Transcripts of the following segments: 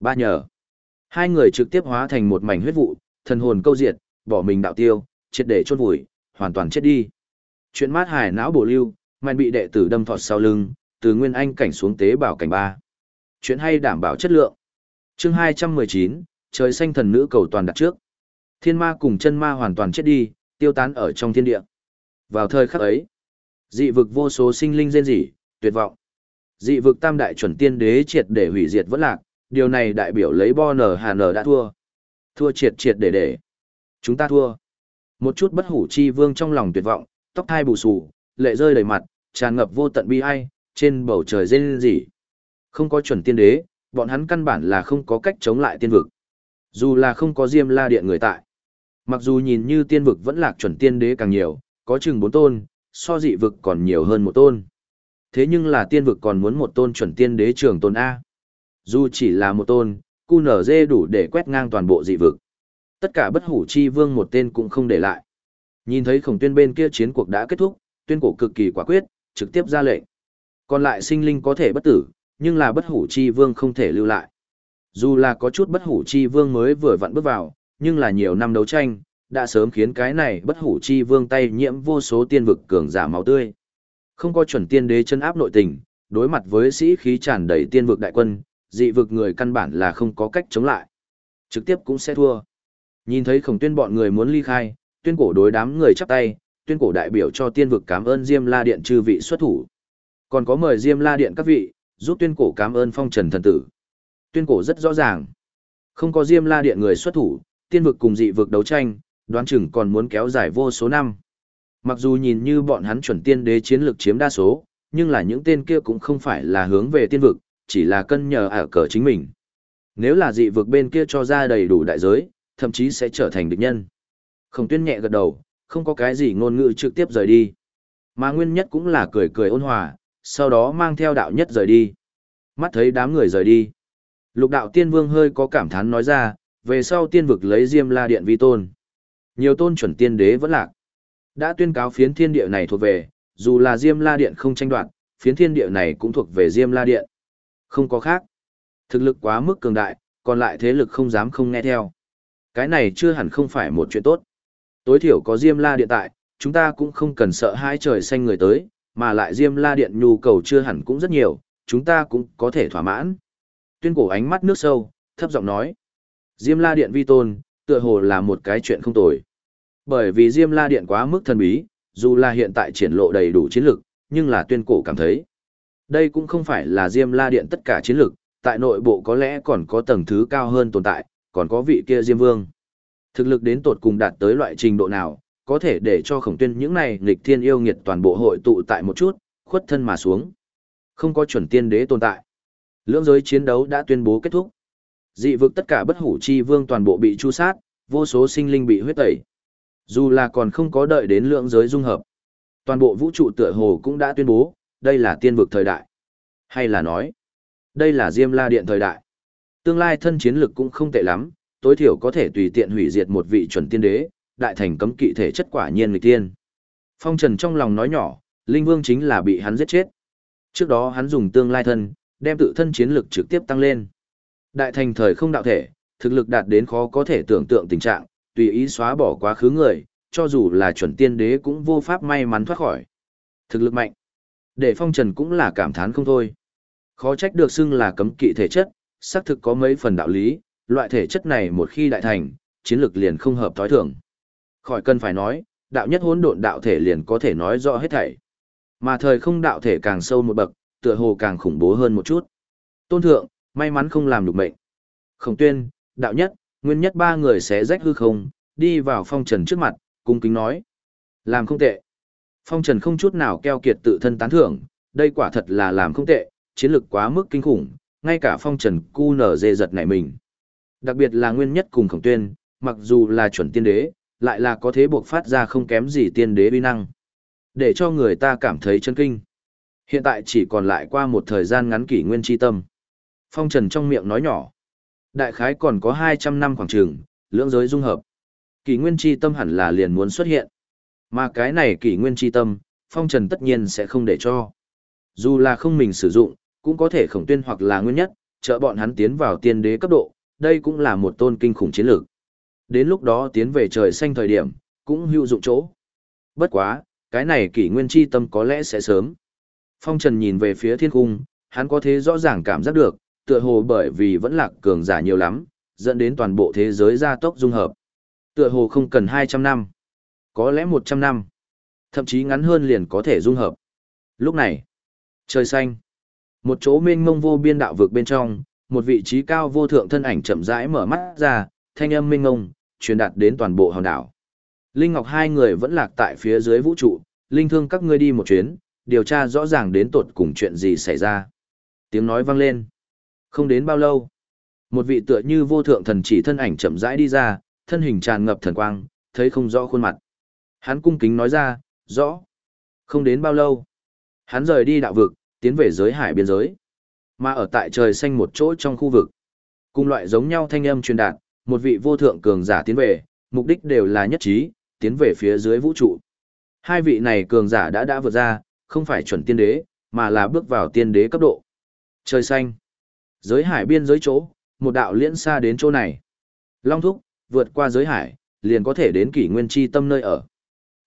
Ba nhờ. Hai người trực tiếp hóa thành một mảnh huyết vụ, thần hồn câu diệt, bỏ mình đạo tiêu, triệt để chôn vùi, hoàn toàn chết đi. Chuyện mát hải não bổ lưu, mạnh bị đệ tử đâm thọt sau lưng, từ nguyên anh cảnh xuống tế bảo cảnh ba. Chuyện hay đảm bảo chất lượng. Chương 219, trời xanh thần nữ cầu toàn đặt trước. Thiên ma cùng chân ma hoàn toàn chết đi, tiêu tán ở trong thiên địa. Vào thời khắc ấy, dị vực vô số sinh linh rên rỉ, tuyệt vọng. Dị vực tam đại chuẩn tiên đế triệt để hủy diệt vẫn lạc, điều này đại biểu lấy bo nở hà nở đã thua. Thua triệt triệt để để. Chúng ta thua. Một chút bất hủ chi vương trong lòng tuyệt vọng, tóc thai bù xù, lệ rơi đầy mặt, tràn ngập vô tận bi ai, trên bầu trời rên rỉ. Không có chuẩn tiên đế, bọn hắn căn bản là không có cách chống lại tiên vực. Dù là không có Diêm La Điện người tại. Mặc dù nhìn như tiên vực vẫn lạc chuẩn tiên đế càng nhiều, có chừng bốn tôn, so dị vực còn nhiều hơn một tôn. Thế nhưng là tiên vực còn muốn một tôn chuẩn tiên đế trường tôn A. Dù chỉ là một tôn, cu nở dê đủ để quét ngang toàn bộ dị vực. Tất cả bất hủ chi vương một tên cũng không để lại. Nhìn thấy khổng tuyên bên kia chiến cuộc đã kết thúc, tuyên cổ cực kỳ quả quyết, trực tiếp ra lệnh. Còn lại sinh linh có thể bất tử, nhưng là bất hủ chi vương không thể lưu lại. Dù là có chút bất hủ chi vương mới vừa vặn bước vào, nhưng là nhiều năm đấu tranh, đã sớm khiến cái này bất hủ chi vương tay nhiễm vô số tiên vực cường giả máu tươi. Không có chuẩn tiên đế chân áp nội tình, đối mặt với sĩ khí tràn đầy tiên vực đại quân, dị vực người căn bản là không có cách chống lại. Trực tiếp cũng sẽ thua. Nhìn thấy khổng tuyên bọn người muốn ly khai, tuyên cổ đối đám người chắp tay, tuyên cổ đại biểu cho tiên vực cảm ơn Diêm La Điện chư vị xuất thủ. Còn có mời Diêm La Điện các vị, giúp tuyên cổ cảm ơn phong trần thần tử. Tuyên cổ rất rõ ràng. Không có Diêm La Điện người xuất thủ, tiên vực cùng dị vực đấu tranh, đoán chừng còn muốn kéo dài vô số năm. Mặc dù nhìn như bọn hắn chuẩn tiên đế chiến lược chiếm đa số, nhưng là những tên kia cũng không phải là hướng về tiên vực, chỉ là cân nhờ ở cờ chính mình. Nếu là dị vực bên kia cho ra đầy đủ đại giới, thậm chí sẽ trở thành địch nhân. Khổng tuyên nhẹ gật đầu, không có cái gì ngôn ngữ trực tiếp rời đi. Mà nguyên nhất cũng là cười cười ôn hòa, sau đó mang theo đạo nhất rời đi. Mắt thấy đám người rời đi. Lục đạo tiên vương hơi có cảm thán nói ra, về sau tiên vực lấy diêm la điện vi tôn. Nhiều tôn chuẩn tiên đế vẫn lạc. Đã tuyên cáo phiến thiên địa này thuộc về, dù là diêm la điện không tranh đoạt, phiến thiên địa này cũng thuộc về diêm la điện. Không có khác. Thực lực quá mức cường đại, còn lại thế lực không dám không nghe theo. Cái này chưa hẳn không phải một chuyện tốt. Tối thiểu có diêm la điện tại, chúng ta cũng không cần sợ hai trời xanh người tới, mà lại diêm la điện nhu cầu chưa hẳn cũng rất nhiều, chúng ta cũng có thể thỏa mãn. Tuyên cổ ánh mắt nước sâu, thấp giọng nói. Diêm la điện vi tôn, tựa hồ là một cái chuyện không tồi. Bởi vì Diêm La Điện quá mức thần bí, dù là hiện tại triển lộ đầy đủ chiến lực, nhưng là tuyên cổ cảm thấy. Đây cũng không phải là Diêm La Điện tất cả chiến lực, tại nội bộ có lẽ còn có tầng thứ cao hơn tồn tại, còn có vị kia Diêm Vương. Thực lực đến tột cùng đạt tới loại trình độ nào, có thể để cho khổng tuyên những này nghịch thiên yêu nghiệt toàn bộ hội tụ tại một chút, khuất thân mà xuống. Không có chuẩn tiên đế tồn tại. Lưỡng giới chiến đấu đã tuyên bố kết thúc. Dị vực tất cả bất hủ chi vương toàn bộ bị chu sát, vô số sinh linh bị huyết tẩy. Dù là còn không có đợi đến lượng giới dung hợp, toàn bộ vũ trụ tựa hồ cũng đã tuyên bố, đây là tiên vực thời đại. Hay là nói, đây là Diêm La Điện thời đại. Tương lai thân chiến lực cũng không tệ lắm, tối thiểu có thể tùy tiện hủy diệt một vị chuẩn tiên đế, đại thành cấm kỵ thể chất quả nhiên nghịch tiên. Phong Trần trong lòng nói nhỏ, Linh Vương chính là bị hắn giết chết. Trước đó hắn dùng tương lai thân, đem tự thân chiến lực trực tiếp tăng lên. Đại thành thời không đạo thể, thực lực đạt đến khó có thể tưởng tượng tình trạng, tùy ý xóa bỏ quá khứ người, cho dù là chuẩn tiên đế cũng vô pháp may mắn thoát khỏi. Thực lực mạnh. Để phong trần cũng là cảm thán không thôi. Khó trách được xưng là cấm kỵ thể chất, xác thực có mấy phần đạo lý, loại thể chất này một khi đại thành, chiến lực liền không hợp thói thường. Khỏi cần phải nói, đạo nhất hỗn độn đạo thể liền có thể nói rõ hết thảy. Mà thời không đạo thể càng sâu một bậc, tựa hồ càng khủng bố hơn một chút. Tôn thượng, may mắn không làm được mệnh. Khổng tuyên, đạo nhất, nguyên nhất ba người sẽ rách hư không, đi vào phong trần trước mặt, cung kính nói. Làm không tệ. Phong trần không chút nào keo kiệt tự thân tán thưởng, đây quả thật là làm không tệ, chiến lược quá mức kinh khủng, ngay cả phong trần cu nở dê giật nảy mình. Đặc biệt là nguyên nhất cùng khổng tuyên, mặc dù là chuẩn tiên đế, lại là có thế buộc phát ra không kém gì tiên đế uy năng. Để cho người ta cảm thấy chân kinh. Hiện tại chỉ còn lại qua một thời gian ngắn kỷ nguyên chi tâm. Phong trần trong miệng nói nhỏ. Đại khái còn có 200 năm khoảng trường, lưỡng giới dung hợp. Kỷ nguyên chi tâm hẳn là liền muốn xuất hiện. Mà cái này kỷ nguyên chi tâm, phong trần tất nhiên sẽ không để cho. Dù là không mình sử dụng, cũng có thể khổng tuyên hoặc là nguyên nhất, trợ bọn hắn tiến vào tiên đế cấp độ, đây cũng là một tôn kinh khủng chiến lược. Đến lúc đó tiến về trời xanh thời điểm, cũng hữu dụng chỗ. Bất quá, cái này kỷ nguyên chi tâm có lẽ sẽ sớm. Phong Trần nhìn về phía thiên cung, hắn có thế rõ ràng cảm giác được, tựa hồ bởi vì vẫn lạc cường giả nhiều lắm, dẫn đến toàn bộ thế giới gia tốc dung hợp. Tựa hồ không cần 200 năm, có lẽ 100 năm, thậm chí ngắn hơn liền có thể dung hợp. Lúc này, trời xanh, một chỗ mênh mông vô biên đạo vực bên trong, một vị trí cao vô thượng thân ảnh chậm rãi mở mắt ra, thanh âm mênh mông, truyền đạt đến toàn bộ hòn đảo. Linh Ngọc hai người vẫn lạc tại phía dưới vũ trụ, linh thương các ngươi đi một chuyến, điều tra rõ ràng đến tột cùng chuyện gì xảy ra. Tiếng nói vang lên. Không đến bao lâu, một vị tựa như vô thượng thần chỉ thân ảnh chậm rãi đi ra, thân hình tràn ngập thần quang, thấy không rõ khuôn mặt. Hắn cung kính nói ra, rõ. Không đến bao lâu, hắn rời đi đạo vực, tiến về giới hải biên giới. Mà ở tại trời xanh một chỗ trong khu vực, cùng loại giống nhau thanh âm truyền đạt, một vị vô thượng cường giả tiến về, mục đích đều là nhất trí, tiến về phía dưới vũ trụ. Hai vị này cường giả đã đã vượt ra, không phải chuẩn tiên đế, mà là bước vào tiên đế cấp độ. Trời xanh. Giới hải biên giới chỗ, một đạo liễn xa đến chỗ này. Long thúc, vượt qua giới hải, liền có thể đến kỷ nguyên chi tâm nơi ở.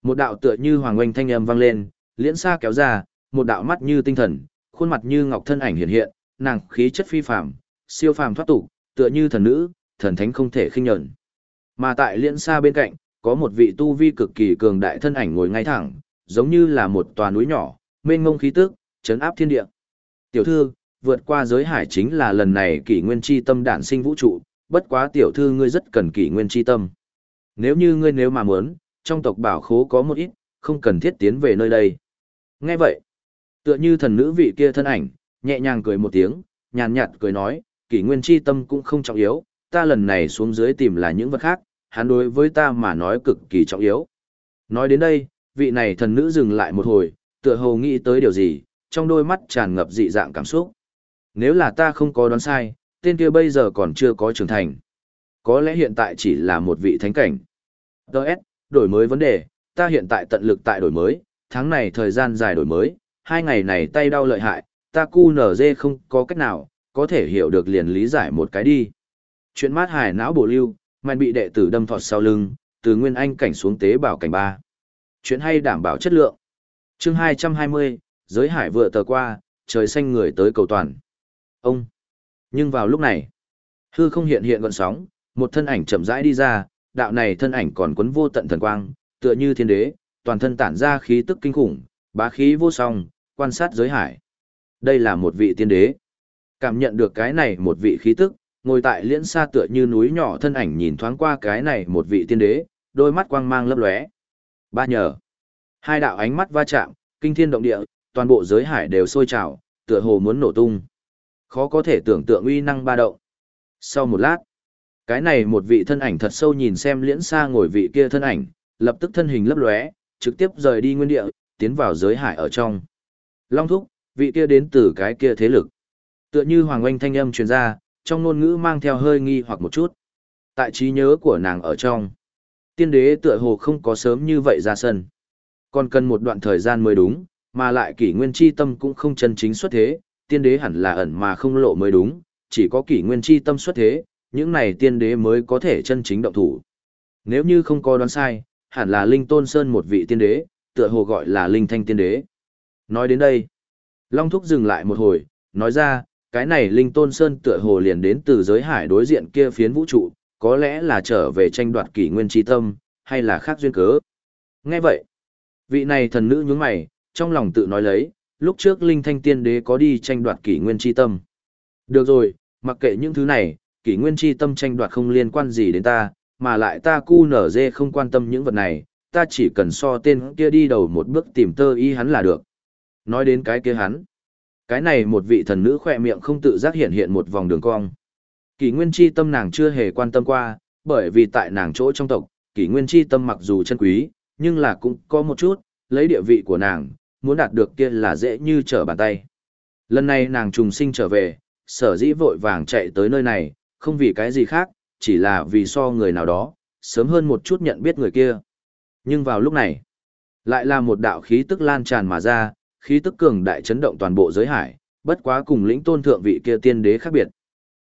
Một đạo tựa như hoàng oanh thanh âm vang lên, liễn xa kéo ra, một đạo mắt như tinh thần, khuôn mặt như ngọc thân ảnh hiện hiện, nàng khí chất phi phàm, siêu phàm thoát tục, tựa như thần nữ, thần thánh không thể khinh nhẫn. Mà tại liễn xa bên cạnh, có một vị tu vi cực kỳ cường đại thân ảnh ngồi ngay thẳng, giống như là một tòa núi nhỏ, mênh mông khí tức, chấn áp thiên địa. Tiểu thư, vượt qua giới hải chính là lần này kỷ nguyên chi tâm đản sinh vũ trụ, bất quá tiểu thư ngươi rất cần kỷ nguyên chi tâm. Nếu như ngươi nếu mà muốn, trong tộc bảo khố có một ít, không cần thiết tiến về nơi đây. Nghe vậy, tựa như thần nữ vị kia thân ảnh, nhẹ nhàng cười một tiếng, nhàn nhạt cười nói, kỷ nguyên chi tâm cũng không trọng yếu, ta lần này xuống dưới tìm là những vật khác, hắn đối với ta mà nói cực kỳ trọng yếu. Nói đến đây, vị này thần nữ dừng lại một hồi, tựa hồ nghĩ tới điều gì, trong đôi mắt tràn ngập dị dạng cảm xúc. Nếu là ta không có đoán sai, tên kia bây giờ còn chưa có trưởng thành. Có lẽ hiện tại chỉ là một vị thánh cảnh. Đợt, đổi mới vấn đề, ta hiện tại tận lực tại đổi mới, tháng này thời gian dài đổi mới, hai ngày này tay đau lợi hại, ta cu nở dê không có cách nào, có thể hiểu được liền lý giải một cái đi. Chuyện mát hài não bổ lưu, mạnh bị đệ tử đâm thọt sau lưng, từ nguyên anh cảnh xuống tế bảo cảnh ba. Chuyện hay đảm bảo chất lượng. Chương 220, giới hải vừa tờ qua, trời xanh người tới cầu toàn. Ông. Nhưng vào lúc này, hư không hiện hiện gọn sóng, một thân ảnh chậm rãi đi ra, đạo này thân ảnh còn quấn vô tận thần quang, tựa như thiên đế, toàn thân tản ra khí tức kinh khủng, bá khí vô song, quan sát giới hải. Đây là một vị tiên đế. Cảm nhận được cái này một vị khí tức, ngồi tại liễn xa tựa như núi nhỏ thân ảnh nhìn thoáng qua cái này một vị tiên đế, đôi mắt quang mang lấp lóe. Ba nhờ. Hai đạo ánh mắt va chạm, kinh thiên động địa, toàn bộ giới hải đều sôi trào, tựa hồ muốn nổ tung. Khó có thể tưởng tượng uy năng ba động. Sau một lát, cái này một vị thân ảnh thật sâu nhìn xem liễn xa ngồi vị kia thân ảnh, lập tức thân hình lấp lóe, trực tiếp rời đi nguyên địa, tiến vào giới hải ở trong. Long thúc, vị kia đến từ cái kia thế lực. Tựa như hoàng oanh thanh âm truyền ra, trong ngôn ngữ mang theo hơi nghi hoặc một chút. Tại trí nhớ của nàng ở trong, tiên đế tựa hồ không có sớm như vậy ra sân. Còn cần một đoạn thời gian mới đúng, mà lại kỷ nguyên chi tâm cũng không chân chính xuất thế, tiên đế hẳn là ẩn mà không lộ mới đúng, chỉ có kỷ nguyên chi tâm xuất thế, những này tiên đế mới có thể chân chính động thủ. Nếu như không có đoán sai, hẳn là Linh Tôn Sơn một vị tiên đế, tựa hồ gọi là Linh Thanh tiên đế. Nói đến đây, Long Thúc dừng lại một hồi, nói ra, cái này Linh Tôn Sơn tựa hồ liền đến từ giới hải đối diện kia phiến vũ trụ, có lẽ là trở về tranh đoạt kỷ nguyên tri tâm, hay là khác duyên cớ. Nghe vậy, vị này thần nữ nhướng mày, trong lòng tự nói lấy, lúc trước Linh Thanh Tiên Đế có đi tranh đoạt kỷ nguyên tri tâm. Được rồi, mặc kệ những thứ này, kỷ nguyên Chi tâm tranh đoạt không liên quan gì đến ta, mà lại ta cu nở dê không quan tâm những vật này, ta chỉ cần so tên kia đi đầu một bước tìm tơ y hắn là được. Nói đến cái kia hắn, cái này một vị thần nữ khỏe miệng không tự giác hiện hiện một vòng đường cong. Kỷ nguyên chi tâm nàng chưa hề quan tâm qua, bởi vì tại nàng chỗ trong tộc, kỷ nguyên chi tâm mặc dù chân quý, nhưng là cũng có một chút, lấy địa vị của nàng, muốn đạt được kia là dễ như trở bàn tay. Lần này nàng trùng sinh trở về, sở dĩ vội vàng chạy tới nơi này, không vì cái gì khác, chỉ là vì so người nào đó, sớm hơn một chút nhận biết người kia. Nhưng vào lúc này, lại là một đạo khí tức lan tràn mà ra, khí tức cường đại chấn động toàn bộ giới hải, bất quá cùng lĩnh tôn thượng vị kia tiên đế khác biệt.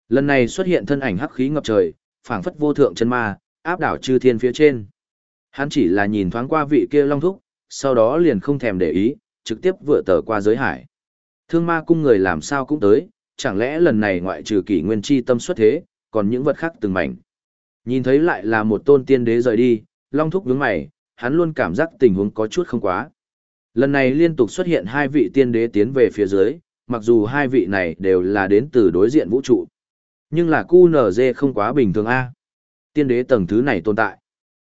Lần này xuất hiện thân ảnh hắc khí ngập trời, phảng phất vô thượng chân ma, áp đảo chư thiên phía trên. Hắn chỉ là nhìn thoáng qua vị kia long thúc, sau đó liền không thèm để ý, trực tiếp vựa tờ qua giới hải. Thương ma cung người làm sao cũng tới, chẳng lẽ lần này ngoại trừ kỷ nguyên chi tâm xuất thế, còn những vật khác từng mảnh. Nhìn thấy lại là một tôn tiên đế rời đi, long thúc nhướng mày, hắn luôn cảm giác tình huống có chút không quá. Lần này liên tục xuất hiện hai vị tiên đế tiến về phía dưới, mặc dù hai vị này đều là đến từ đối diện vũ trụ. Nhưng là QNZ không quá bình thường A. Tiên đế tầng thứ này tồn tại.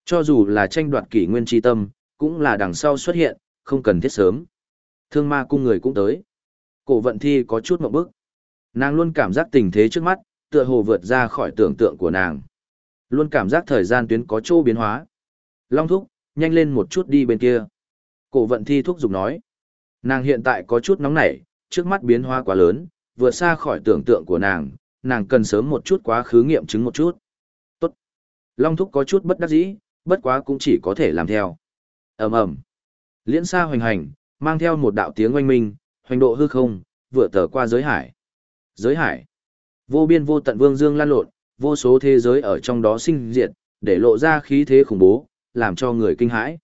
Cho dù là tranh đoạt kỷ nguyên tri tâm, cũng là đằng sau xuất hiện, không cần thiết sớm. Thương ma cung người cũng tới. Cổ vận thi có chút mộng bức. Nàng luôn cảm giác tình thế trước mắt, tựa hồ vượt ra khỏi tưởng tượng của nàng. Luôn cảm giác thời gian tuyến có chỗ biến hóa. Long thúc, nhanh lên một chút đi bên kia. Cổ vận thi thúc giục nói. Nàng hiện tại có chút nóng nảy, trước mắt biến hóa quá lớn, vượt xa khỏi tưởng tượng của nàng, nàng cần sớm một chút quá khứ nghiệm chứng một chút. Tốt. Long thúc có chút bất đắc dĩ, bất quá cũng chỉ có thể làm theo. ầm ầm Liễn xa hoành hành, mang theo một đạo tiếng oanh minh, hoành độ hư không, vừa tờ qua giới hải. Giới hải. Vô biên vô tận vương dương lan lộn, vô số thế giới ở trong đó sinh diệt, để lộ ra khí thế khủng bố, làm cho người kinh hãi.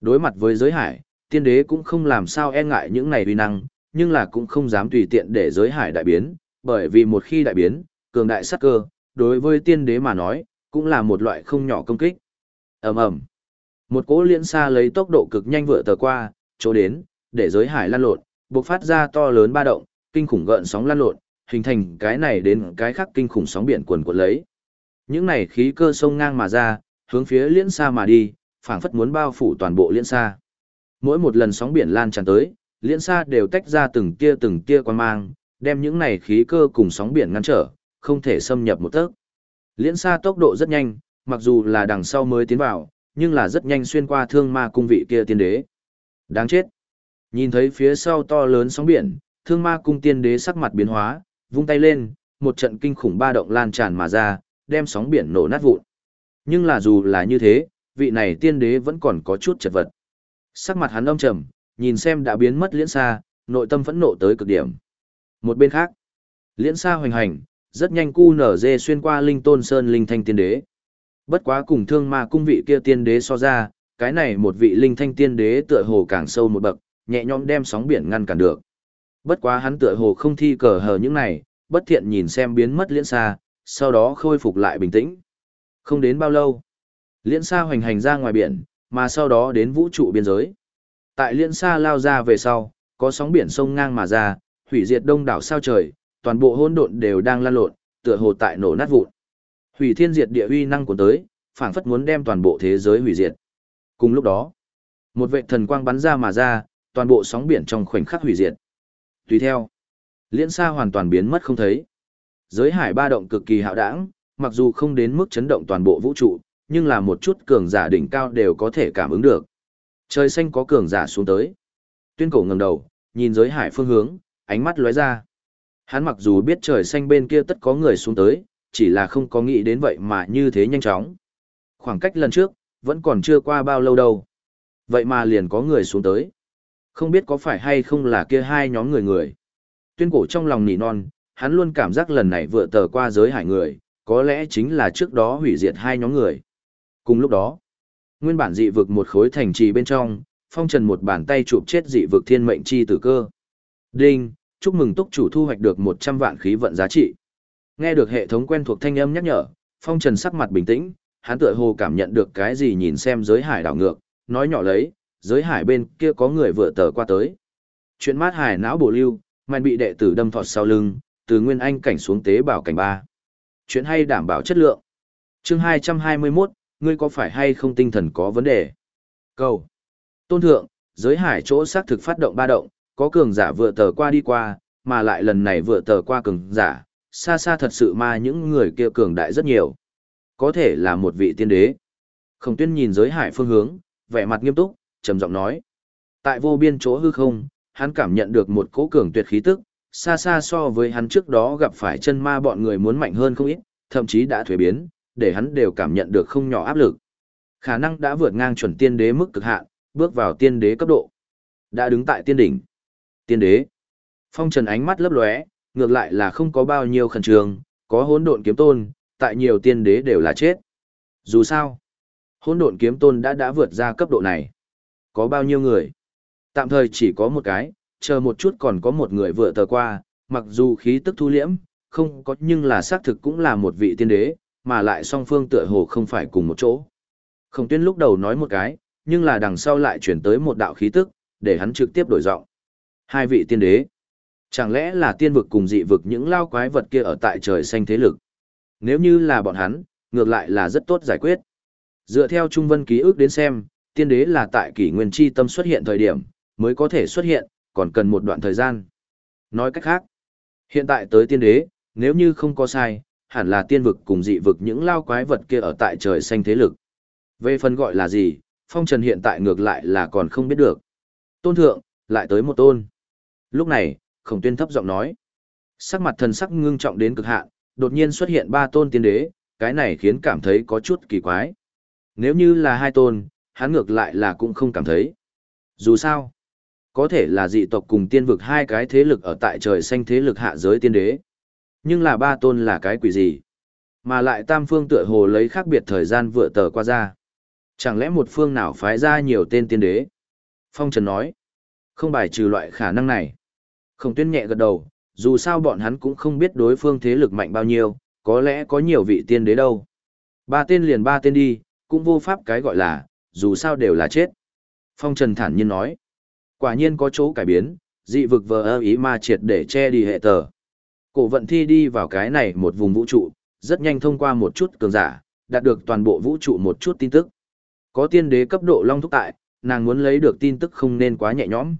Đối mặt với giới hải, tiên đế cũng không làm sao e ngại những này uy năng, nhưng là cũng không dám tùy tiện để giới hải đại biến, bởi vì một khi đại biến, cường đại sát cơ, đối với tiên đế mà nói, cũng là một loại không nhỏ công kích. ầm ầm Một cỗ liên xa lấy tốc độ cực nhanh vượt tờ qua, chỗ đến, để giới hải lan lộn, bộc phát ra to lớn ba động, kinh khủng gợn sóng lan lộn, hình thành cái này đến cái khác kinh khủng sóng biển cuồn cuộn lấy. Những này khí cơ sông ngang mà ra, hướng phía liễn xa mà đi, phảng phất muốn bao phủ toàn bộ liễn xa. Mỗi một lần sóng biển lan tràn tới, liễn xa đều tách ra từng tia từng tia quan mang, đem những này khí cơ cùng sóng biển ngăn trở, không thể xâm nhập một tấc. Liễn xa tốc độ rất nhanh, mặc dù là đằng sau mới tiến vào, nhưng là rất nhanh xuyên qua thương ma cung vị kia tiên đế. Đáng chết. Nhìn thấy phía sau to lớn sóng biển, thương ma cung tiên đế sắc mặt biến hóa, vung tay lên, một trận kinh khủng ba động lan tràn mà ra, đem sóng biển nổ nát vụn. Nhưng là dù là như thế, vị này tiên đế vẫn còn có chút chật vật. Sắc mặt hắn âm trầm, nhìn xem đã biến mất liễn xa, nội tâm phẫn nộ tới cực điểm. Một bên khác, liễn xa hoành hành, rất nhanh cu nở dê xuyên qua linh tôn sơn linh thanh tiên đế. Bất quá cùng thương ma cung vị kia tiên đế so ra, cái này một vị linh thanh tiên đế tựa hồ càng sâu một bậc, nhẹ nhõm đem sóng biển ngăn cản được. Bất quá hắn tựa hồ không thi cờ hờ những này, bất thiện nhìn xem biến mất liễn xa, sau đó khôi phục lại bình tĩnh. Không đến bao lâu, liễn xa hoành hành ra ngoài biển, mà sau đó đến vũ trụ biên giới. Tại liễn xa lao ra về sau, có sóng biển sông ngang mà ra, hủy diệt đông đảo sao trời, toàn bộ hỗn độn đều đang lan lộn, tựa hồ tại nổ nát vụn. Hủy thiên diệt địa uy năng của tới, phảng phất muốn đem toàn bộ thế giới hủy diệt. Cùng lúc đó, một vệ thần quang bắn ra mà ra, toàn bộ sóng biển trong khoảnh khắc hủy diệt. Tùy theo, liễn xa hoàn toàn biến mất không thấy. Giới hải ba động cực kỳ hạo đãng, mặc dù không đến mức chấn động toàn bộ vũ trụ, nhưng là một chút cường giả đỉnh cao đều có thể cảm ứng được. Trời xanh có cường giả xuống tới. Tuyên cổ ngẩng đầu, nhìn giới hải phương hướng, ánh mắt lóe ra. Hắn mặc dù biết trời xanh bên kia tất có người xuống tới, chỉ là không có nghĩ đến vậy mà như thế nhanh chóng. Khoảng cách lần trước, vẫn còn chưa qua bao lâu đâu. Vậy mà liền có người xuống tới. Không biết có phải hay không là kia hai nhóm người người. Tuyên cổ trong lòng nỉ non, hắn luôn cảm giác lần này vừa tờ qua giới hải người, có lẽ chính là trước đó hủy diệt hai nhóm người. Cùng lúc đó, nguyên bản dị vực một khối thành trì bên trong, phong trần một bàn tay chụp chết dị vực thiên mệnh chi tử cơ. Đinh, chúc mừng túc chủ thu hoạch được 100 vạn khí vận giá trị. Nghe được hệ thống quen thuộc thanh âm nhắc nhở, phong trần sắc mặt bình tĩnh, hắn tựa hồ cảm nhận được cái gì nhìn xem giới hải đảo ngược, nói nhỏ lấy, giới hải bên kia có người vừa tờ qua tới. Chuyện mát hải não bổ lưu, mạnh bị đệ tử đâm thọt sau lưng, từ nguyên anh cảnh xuống tế bảo cảnh ba. Chuyện hay đảm bảo chất lượng. Chương 221, ngươi có phải hay không tinh thần có vấn đề? Cầu Tôn thượng, giới hải chỗ xác thực phát động ba động, có cường giả vừa tờ qua đi qua, mà lại lần này vừa tờ qua cường giả, xa xa thật sự mà những người kia cường đại rất nhiều. Có thể là một vị tiên đế. Khổng tuyên nhìn giới hải phương hướng, vẻ mặt nghiêm túc, trầm giọng nói. Tại vô biên chỗ hư không, hắn cảm nhận được một cỗ cường tuyệt khí tức, xa xa so với hắn trước đó gặp phải chân ma bọn người muốn mạnh hơn không ít, thậm chí đã thuế biến, để hắn đều cảm nhận được không nhỏ áp lực. Khả năng đã vượt ngang chuẩn tiên đế mức cực hạn, bước vào tiên đế cấp độ. Đã đứng tại tiên đỉnh. Tiên đế. Phong Trần ánh mắt lấp lóe, ngược lại là không có bao nhiêu khẩn trương, Có hỗn độn kiếm tôn, tại nhiều tiên đế đều là chết. Dù sao, hỗn độn kiếm tôn đã đã vượt ra cấp độ này. Có bao nhiêu người? Tạm thời chỉ có một cái, chờ một chút còn có một người vừa tờ qua, mặc dù khí tức thu liễm, không có nhưng là xác thực cũng là một vị tiên đế, mà lại song phương tựa hồ không phải cùng một chỗ. Khổng tuyên lúc đầu nói một cái, nhưng là đằng sau lại chuyển tới một đạo khí tức, để hắn trực tiếp đổi giọng. Hai vị tiên đế. Chẳng lẽ là tiên vực cùng dị vực những lao quái vật kia ở tại trời xanh thế lực? Nếu như là bọn hắn, ngược lại là rất tốt giải quyết. Dựa theo Trung Vân ký ức đến xem, tiên đế là tại kỷ nguyên chi tâm xuất hiện thời điểm, mới có thể xuất hiện, còn cần một đoạn thời gian. Nói cách khác, hiện tại tới tiên đế, nếu như không có sai, hẳn là tiên vực cùng dị vực những lao quái vật kia ở tại trời xanh thế lực. Về phần gọi là gì, phong trần hiện tại ngược lại là còn không biết được. Tôn thượng, lại tới một tôn. Lúc này, khổng tuyên thấp giọng nói. Sắc mặt thần sắc ngưng trọng đến cực hạn, đột nhiên xuất hiện ba tôn tiên đế, cái này khiến cảm thấy có chút kỳ quái. Nếu như là hai tôn, hắn ngược lại là cũng không cảm thấy. Dù sao, có thể là dị tộc cùng tiên vực hai cái thế lực ở tại trời xanh thế lực hạ giới tiên đế. Nhưng là ba tôn là cái quỷ gì? Mà lại tam phương tựa hồ lấy khác biệt thời gian vừa tờ qua ra. Chẳng lẽ một phương nào phái ra nhiều tên tiên đế? Phong Trần nói, không bài trừ loại khả năng này. Khổng tuyên nhẹ gật đầu, dù sao bọn hắn cũng không biết đối phương thế lực mạnh bao nhiêu, có lẽ có nhiều vị tiên đế đâu. Ba tên liền ba tên đi, cũng vô pháp cái gọi là, dù sao đều là chết. Phong Trần thản nhiên nói, quả nhiên có chỗ cải biến, dị vực vờ ơ ý ma triệt để che đi hệ tờ. Cổ vận thi đi vào cái này một vùng vũ trụ, rất nhanh thông qua một chút cường giả, đạt được toàn bộ vũ trụ một chút tin tức. Có tiên đế cấp độ long thúc tại, nàng muốn lấy được tin tức không nên quá nhẹ nhõm.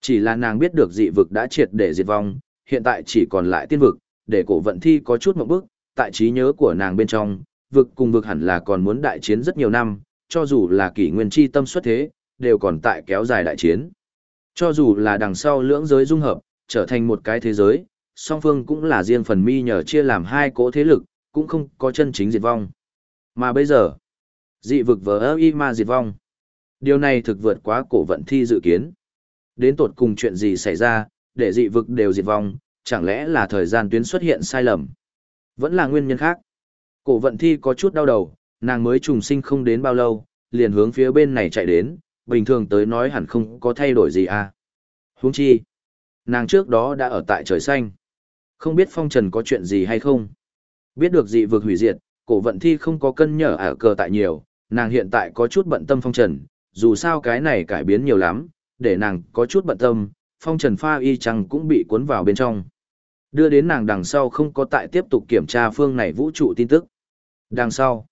Chỉ là nàng biết được dị vực đã triệt để diệt vong, hiện tại chỉ còn lại tiên vực, để cổ vận thi có chút một bước, tại trí nhớ của nàng bên trong, vực cùng vực hẳn là còn muốn đại chiến rất nhiều năm, cho dù là kỷ nguyên chi tâm xuất thế, đều còn tại kéo dài đại chiến. Cho dù là đằng sau lưỡng giới dung hợp, trở thành một cái thế giới, song phương cũng là riêng phần mi nhờ chia làm hai cỗ thế lực, cũng không có chân chính diệt vong. Mà bây giờ, dị vực vờ ơ y ma diệt vong. Điều này thực vượt quá cổ vận thi dự kiến. Đến tột cùng chuyện gì xảy ra, để dị vực đều diệt vong, chẳng lẽ là thời gian tuyến xuất hiện sai lầm? Vẫn là nguyên nhân khác. Cổ vận thi có chút đau đầu, nàng mới trùng sinh không đến bao lâu, liền hướng phía bên này chạy đến, bình thường tới nói hẳn không có thay đổi gì à. Huống chi, nàng trước đó đã ở tại trời xanh. Không biết phong trần có chuyện gì hay không? Biết được dị vực hủy diệt, cổ vận thi không có cân nhở ở cờ tại nhiều, nàng hiện tại có chút bận tâm phong trần, dù sao cái này cải biến nhiều lắm, để nàng có chút bận tâm, phong trần pha y chăng cũng bị cuốn vào bên trong. Đưa đến nàng đằng sau không có tại tiếp tục kiểm tra phương này vũ trụ tin tức. Đằng sau,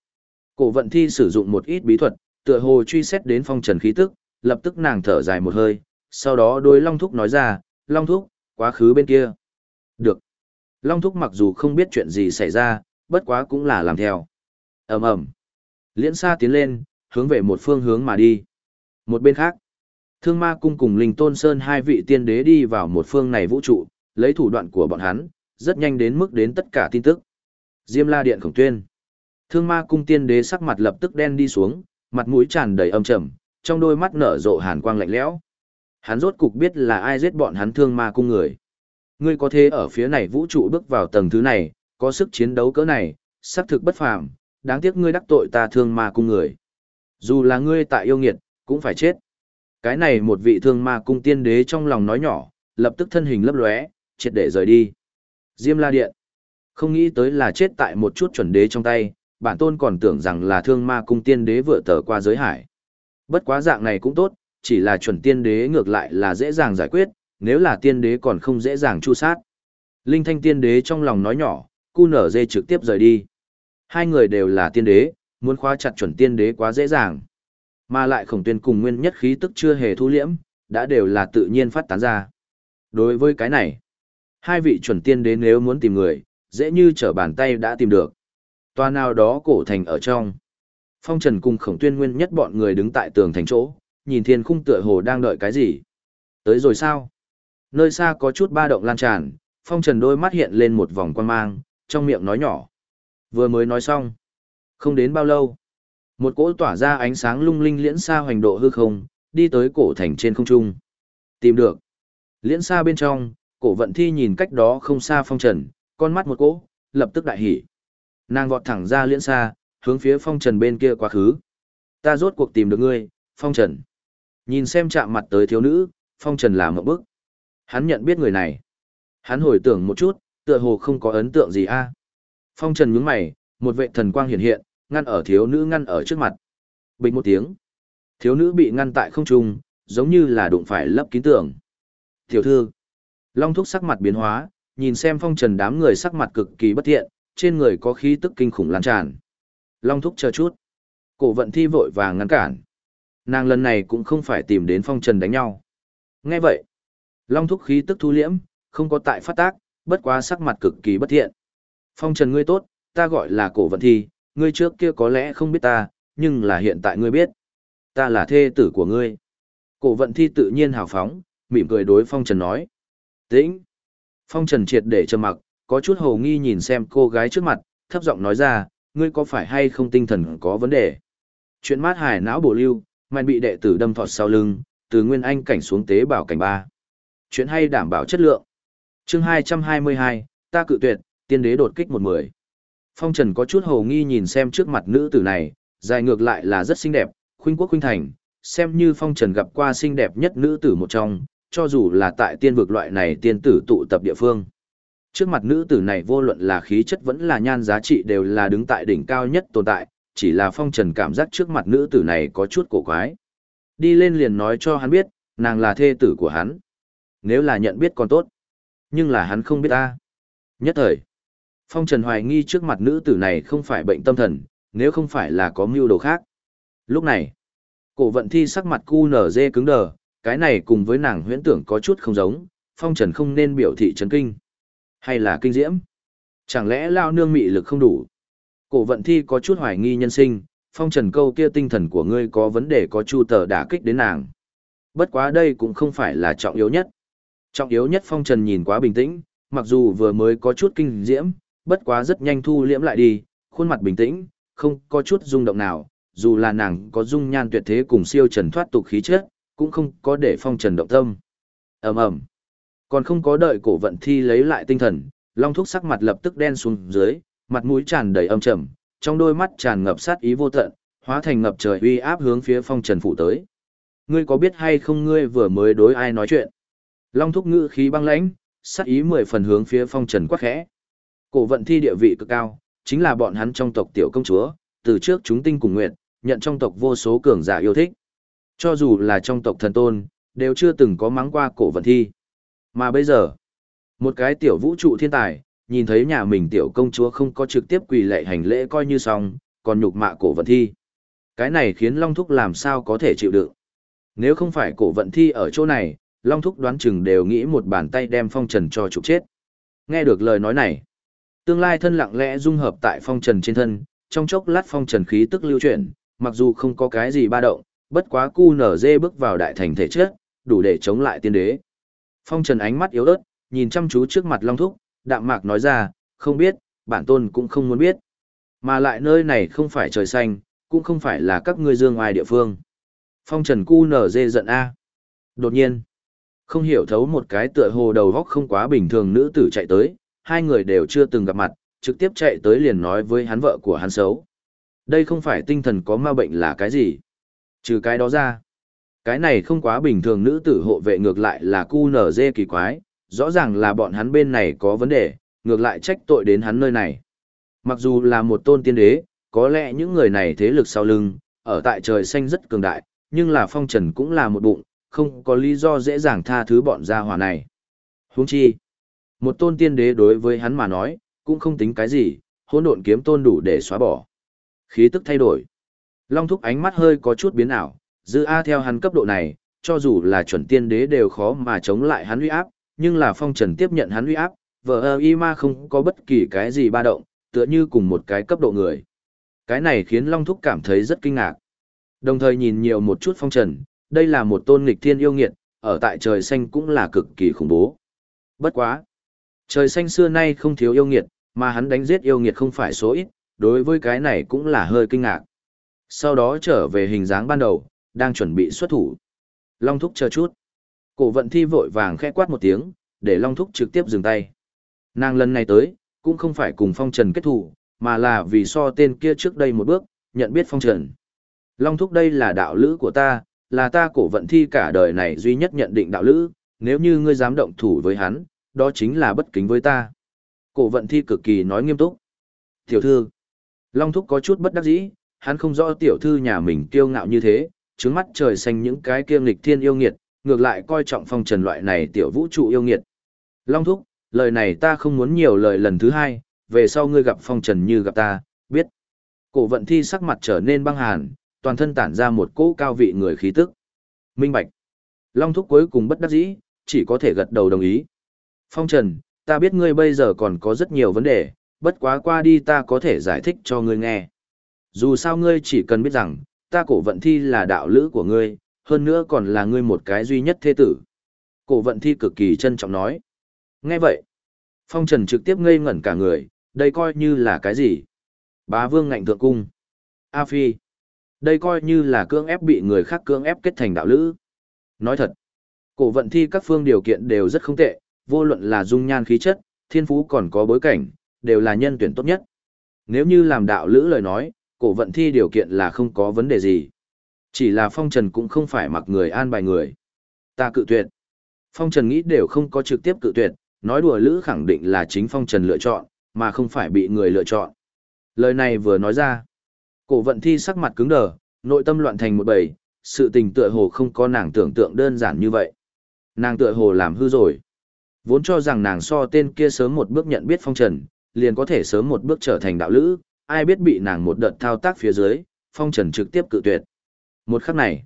cổ vận thi sử dụng một ít bí thuật, tựa hồ truy xét đến phong trần khí tức, lập tức nàng thở dài một hơi, sau đó đối Long Thúc nói ra, Long Thúc, quá khứ bên kia. Được. Long Thúc mặc dù không biết chuyện gì xảy ra, bất quá cũng là làm theo. ầm ầm Liễn xa tiến lên, hướng về một phương hướng mà đi. Một bên khác, Thương Ma Cung cùng Linh Tôn Sơn hai vị tiên đế đi vào một phương này vũ trụ, lấy thủ đoạn của bọn hắn, rất nhanh đến mức đến tất cả tin tức. Diêm La Điện Khổng Tuyên. Thương Ma Cung tiên đế sắc mặt lập tức đen đi xuống, mặt mũi tràn đầy âm trầm, trong đôi mắt nở rộ hàn quang lạnh lẽo. Hắn rốt cục biết là ai giết bọn hắn Thương Ma Cung người. Ngươi có thế ở phía này vũ trụ bước vào tầng thứ này, có sức chiến đấu cỡ này, xác thực bất phàm, đáng tiếc ngươi đắc tội ta Thương Ma Cung người. Dù là ngươi tại yêu nghiệt, cũng phải chết. Cái này một vị Thương Ma Cung tiên đế trong lòng nói nhỏ, lập tức thân hình lấp lóe, triệt để rời đi. Diêm La Điện. Không nghĩ tới là chết tại một chút chuẩn đế trong tay, bản tôn còn tưởng rằng là thương ma cung tiên đế vừa tờ qua giới hải. Bất quá dạng này cũng tốt, chỉ là chuẩn tiên đế ngược lại là dễ dàng giải quyết, nếu là tiên đế còn không dễ dàng chu sát. Linh thanh tiên đế trong lòng nói nhỏ, cu nở dê trực tiếp rời đi. Hai người đều là tiên đế, muốn khóa chặt chuẩn tiên đế quá dễ dàng. Mà lại khổng tuyên cùng nguyên nhất khí tức chưa hề thu liễm, đã đều là tự nhiên phát tán ra. Đối với cái này, hai vị chuẩn tiên đế nếu muốn tìm người, dễ như trở bàn tay đã tìm được. Toa nào đó cổ thành ở trong. Phong Trần cùng khổng tuyên nguyên nhất bọn người đứng tại tường thành chỗ, nhìn thiên khung tựa hồ đang đợi cái gì. Tới rồi sao? Nơi xa có chút ba động lan tràn, Phong Trần đôi mắt hiện lên một vòng quan mang, trong miệng nói nhỏ. Vừa mới nói xong. Không đến bao lâu. Một cỗ tỏa ra ánh sáng lung linh liễn xa hoành độ hư không, đi tới cổ thành trên không trung. Tìm được. Liễn xa bên trong, cổ vận thi nhìn cách đó không xa phong trần, con mắt một cỗ, lập tức đại hỉ. Nàng vọt thẳng ra liễn xa, hướng phía phong trần bên kia quá khứ. Ta rốt cuộc tìm được ngươi, phong trần. Nhìn xem chạm mặt tới thiếu nữ, phong trần làm một bức. Hắn nhận biết người này. Hắn hồi tưởng một chút, tựa hồ không có ấn tượng gì a. Phong trần nhướng mày, một vệ thần quang hiện hiện, ngăn ở thiếu nữ ngăn ở trước mặt. Bình một tiếng. Thiếu nữ bị ngăn tại không trung, giống như là đụng phải lấp kín tường. Tiểu thư. Long thúc sắc mặt biến hóa, nhìn xem phong trần đám người sắc mặt cực kỳ bất thiện, trên người có khí tức kinh khủng lan tràn. Long thúc chờ chút. Cổ vận thi vội vàng ngăn cản. Nàng lần này cũng không phải tìm đến phong trần đánh nhau. Nghe vậy. Long thúc khí tức thu liễm, không có tại phát tác, bất quá sắc mặt cực kỳ bất thiện. Phong trần ngươi tốt, ta gọi là cổ vận thi, ngươi trước kia có lẽ không biết ta, nhưng là hiện tại ngươi biết. Ta là thê tử của ngươi. Cổ vận thi tự nhiên hào phóng, mỉm cười đối phong trần nói. Tĩnh. Phong trần triệt để trầm mặc, có chút hồ nghi nhìn xem cô gái trước mặt, thấp giọng nói ra, ngươi có phải hay không tinh thần có vấn đề? Chuyện mát hải não bổ lưu, mạnh bị đệ tử đâm thọt sau lưng, từ nguyên anh cảnh xuống tế bảo cảnh ba. Chuyện hay đảm bảo chất lượng. chương 222, ta cự tuyệt, tiên đế đột kích một mười. Phong Trần có chút hồ nghi nhìn xem trước mặt nữ tử này, dài ngược lại là rất xinh đẹp, khuynh quốc khuynh thành, xem như Phong Trần gặp qua xinh đẹp nhất nữ tử một trong, cho dù là tại tiên vực loại này tiên tử tụ tập địa phương. Trước mặt nữ tử này vô luận là khí chất vẫn là nhan giá trị đều là đứng tại đỉnh cao nhất tồn tại, chỉ là Phong Trần cảm giác trước mặt nữ tử này có chút cổ quái. Đi lên liền nói cho hắn biết, nàng là thê tử của hắn. Nếu là nhận biết còn tốt. Nhưng là hắn không biết ta. Nhất thời, Phong Trần hoài nghi trước mặt nữ tử này không phải bệnh tâm thần, nếu không phải là có mưu đồ khác. Lúc này, cổ vận thi sắc mặt cu nở dê cứng đờ, cái này cùng với nàng huyễn tưởng có chút không giống, Phong Trần không nên biểu thị chấn kinh. Hay là kinh diễm? Chẳng lẽ lao nương mị lực không đủ? Cổ vận thi có chút hoài nghi nhân sinh, Phong Trần câu kia tinh thần của ngươi có vấn đề có chu tờ đả kích đến nàng. Bất quá đây cũng không phải là trọng yếu nhất. Trọng yếu nhất Phong Trần nhìn quá bình tĩnh, mặc dù vừa mới có chút kinh diễm, bất quá rất nhanh thu liễm lại đi, khuôn mặt bình tĩnh, không có chút rung động nào, dù là nàng có dung nhan tuyệt thế cùng siêu trần thoát tục khí chất, cũng không có để phong trần động tâm. ầm ầm còn không có đợi cổ vận thi lấy lại tinh thần, long thúc sắc mặt lập tức đen xuống dưới, mặt mũi tràn đầy âm trầm, trong đôi mắt tràn ngập sát ý vô tận, hóa thành ngập trời uy áp hướng phía phong trần phụ tới. Ngươi có biết hay không ngươi vừa mới đối ai nói chuyện? Long thúc ngữ khí băng lãnh, sát ý mười phần hướng phía phong trần quát khẽ. Cổ vận thi địa vị cực cao, chính là bọn hắn trong tộc tiểu công chúa, từ trước chúng tinh cùng nguyện, nhận trong tộc vô số cường giả yêu thích. Cho dù là trong tộc thần tôn, đều chưa từng có mắng qua cổ vận thi. Mà bây giờ, một cái tiểu vũ trụ thiên tài, nhìn thấy nhà mình tiểu công chúa không có trực tiếp quỳ lệ hành lễ coi như xong, còn nhục mạ cổ vận thi. Cái này khiến Long Thúc làm sao có thể chịu đựng. Nếu không phải cổ vận thi ở chỗ này, Long Thúc đoán chừng đều nghĩ một bàn tay đem phong trần cho trục chết. Nghe được lời nói này, Tương lai thân lặng lẽ dung hợp tại phong trần trên thân, trong chốc lát phong trần khí tức lưu chuyển, mặc dù không có cái gì ba động, bất quá cu nở dê bước vào đại thành thể chất, đủ để chống lại tiên đế. Phong trần ánh mắt yếu ớt, nhìn chăm chú trước mặt Long Thúc, đạm mạc nói ra, không biết, bản tôn cũng không muốn biết. Mà lại nơi này không phải trời xanh, cũng không phải là các ngươi dương ngoài địa phương. Phong trần cu nở dê giận A. Đột nhiên, không hiểu thấu một cái tựa hồ đầu góc không quá bình thường nữ tử chạy tới, hai người đều chưa từng gặp mặt, trực tiếp chạy tới liền nói với hắn vợ của hắn xấu. Đây không phải tinh thần có ma bệnh là cái gì? Trừ cái đó ra. Cái này không quá bình thường nữ tử hộ vệ ngược lại là cu nở dê kỳ quái, rõ ràng là bọn hắn bên này có vấn đề, ngược lại trách tội đến hắn nơi này. Mặc dù là một tôn tiên đế, có lẽ những người này thế lực sau lưng, ở tại trời xanh rất cường đại, nhưng là phong trần cũng là một bụng, không có lý do dễ dàng tha thứ bọn gia hỏa này. Huống chi, một tôn tiên đế đối với hắn mà nói, cũng không tính cái gì, hỗn độn kiếm tôn đủ để xóa bỏ. Khí tức thay đổi. Long thúc ánh mắt hơi có chút biến ảo, dư A theo hắn cấp độ này, cho dù là chuẩn tiên đế đều khó mà chống lại hắn uy áp, nhưng là phong trần tiếp nhận hắn uy áp, vợ ơ y ma không có bất kỳ cái gì ba động, tựa như cùng một cái cấp độ người. Cái này khiến Long Thúc cảm thấy rất kinh ngạc. Đồng thời nhìn nhiều một chút phong trần, đây là một tôn nghịch thiên yêu nghiệt, ở tại trời xanh cũng là cực kỳ khủng bố. Bất quá. Trời xanh xưa nay không thiếu yêu nghiệt, mà hắn đánh giết yêu nghiệt không phải số ít, đối với cái này cũng là hơi kinh ngạc. Sau đó trở về hình dáng ban đầu, đang chuẩn bị xuất thủ. Long thúc chờ chút. Cổ vận thi vội vàng khẽ quát một tiếng, để Long thúc trực tiếp dừng tay. Nàng lần này tới, cũng không phải cùng phong trần kết thủ, mà là vì so tên kia trước đây một bước, nhận biết phong trần. Long thúc đây là đạo lữ của ta, là ta cổ vận thi cả đời này duy nhất nhận định đạo lữ, nếu như ngươi dám động thủ với hắn, đó chính là bất kính với ta. Cổ vận thi cực kỳ nói nghiêm túc. Tiểu thư, Long thúc có chút bất đắc dĩ, hắn không rõ tiểu thư nhà mình kiêu ngạo như thế, trứng mắt trời xanh những cái kia nghịch thiên yêu nghiệt, ngược lại coi trọng phong trần loại này tiểu vũ trụ yêu nghiệt. Long thúc, lời này ta không muốn nhiều lời lần thứ hai, về sau ngươi gặp phong trần như gặp ta, biết. Cổ vận thi sắc mặt trở nên băng hàn, toàn thân tản ra một cỗ cao vị người khí tức. Minh bạch. Long thúc cuối cùng bất đắc dĩ, chỉ có thể gật đầu đồng ý. Phong trần, ta biết ngươi bây giờ còn có rất nhiều vấn đề, bất quá qua đi ta có thể giải thích cho ngươi nghe. Dù sao ngươi chỉ cần biết rằng, ta cổ vận thi là đạo lữ của ngươi, hơn nữa còn là ngươi một cái duy nhất thế tử. Cổ vận thi cực kỳ trân trọng nói. Nghe vậy, phong trần trực tiếp ngây ngẩn cả người, đây coi như là cái gì? Bá vương ngạnh thượng cung. A Phi. Đây coi như là cưỡng ép bị người khác cưỡng ép kết thành đạo lữ. Nói thật, cổ vận thi các phương điều kiện đều rất không tệ, vô luận là dung nhan khí chất, thiên phú còn có bối cảnh, đều là nhân tuyển tốt nhất. Nếu như làm đạo lữ lời nói, cổ vận thi điều kiện là không có vấn đề gì. Chỉ là phong trần cũng không phải mặc người an bài người. Ta cự tuyệt. Phong trần nghĩ đều không có trực tiếp cự tuyệt, nói đùa lữ khẳng định là chính phong trần lựa chọn, mà không phải bị người lựa chọn. Lời này vừa nói ra. Cổ vận thi sắc mặt cứng đờ, nội tâm loạn thành một bầy, sự tình tựa hồ không có nàng tưởng tượng đơn giản như vậy. Nàng tựa hồ làm hư rồi. Vốn cho rằng nàng so tên kia sớm một bước nhận biết phong trần, liền có thể sớm một bước trở thành đạo lữ, ai biết bị nàng một đợt thao tác phía dưới, phong trần trực tiếp cự tuyệt. Một khắc này,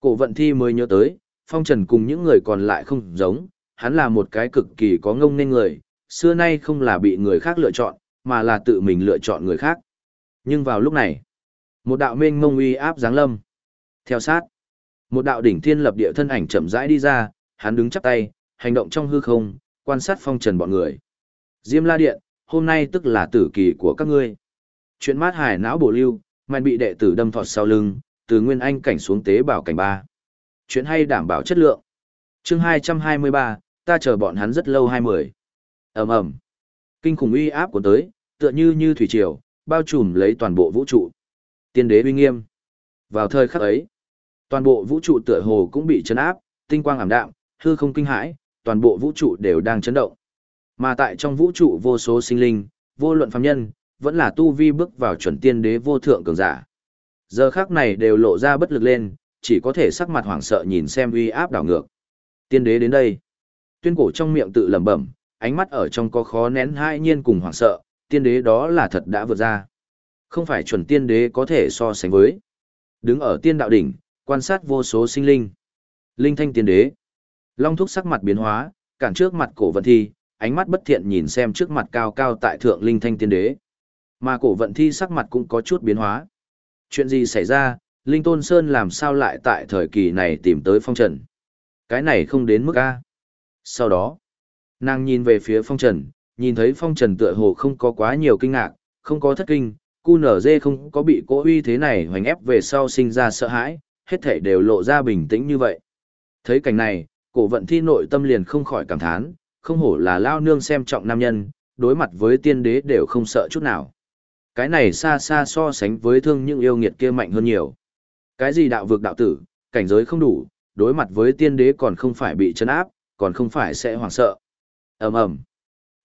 cổ vận thi mới nhớ tới, phong trần cùng những người còn lại không giống, hắn là một cái cực kỳ có ngông nên người, xưa nay không là bị người khác lựa chọn, mà là tự mình lựa chọn người khác. Nhưng vào lúc này, một đạo mênh mông uy áp giáng lâm. Theo sát, một đạo đỉnh thiên lập địa thân ảnh chậm rãi đi ra, hắn đứng chắp tay, hành động trong hư không, quan sát phong trần bọn người. Diêm La Điện, hôm nay tức là tử kỳ của các ngươi. Chuyện mát hải não bổ lưu, mạnh bị đệ tử đâm thọt sau lưng, từ nguyên anh cảnh xuống tế bảo cảnh ba. Chuyện hay đảm bảo chất lượng. Chương 223, ta chờ bọn hắn rất lâu 20. Ầm ầm. Kinh khủng uy áp của tới, tựa như như thủy triều, bao trùm lấy toàn bộ vũ trụ. Tiên đế uy nghiêm. Vào thời khắc ấy, toàn bộ vũ trụ tựa hồ cũng bị chấn áp, tinh quang ảm đạm, hư không kinh hãi, toàn bộ vũ trụ đều đang chấn động. Mà tại trong vũ trụ vô số sinh linh, vô luận phàm nhân, vẫn là tu vi bước vào chuẩn tiên đế vô thượng cường giả. Giờ khắc này đều lộ ra bất lực lên, chỉ có thể sắc mặt hoảng sợ nhìn xem uy áp đảo ngược. Tiên đế đến đây. Tuyên cổ trong miệng tự lẩm bẩm, ánh mắt ở trong có khó nén hai nhiên cùng hoảng sợ, tiên đế đó là thật đã vượt ra. Không phải chuẩn tiên đế có thể so sánh với. Đứng ở tiên đạo đỉnh, quan sát vô số sinh linh. Linh thanh tiên đế. Long thúc sắc mặt biến hóa, cản trước mặt cổ vận thi, ánh mắt bất thiện nhìn xem trước mặt cao cao tại thượng linh thanh tiên đế. Mà cổ vận thi sắc mặt cũng có chút biến hóa. Chuyện gì xảy ra, Linh Tôn Sơn làm sao lại tại thời kỳ này tìm tới phong trần? Cái này không đến mức A. Sau đó, nàng nhìn về phía phong trần, nhìn thấy phong trần tựa hồ không có quá nhiều kinh ngạc, không có thất kinh, cu nở dê không có bị cố uy thế này hoành ép về sau sinh ra sợ hãi, hết thể đều lộ ra bình tĩnh như vậy. Thấy cảnh này, cổ vận thi nội tâm liền không khỏi cảm thán, không hổ là lao nương xem trọng nam nhân, đối mặt với tiên đế đều không sợ chút nào. Cái này xa xa so sánh với thương những yêu nghiệt kia mạnh hơn nhiều. Cái gì đạo vực đạo tử, cảnh giới không đủ, đối mặt với tiên đế còn không phải bị chấn áp, còn không phải sẽ hoảng sợ. ầm ầm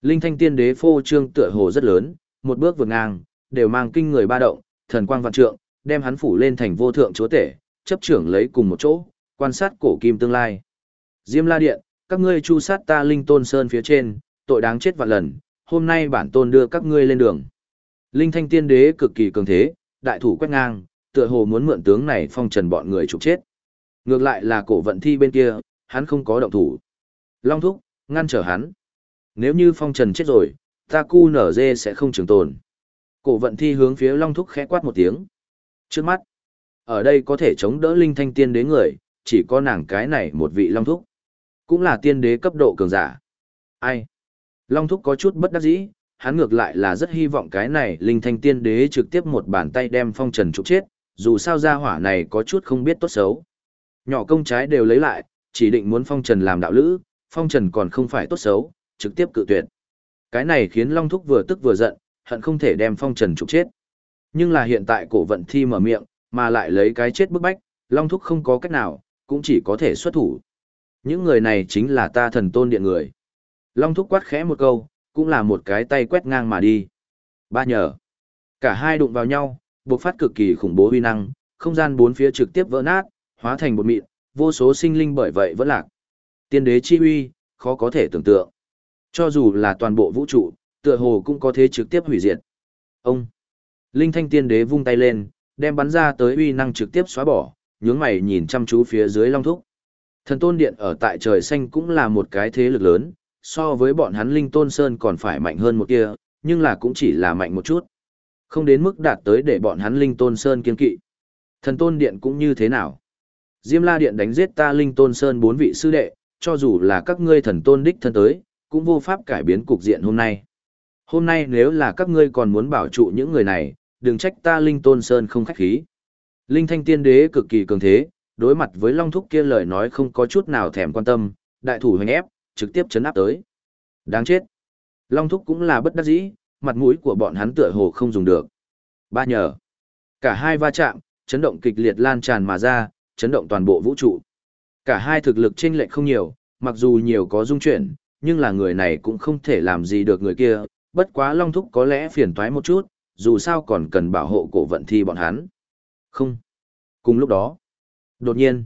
Linh thanh tiên đế phô trương tựa hồ rất lớn, một bước vượt ngang, đều mang kinh người ba động, thần quang vạn trượng, đem hắn phủ lên thành vô thượng chúa tể, chấp trưởng lấy cùng một chỗ, quan sát cổ kim tương lai. Diêm La Điện, các ngươi chu sát ta Linh Tôn Sơn phía trên, tội đáng chết vạn lần, hôm nay bản tôn đưa các ngươi lên đường. Linh Thanh Tiên Đế cực kỳ cường thế, đại thủ quét ngang, tựa hồ muốn mượn tướng này phong trần bọn người trục chết. Ngược lại là cổ vận thi bên kia, hắn không có động thủ. Long thúc, ngăn trở hắn. Nếu như phong trần chết rồi, ta cu nở dê sẽ không trường tồn. Cổ vận thi hướng phía long thúc khẽ quát một tiếng. Trước mắt, ở đây có thể chống đỡ linh thanh tiên đế người, chỉ có nàng cái này một vị long thúc. Cũng là tiên đế cấp độ cường giả. Ai? Long thúc có chút bất đắc dĩ, hắn ngược lại là rất hy vọng cái này linh thanh tiên đế trực tiếp một bàn tay đem phong trần trục chết, dù sao gia hỏa này có chút không biết tốt xấu. Nhỏ công trái đều lấy lại, chỉ định muốn phong trần làm đạo lữ, phong trần còn không phải tốt xấu, trực tiếp cự tuyệt. Cái này khiến Long Thúc vừa tức vừa giận, hận không thể đem phong trần trục chết. Nhưng là hiện tại cổ vận thi mở miệng, mà lại lấy cái chết bức bách, Long Thúc không có cách nào, cũng chỉ có thể xuất thủ. Những người này chính là ta thần tôn điện người. Long Thúc quát khẽ một câu, cũng là một cái tay quét ngang mà đi. Ba nhờ. Cả hai đụng vào nhau, bộc phát cực kỳ khủng bố uy năng, không gian bốn phía trực tiếp vỡ nát, hóa thành một mịn, vô số sinh linh bởi vậy vẫn lạc. Tiên đế chi uy, khó có thể tưởng tượng. Cho dù là toàn bộ vũ trụ, tựa hồ cũng có thể trực tiếp hủy diệt. Ông. Linh thanh tiên đế vung tay lên, đem bắn ra tới uy năng trực tiếp xóa bỏ, nhướng mày nhìn chăm chú phía dưới long thúc. Thần tôn điện ở tại trời xanh cũng là một cái thế lực lớn, so với bọn hắn linh tôn sơn còn phải mạnh hơn một kia, nhưng là cũng chỉ là mạnh một chút. Không đến mức đạt tới để bọn hắn linh tôn sơn kiên kỵ. Thần tôn điện cũng như thế nào? Diêm la điện đánh giết ta linh tôn sơn bốn vị sư đệ, cho dù là các ngươi thần tôn đích thân tới, cũng vô pháp cải biến cục diện hôm nay. Hôm nay nếu là các ngươi còn muốn bảo trụ những người này, đừng trách ta linh tôn sơn không khách khí. Linh thanh tiên đế cực kỳ cường thế, đối mặt với long thúc kia lời nói không có chút nào thèm quan tâm, đại thủ hành ép, trực tiếp chấn áp tới. Đáng chết. Long thúc cũng là bất đắc dĩ, mặt mũi của bọn hắn tựa hồ không dùng được. Ba nhờ. Cả hai va chạm, chấn động kịch liệt lan tràn mà ra, chấn động toàn bộ vũ trụ. Cả hai thực lực chênh lệch không nhiều, mặc dù nhiều có dung chuyển, nhưng là người này cũng không thể làm gì được người kia, bất quá Long Thúc có lẽ phiền toái một chút, dù sao còn cần bảo hộ cổ vận thi bọn hắn. Không. Cùng lúc đó, đột nhiên,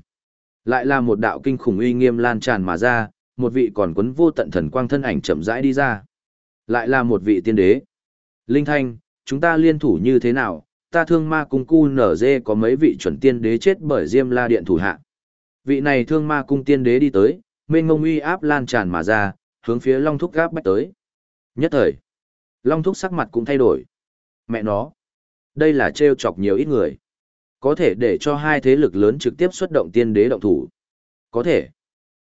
lại là một đạo kinh khủng uy nghiêm lan tràn mà ra, một vị còn quấn vô tận thần quang thân ảnh chậm rãi đi ra. Lại là một vị tiên đế. Linh Thanh, chúng ta liên thủ như thế nào? Ta thương ma cung cu nở dê có mấy vị chuẩn tiên đế chết bởi Diêm La Điện thủ hạ. Vị này thương ma cung tiên đế đi tới, mênh ngông uy áp lan tràn mà ra, hướng phía Long Thúc gáp bách tới. Nhất thời, Long Thúc sắc mặt cũng thay đổi. Mẹ nó, đây là trêu chọc nhiều ít người. Có thể để cho hai thế lực lớn trực tiếp xuất động tiên đế động thủ. Có thể.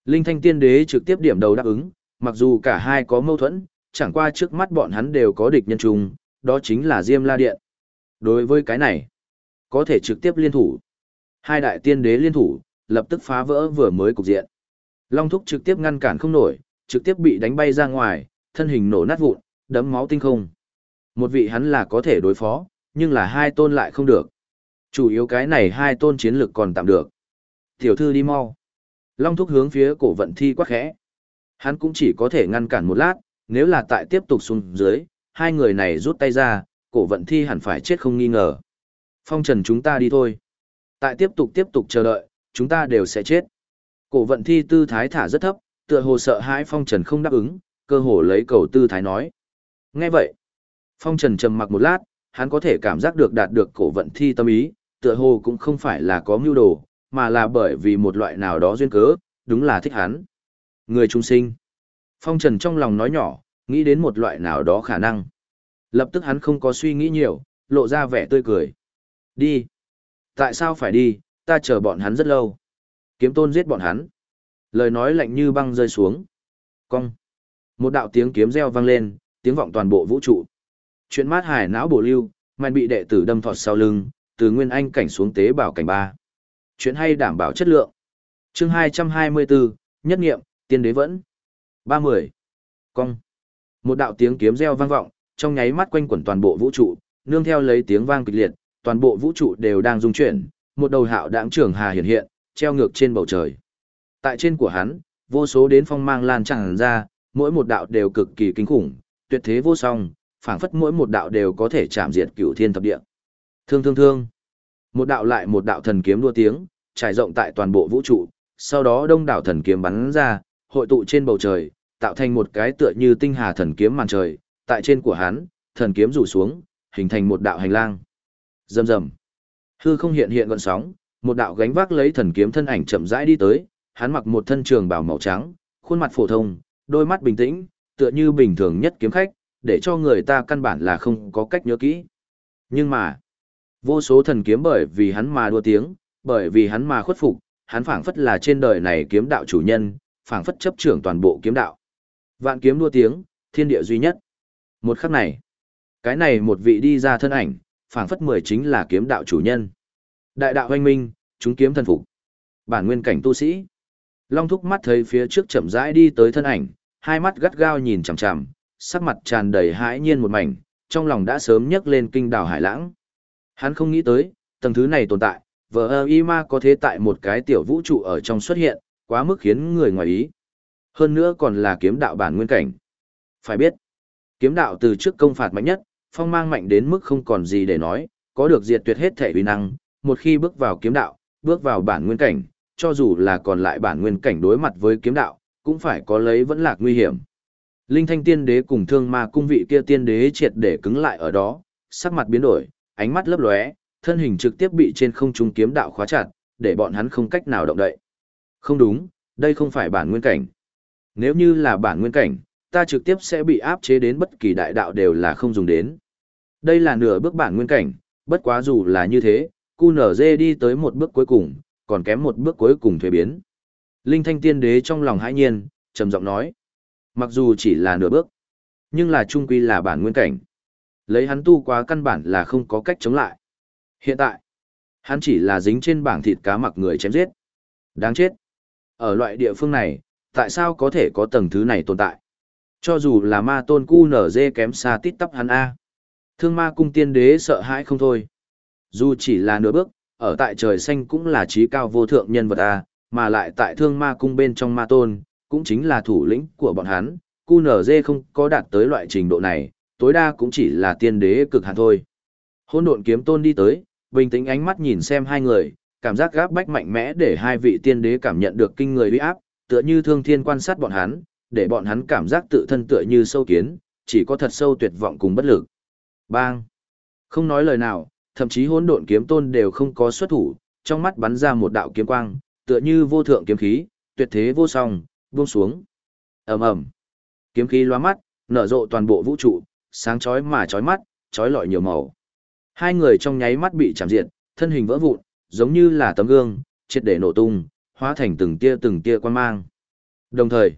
Linh thanh tiên đế trực tiếp điểm đầu đáp ứng, mặc dù cả hai có mâu thuẫn, chẳng qua trước mắt bọn hắn đều có địch nhân chung, đó chính là Diêm La Điện. Đối với cái này, có thể trực tiếp liên thủ. Hai đại tiên đế liên thủ, lập tức phá vỡ vừa mới cục diện. Long Thúc trực tiếp ngăn cản không nổi, trực tiếp bị đánh bay ra ngoài, thân hình nổ nát vụn, đấm máu tinh không. Một vị hắn là có thể đối phó, nhưng là hai tôn lại không được. Chủ yếu cái này hai tôn chiến lực còn tạm được. Tiểu thư đi mau. Long thúc hướng phía cổ vận thi quá khẽ. Hắn cũng chỉ có thể ngăn cản một lát, nếu là tại tiếp tục xuống dưới, hai người này rút tay ra, cổ vận thi hẳn phải chết không nghi ngờ. Phong trần chúng ta đi thôi. Tại tiếp tục tiếp tục chờ đợi, chúng ta đều sẽ chết. Cổ vận thi tư thái thả rất thấp, tựa hồ sợ hãi phong trần không đáp ứng, cơ hồ lấy cầu tư thái nói. Nghe vậy, phong trần trầm mặc một lát, hắn có thể cảm giác được đạt được cổ vận thi tâm ý, tựa hồ cũng không phải là có mưu đồ, mà là bởi vì một loại nào đó duyên cớ, đúng là thích hắn. Người trung sinh. Phong trần trong lòng nói nhỏ, nghĩ đến một loại nào đó khả năng. Lập tức hắn không có suy nghĩ nhiều, lộ ra vẻ tươi cười. Đi. Tại sao phải đi, ta chờ bọn hắn rất lâu. Kiếm tôn giết bọn hắn. Lời nói lạnh như băng rơi xuống. Cong. Một đạo tiếng kiếm reo vang lên, tiếng vọng toàn bộ vũ trụ. Chuyện mát hải não bổ lưu, mạnh bị đệ tử đâm thọt sau lưng, từ nguyên anh cảnh xuống tế bảo cảnh ba. Chuyện hay đảm bảo chất lượng. Chương 224, nhất nghiệm, tiên đế vẫn. 30. Cong. Một đạo tiếng kiếm reo vang vọng, trong nháy mắt quanh quẩn toàn bộ vũ trụ, nương theo lấy tiếng vang kịch liệt, toàn bộ vũ trụ đều đang rung chuyển, một đầu hạo đãng trưởng hà hiện hiện, treo ngược trên bầu trời. Tại trên của hắn, vô số đến phong mang lan tràn ra, mỗi một đạo đều cực kỳ kinh khủng, tuyệt thế vô song, phảng phất mỗi một đạo đều có thể chạm diệt cửu thiên thập địa. Thương thương thương. Một đạo lại một đạo thần kiếm đua tiếng, trải rộng tại toàn bộ vũ trụ, sau đó đông đảo thần kiếm bắn ra, hội tụ trên bầu trời, tạo thành một cái tựa như tinh hà thần kiếm màn trời, tại trên của hắn, thần kiếm rủ xuống, hình thành một đạo hành lang. Rầm rầm. Hư không hiện hiện gợn sóng, một đạo gánh vác lấy thần kiếm thân ảnh chậm rãi đi tới, hắn mặc một thân trường bào màu trắng, khuôn mặt phổ thông, đôi mắt bình tĩnh, tựa như bình thường nhất kiếm khách, để cho người ta căn bản là không có cách nhớ kỹ. Nhưng mà, vô số thần kiếm bởi vì hắn mà đua tiếng, bởi vì hắn mà khuất phục, hắn phảng phất là trên đời này kiếm đạo chủ nhân, phảng phất chấp trưởng toàn bộ kiếm đạo. Vạn kiếm đua tiếng, thiên địa duy nhất. Một khắc này, cái này một vị đi ra thân ảnh, phảng phất mười chính là kiếm đạo chủ nhân. Đại đạo hoanh minh, chúng kiếm thần phục. Bản nguyên cảnh tu sĩ. Long thúc mắt thấy phía trước chậm rãi đi tới thân ảnh, hai mắt gắt gao nhìn chằm chằm, sắc mặt tràn đầy hãi nhiên một mảnh, trong lòng đã sớm nhấc lên kinh đảo hải lãng. Hắn không nghĩ tới, tầng thứ này tồn tại, vờ ơ y ma có thế tại một cái tiểu vũ trụ ở trong xuất hiện, quá mức khiến người ngoài ý. Hơn nữa còn là kiếm đạo bản nguyên cảnh. Phải biết, kiếm đạo từ trước công phạt mạnh nhất, phong mang mạnh đến mức không còn gì để nói, có được diệt tuyệt hết thể uy năng, một khi bước vào kiếm đạo, bước vào bản nguyên cảnh, cho dù là còn lại bản nguyên cảnh đối mặt với kiếm đạo, cũng phải có lấy vẫn lạc nguy hiểm. Linh thanh tiên đế cùng thương ma cung vị kia tiên đế triệt để cứng lại ở đó, sắc mặt biến đổi, ánh mắt lấp lóe, thân hình trực tiếp bị trên không trung kiếm đạo khóa chặt, để bọn hắn không cách nào động đậy. Không đúng, đây không phải bản nguyên cảnh. Nếu như là bản nguyên cảnh, ta trực tiếp sẽ bị áp chế đến bất kỳ đại đạo đều là không dùng đến. Đây là nửa bước bản nguyên cảnh, bất quá dù là như thế, QNZ đi tới một bước cuối cùng, còn kém một bước cuối cùng thuế biến. Linh thanh tiên đế trong lòng hãi nhiên, trầm giọng nói. Mặc dù chỉ là nửa bước, nhưng là trung quy là bản nguyên cảnh. Lấy hắn tu quá căn bản là không có cách chống lại. Hiện tại, hắn chỉ là dính trên bảng thịt cá mặc người chém giết. Đáng chết. Ở loại địa phương này, tại sao có thể có tầng thứ này tồn tại? Cho dù là ma tôn cu nở dê kém xa tít tắp hắn A. Thương ma cung tiên đế sợ hãi không thôi. Dù chỉ là nửa bước, ở tại trời xanh cũng là trí cao vô thượng nhân vật A, mà lại tại thương ma cung bên trong ma tôn, cũng chính là thủ lĩnh của bọn hắn. Cu nở dê không có đạt tới loại trình độ này, tối đa cũng chỉ là tiên đế cực hạn thôi. Hôn độn kiếm tôn đi tới, bình tĩnh ánh mắt nhìn xem hai người, cảm giác gáp bách mạnh mẽ để hai vị tiên đế cảm nhận được kinh người uy áp, tựa như thương thiên quan sát bọn hắn, để bọn hắn cảm giác tự thân tựa như sâu kiến, chỉ có thật sâu tuyệt vọng cùng bất lực. Bang! Không nói lời nào, thậm chí hỗn độn kiếm tôn đều không có xuất thủ, trong mắt bắn ra một đạo kiếm quang, tựa như vô thượng kiếm khí, tuyệt thế vô song, buông xuống. Ầm ầm. Kiếm khí lóa mắt, nở rộ toàn bộ vũ trụ, sáng chói mà chói mắt, chói lọi nhiều màu. Hai người trong nháy mắt bị chạm diệt, thân hình vỡ vụn, giống như là tấm gương, triệt để nổ tung, hóa thành từng tia từng tia quan mang. Đồng thời,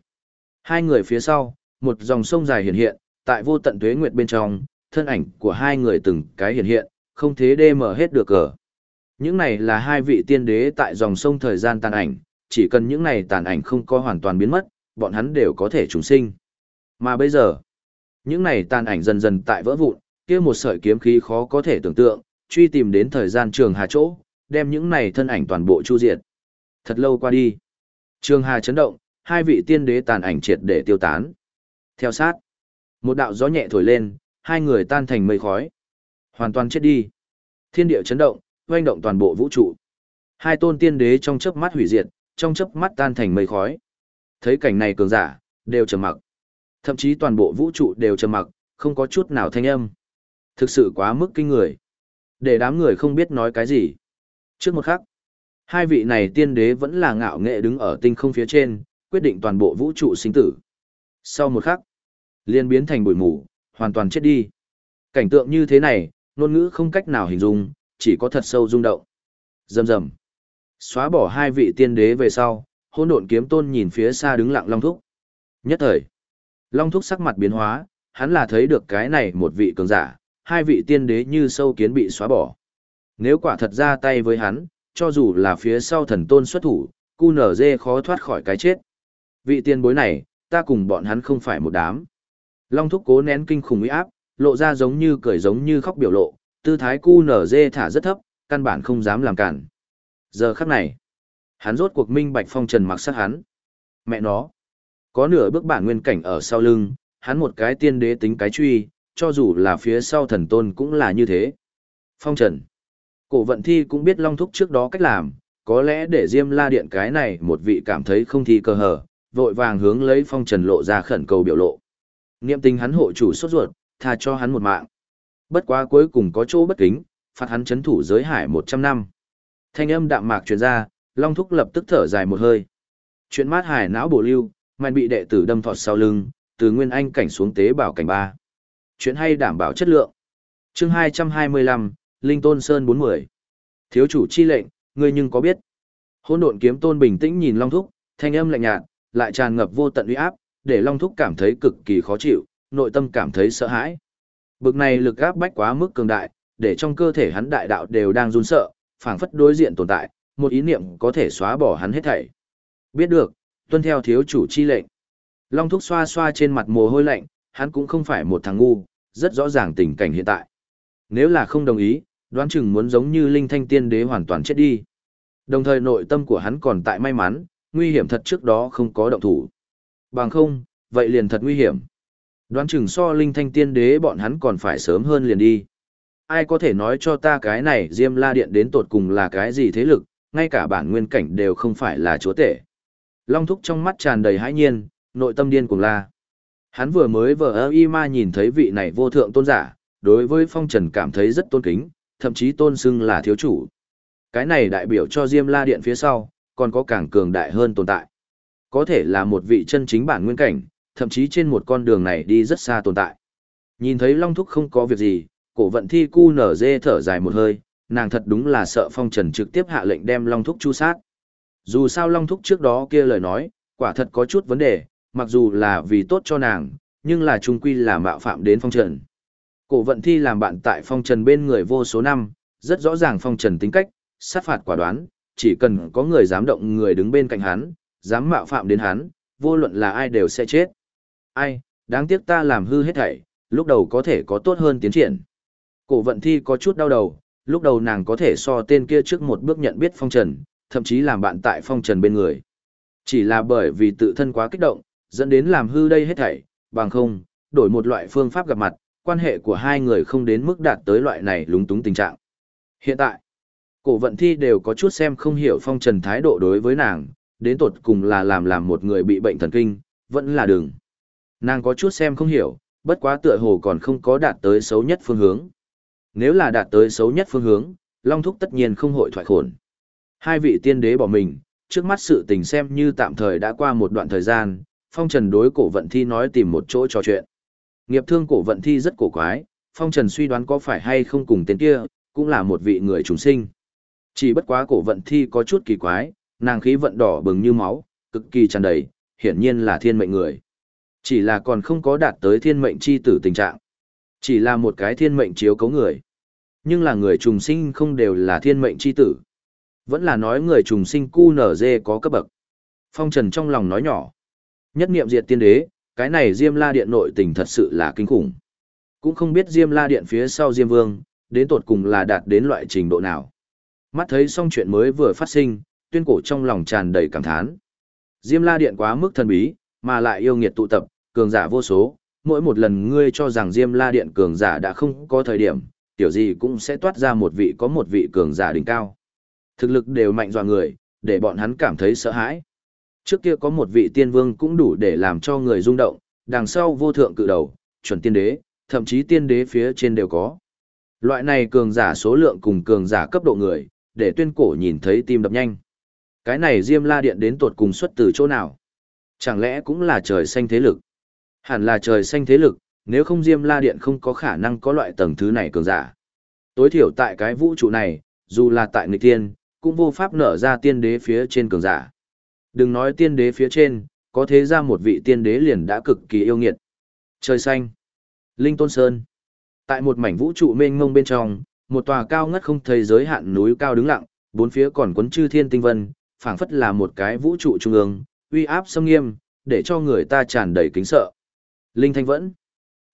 hai người phía sau, một dòng sông dài hiện hiện, tại vô tận tuế nguyệt bên trong, thân ảnh của hai người từng cái hiện hiện, không thế đê mở hết được cờ. Những này là hai vị tiên đế tại dòng sông thời gian tàn ảnh, chỉ cần những này tàn ảnh không có hoàn toàn biến mất, bọn hắn đều có thể trùng sinh. Mà bây giờ, những này tàn ảnh dần dần tại vỡ vụn, kia một sợi kiếm khí khó có thể tưởng tượng, truy tìm đến thời gian trường hà chỗ, đem những này thân ảnh toàn bộ chu diệt. Thật lâu qua đi, trường hà chấn động, hai vị tiên đế tàn ảnh triệt để tiêu tán. Theo sát, một đạo gió nhẹ thổi lên, hai người tan thành mây khói. Hoàn toàn chết đi. Thiên địa chấn động, hoành động toàn bộ vũ trụ. Hai tôn tiên đế trong chớp mắt hủy diệt, trong chớp mắt tan thành mây khói. Thấy cảnh này cường giả, đều trầm mặc. Thậm chí toàn bộ vũ trụ đều trầm mặc, không có chút nào thanh âm. Thực sự quá mức kinh người. Để đám người không biết nói cái gì. Trước một khắc, hai vị này tiên đế vẫn là ngạo nghệ đứng ở tinh không phía trên, quyết định toàn bộ vũ trụ sinh tử. Sau một khắc, liên biến thành bụi mù, hoàn toàn chết đi. Cảnh tượng như thế này, ngôn ngữ không cách nào hình dung, chỉ có thật sâu rung động. Rầm rầm. Xóa bỏ hai vị tiên đế về sau, hôn độn kiếm tôn nhìn phía xa đứng lặng Long Thúc. Nhất thời, Long Thúc sắc mặt biến hóa, hắn là thấy được cái này một vị cường giả, hai vị tiên đế như sâu kiến bị xóa bỏ. Nếu quả thật ra tay với hắn, cho dù là phía sau thần tôn xuất thủ, cu nở dê khó thoát khỏi cái chết. Vị tiên bối này, ta cùng bọn hắn không phải một đám. Long thúc cố nén kinh khủng uy áp, lộ ra giống như cười giống như khóc biểu lộ, tư thái cu nở dê thả rất thấp, căn bản không dám làm cản. Giờ khắc này, hắn rốt cuộc minh bạch phong trần mặc sát hắn. Mẹ nó, có nửa bước bản nguyên cảnh ở sau lưng, hắn một cái tiên đế tính cái truy, cho dù là phía sau thần tôn cũng là như thế. Phong trần, cổ vận thi cũng biết long thúc trước đó cách làm, có lẽ để Diêm La Điện cái này một vị cảm thấy không thi cơ hở, vội vàng hướng lấy phong trần lộ ra khẩn cầu biểu lộ. Niệm tình hắn hộ chủ sốt ruột, tha cho hắn một mạng. Bất quá cuối cùng có chỗ bất kính, phạt hắn chấn thủ giới hải 100 năm. Thanh âm đạm mạc truyền ra, Long Thúc lập tức thở dài một hơi. Chuyện mát hải não bổ lưu, mạnh bị đệ tử đâm thọt sau lưng, từ nguyên anh cảnh xuống tế bảo cảnh ba. Chuyện hay đảm bảo chất lượng. Chương 225, Linh Tôn Sơn 40. Thiếu chủ chi lệnh, ngươi nhưng có biết? Hỗn độn kiếm tôn bình tĩnh nhìn Long Thúc, thanh âm lạnh nhạt, lại tràn ngập vô tận uy áp, để Long Thúc cảm thấy cực kỳ khó chịu, nội tâm cảm thấy sợ hãi. Bực này lực áp bách quá mức cường đại, để trong cơ thể hắn đại đạo đều đang run sợ, phảng phất đối diện tồn tại, một ý niệm có thể xóa bỏ hắn hết thảy. Biết được, tuân theo thiếu chủ chi lệnh. Long Thúc xoa xoa trên mặt mồ hôi lạnh, hắn cũng không phải một thằng ngu, rất rõ ràng tình cảnh hiện tại. Nếu là không đồng ý, đoán chừng muốn giống như linh thanh tiên đế hoàn toàn chết đi. Đồng thời nội tâm của hắn còn tại may mắn, nguy hiểm thật trước đó không có động thủ. Bằng không, vậy liền thật nguy hiểm. Đoán chừng so linh thanh tiên đế bọn hắn còn phải sớm hơn liền đi. Ai có thể nói cho ta cái này Diêm La Điện đến tột cùng là cái gì thế lực, ngay cả bản nguyên cảnh đều không phải là chúa tể. Long thúc trong mắt tràn đầy hãi nhiên, nội tâm điên cuồng la. Hắn vừa mới vờ ơ y ma nhìn thấy vị này vô thượng tôn giả, đối với phong trần cảm thấy rất tôn kính, thậm chí tôn xưng là thiếu chủ. Cái này đại biểu cho Diêm La Điện phía sau, còn có càng cường đại hơn tồn tại. Có thể là một vị chân chính bản nguyên cảnh, thậm chí trên một con đường này đi rất xa tồn tại. Nhìn thấy Long Thúc không có việc gì, cổ vận thi cu nở dê thở dài một hơi, nàng thật đúng là sợ phong trần trực tiếp hạ lệnh đem Long Thúc chu sát. Dù sao Long Thúc trước đó kia lời nói, quả thật có chút vấn đề, mặc dù là vì tốt cho nàng, nhưng là trung quy là mạo phạm đến phong trần. Cổ vận thi làm bạn tại phong trần bên người vô số năm, rất rõ ràng phong trần tính cách, sát phạt quả đoán, chỉ cần có người dám động người đứng bên cạnh hắn, dám mạo phạm đến hắn, vô luận là ai đều sẽ chết. Ai, đáng tiếc ta làm hư hết thảy, lúc đầu có thể có tốt hơn tiến triển. Cổ vận thi có chút đau đầu, lúc đầu nàng có thể so tên kia trước một bước nhận biết phong trần, thậm chí làm bạn tại phong trần bên người. Chỉ là bởi vì tự thân quá kích động, dẫn đến làm hư đây hết thảy, bằng không, đổi một loại phương pháp gặp mặt, quan hệ của hai người không đến mức đạt tới loại này lúng túng tình trạng. Hiện tại, cổ vận thi đều có chút xem không hiểu phong trần thái độ đối với nàng, đến tột cùng là làm làm một người bị bệnh thần kinh, vẫn là đường. Nàng có chút xem không hiểu, bất quá tựa hồ còn không có đạt tới xấu nhất phương hướng. Nếu là đạt tới xấu nhất phương hướng, Long Thúc tất nhiên không hội thoại khổn. Hai vị tiên đế bỏ mình, trước mắt sự tình xem như tạm thời đã qua một đoạn thời gian, Phong Trần đối cổ vận thi nói tìm một chỗ trò chuyện. Nghiệp thương cổ vận thi rất cổ quái, Phong Trần suy đoán có phải hay không cùng tên kia, cũng là một vị người trùng sinh. Chỉ bất quá cổ vận thi có chút kỳ quái, nàng khí vận đỏ bừng như máu, cực kỳ tràn đầy, hiển nhiên là thiên mệnh người. Chỉ là còn không có đạt tới thiên mệnh chi tử tình trạng. Chỉ là một cái thiên mệnh chiếu cấu người. Nhưng là người trùng sinh không đều là thiên mệnh chi tử. Vẫn là nói người trùng sinh cu nở dê có cấp bậc. Phong Trần trong lòng nói nhỏ. Nhất niệm diệt tiên đế, cái này Diêm La Điện nội tình thật sự là kinh khủng. Cũng không biết Diêm La Điện phía sau Diêm Vương, đến tột cùng là đạt đến loại trình độ nào. Mắt thấy xong chuyện mới vừa phát sinh, tuyên cổ trong lòng tràn đầy cảm thán. Diêm La Điện quá mức thần bí, mà lại yêu nghiệt tụ tập, cường giả vô số, mỗi một lần ngươi cho rằng Diêm La Điện cường giả đã không có thời điểm, tiểu gì cũng sẽ toát ra một vị có một vị cường giả đỉnh cao. Thực lực đều mạnh dọa người, để bọn hắn cảm thấy sợ hãi. Trước kia có một vị tiên vương cũng đủ để làm cho người rung động, đằng sau vô thượng cự đầu, chuẩn tiên đế, thậm chí tiên đế phía trên đều có. Loại này cường giả số lượng cùng cường giả cấp độ người, để tuyên cổ nhìn thấy tim đập nhanh. Cái này Diêm La Điện đến tột cùng xuất từ chỗ nào? Chẳng lẽ cũng là trời xanh thế lực? Hẳn là trời xanh thế lực, nếu không Diêm La Điện không có khả năng có loại tầng thứ này cường giả. Tối thiểu tại cái vũ trụ này, dù là tại nghịch tiên, cũng vô pháp nở ra tiên đế phía trên cường giả. Đừng nói tiên đế phía trên, có thế ra một vị tiên đế liền đã cực kỳ yêu nghiệt. Trời xanh. Linh Tôn Sơn. Tại một mảnh vũ trụ mênh mông bên trong, một tòa cao ngất không thấy giới hạn núi cao đứng lặng, bốn phía còn quấn chư thiên tinh vân, phảng phất là một cái vũ trụ trung ương, uy áp xâm nghiêm, để cho người ta tràn đầy kính sợ. Linh Thanh vẫn.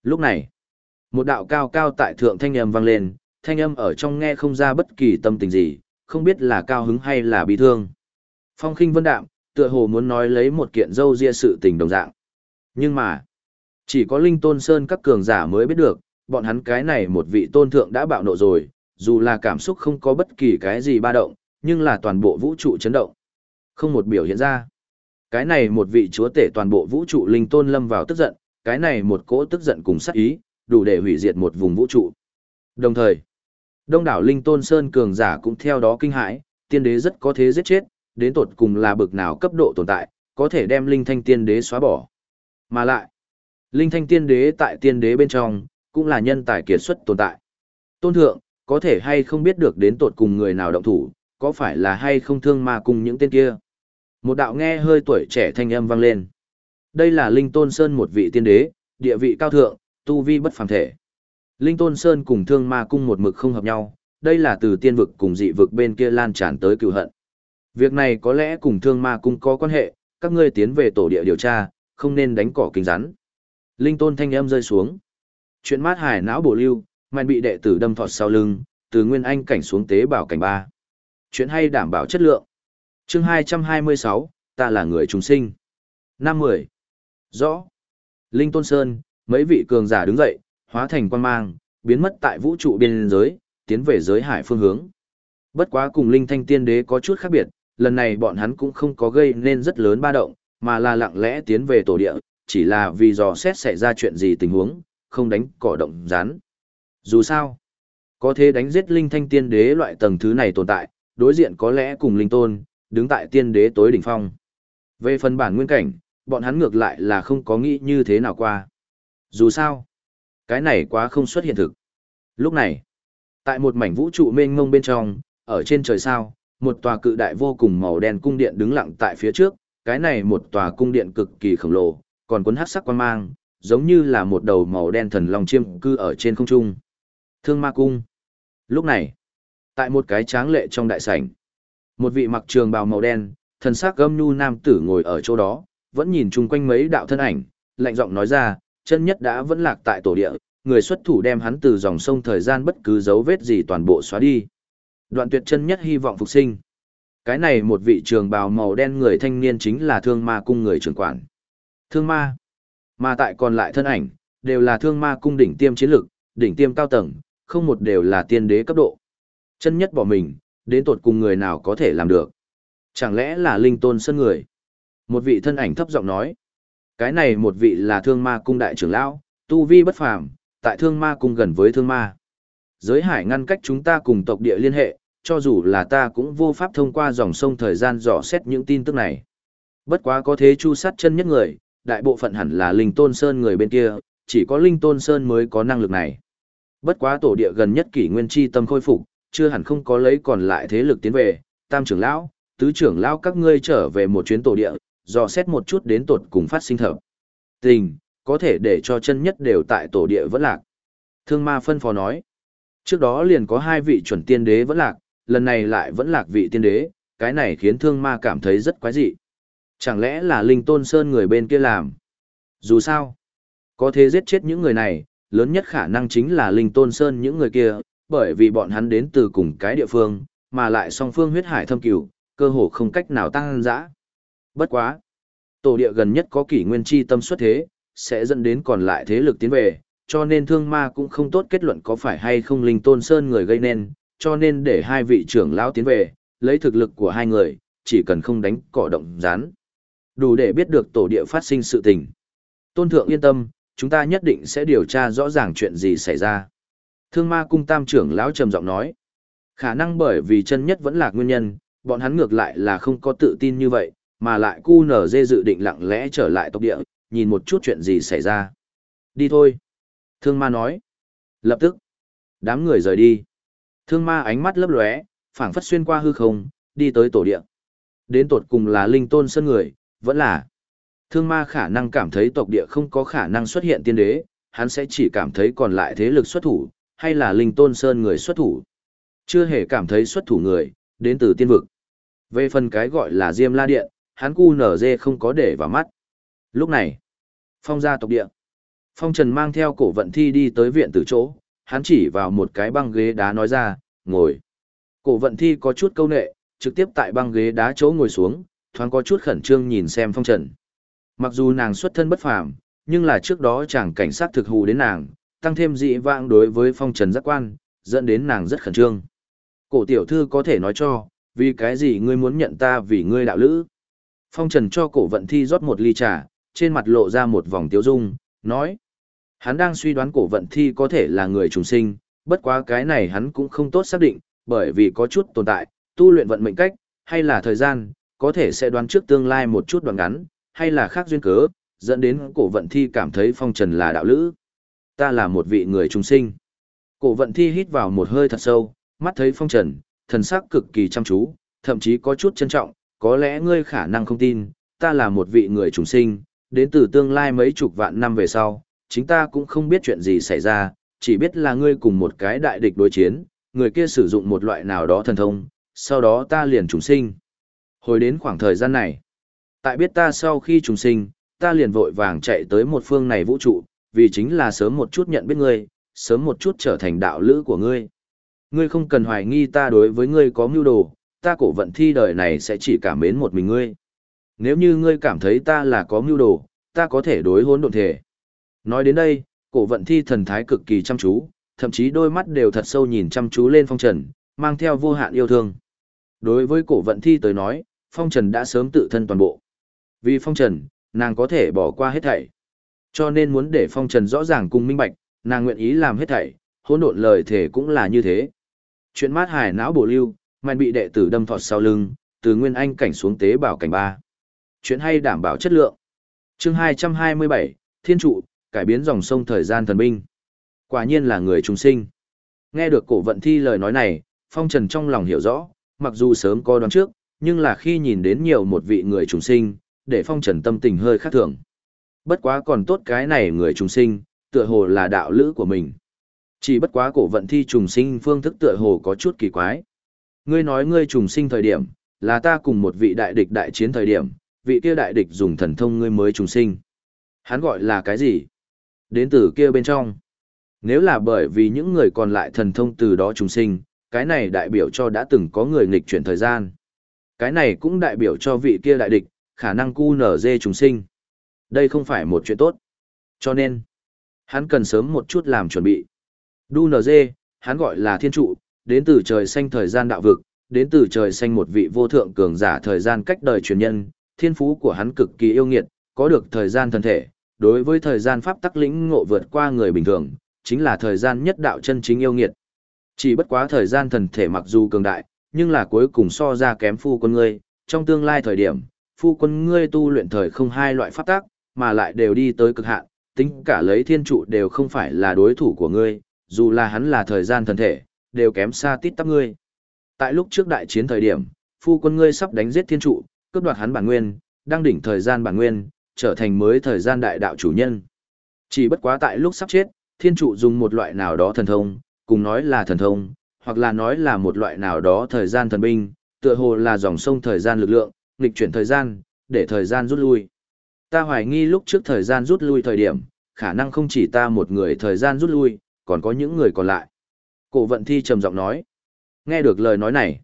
Lúc này, một đạo cao cao tại thượng thanh âm vang lên, thanh âm ở trong nghe không ra bất kỳ tâm tình gì, không biết là cao hứng hay là bị thương. Phong khinh vân đạm, tựa hồ muốn nói lấy một kiện dâu ria sự tình đồng dạng. Nhưng mà, chỉ có Linh Tôn Sơn các cường giả mới biết được, bọn hắn cái này một vị tôn thượng đã bạo nộ rồi, dù là cảm xúc không có bất kỳ cái gì ba động, nhưng là toàn bộ vũ trụ chấn động. Không một biểu hiện ra. Cái này một vị chúa tể toàn bộ vũ trụ linh tôn lâm vào tức giận, cái này một cỗ tức giận cùng sát ý, đủ để hủy diệt một vùng vũ trụ. Đồng thời, đông đảo linh tôn sơn cường giả cũng theo đó kinh hãi, tiên đế rất có thế giết chết, đến tột cùng là bực nào cấp độ tồn tại, có thể đem linh thanh tiên đế xóa bỏ. Mà lại, linh thanh tiên đế tại tiên đế bên trong, cũng là nhân tài kiệt xuất tồn tại. Tôn thượng, có thể hay không biết được đến tột cùng người nào động thủ, có phải là hay không thương mà cùng những tên kia. Một đạo nghe hơi tuổi trẻ thanh âm vang lên. Đây là Linh Tôn Sơn một vị tiên đế, địa vị cao thượng, tu vi bất phàm thể. Linh Tôn Sơn cùng thương ma cung một mực không hợp nhau, đây là từ tiên vực cùng dị vực bên kia lan tràn tới cựu hận. Việc này có lẽ cùng thương ma cung có quan hệ, các ngươi tiến về tổ địa điều tra, không nên đánh cỏ kính rắn. Linh tôn thanh âm rơi xuống. Chuyện mát hải não bổ lưu, mạnh bị đệ tử đâm thọt sau lưng, từ nguyên anh cảnh xuống tế bảo cảnh ba. Chuyện hay đảm bảo chất lượng. Chương 226, ta là người trùng sinh. Năm mười. Rõ. Linh Tôn Sơn, mấy vị cường giả đứng dậy, hóa thành quan mang, biến mất tại vũ trụ biên giới, tiến về giới hải phương hướng. Bất quá cùng Linh Thanh Tiên Đế có chút khác biệt, lần này bọn hắn cũng không có gây nên rất lớn ba động, mà là lặng lẽ tiến về tổ địa, chỉ là vì dò xét xảy ra chuyện gì tình huống, không đánh cỏ động rán. Dù sao, có thể đánh giết Linh Thanh Tiên Đế loại tầng thứ này tồn tại, đối diện có lẽ cùng Linh Tôn, đứng tại Tiên Đế tối đỉnh phong. Về phần bản nguyên cảnh, bọn hắn ngược lại là không có nghĩ như thế nào qua. Dù sao, cái này quá không xuất hiện thực. Lúc này, tại một mảnh vũ trụ mênh mông bên trong, ở trên trời sao, một tòa cự đại vô cùng màu đen cung điện đứng lặng tại phía trước, cái này một tòa cung điện cực kỳ khổng lồ, còn cuốn hắc sắc quan mang, giống như là một đầu màu đen thần long chiêm cư ở trên không trung. Thương ma cung. Lúc này, tại một cái tráng lệ trong đại sảnh, một vị mặc trường bào màu đen, thần sắc gâm nhu nam tử ngồi ở chỗ đó, vẫn nhìn chung quanh mấy đạo thân ảnh, lạnh giọng nói ra, chân nhất đã vẫn lạc tại tổ địa, người xuất thủ đem hắn từ dòng sông thời gian bất cứ dấu vết gì toàn bộ xóa đi. Đoạn tuyệt chân nhất hy vọng phục sinh. Cái này một vị trường bào màu đen người thanh niên chính là thương ma cung người trưởng quản. Thương ma. Mà tại còn lại thân ảnh, đều là thương ma cung đỉnh tiêm chiến lực, đỉnh tiêm cao tầng, không một đều là tiên đế cấp độ. Chân nhất bỏ mình, đến tột cùng người nào có thể làm được. Chẳng lẽ là linh tôn sân người? Một vị thân ảnh thấp giọng nói. Cái này một vị là thương ma cung đại trưởng lão, tu vi bất phàm, tại thương ma cung gần với thương ma. Giới hải ngăn cách chúng ta cùng tộc địa liên hệ, cho dù là ta cũng vô pháp thông qua dòng sông thời gian dò xét những tin tức này. Bất quá có thế chu sát chân nhất người, đại bộ phận hẳn là Linh Tôn Sơn người bên kia, chỉ có Linh Tôn Sơn mới có năng lực này. Bất quá tổ địa gần nhất kỷ nguyên chi tâm khôi phục, chưa hẳn không có lấy còn lại thế lực tiến về, tam trưởng lão, tứ trưởng lão các ngươi trở về một chuyến tổ địa, dò xét một chút đến tột cùng phát sinh thở. Tình, có thể để cho chân nhất đều tại tổ địa vẫn lạc. Thương ma phân phó nói, trước đó liền có hai vị chuẩn tiên đế vẫn lạc, lần này lại vẫn lạc vị tiên đế, cái này khiến thương ma cảm thấy rất quái dị. Chẳng lẽ là linh tôn sơn người bên kia làm? Dù sao, có thể giết chết những người này, lớn nhất khả năng chính là linh tôn sơn những người kia, bởi vì bọn hắn đến từ cùng cái địa phương, mà lại song phương huyết hải thâm cửu, cơ hồ không cách nào tăng dã. Bất quá. Tổ địa gần nhất có kỷ nguyên chi tâm xuất thế, sẽ dẫn đến còn lại thế lực tiến về, cho nên thương ma cũng không tốt kết luận có phải hay không linh tôn sơn người gây nên, cho nên để hai vị trưởng lão tiến về, lấy thực lực của hai người, chỉ cần không đánh cỏ động rán. Đủ để biết được tổ địa phát sinh sự tình. Tôn thượng yên tâm, chúng ta nhất định sẽ điều tra rõ ràng chuyện gì xảy ra. Thương ma cung tam trưởng lão trầm giọng nói. Khả năng bởi vì chân nhất vẫn là nguyên nhân, bọn hắn ngược lại là không có tự tin như vậy, mà lại cu nở dê dự định lặng lẽ trở lại tộc địa, nhìn một chút chuyện gì xảy ra. Đi thôi. Thương ma nói. Lập tức. Đám người rời đi. Thương ma ánh mắt lấp lóe, phảng phất xuyên qua hư không, đi tới tổ địa. Đến tột cùng là linh tôn sân người, vẫn là. Thương ma khả năng cảm thấy tộc địa không có khả năng xuất hiện tiên đế, hắn sẽ chỉ cảm thấy còn lại thế lực xuất thủ, hay là linh tôn sơn người xuất thủ. Chưa hề cảm thấy xuất thủ người, đến từ tiên vực. Về phần cái gọi là Diêm La Điện, hắn cu nở dê không có để vào mắt. Lúc này, phong gia tộc địa. Phong Trần mang theo cổ vận thi đi tới viện tử chỗ, hắn chỉ vào một cái băng ghế đá nói ra, ngồi. Cổ vận thi có chút câu nệ, trực tiếp tại băng ghế đá chỗ ngồi xuống, thoáng có chút khẩn trương nhìn xem Phong Trần. Mặc dù nàng xuất thân bất phàm, nhưng là trước đó chẳng cảnh sát thực hù đến nàng, tăng thêm dị vãng đối với Phong Trần giác quan, dẫn đến nàng rất khẩn trương. Cổ tiểu thư có thể nói cho, vì cái gì ngươi muốn nhận ta vì ngươi đạo lữ? Phong Trần cho cổ vận thi rót một ly trà, trên mặt lộ ra một vòng tiếu dung, nói. Hắn đang suy đoán cổ vận thi có thể là người trùng sinh, bất quá cái này hắn cũng không tốt xác định, bởi vì có chút tồn tại, tu luyện vận mệnh cách, hay là thời gian, có thể sẽ đoán trước tương lai một chút đoạn ngắn, hay là khác duyên cớ, dẫn đến cổ vận thi cảm thấy phong trần là đạo lữ. Ta là một vị người trùng sinh. Cổ vận thi hít vào một hơi thật sâu, mắt thấy phong trần, thần sắc cực kỳ chăm chú, thậm chí có chút trân trọng, có lẽ ngươi khả năng không tin, ta là một vị người trùng sinh, đến từ tương lai mấy chục vạn năm về sau, chính ta cũng không biết chuyện gì xảy ra, chỉ biết là ngươi cùng một cái đại địch đối chiến, người kia sử dụng một loại nào đó thần thông, sau đó ta liền trùng sinh. Hồi đến khoảng thời gian này, tại biết ta sau khi trùng sinh, ta liền vội vàng chạy tới một phương này vũ trụ, vì chính là sớm một chút nhận biết ngươi, sớm một chút trở thành đạo lữ của ngươi. Ngươi không cần hoài nghi ta đối với ngươi có mưu đồ, ta cổ vận thi đời này sẽ chỉ cảm mến một mình ngươi. Nếu như ngươi cảm thấy ta là có mưu đồ, ta có thể đối hôn độn thể. Nói đến đây, cổ vận thi thần thái cực kỳ chăm chú, thậm chí đôi mắt đều thật sâu nhìn chăm chú lên phong trần, mang theo vô hạn yêu thương. Đối với cổ vận thi tới nói, phong trần đã sớm tự thân toàn bộ. Vì phong trần, nàng có thể bỏ qua hết thảy. Cho nên muốn để phong trần rõ ràng cùng minh bạch, nàng nguyện ý làm hết thảy, hỗn độn lời thể cũng là như thế. Chuyện mát hải não bổ lưu, mạnh bị đệ tử đâm thọt sau lưng, từ nguyên anh cảnh xuống tế bảo cảnh ba. Chuyện hay đảm bảo chất lượng. Chương 227, Thiên trụ, cải biến dòng sông thời gian thần binh. Quả nhiên là người trùng sinh. Nghe được cổ vận thi lời nói này, Phong Trần trong lòng hiểu rõ, mặc dù sớm có đoán trước, nhưng là khi nhìn đến nhiều một vị người trùng sinh, để Phong Trần tâm tình hơi khác thường. Bất quá còn tốt cái này người trùng sinh, tựa hồ là đạo lữ của mình. Chỉ bất quá cổ vận thi trùng sinh phương thức tựa hồ có chút kỳ quái. Ngươi nói ngươi trùng sinh thời điểm, là ta cùng một vị đại địch đại chiến thời điểm, vị kia đại địch dùng thần thông ngươi mới trùng sinh. Hắn gọi là cái gì? Đến từ kia bên trong. Nếu là bởi vì những người còn lại thần thông từ đó trùng sinh, cái này đại biểu cho đã từng có người nghịch chuyển thời gian. Cái này cũng đại biểu cho vị kia đại địch, khả năng cu nở dê trùng sinh. Đây không phải một chuyện tốt. Cho nên, hắn cần sớm một chút làm chuẩn bị. Đu nở dê, hắn gọi là thiên trụ, đến từ trời xanh thời gian đạo vực, đến từ trời xanh một vị vô thượng cường giả thời gian cách đời truyền nhân, thiên phú của hắn cực kỳ yêu nghiệt, có được thời gian thần thể, đối với thời gian pháp tắc lĩnh ngộ vượt qua người bình thường, chính là thời gian nhất đạo chân chính yêu nghiệt. Chỉ bất quá thời gian thần thể mặc dù cường đại, nhưng là cuối cùng so ra kém phu quân ngươi, trong tương lai thời điểm, phu quân ngươi tu luyện thời không hai loại pháp tắc, mà lại đều đi tới cực hạn, tính cả lấy thiên trụ đều không phải là đối thủ của ngươi, dù là hắn là thời gian thần thể, đều kém xa tít tắp ngươi. Tại lúc trước đại chiến thời điểm, phu quân ngươi sắp đánh giết thiên trụ, cướp đoạt hắn bản nguyên, đang đỉnh thời gian bản nguyên, trở thành mới thời gian đại đạo chủ nhân. Chỉ bất quá tại lúc sắp chết, thiên trụ dùng một loại nào đó thần thông, cùng nói là thần thông, hoặc là nói là một loại nào đó thời gian thần binh, tựa hồ là dòng sông thời gian lực lượng, nghịch chuyển thời gian, để thời gian rút lui. Ta hoài nghi lúc trước thời gian rút lui thời điểm, khả năng không chỉ ta một người thời gian rút lui, còn có những người còn lại. Cổ vận thi trầm giọng nói. Nghe được lời nói này,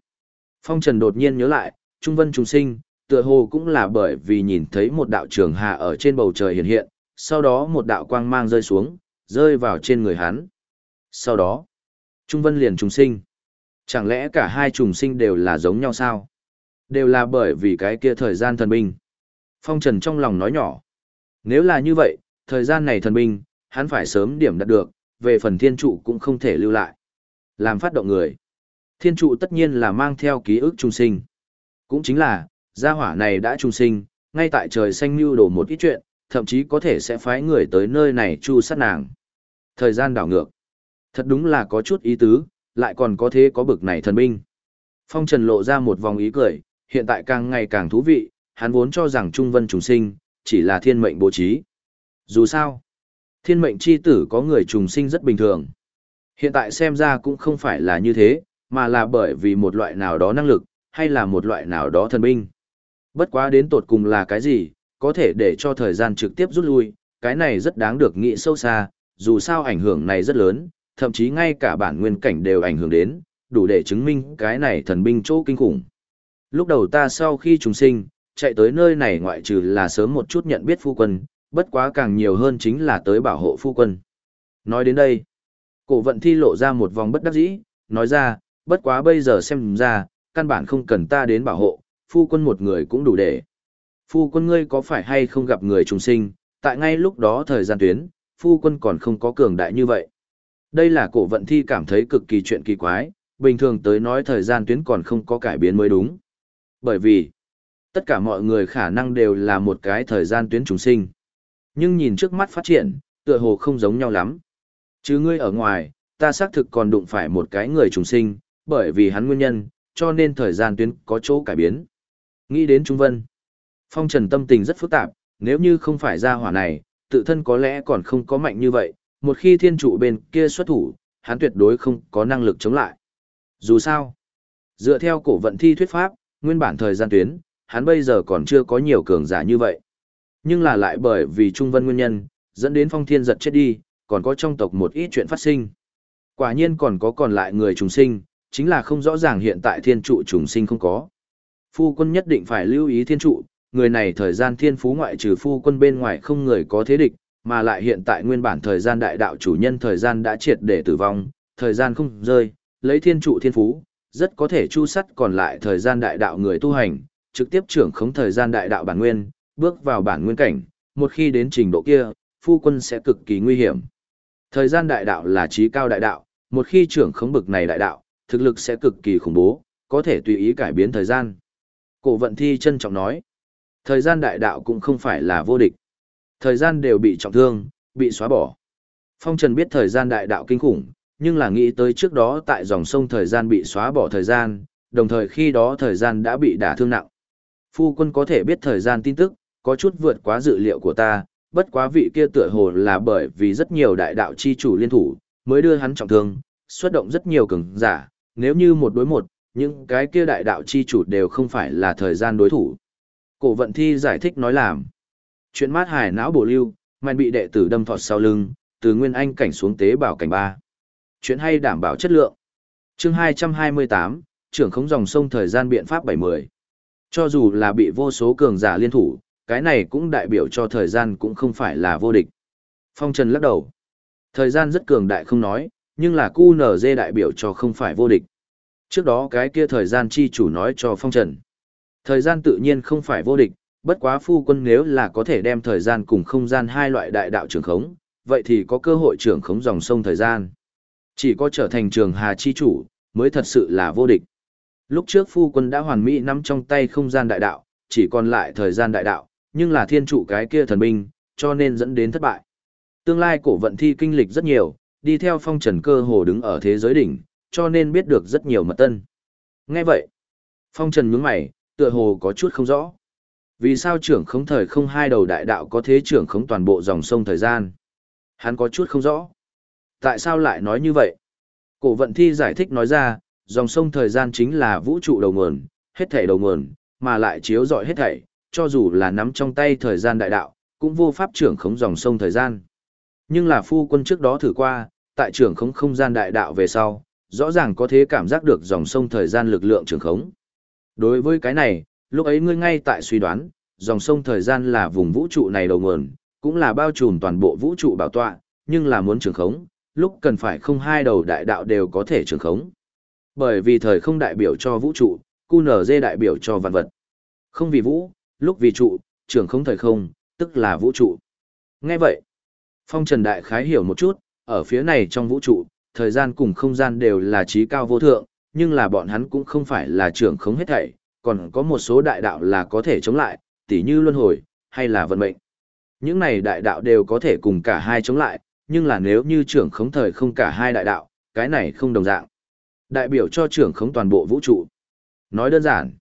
Phong Trần đột nhiên nhớ lại, Trung Vân trùng Sinh, tựa hồ cũng là bởi vì nhìn thấy một đạo trường hà ở trên bầu trời hiện hiện, sau đó một đạo quang mang rơi xuống, rơi vào trên người hắn. Sau đó, Trung Vân liền trùng sinh. Chẳng lẽ cả hai trùng sinh đều là giống nhau sao? Đều là bởi vì cái kia thời gian thần binh. Phong Trần trong lòng nói nhỏ. Nếu là như vậy, thời gian này thần binh, hắn phải sớm điểm đạt được, về phần thiên trụ cũng không thể lưu lại. Làm phát động người. Thiên trụ tất nhiên là mang theo ký ức trùng sinh. Cũng chính là, gia hỏa này đã trùng sinh, ngay tại trời xanh lưu đổ một ít chuyện, thậm chí có thể sẽ phái người tới nơi này chu sát nàng. Thời gian đảo ngược. Thật đúng là có chút ý tứ, lại còn có thế có bực này thần binh. Phong Trần lộ ra một vòng ý cười, hiện tại càng ngày càng thú vị, hắn vốn cho rằng Trung Vân trùng sinh, chỉ là thiên mệnh bố trí. Dù sao, thiên mệnh chi tử có người trùng sinh rất bình thường. Hiện tại xem ra cũng không phải là như thế, mà là bởi vì một loại nào đó năng lực, hay là một loại nào đó thần binh. Bất quá đến tột cùng là cái gì, có thể để cho thời gian trực tiếp rút lui, cái này rất đáng được nghĩ sâu xa, dù sao ảnh hưởng này rất lớn, thậm chí ngay cả bản nguyên cảnh đều ảnh hưởng đến, đủ để chứng minh cái này thần binh chỗ kinh khủng. Lúc đầu ta sau khi trùng sinh, chạy tới nơi này ngoại trừ là sớm một chút nhận biết phu quân, bất quá càng nhiều hơn chính là tới bảo hộ phu quân. Nói đến đây, cổ vận thi lộ ra một vòng bất đắc dĩ, nói ra, bất quá bây giờ xem ra, căn bản không cần ta đến bảo hộ, phu quân một người cũng đủ để. Phu quân ngươi có phải hay không gặp người trùng sinh, tại ngay lúc đó thời gian tuyến, phu quân còn không có cường đại như vậy. Đây là cổ vận thi cảm thấy cực kỳ chuyện kỳ quái, bình thường tới nói thời gian tuyến còn không có cải biến mới đúng. Bởi vì, tất cả mọi người khả năng đều là một cái thời gian tuyến trùng sinh. Nhưng nhìn trước mắt phát triển, tựa hồ không giống nhau lắm. Chứ ngươi ở ngoài, ta xác thực còn đụng phải một cái người trùng sinh, bởi vì hắn nguyên nhân, cho nên thời gian tuyến có chỗ cải biến. Nghĩ đến Trung Vân, Phong Trần tâm tình rất phức tạp, nếu như không phải ra hỏa này, tự thân có lẽ còn không có mạnh như vậy, một khi thiên trụ bên kia xuất thủ, hắn tuyệt đối không có năng lực chống lại. Dù sao, dựa theo cổ vận thi thuyết pháp, nguyên bản thời gian tuyến, hắn bây giờ còn chưa có nhiều cường giả như vậy. Nhưng là lại bởi vì trung vân nguyên nhân, dẫn đến phong thiên giật chết đi, còn có trong tộc một ít chuyện phát sinh. Quả nhiên còn có còn lại người trùng sinh, chính là không rõ ràng hiện tại thiên trụ trùng sinh không có. Phu quân nhất định phải lưu ý thiên trụ, người này thời gian thiên phú ngoại trừ phu quân bên ngoài không người có thế địch, mà lại hiện tại nguyên bản thời gian đại đạo chủ nhân thời gian đã triệt để tử vong, thời gian không rơi, lấy thiên trụ thiên phú, rất có thể chu sắt còn lại thời gian đại đạo người tu hành, trực tiếp trưởng khống thời gian đại đạo bản nguyên, bước vào bản nguyên cảnh, một khi đến trình độ kia, phu quân sẽ cực kỳ nguy hiểm. Thời gian đại đạo là trí cao đại đạo, một khi trưởng khống bực này đại đạo, thực lực sẽ cực kỳ khủng bố, có thể tùy ý cải biến thời gian. Cổ vận thi trân trọng nói, thời gian đại đạo cũng không phải là vô địch. Thời gian đều bị trọng thương, bị xóa bỏ. Phong Trần biết thời gian đại đạo kinh khủng, nhưng là nghĩ tới trước đó tại dòng sông thời gian bị xóa bỏ thời gian, đồng thời khi đó thời gian đã bị đả thương nặng. Phu quân có thể biết thời gian tin tức, có chút vượt quá dự liệu của ta, bất quá vị kia tựa hồ là bởi vì rất nhiều đại đạo chi chủ liên thủ, mới đưa hắn trọng thương, xuất động rất nhiều cường giả, nếu như một đối một, những cái kia đại đạo chi chủ đều không phải là thời gian đối thủ. Cổ vận thi giải thích nói làm. Chuyện mát hải não bổ lưu, mạnh bị đệ tử đâm thọt sau lưng, từ nguyên anh cảnh xuống tế bảo cảnh ba. Chuyện hay đảm bảo chất lượng. chương 228, trưởng không dòng sông thời gian biện pháp 70. Cho dù là bị vô số cường giả liên thủ, cái này cũng đại biểu cho thời gian cũng không phải là vô địch. Phong Trần lắc đầu. Thời gian rất cường đại không nói, nhưng là QNZ đại biểu cho không phải vô địch. Trước đó cái kia thời gian chi chủ nói cho Phong Trần. Thời gian tự nhiên không phải vô địch, bất quá phu quân nếu là có thể đem thời gian cùng không gian hai loại đại đạo trường khống, vậy thì có cơ hội trưởng khống dòng sông thời gian. Chỉ có trở thành trường hà chi chủ, mới thật sự là vô địch. Lúc trước phu quân đã hoàn mỹ nắm trong tay không gian đại đạo, chỉ còn lại thời gian đại đạo, nhưng là thiên trụ cái kia thần binh, cho nên dẫn đến thất bại. Tương lai cổ vận thi kinh lịch rất nhiều, đi theo phong trần cơ hồ đứng ở thế giới đỉnh, cho nên biết được rất nhiều mật tân. Nghe vậy, phong trần nhướng mày, tựa hồ có chút không rõ. Vì sao trưởng khống thời không hai đầu đại đạo có thế trưởng khống toàn bộ dòng sông thời gian? Hắn có chút không rõ. Tại sao lại nói như vậy? Cổ vận thi giải thích nói ra, dòng sông thời gian chính là vũ trụ đầu nguồn, hết thảy đầu nguồn, mà lại chiếu rọi hết thảy, cho dù là nắm trong tay thời gian đại đạo, cũng vô pháp trưởng khống dòng sông thời gian. Nhưng là phu quân trước đó thử qua, tại trưởng khống không gian đại đạo về sau, rõ ràng có thể cảm giác được dòng sông thời gian lực lượng trường khống. Đối với cái này, lúc ấy ngươi ngay tại suy đoán, dòng sông thời gian là vùng vũ trụ này đầu nguồn, cũng là bao trùm toàn bộ vũ trụ bảo tọa, nhưng là muốn trường khống, lúc cần phải không hai đầu đại đạo đều có thể trường khống. Bởi vì thời không đại biểu cho vũ trụ, QNZ đại biểu cho vạn vật. Không vì vũ, lúc vì trụ, trường không thời không, tức là vũ trụ. Nghe vậy, Phong Trần Đại khái hiểu một chút, ở phía này trong vũ trụ, thời gian cùng không gian đều là trí cao vô thượng, nhưng là bọn hắn cũng không phải là trưởng không hết thảy, còn có một số đại đạo là có thể chống lại, tỉ như luân hồi, hay là vận mệnh. Những này đại đạo đều có thể cùng cả hai chống lại, nhưng là nếu như trưởng khống thời không cả hai đại đạo, cái này không đồng dạng. Đại biểu cho trưởng khống toàn bộ vũ trụ. Nói đơn giản,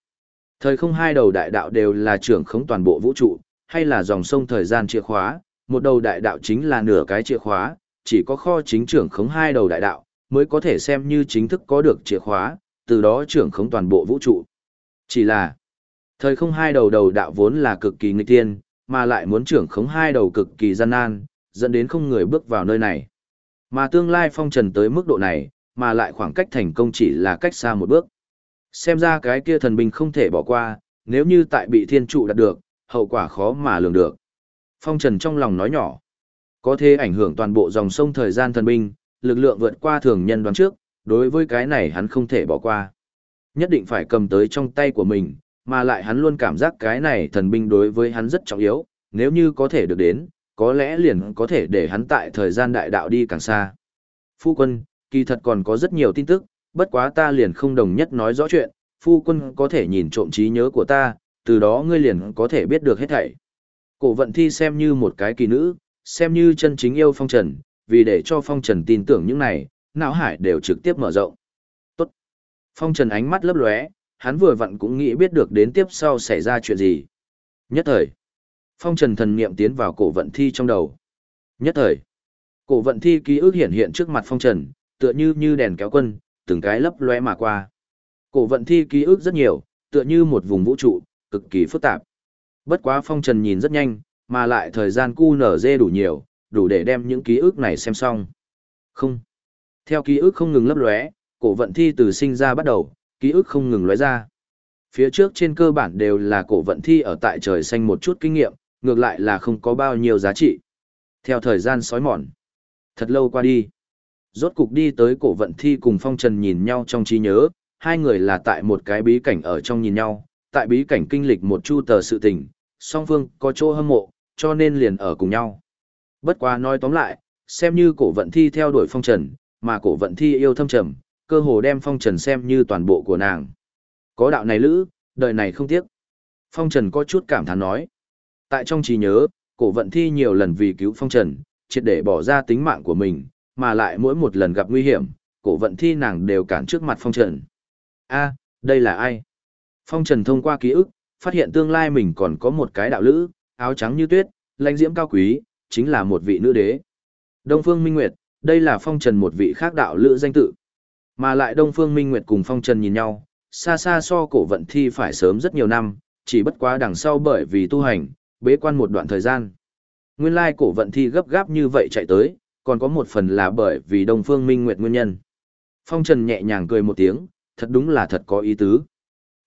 thời không hai đầu đại đạo đều là trưởng khống toàn bộ vũ trụ, hay là dòng sông thời gian chìa khóa, một đầu đại đạo chính là nửa cái chìa khóa, chỉ có kho chính trưởng khống hai đầu đại đạo, mới có thể xem như chính thức có được chìa khóa, từ đó trưởng khống toàn bộ vũ trụ. Chỉ là, thời không hai đầu đầu đạo vốn là cực kỳ nghịch tiên, mà lại muốn trưởng khống hai đầu cực kỳ gian nan, dẫn đến không người bước vào nơi này. Mà tương lai phong trần tới mức độ này, mà lại khoảng cách thành công chỉ là cách xa một bước. Xem ra cái kia thần binh không thể bỏ qua, nếu như tại bị thiên trụ đạt được, hậu quả khó mà lường được. Phong trần trong lòng nói nhỏ, có thể ảnh hưởng toàn bộ dòng sông thời gian thần binh, lực lượng vượt qua thường nhân đoán trước, đối với cái này hắn không thể bỏ qua. Nhất định phải cầm tới trong tay của mình, mà lại hắn luôn cảm giác cái này thần binh đối với hắn rất trọng yếu, nếu như có thể được đến, có lẽ liền có thể để hắn tại thời gian đại đạo đi càng xa. Phu quân, kỳ thật còn có rất nhiều tin tức, bất quá ta liền không đồng nhất nói rõ chuyện, phu quân có thể nhìn trộm trí nhớ của ta, từ đó ngươi liền có thể biết được hết thảy. Cổ vận thi xem như một cái kỳ nữ, xem như chân chính yêu phong trần, vì để cho phong trần tin tưởng những này, não hải đều trực tiếp mở rộng. Tốt. Phong trần ánh mắt lấp lóe, hắn vừa vặn cũng nghĩ biết được đến tiếp sau xảy ra chuyện gì. Nhất thời. Phong trần thần niệm tiến vào cổ vận thi trong đầu. Nhất thời. Cổ vận thi ký ức hiện hiện trước mặt phong trần, tựa như như đèn kéo quân, từng cái lấp lóe mà qua. Cổ vận thi ký ức rất nhiều, tựa như một vùng vũ trụ, cực kỳ phức tạp. Bất quá phong trần nhìn rất nhanh, mà lại thời gian cu nở dê đủ nhiều, đủ để đem những ký ức này xem xong. Không. Theo ký ức không ngừng lấp lóe, cổ vận thi từ sinh ra bắt đầu, ký ức không ngừng lóe ra. Phía trước trên cơ bản đều là cổ vận thi ở tại trời xanh một chút kinh nghiệm, ngược lại là không có bao nhiêu giá trị. Theo thời gian sói mòn, thật lâu qua đi. Rốt cục đi tới cổ vận thi cùng phong trần nhìn nhau trong trí nhớ, hai người là tại một cái bí cảnh ở trong nhìn nhau, tại bí cảnh kinh lịch một chu tờ sự tình, song phương có chỗ hâm mộ, cho nên liền ở cùng nhau. Bất quá nói tóm lại, xem như cổ vận thi theo đuổi phong trần, mà cổ vận thi yêu thâm trầm, cơ hồ đem phong trần xem như toàn bộ của nàng. Có đạo này lữ, đời này không tiếc. Phong trần có chút cảm thán nói. Tại trong trí nhớ, cổ vận thi nhiều lần vì cứu phong trần, triệt để bỏ ra tính mạng của mình, mà lại mỗi một lần gặp nguy hiểm, cổ vận thi nàng đều cản trước mặt phong trần. a đây là ai? Phong trần thông qua ký ức, phát hiện tương lai mình còn có một cái đạo lữ, áo trắng như tuyết, lãnh diễm cao quý, chính là một vị nữ đế. Đông Phương Minh Nguyệt, đây là phong trần một vị khác đạo lữ danh tự. Mà lại Đông Phương Minh Nguyệt cùng phong trần nhìn nhau, xa xa so cổ vận thi phải sớm rất nhiều năm, chỉ bất quá đằng sau bởi vì tu hành, bế quan một đoạn thời gian. Nguyên lai cổ vận thi gấp gáp như vậy chạy tới, còn có một phần là bởi vì Đông Phương Minh Nguyệt nguyên nhân. Phong Trần nhẹ nhàng cười một tiếng, thật đúng là thật có ý tứ.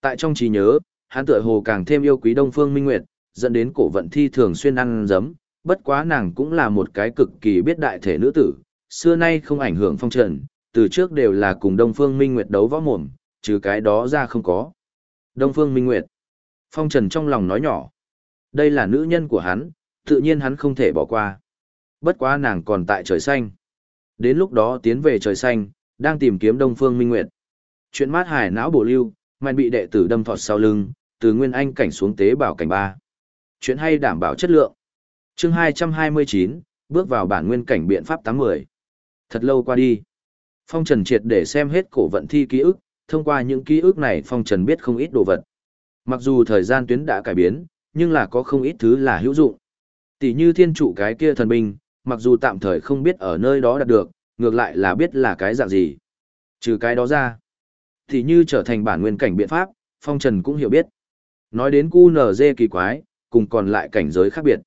Tại trong trí nhớ, hắn tựa hồ càng thêm yêu quý Đông Phương Minh Nguyệt, dẫn đến cổ vận thi thường xuyên ăn dấm, bất quá nàng cũng là một cái cực kỳ biết đại thể nữ tử, xưa nay không ảnh hưởng phong trần, từ trước đều là cùng Đông Phương Minh Nguyệt đấu võ mồm, trừ cái đó ra không có. Đông Phương Minh Nguyệt. Phong trần trong lòng nói nhỏ. Đây là nữ nhân của hắn, tự nhiên hắn không thể bỏ qua. Bất quá nàng còn tại trời xanh. Đến lúc đó tiến về trời xanh, đang tìm kiếm Đông Phương Minh Nguyệt. Chuyện mát hải não bổ lưu, mạnh bị đệ tử đâm thọt sau lưng, từ nguyên anh cảnh xuống tế bảo cảnh ba. Chuyện hay đảm bảo chất lượng. Chương 229, bước vào bản nguyên cảnh biện pháp 80. Thật lâu qua đi. Phong Trần triệt để xem hết cổ vận thi ký ức, thông qua những ký ức này Phong Trần biết không ít đồ vật. Mặc dù thời gian tuyến đã cải biến, nhưng là có không ít thứ là hữu dụng. Tỷ như thiên trụ cái kia thần binh, mặc dù tạm thời không biết ở nơi đó đạt được, ngược lại là biết là cái dạng gì. Trừ cái đó ra, tỷ như trở thành bản nguyên cảnh biện pháp, Phong Trần cũng hiểu biết. Nói đến cu nở dê kỳ quái, cùng còn lại cảnh giới khác biệt.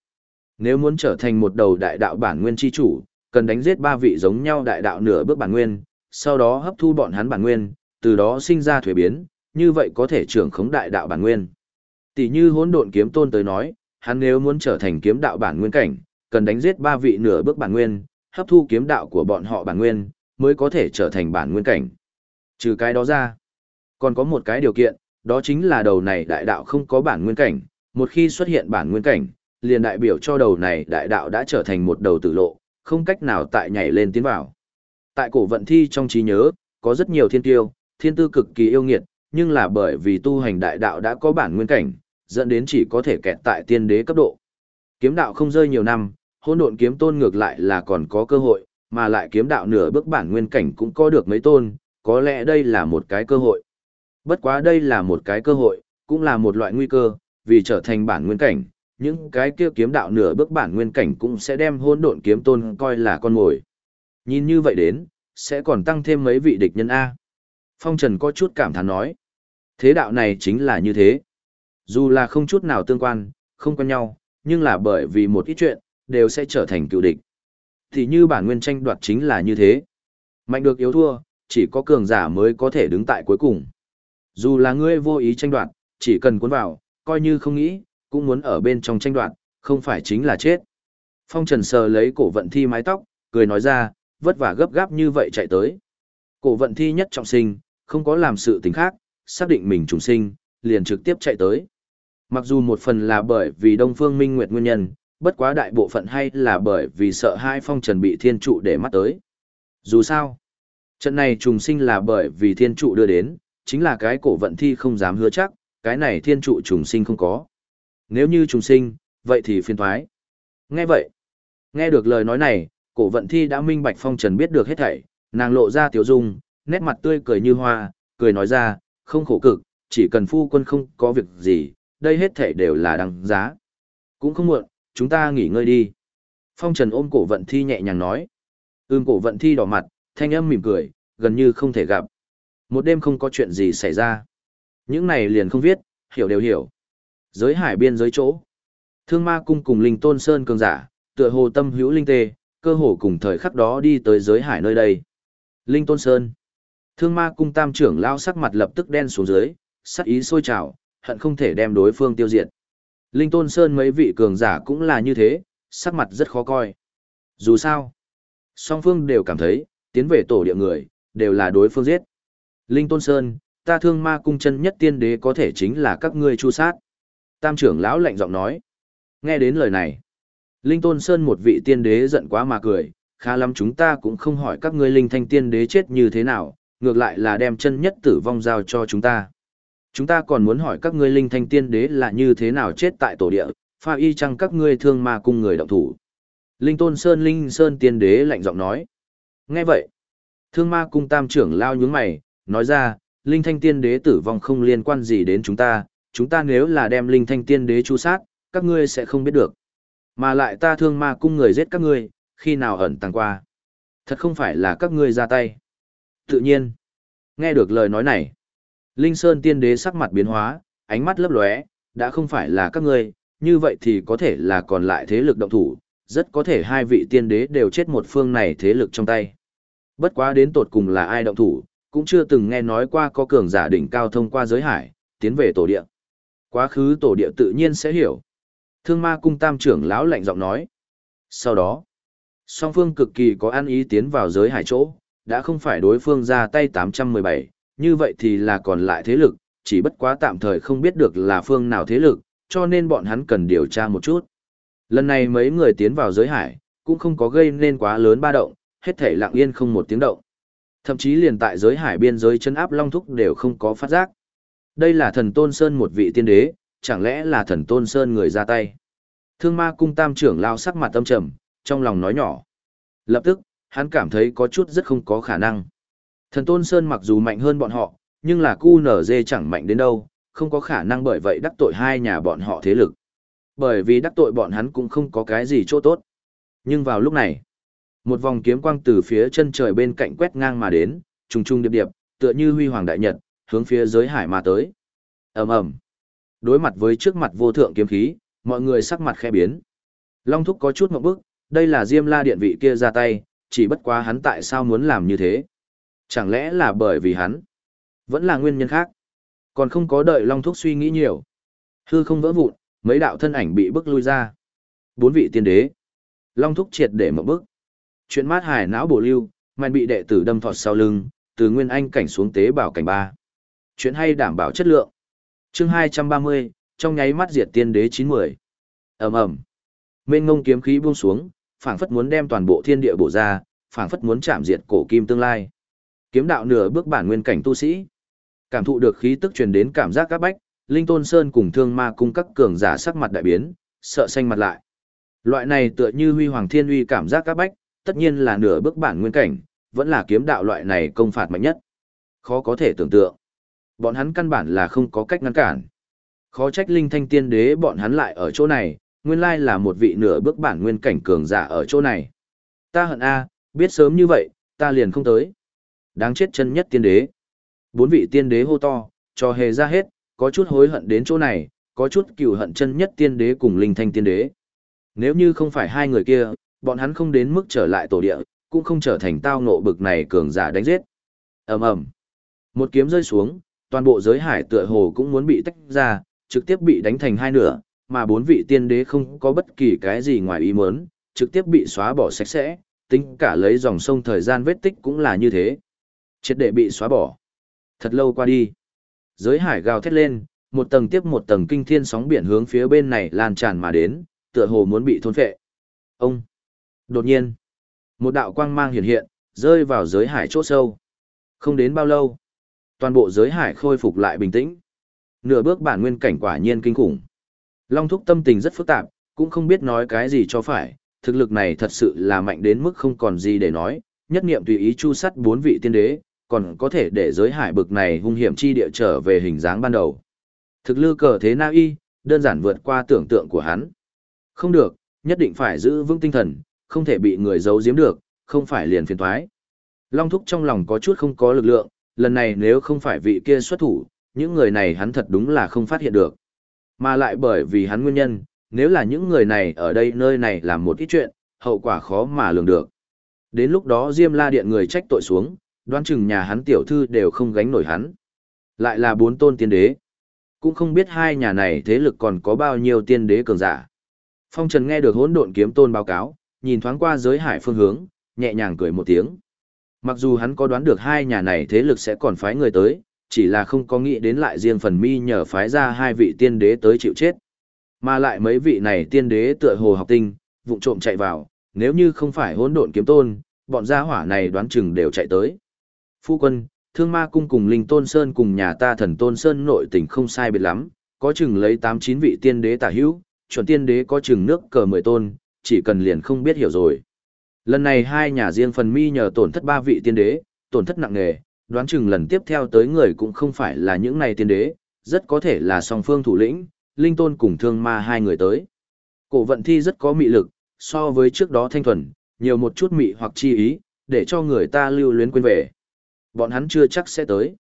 Nếu muốn trở thành một đầu đại đạo bản nguyên chi chủ, cần đánh giết ba vị giống nhau đại đạo nửa bước bản nguyên, sau đó hấp thu bọn hắn bản nguyên, từ đó sinh ra thuế biến, như vậy có thể trưởng khống đại đạo bản nguyên. Tỷ như hỗn độn kiếm tôn tới nói, hắn nếu muốn trở thành kiếm đạo bản nguyên cảnh, cần đánh giết ba vị nửa bước bản nguyên, hấp thu kiếm đạo của bọn họ bản nguyên, mới có thể trở thành bản nguyên cảnh. Trừ cái đó ra, còn có một cái điều kiện, đó chính là đầu này đại đạo không có bản nguyên cảnh, một khi xuất hiện bản nguyên cảnh, liền đại biểu cho đầu này đại đạo đã trở thành một đầu tử lộ, không cách nào tại nhảy lên tiến vào. Tại cổ vận thi trong trí nhớ, có rất nhiều thiên tiêu, thiên tư cực kỳ yêu nghiệt, nhưng là bởi vì tu hành đại đạo đã có bản nguyên cảnh, dẫn đến chỉ có thể kẹt tại tiên đế cấp độ. Kiếm đạo không rơi nhiều năm, hỗn độn kiếm tôn ngược lại là còn có cơ hội, mà lại kiếm đạo nửa bước bản nguyên cảnh cũng có được mấy tôn, có lẽ đây là một cái cơ hội. Bất quá đây là một cái cơ hội, cũng là một loại nguy cơ, vì trở thành bản nguyên cảnh, những cái kia kiếm đạo nửa bước bản nguyên cảnh cũng sẽ đem hỗn độn kiếm tôn coi là con mồi. Nhìn như vậy đến, sẽ còn tăng thêm mấy vị địch nhân A. Phong Trần có chút cảm thán nói. Thế đạo này chính là như thế. Dù là không chút nào tương quan, không quan nhau, nhưng là bởi vì một ít chuyện, đều sẽ trở thành cựu địch. Thì như bản nguyên tranh đoạt chính là như thế. Mạnh được yếu thua, chỉ có cường giả mới có thể đứng tại cuối cùng. Dù là ngươi vô ý tranh đoạt, chỉ cần cuốn vào, coi như không nghĩ, cũng muốn ở bên trong tranh đoạt, không phải chính là chết. Phong Trần sờ lấy cổ vận thi mái tóc, cười nói ra, vất vả gấp gáp như vậy chạy tới. Cổ vận thi nhất trọng sinh, không có làm sự tình khác, xác định mình trùng sinh, liền trực tiếp chạy tới. Mặc dù một phần là bởi vì Đông Phương Minh Nguyệt nguyên nhân, bất quá đại bộ phận hay là bởi vì sợ hai phong trần bị thiên trụ để mắt tới. Dù sao, trận này trùng sinh là bởi vì thiên trụ đưa đến, chính là cái cổ vận thi không dám hứa chắc, cái này thiên trụ trùng sinh không có. Nếu như trùng sinh, vậy thì phiền thoái. Nghe vậy, nghe được lời nói này, cổ vận thi đã minh bạch phong trần biết được hết thảy, nàng lộ ra tiểu dung, nét mặt tươi cười như hoa, cười nói ra, không khổ cực, chỉ cần phu quân không có việc gì, đây hết thảy đều là đăng giá. Cũng không muộn, chúng ta nghỉ ngơi đi. Phong Trần ôm cổ vận thi nhẹ nhàng nói. Ưm cổ vận thi đỏ mặt, thanh âm mỉm cười, gần như không thể gặp. Một đêm không có chuyện gì xảy ra. Những này liền không viết, hiểu đều hiểu. Giới hải biên giới chỗ. Thương ma cung cùng linh tôn sơn cường giả, tựa hồ tâm hữu linh tê, cơ hồ cùng thời khắc đó đi tới giới hải nơi đây. Linh tôn sơn. Thương ma cung tam trưởng lao sắc mặt lập tức đen xuống dưới, sắc ý sôi trào, hận không thể đem đối phương tiêu diệt. Linh tôn sơn mấy vị cường giả cũng là như thế, sắc mặt rất khó coi. Dù sao, song phương đều cảm thấy, tiến về tổ địa người, đều là đối phương giết. Linh tôn sơn, ta thương ma cung chân nhất tiên đế có thể chính là các ngươi chu sát. Tam trưởng lão lạnh giọng nói. Nghe đến lời này, Linh Tôn Sơn một vị tiên đế giận quá mà cười, khá lắm chúng ta cũng không hỏi các ngươi linh thanh tiên đế chết như thế nào, ngược lại là đem chân nhất tử vong giao cho chúng ta. Chúng ta còn muốn hỏi các ngươi linh thanh tiên đế là như thế nào chết tại tổ địa, pha y chăng các ngươi thương ma cung người động thủ. Linh Tôn Sơn Linh Sơn tiên đế lạnh giọng nói. Nghe vậy, thương ma cung tam trưởng lao nhướng mày, nói ra, linh thanh tiên đế tử vong không liên quan gì đến chúng ta, chúng ta nếu là đem linh thanh tiên đế chu sát, các ngươi sẽ không biết được. Mà lại ta thương ma cung người giết các ngươi, khi nào ẩn tàng qua. Thật không phải là các ngươi ra tay. Tự nhiên, nghe được lời nói này, Linh Sơn tiên đế sắc mặt biến hóa, ánh mắt lấp lóe, đã không phải là các ngươi, như vậy thì có thể là còn lại thế lực động thủ, rất có thể hai vị tiên đế đều chết một phương này thế lực trong tay. Bất quá đến tột cùng là ai động thủ, cũng chưa từng nghe nói qua có cường giả đỉnh cao thông qua giới hải, tiến về tổ địa. Quá khứ tổ địa tự nhiên sẽ hiểu. Thương ma cung tam trưởng lão lạnh giọng nói. Sau đó, song phương cực kỳ có ăn ý tiến vào giới hải chỗ, đã không phải đối phương ra tay 817, như vậy thì là còn lại thế lực, chỉ bất quá tạm thời không biết được là phương nào thế lực, cho nên bọn hắn cần điều tra một chút. Lần này mấy người tiến vào giới hải, cũng không có gây nên quá lớn ba động, hết thể lặng yên không một tiếng động. Thậm chí liền tại giới hải biên giới chân áp long thúc đều không có phát giác. Đây là thần Tôn Sơn một vị tiên đế, chẳng lẽ là thần Tôn Sơn người ra tay. Thương ma cung tam trưởng lao sắc mặt tâm trầm, trong lòng nói nhỏ. Lập tức, hắn cảm thấy có chút rất không có khả năng. Thần Tôn Sơn mặc dù mạnh hơn bọn họ, nhưng là QNZ nở dê chẳng mạnh đến đâu, không có khả năng bởi vậy đắc tội hai nhà bọn họ thế lực. Bởi vì đắc tội bọn hắn cũng không có cái gì chỗ tốt. Nhưng vào lúc này, một vòng kiếm quang từ phía chân trời bên cạnh quét ngang mà đến, trùng trùng điệp điệp, tựa như huy hoàng đại nhật, hướng phía giới hải mà tới. Ầm ầm. Đối mặt với trước mặt vô thượng kiếm khí, mọi người sắc mặt khẽ biến. Long thúc có chút ngượng bức, đây là Diêm La điện vị kia ra tay, chỉ bất quá hắn tại sao muốn làm như thế? Chẳng lẽ là bởi vì hắn? Vẫn là nguyên nhân khác. Còn không có đợi Long thúc suy nghĩ nhiều. Hư không vỡ vụn, mấy đạo thân ảnh bị bức lui ra. Bốn vị tiên đế. Long thúc triệt để một bức. Chuyện mát hải não bổ lưu, mạnh bị đệ tử đâm thọt sau lưng, từ nguyên anh cảnh xuống tế bảo cảnh ba. Chuyện hay đảm bảo chất lượng. Chương 230, trong nháy mắt diệt tiên đế 90. Ầm ầm. Mênh ngông kiếm khí buông xuống, phảng phất muốn đem toàn bộ thiên địa bổ ra, phảng phất muốn chạm diệt cổ kim tương lai. Kiếm đạo nửa bước bản nguyên cảnh tu sĩ. Cảm thụ được khí tức truyền đến cảm giác các bách, Linh Tôn Sơn cùng Thương Ma cung các cường giả sắc mặt đại biến, sợ xanh mặt lại. Loại này tựa như huy hoàng thiên uy cảm giác các bách, tất nhiên là nửa bước bản nguyên cảnh, vẫn là kiếm đạo loại này công phạt mạnh nhất. Khó có thể tưởng tượng. Bọn hắn căn bản là không có cách ngăn cản. Khó trách linh thanh tiên đế bọn hắn lại ở chỗ này, nguyên lai là một vị nửa bước bản nguyên cảnh cường giả ở chỗ này. Ta hận A, biết sớm như vậy, ta liền không tới. Đáng chết chân nhất tiên đế. Bốn vị tiên đế hô to, cho hề ra hết, có chút hối hận đến chỗ này, có chút cừu hận chân nhất tiên đế cùng linh thanh tiên đế. Nếu như không phải hai người kia, bọn hắn không đến mức trở lại tổ địa, cũng không trở thành tao ngộ bực này cường giả đánh giết. ầm ầm, một kiếm rơi xuống, toàn bộ giới hải tựa hồ cũng muốn bị tách ra, trực tiếp bị đánh thành hai nửa, mà bốn vị tiên đế không có bất kỳ cái gì ngoài ý muốn, trực tiếp bị xóa bỏ sạch sẽ, tính cả lấy dòng sông thời gian vết tích cũng là như thế. Triệt để bị xóa bỏ. Thật lâu qua đi. Giới hải gào thét lên, một tầng tiếp một tầng kinh thiên sóng biển hướng phía bên này lan tràn mà đến, tựa hồ muốn bị thôn phệ. Ông! Đột nhiên, một đạo quang mang hiện hiện, rơi vào giới hải chỗ sâu. Không đến bao lâu, toàn bộ giới hải khôi phục lại bình tĩnh. Nửa bước bản nguyên cảnh quả nhiên kinh khủng. Long thúc tâm tình rất phức tạp, cũng không biết nói cái gì cho phải, thực lực này thật sự là mạnh đến mức không còn gì để nói, nhất niệm tùy ý chu sắt bốn vị tiên đế, còn có thể để giới hải bực này hung hiểm chi địa trở về hình dáng ban đầu. Thực lư cờ thế na y, đơn giản vượt qua tưởng tượng của hắn. Không được, nhất định phải giữ vững tinh thần, không thể bị người giấu giếm được, không phải liền phiền thoái. Long thúc trong lòng có chút không có lực lượng, lần này nếu không phải vị kia xuất thủ, những người này hắn thật đúng là không phát hiện được. Mà lại bởi vì hắn nguyên nhân, nếu là những người này ở đây nơi này làm một ít chuyện, hậu quả khó mà lường được. Đến lúc đó Diêm La Điện người trách tội xuống, đoán chừng nhà hắn tiểu thư đều không gánh nổi hắn. Lại là bốn tôn tiên đế. Cũng không biết hai nhà này thế lực còn có bao nhiêu tiên đế cường giả. Phong Trần nghe được hỗn độn kiếm tôn báo cáo, nhìn thoáng qua giới hải phương hướng, nhẹ nhàng cười một tiếng. Mặc dù hắn có đoán được hai nhà này thế lực sẽ còn phái người tới, chỉ là không có nghĩ đến lại riêng phần mi nhờ phái ra hai vị tiên đế tới chịu chết. Mà lại mấy vị này tiên đế tựa hồ học tinh, vụng trộm chạy vào, nếu như không phải hỗn độn kiếm tôn, bọn gia hỏa này đoán chừng đều chạy tới. Phu quân, thương ma cung cùng linh tôn sơn cùng nhà ta thần tôn sơn nội tình không sai biệt lắm, có chừng lấy 8-9 vị tiên đế tả hữu, chuẩn tiên đế có chừng nước cờ 10 tôn, chỉ cần liền không biết hiểu rồi. Lần này hai nhà riêng phần mi nhờ tổn thất ba vị tiên đế, tổn thất nặng nề, đoán chừng lần tiếp theo tới người cũng không phải là những này tiên đế, rất có thể là song phương thủ lĩnh, linh tôn cùng thương ma hai người tới. Cổ vận thi rất có mị lực, so với trước đó thanh thuần, nhiều một chút mị hoặc chi ý, để cho người ta lưu luyến quên về. Bọn hắn chưa chắc sẽ tới.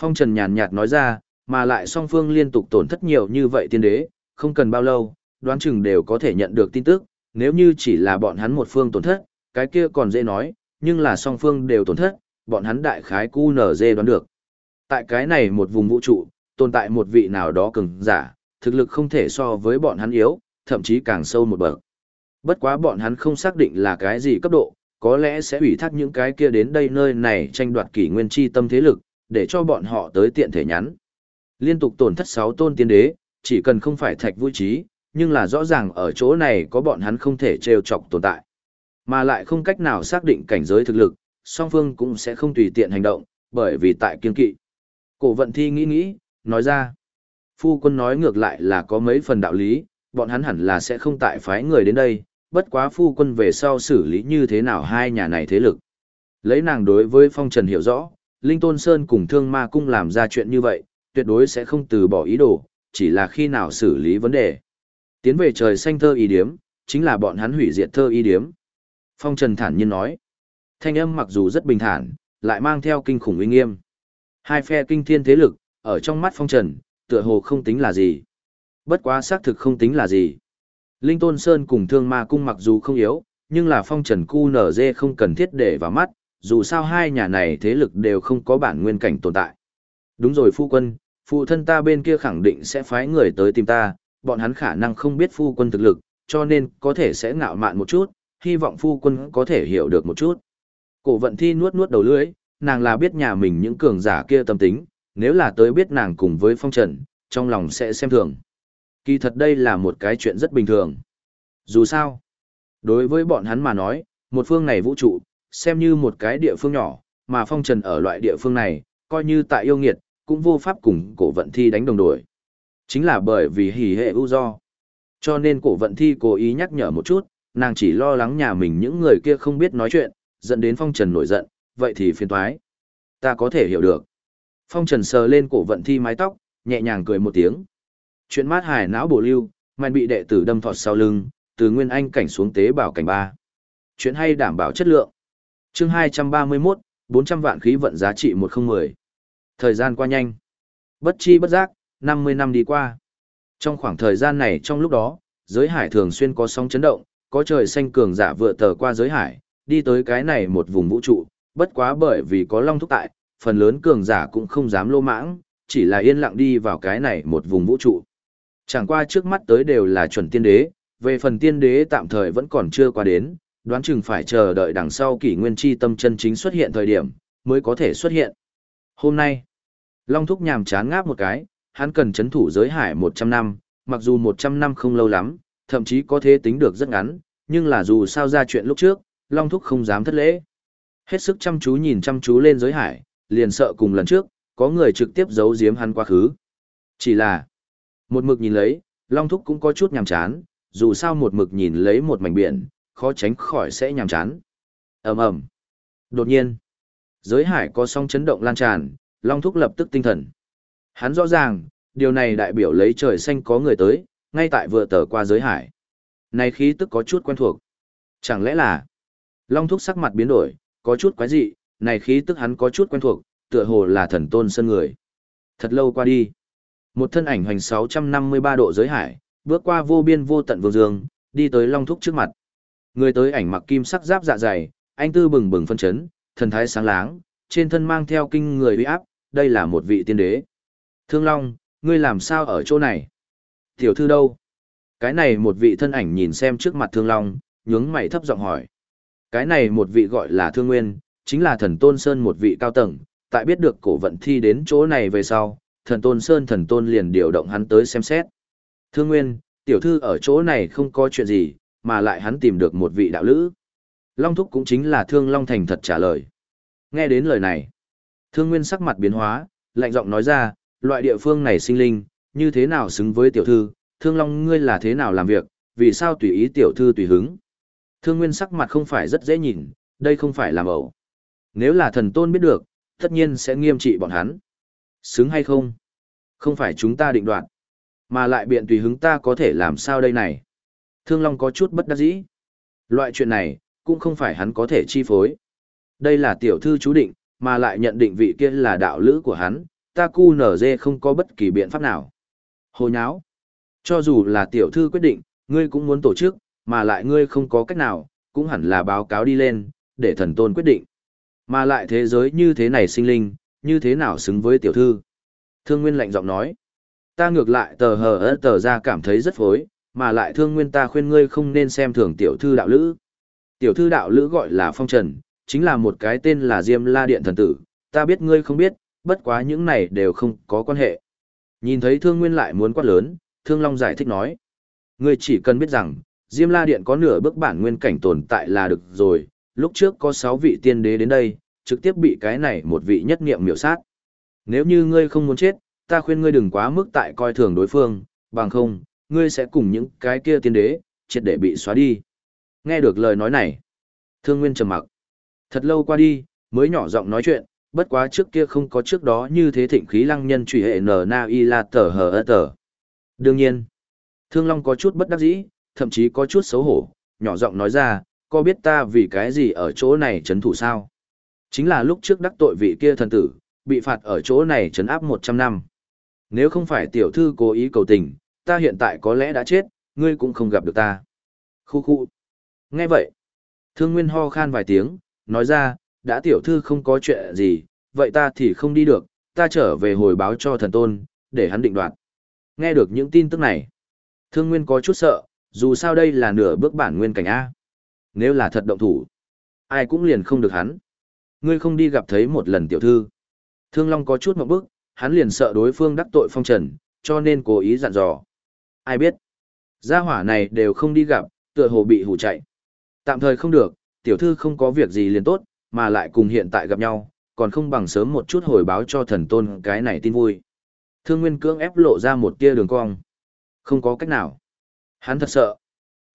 Phong Trần nhàn nhạt nói ra, mà lại song phương liên tục tổn thất nhiều như vậy tiên đế, không cần bao lâu, đoán chừng đều có thể nhận được tin tức, nếu như chỉ là bọn hắn một phương tổn thất, cái kia còn dễ nói, nhưng là song phương đều tổn thất, bọn hắn đại khái cu nở dê đoán được. Tại cái này một vùng vũ trụ, tồn tại một vị nào đó cường giả, thực lực không thể so với bọn hắn yếu, thậm chí càng sâu một bậc. Bất quá bọn hắn không xác định là cái gì cấp độ, có lẽ sẽ ủy thác những cái kia đến đây nơi này tranh đoạt kỷ nguyên chi tâm thế lực, để cho bọn họ tới tiện thể nhắn. Liên tục tổn thất 6 tôn tiên đế, chỉ cần không phải thạch vui trí, nhưng là rõ ràng ở chỗ này có bọn hắn không thể trêu chọc tồn tại. Mà lại không cách nào xác định cảnh giới thực lực, song phương cũng sẽ không tùy tiện hành động, bởi vì tại kiên kỵ. Cổ vận thi nghĩ nghĩ, nói ra. Phu quân nói ngược lại là có mấy phần đạo lý, bọn hắn hẳn là sẽ không tại phái người đến đây, bất quá phu quân về sau xử lý như thế nào hai nhà này thế lực. Lấy nàng đối với phong trần hiểu rõ, Linh Tôn Sơn cùng Thương Ma Cung làm ra chuyện như vậy, tuyệt đối sẽ không từ bỏ ý đồ, chỉ là khi nào xử lý vấn đề. Tiến về trời xanh thơ y điếm, chính là bọn hắn hủy diệt thơ y điếm. Phong Trần thản nhiên nói. Thanh âm mặc dù rất bình thản, lại mang theo kinh khủng uy nghiêm. Hai phe kinh thiên thế lực, ở trong mắt Phong Trần, tựa hồ không tính là gì. Bất quá xác thực không tính là gì. Linh Tôn Sơn cùng Thương Ma Cung mặc dù không yếu, nhưng là Phong Trần Cu nở dê không cần thiết để vào mắt, dù sao hai nhà này thế lực đều không có bản nguyên cảnh tồn tại. Đúng rồi phu quân, phụ thân ta bên kia khẳng định sẽ phái người tới tìm ta, bọn hắn khả năng không biết phu quân thực lực, cho nên có thể sẽ ngạo mạn một chút, hy vọng phu quân có thể hiểu được một chút. Cổ vận thi nuốt nuốt đầu lưỡi, nàng là biết nhà mình những cường giả kia tâm tính, nếu là tới biết nàng cùng với phong trần, trong lòng sẽ xem thường. Kỳ thật đây là một cái chuyện rất bình thường. Dù sao, đối với bọn hắn mà nói, một phương này vũ trụ, xem như một cái địa phương nhỏ, mà phong trần ở loại địa phương này, coi như tại yêu nghiệt, cũng vô pháp cùng cổ vận thi đánh đồng đội. Chính là bởi vì hỉ hệ ưu do. Cho nên cổ vận thi cố ý nhắc nhở một chút, nàng chỉ lo lắng nhà mình những người kia không biết nói chuyện, dẫn đến phong trần nổi giận, vậy thì phiền toái. Ta có thể hiểu được. Phong trần sờ lên cổ vận thi mái tóc, nhẹ nhàng cười một tiếng. Chuyện mát hải não bổ lưu, mạnh bị đệ tử đâm thọt sau lưng, từ nguyên anh cảnh xuống tế bảo cảnh ba. Chuyện hay đảm bảo chất lượng. Chương 231, 400 vạn khí vận giá trị 1010. Thời gian qua nhanh. Bất chi bất giác, 50 năm đi qua. Trong khoảng thời gian này trong lúc đó, giới hải thường xuyên có sóng chấn động, có trời xanh cường giả vựa tờ qua giới hải, đi tới cái này một vùng vũ trụ, bất quá bởi vì có long thúc tại, phần lớn cường giả cũng không dám lô mãng, chỉ là yên lặng đi vào cái này một vùng vũ trụ. Chẳng qua trước mắt tới đều là chuẩn tiên đế, về phần tiên đế tạm thời vẫn còn chưa qua đến, đoán chừng phải chờ đợi đằng sau kỷ nguyên chi tâm chân chính xuất hiện thời điểm, mới có thể xuất hiện. Hôm nay, Long Thúc nhàm chán ngáp một cái, hắn cần chấn thủ giới hải 100 năm, mặc dù 100 năm không lâu lắm, thậm chí có thể tính được rất ngắn, nhưng là dù sao ra chuyện lúc trước, Long Thúc không dám thất lễ. Hết sức chăm chú nhìn chăm chú lên giới hải, liền sợ cùng lần trước, có người trực tiếp giấu giếm hắn quá khứ. Chỉ là, một mực nhìn lấy, Long Thúc cũng có chút nhàm chán, dù sao một mực nhìn lấy một mảnh biển, khó tránh khỏi sẽ nhàm chán. ầm ầm Đột nhiên, giới hải có song chấn động lan tràn, Long Thúc lập tức tinh thần. Hắn rõ ràng, điều này đại biểu lấy trời xanh có người tới, ngay tại vừa tờ qua giới hải. Này khí tức có chút quen thuộc. Chẳng lẽ là... Long Thúc sắc mặt biến đổi, có chút quái dị, này khí tức hắn có chút quen thuộc, tựa hồ là thần tôn sân người. Thật lâu qua đi. Một thân ảnh hoành 653 độ giới hải, bước qua vô biên vô tận vương dương, đi tới Long Thúc trước mặt. Người tới ảnh mặc kim sắc giáp dạ dày, anh tư bừng bừng phân chấn, thần thái sáng láng, trên thân mang theo kinh người uy áp, đây là một vị tiên đế. Thương Long, ngươi làm sao ở chỗ này? Tiểu thư đâu? Cái này một vị thân ảnh nhìn xem trước mặt Thương Long, nhướng mày thấp giọng hỏi. Cái này một vị gọi là Thương Nguyên, chính là thần Tôn Sơn một vị cao tầng, tại biết được cổ vận thi đến chỗ này về sau, thần Tôn Sơn thần Tôn liền điều động hắn tới xem xét. Thương Nguyên, tiểu thư ở chỗ này không có chuyện gì, mà lại hắn tìm được một vị đạo lữ. Long Thúc cũng chính là Thương Long Thành thật trả lời. Nghe đến lời này, Thương Nguyên sắc mặt biến hóa, lạnh giọng nói ra, loại địa phương này sinh linh, như thế nào xứng với tiểu thư, Thương Long ngươi là thế nào làm việc, vì sao tùy ý tiểu thư tùy hứng. Thương Nguyên sắc mặt không phải rất dễ nhìn, đây không phải làm ẩu. Nếu là thần tôn biết được, tất nhiên sẽ nghiêm trị bọn hắn. Xứng hay không? Không phải chúng ta định đoạt. Mà lại biện tùy hứng ta có thể làm sao đây này? Thương Long có chút bất đắc dĩ. Loại chuyện này, cũng không phải hắn có thể chi phối. Đây là tiểu thư chú định, mà lại nhận định vị kia là đạo lữ của hắn, ta cu nở dê không có bất kỳ biện pháp nào. Hồ nháo. Cho dù là tiểu thư quyết định, ngươi cũng muốn tổ chức, mà lại ngươi không có cách nào, cũng hẳn là báo cáo đi lên, để thần tôn quyết định. Mà lại thế giới như thế này sinh linh, như thế nào xứng với tiểu thư. Thương Nguyên lạnh giọng nói. Ta ngược lại tờ hờ ớt tờ ra cảm thấy rất phối, mà lại thương nguyên ta khuyên ngươi không nên xem thường tiểu thư đạo lữ. Tiểu thư đạo lữ gọi là phong trần, chính là một cái tên là Diêm La Điện Thần Tử, ta biết ngươi không biết, bất quá những này đều không có quan hệ. Nhìn thấy thương nguyên lại muốn quát lớn, thương long giải thích nói. Ngươi chỉ cần biết rằng, Diêm La Điện có nửa bước bản nguyên cảnh tồn tại là được rồi, lúc trước có 6 vị tiên đế đến đây, trực tiếp bị cái này một vị nhất niệm miểu sát. Nếu như ngươi không muốn chết, ta khuyên ngươi đừng quá mức tại coi thường đối phương, bằng không, ngươi sẽ cùng những cái kia tiên đế, triệt để bị xóa đi. Nghe được lời nói này, thương nguyên trầm mặc. Thật lâu qua đi, mới nhỏ giọng nói chuyện, bất quá trước kia không có trước đó như thế thịnh khí lăng nhân truy hệ nở na y la tờ hờ ơ tờ. Đương nhiên, thương long có chút bất đắc dĩ, thậm chí có chút xấu hổ, nhỏ giọng nói ra, có biết ta vì cái gì ở chỗ này chấn thủ sao? Chính là lúc trước đắc tội vị kia thần tử, bị phạt ở chỗ này chấn áp 100 năm. Nếu không phải tiểu thư cố ý cầu tình, ta hiện tại có lẽ đã chết, ngươi cũng không gặp được ta. Khu khu. Nghe vậy, thương nguyên ho khan vài tiếng, nói ra, đã tiểu thư không có chuyện gì, vậy ta thì không đi được, ta trở về hồi báo cho thần tôn, để hắn định đoạt. Nghe được những tin tức này, thương nguyên có chút sợ, dù sao đây là nửa bước bản nguyên cảnh A. Nếu là thật động thủ, ai cũng liền không được hắn. Ngươi không đi gặp thấy một lần tiểu thư. Thương Long có chút một bước, hắn liền sợ đối phương đắc tội phong trần, cho nên cố ý dặn dò. Ai biết, gia hỏa này đều không đi gặp, tựa hồ bị hủ chạy. Tạm thời không được, tiểu thư không có việc gì liền tốt, mà lại cùng hiện tại gặp nhau, còn không bằng sớm một chút hồi báo cho thần tôn cái này tin vui. Thương Nguyên cưỡng ép lộ ra một tia đường cong. Không có cách nào. Hắn thật sợ.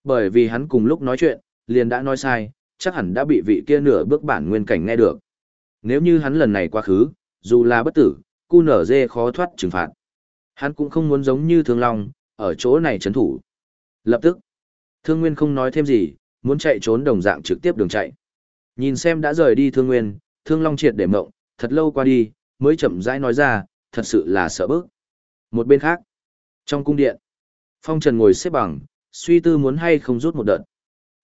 Bởi vì hắn cùng lúc nói chuyện, liền đã nói sai, chắc hẳn đã bị vị kia nửa bước bản nguyên cảnh nghe được. Nếu như hắn lần này quá khứ, dù là bất tử, cu nở dê khó thoát trừng phạt. Hắn cũng không muốn giống như Thương Long, ở chỗ này chấn thủ. Lập tức, Thương Nguyên không nói thêm gì, muốn chạy trốn đồng dạng trực tiếp đường chạy. Nhìn xem đã rời đi Thương Nguyên, Thương Long triệt để mộng, thật lâu qua đi, mới chậm rãi nói ra, thật sự là sợ bức. Một bên khác, trong cung điện, Phong Trần ngồi xếp bằng, suy tư muốn hay không rút một đợt.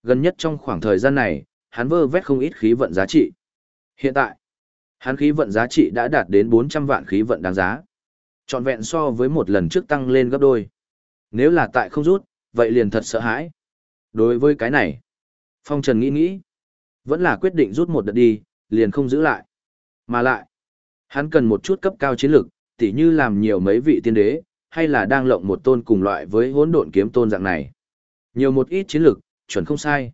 Gần nhất trong khoảng thời gian này, hắn vơ vét không ít khí vận giá trị. Hiện tại, hắn khí vận giá trị đã đạt đến 400 vạn khí vận đáng giá. Trọn vẹn so với một lần trước tăng lên gấp đôi. Nếu là tại không rút, vậy liền thật sợ hãi. Đối với cái này, Phong Trần nghĩ nghĩ, vẫn là quyết định rút một đợt đi, liền không giữ lại. Mà lại, hắn cần một chút cấp cao chiến lược, tỉ như làm nhiều mấy vị tiên đế, hay là đang lộng một tôn cùng loại với hỗn độn kiếm tôn dạng này. Nhiều một ít chiến lược, chuẩn không sai.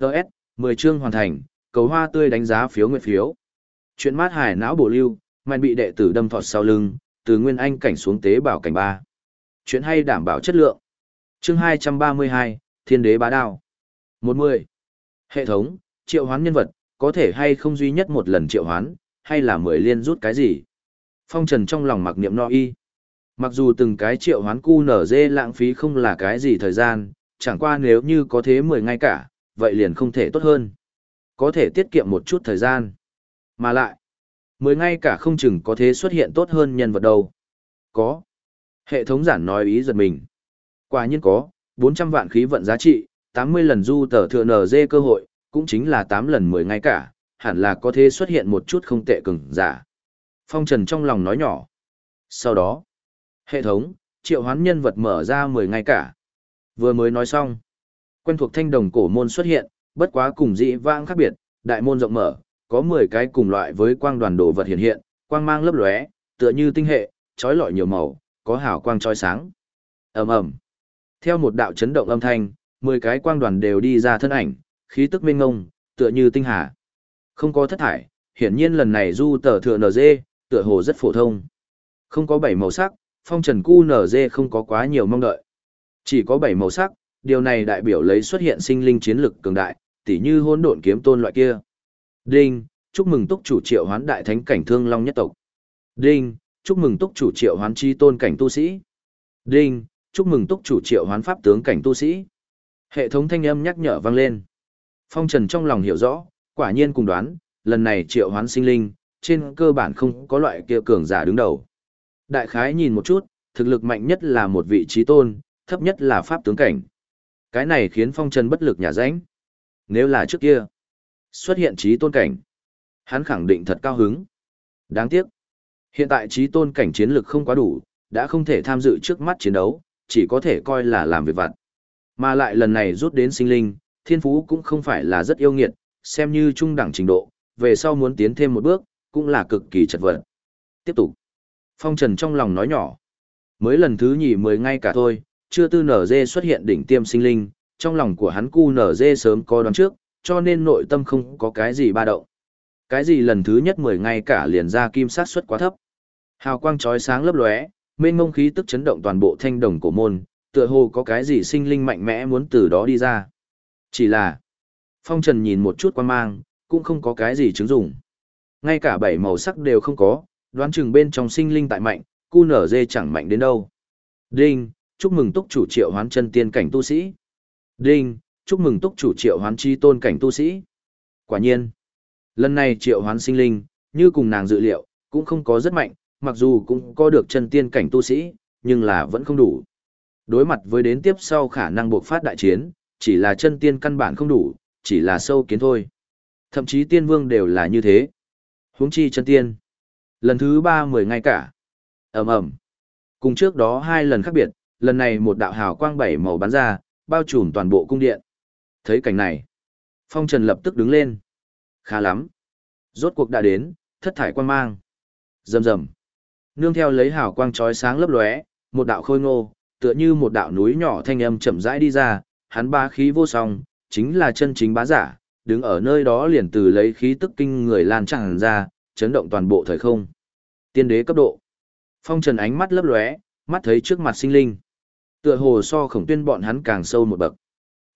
Đợt, 10 chương hoàn thành, cầu hoa tươi đánh giá phiếu nguyện phiếu. Chuyện mát hải não bổ lưu, mạnh bị đệ tử đâm thọt sau lưng, từ nguyên anh cảnh xuống tế bảo cảnh ba. Chuyện hay đảm bảo chất lượng. Chương 232, Thiên đế bá đao. 10. Hệ thống, triệu hoán nhân vật, có thể hay không duy nhất một lần triệu hoán, hay là mười liên rút cái gì? Phong Trần trong lòng mặc niệm no y. Mặc dù từng cái triệu hoán cu nở dê lãng phí không là cái gì thời gian, chẳng qua nếu như có thế mười ngay cả, vậy liền không thể tốt hơn. Có thể tiết kiệm một chút thời gian. Mà lại, mười ngay cả không chừng có thế xuất hiện tốt hơn nhân vật đâu. Có. Hệ thống giản nói ý giật mình. Quả nhiên có, 400 vạn khí vận giá trị, 80 lần du tờ thừa nở dê cơ hội, cũng chính là 8 lần 10 ngay cả, hẳn là có thể xuất hiện một chút không tệ cường giả. Phong Trần trong lòng nói nhỏ. Sau đó, hệ thống, triệu hoán nhân vật mở ra 10 ngay cả. Vừa mới nói xong, quen thuộc thanh đồng cổ môn xuất hiện, bất quá cùng dị vãng khác biệt, đại môn rộng mở, có 10 cái cùng loại với quang đoàn đồ vật hiện hiện, quang mang lấp lóe, tựa như tinh hệ, chói lọi nhiều màu, có hào quang chói sáng. Ầm ầm. Theo một đạo chấn động âm thanh, 10 cái quang đoàn đều đi ra thân ảnh, khí tức mênh ngông, tựa như tinh hà. Không có thất thải, hiển nhiên lần này du tờ thừa NG, tựa hồ rất phổ thông. Không có bảy màu sắc, phong trần cu NG không có quá nhiều mong đợi. Chỉ có bảy màu sắc, điều này đại biểu lấy xuất hiện sinh linh chiến lực cường đại, tỉ như hỗn độn kiếm tôn loại kia. Đinh, chúc mừng túc chủ triệu hoán đại thánh cảnh thương long nhất tộc. Đinh, chúc mừng túc chủ triệu hoán chi tôn cảnh tu sĩ. Đinh, chúc mừng túc chủ triệu hoán pháp tướng cảnh tu sĩ. Hệ thống thanh âm nhắc nhở vang lên. Phong Trần trong lòng hiểu rõ, quả nhiên cùng đoán, lần này triệu hoán sinh linh, trên cơ bản không có loại kia cường giả đứng đầu. Đại khái nhìn một chút, thực lực mạnh nhất là một vị trí tôn, thấp nhất là pháp tướng cảnh. Cái này khiến Phong Trần bất lực nhà ránh. Nếu là trước kia, xuất hiện trí tôn cảnh, hắn khẳng định thật cao hứng. Đáng tiếc, hiện tại trí tôn cảnh chiến lực không quá đủ, đã không thể tham dự trước mắt chiến đấu, chỉ có thể coi là làm việc vặt. Mà lại lần này rút đến sinh linh, thiên phú cũng không phải là rất yêu nghiệt, xem như trung đẳng trình độ, về sau muốn tiến thêm một bước, cũng là cực kỳ chật vật. Tiếp tục. Phong Trần trong lòng nói nhỏ. Mới lần thứ nhì mới ngay cả thôi, chưa tư nở dê xuất hiện đỉnh tiêm sinh linh, trong lòng của hắn cu nở dê sớm có đoán trước, cho nên nội tâm không có cái gì ba động. Cái gì lần thứ nhất mười ngay cả liền ra kim sát suất quá thấp. Hào quang chói sáng lấp lóe, mênh mông khí tức chấn động toàn bộ thanh đồng cổ môn, tựa hồ có cái gì sinh linh mạnh mẽ muốn từ đó đi ra. Chỉ là, phong trần nhìn một chút quan mang, cũng không có cái gì chứng dụng. Ngay cả bảy màu sắc đều không có, đoán chừng bên trong sinh linh tại mạnh, cu nở dê chẳng mạnh đến đâu. Đinh, chúc mừng túc chủ triệu hoán chân tiên cảnh tu sĩ. Đinh, chúc mừng túc chủ triệu hoán chi tôn cảnh tu sĩ. Quả nhiên, lần này triệu hoán sinh linh, như cùng nàng dự liệu, cũng không có rất mạnh, mặc dù cũng có được chân tiên cảnh tu sĩ, nhưng là vẫn không đủ. Đối mặt với đến tiếp sau khả năng buộc phát đại chiến, chỉ là chân tiên căn bản không đủ, chỉ là sâu kiến thôi. Thậm chí tiên vương đều là như thế. huống chi chân tiên. Lần thứ ba mười ngay cả. ầm ầm Cùng trước đó hai lần khác biệt, lần này một đạo hào quang bảy màu bắn ra, bao trùm toàn bộ cung điện. Thấy cảnh này, Phong Trần lập tức đứng lên. Khá lắm. Rốt cuộc đã đến, thất thải quang mang. Rầm rầm. Nương theo lấy hào quang chói sáng lấp lóe, một đạo khôi ngô, tựa như một đạo núi nhỏ thanh âm chậm rãi đi ra, hắn ba khí vô song, chính là chân chính bá giả, đứng ở nơi đó liền từ lấy khí tức kinh người lan tràn ra, chấn động toàn bộ thời không. Tiên đế cấp độ. Phong Trần ánh mắt lấp lóe, mắt thấy trước mặt sinh linh. Tựa hồ so khổng tuyên bọn hắn càng sâu một bậc.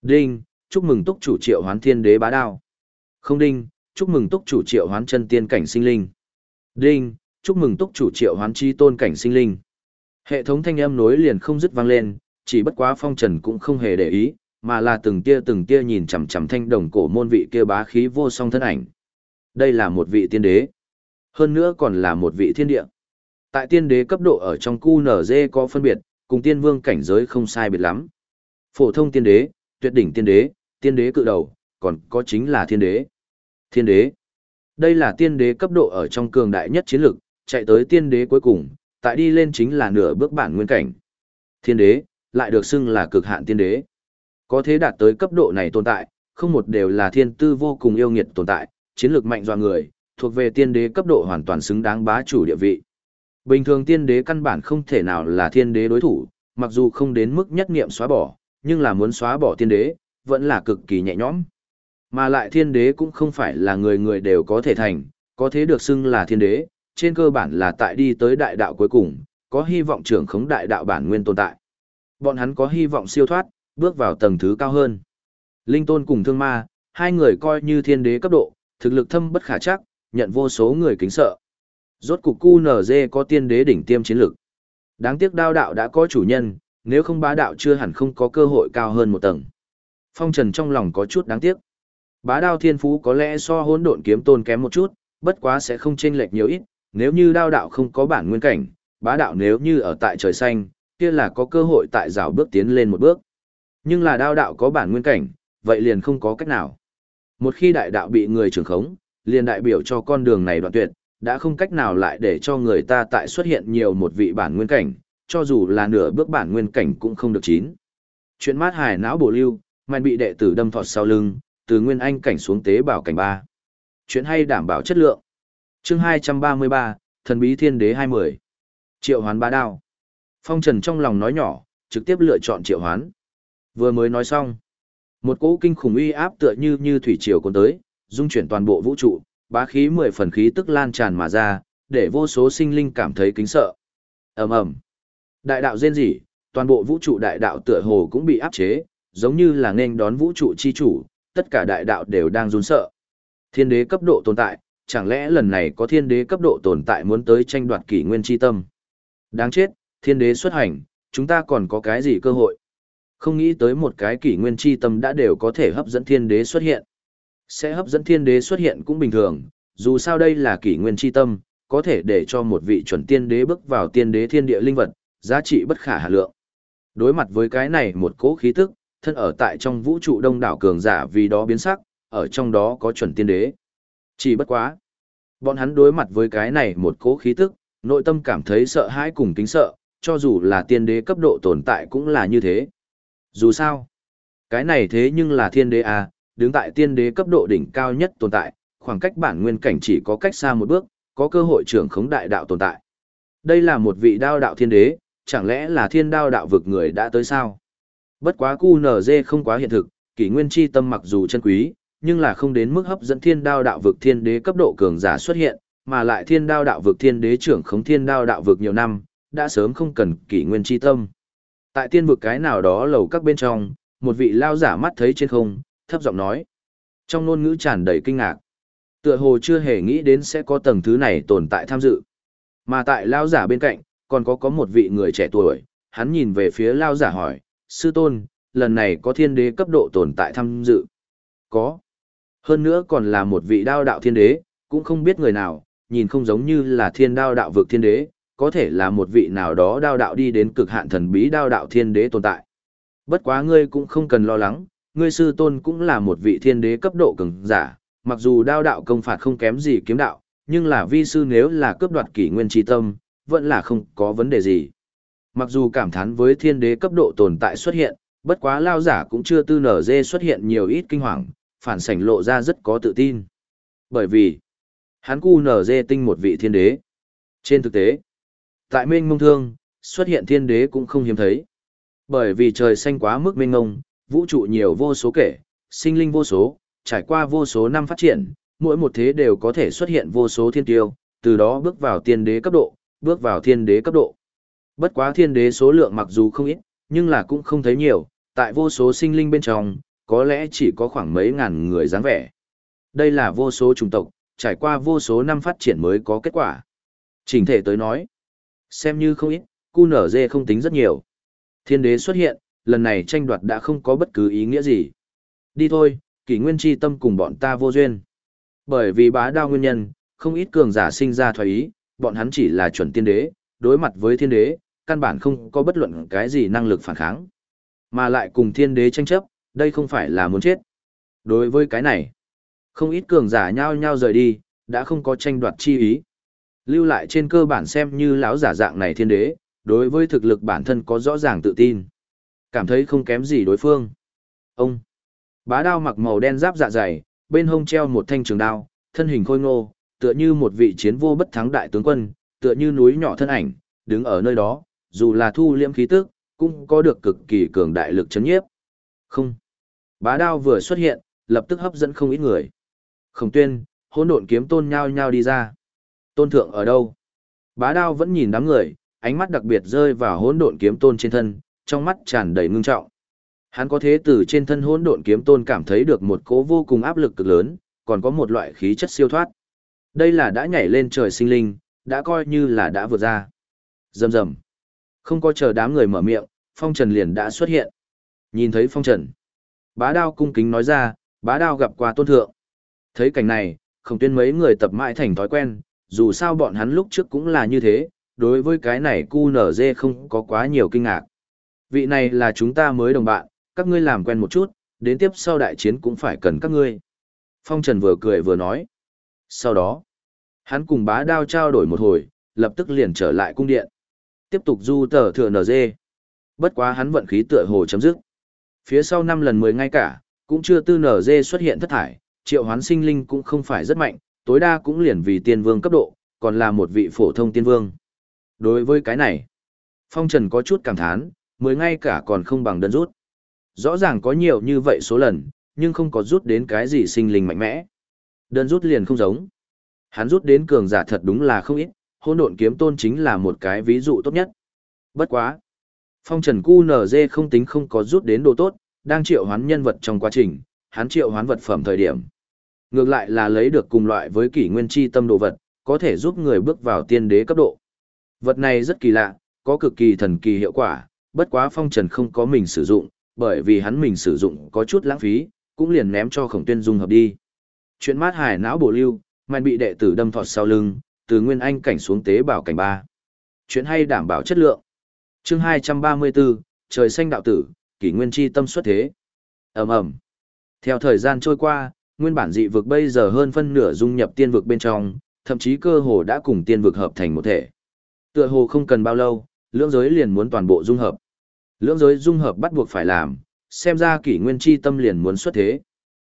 Đinh, chúc mừng túc chủ triệu hoán thiên đế bá đao. Không đinh, chúc mừng túc chủ triệu hoán chân tiên cảnh sinh linh. Đinh, chúc mừng túc chủ triệu hoán chi tôn cảnh sinh linh. Hệ thống thanh âm nối liền không dứt vang lên, chỉ bất quá phong trần cũng không hề để ý, mà là từng tia từng tia nhìn chằm chằm thanh đồng cổ môn vị kia bá khí vô song thân ảnh. Đây là một vị tiên đế. Hơn nữa còn là một vị thiên địa. Tại tiên đế cấp độ ở trong cu nở có phân biệt, cùng tiên vương cảnh giới không sai biệt lắm. Phổ thông tiên đế, tuyệt đỉnh tiên đế, tiên đế cự đầu, còn có chính là thiên đế. Thiên đế. Đây là tiên đế cấp độ ở trong cường đại nhất chiến lực, chạy tới tiên đế cuối cùng, tại đi lên chính là nửa bước bản nguyên cảnh. Thiên đế, lại được xưng là cực hạn tiên đế. Có thế đạt tới cấp độ này tồn tại, không một đều là thiên tư vô cùng yêu nghiệt tồn tại, chiến lược mạnh doa người, thuộc về tiên đế cấp độ hoàn toàn xứng đáng bá chủ địa vị. Bình thường tiên đế căn bản không thể nào là thiên đế đối thủ, mặc dù không đến mức nhất nghiệm xóa bỏ, nhưng là muốn xóa bỏ tiên đế, vẫn là cực kỳ nhẹ nhõm. Mà lại thiên đế cũng không phải là người người đều có thể thành, có thế được xưng là thiên đế, trên cơ bản là tại đi tới đại đạo cuối cùng, có hy vọng trưởng khống đại đạo bản nguyên tồn tại. Bọn hắn có hy vọng siêu thoát, bước vào tầng thứ cao hơn. Linh tôn cùng thương ma, hai người coi như thiên đế cấp độ, thực lực thâm bất khả chắc, nhận vô số người kính sợ. Rốt cục QNZ có tiên đế đỉnh tiêm chiến lực. Đáng tiếc đao đạo đã có chủ nhân, nếu không bá đạo chưa hẳn không có cơ hội cao hơn một tầng. Phong Trần trong lòng có chút đáng tiếc. Bá đao thiên phú có lẽ so hỗn độn kiếm tôn kém một chút, bất quá sẽ không chênh lệch nhiều ít, nếu như đao đạo không có bản nguyên cảnh, bá đạo nếu như ở tại trời xanh, kia là có cơ hội tại rào bước tiến lên một bước. Nhưng là đao đạo có bản nguyên cảnh, vậy liền không có cách nào. Một khi đại đạo bị người trưởng khống, liền đại biểu cho con đường này đoạn tuyệt, đã không cách nào lại để cho người ta tại xuất hiện nhiều một vị bản nguyên cảnh, cho dù là nửa bước bản nguyên cảnh cũng không được chín. Chuyện mát hài não bổ lưu, mạnh bị đệ tử đâm thọt sau lưng, từ nguyên anh cảnh xuống tế bảo cảnh ba. Chuyện hay đảm bảo chất lượng. Chương 233, Thần bí thiên đế 20. Triệu hoán ba đao. Phong Trần trong lòng nói nhỏ, trực tiếp lựa chọn triệu hoán. Vừa mới nói xong, một cỗ kinh khủng uy áp tựa như như thủy triều cuốn tới, dung chuyển toàn bộ vũ trụ, bá khí mười phần khí tức lan tràn mà ra, để vô số sinh linh cảm thấy kính sợ. Ầm ầm. Đại đạo rên rỉ, toàn bộ vũ trụ đại đạo tựa hồ cũng bị áp chế, giống như là nên đón vũ trụ chi chủ, tất cả đại đạo đều đang run sợ. Thiên đế cấp độ tồn tại, chẳng lẽ lần này có thiên đế cấp độ tồn tại muốn tới tranh đoạt kỷ nguyên chi tâm? Đáng chết, thiên đế xuất hành, chúng ta còn có cái gì cơ hội? Không nghĩ tới một cái kỷ nguyên chi tâm đã đều có thể hấp dẫn thiên đế xuất hiện. Sẽ hấp dẫn thiên đế xuất hiện cũng bình thường, dù sao đây là kỷ nguyên chi tâm, có thể để cho một vị chuẩn tiên đế bước vào tiên đế thiên địa linh vật, giá trị bất khả hà lượng. Đối mặt với cái này một cỗ khí tức, thân ở tại trong vũ trụ đông đảo cường giả vì đó biến sắc, ở trong đó có chuẩn tiên đế. Chỉ bất quá. Bọn hắn đối mặt với cái này một cỗ khí tức, nội tâm cảm thấy sợ hãi cùng kính sợ, cho dù là tiên đế cấp độ tồn tại cũng là như thế. Dù sao, cái này thế nhưng là thiên đế à, đứng tại tiên đế cấp độ đỉnh cao nhất tồn tại, khoảng cách bản nguyên cảnh chỉ có cách xa một bước, có cơ hội trưởng khống đại đạo tồn tại. Đây là một vị đao đạo thiên đế, chẳng lẽ là thiên đao đạo vực người đã tới sao? Bất quá cu QNZ không quá hiện thực, kỷ nguyên chi tâm mặc dù chân quý, nhưng là không đến mức hấp dẫn thiên đao đạo vực thiên đế cấp độ cường giả xuất hiện, mà lại thiên đao đạo vực thiên đế trưởng khống thiên đao đạo vực nhiều năm, đã sớm không cần kỷ nguyên chi tâm. Tại tiên vực cái nào đó lầu các bên trong, một vị lao giả mắt thấy trên không, thấp giọng nói. Trong ngôn ngữ tràn đầy kinh ngạc. Tựa hồ chưa hề nghĩ đến sẽ có tầng thứ này tồn tại tham dự. Mà tại lao giả bên cạnh, còn có có một vị người trẻ tuổi, hắn nhìn về phía lao giả hỏi, sư tôn, lần này có thiên đế cấp độ tồn tại tham dự. Có. Hơn nữa còn là một vị đao đạo thiên đế, cũng không biết người nào, nhìn không giống như là thiên đao đạo vực thiên đế, có thể là một vị nào đó đao đạo đi đến cực hạn thần bí đao đạo thiên đế tồn tại. Bất quá ngươi cũng không cần lo lắng, ngươi sư tôn cũng là một vị thiên đế cấp độ cường giả, mặc dù đao đạo công phạt không kém gì kiếm đạo, nhưng là vi sư nếu là cướp đoạt kỷ nguyên tri tâm, vẫn là không có vấn đề gì. Mặc dù cảm thán với thiên đế cấp độ tồn tại xuất hiện, bất quá lao giả cũng chưa tư nở dê xuất hiện nhiều ít kinh hoàng, phản sảnh lộ ra rất có tự tin. Bởi vì, hắn cu nở dê tinh một vị thiên đế. Trên thực tế, tại mênh mông thương, xuất hiện thiên đế cũng không hiếm thấy. Bởi vì trời xanh quá mức mênh mông, vũ trụ nhiều vô số kể, sinh linh vô số, trải qua vô số năm phát triển, mỗi một thế đều có thể xuất hiện vô số thiên tiêu, từ đó bước vào tiên đế cấp độ, bước vào thiên đế cấp độ. Bất quá thiên đế số lượng mặc dù không ít, nhưng là cũng không thấy nhiều, tại vô số sinh linh bên trong, có lẽ chỉ có khoảng mấy ngàn người dáng vẻ. Đây là vô số chủng tộc, trải qua vô số năm phát triển mới có kết quả. Trình thể tới nói, xem như không ít, cu nở dê không tính rất nhiều. Thiên đế xuất hiện, lần này tranh đoạt đã không có bất cứ ý nghĩa gì. Đi thôi, kỷ nguyên chi tâm cùng bọn ta vô duyên. Bởi vì bá đao nguyên nhân, không ít cường giả sinh ra thoái ý, bọn hắn chỉ là chuẩn tiên đế, đối mặt với thiên đế, căn bản không có bất luận cái gì năng lực phản kháng. Mà lại cùng thiên đế tranh chấp, đây không phải là muốn chết. Đối với cái này, không ít cường giả nhao nhao rời đi, đã không có tranh đoạt chi ý. Lưu lại trên cơ bản xem như lão giả dạng này thiên đế, đối với thực lực bản thân có rõ ràng tự tin. Cảm thấy không kém gì đối phương. Ông, bá đao mặc màu đen giáp dạ dày, bên hông treo một thanh trường đao, thân hình khôi ngô, tựa như một vị chiến vô bất thắng đại tướng quân, tựa như núi nhỏ thân ảnh, đứng ở nơi đó, dù là thu liễm khí tức, cũng có được cực kỳ cường đại lực chấn nhiếp. Không. Bá đao vừa xuất hiện, lập tức hấp dẫn không ít người. Khổng tuyên, hỗn độn kiếm tôn nhao nhao đi ra. Tôn thượng ở đâu? Bá đao vẫn nhìn đám người, ánh mắt đặc biệt rơi vào hỗn độn kiếm tôn trên thân, trong mắt tràn đầy ngưng trọng. Hắn có thế từ trên thân hỗn độn kiếm tôn cảm thấy được một cỗ vô cùng áp lực cực lớn, còn có một loại khí chất siêu thoát. Đây là đã nhảy lên trời sinh linh, đã coi như là đã vượt ra. Rầm rầm. Không có chờ đám người mở miệng, Phong Trần liền đã xuất hiện. Nhìn thấy Phong Trần, bá đao cung kính nói ra, bá đao gặp qua tôn thượng. Thấy cảnh này, Khổng tuyên mấy người tập mãi thành thói quen, dù sao bọn hắn lúc trước cũng là như thế, đối với cái này QNZ không có quá nhiều kinh ngạc. Vị này là chúng ta mới đồng bạn, các ngươi làm quen một chút, đến tiếp sau đại chiến cũng phải cần các ngươi. Phong Trần vừa cười vừa nói. Sau đó, hắn cùng bá đao trao đổi một hồi, lập tức liền trở lại cung điện. Tiếp tục du tờ thừa NG. Bất quá hắn vận khí tựa hồ chấm dứt. Phía sau năm lần mười ngay cả, cũng chưa tư NG xuất hiện thất thải, triệu hoán sinh linh cũng không phải rất mạnh, tối đa cũng liền vì tiên vương cấp độ, còn là một vị phổ thông tiên vương. Đối với cái này, Phong Trần có chút cảm thán, mới ngay cả còn không bằng đơn rút. Rõ ràng có nhiều như vậy số lần, nhưng không có rút đến cái gì sinh linh mạnh mẽ. Đơn rút liền không giống. Hắn rút đến cường giả thật đúng là không ít, hôn độn kiếm tôn chính là một cái ví dụ tốt nhất. Bất quá. Phong trần cu NG không tính không có rút đến đồ tốt, đang triệu hoán nhân vật trong quá trình, hắn triệu hoán vật phẩm thời điểm. Ngược lại là lấy được cùng loại với kỷ nguyên chi tâm đồ vật, có thể giúp người bước vào tiên đế cấp độ. Vật này rất kỳ lạ, có cực kỳ thần kỳ hiệu quả, bất quá phong trần không có mình sử dụng, bởi vì hắn mình sử dụng có chút lãng phí, cũng liền ném cho khổng tuyên dung hợp đi. Chuyện mát hải não bổ lưu, mạnh bị đệ tử đâm thọt sau lưng, từ nguyên anh cảnh xuống tế bảo cảnh ba. Chuyện hay đảm bảo chất lượng. Chương 234, trời xanh đạo tử, kỷ nguyên chi tâm xuất thế. Ầm ầm. Theo thời gian trôi qua, nguyên bản dị vực bây giờ hơn phân nửa dung nhập tiên vực bên trong, thậm chí cơ hồ đã cùng tiên vực hợp thành một thể. Tựa hồ không cần bao lâu, lưỡng giới liền muốn toàn bộ dung hợp. Lưỡng giới dung hợp bắt buộc phải làm, xem ra kỷ nguyên chi tâm liền muốn xuất thế.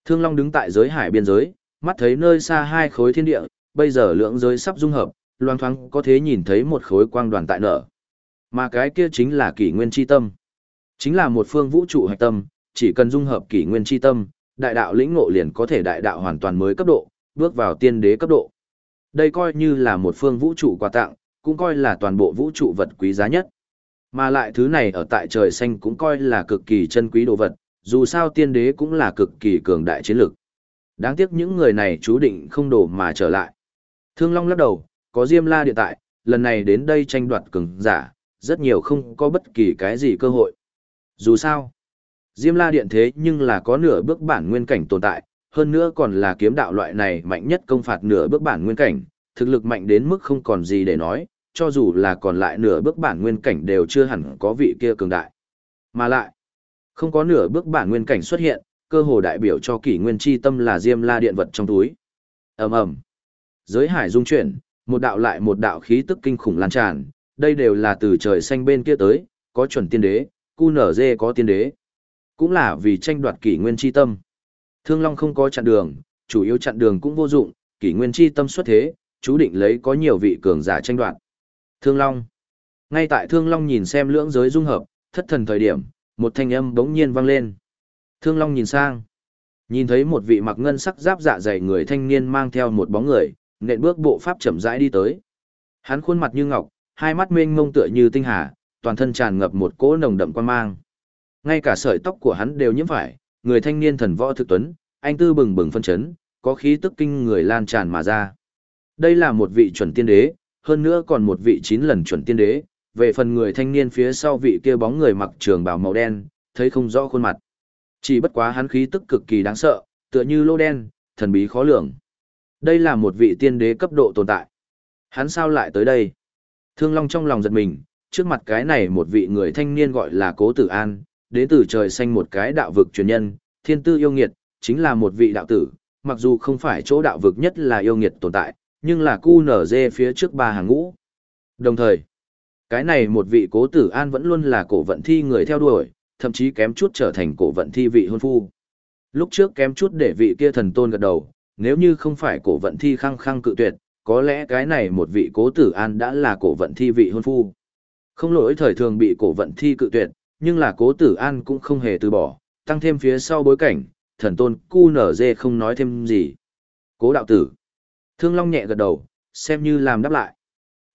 Thương Long đứng tại giới hải biên giới, mắt thấy nơi xa hai khối thiên địa, bây giờ lưỡng giới sắp dung hợp, loang thoáng có thể nhìn thấy một khối quang đoàn tại nở. Mà cái kia chính là kỷ nguyên chi tâm. Chính là một phương vũ trụ hạch tâm, chỉ cần dung hợp kỷ nguyên chi tâm, đại đạo lĩnh ngộ liền có thể đại đạo hoàn toàn mới cấp độ, bước vào tiên đế cấp độ. Đây coi như là một phương vũ trụ quà tặng, cũng coi là toàn bộ vũ trụ vật quý giá nhất. Mà lại thứ này ở tại trời xanh cũng coi là cực kỳ chân quý đồ vật, dù sao tiên đế cũng là cực kỳ cường đại chiến lực. Đáng tiếc những người này chú định không đổ mà trở lại. Thương Long lắc đầu, có Diêm La điện tại, lần này đến đây tranh đoạt cường giả, rất nhiều không có bất kỳ cái gì cơ hội. Dù sao, Diêm La điện thế nhưng là có nửa bước bản nguyên cảnh tồn tại, hơn nữa còn là kiếm đạo loại này mạnh nhất công phạt nửa bước bản nguyên cảnh, thực lực mạnh đến mức không còn gì để nói, cho dù là còn lại nửa bước bản nguyên cảnh đều chưa hẳn có vị kia cường đại. Mà lại, không có nửa bước bản nguyên cảnh xuất hiện, cơ hồ đại biểu cho kỷ nguyên chi tâm là diêm la điện vật trong túi. ầm ầm Giới hải dung chuyển, một đạo lại một đạo khí tức kinh khủng lan tràn, đây đều là từ trời xanh bên kia tới, có chuẩn tiên đế, cu nở dê có tiên đế. Cũng là vì tranh đoạt kỷ nguyên chi tâm. Thương Long không có chặn đường, chủ yếu chặn đường cũng vô dụng, kỷ nguyên chi tâm xuất thế, chú định lấy có nhiều vị cường giả tranh đoạt. Thương Long. Ngay tại Thương Long nhìn xem lưỡng giới dung hợp, thất thần thời điểm, một thanh âm bỗng nhiên vang lên. Thương Long nhìn sang. Nhìn thấy một vị mặc ngân sắc giáp dạ dày người thanh niên mang theo một bóng người, nện bước bộ pháp chậm rãi đi tới. Hắn khuôn mặt như ngọc, hai mắt mênh mông tựa như tinh hà, toàn thân tràn ngập một cỗ nồng đậm quan mang. Ngay cả sợi tóc của hắn đều nhiễm phải, người thanh niên thần võ thực tuấn, anh tư bừng bừng phân chấn, có khí tức kinh người lan tràn mà ra. Đây là một vị chuẩn tiên đế, hơn nữa còn một vị chín lần chuẩn tiên đế, về phần người thanh niên phía sau vị kia bóng người mặc trường bào màu đen, thấy không rõ khuôn mặt. Chỉ bất quá hắn khí tức cực kỳ đáng sợ, tựa như lô đen, thần bí khó lường. Đây là một vị tiên đế cấp độ tồn tại. Hắn sao lại tới đây? Thương Long trong lòng giật mình, trước mặt cái này một vị người thanh niên gọi là Cố Tử An, đến từ trời xanh một cái đạo vực truyền nhân, thiên tư yêu nghiệt, chính là một vị đạo tử, mặc dù không phải chỗ đạo vực nhất là yêu nghiệt tồn tại, nhưng là cu nở dê phía trước ba hàng ngũ. Đồng thời, cái này một vị cố tử an vẫn luôn là cổ vận thi người theo đuổi, thậm chí kém chút trở thành cổ vận thi vị hôn phu. Lúc trước kém chút để vị kia thần tôn gật đầu, nếu như không phải cổ vận thi khăng khăng cự tuyệt, có lẽ cái này một vị cố tử an đã là cổ vận thi vị hôn phu. Không lỗi thời thường bị cổ vận thi cự tuyệt, nhưng là cố tử an cũng không hề từ bỏ, tăng thêm phía sau bối cảnh, thần tôn cu nở dê không nói thêm gì. Cố đạo tử. Thương Long nhẹ gật đầu, xem như làm đáp lại.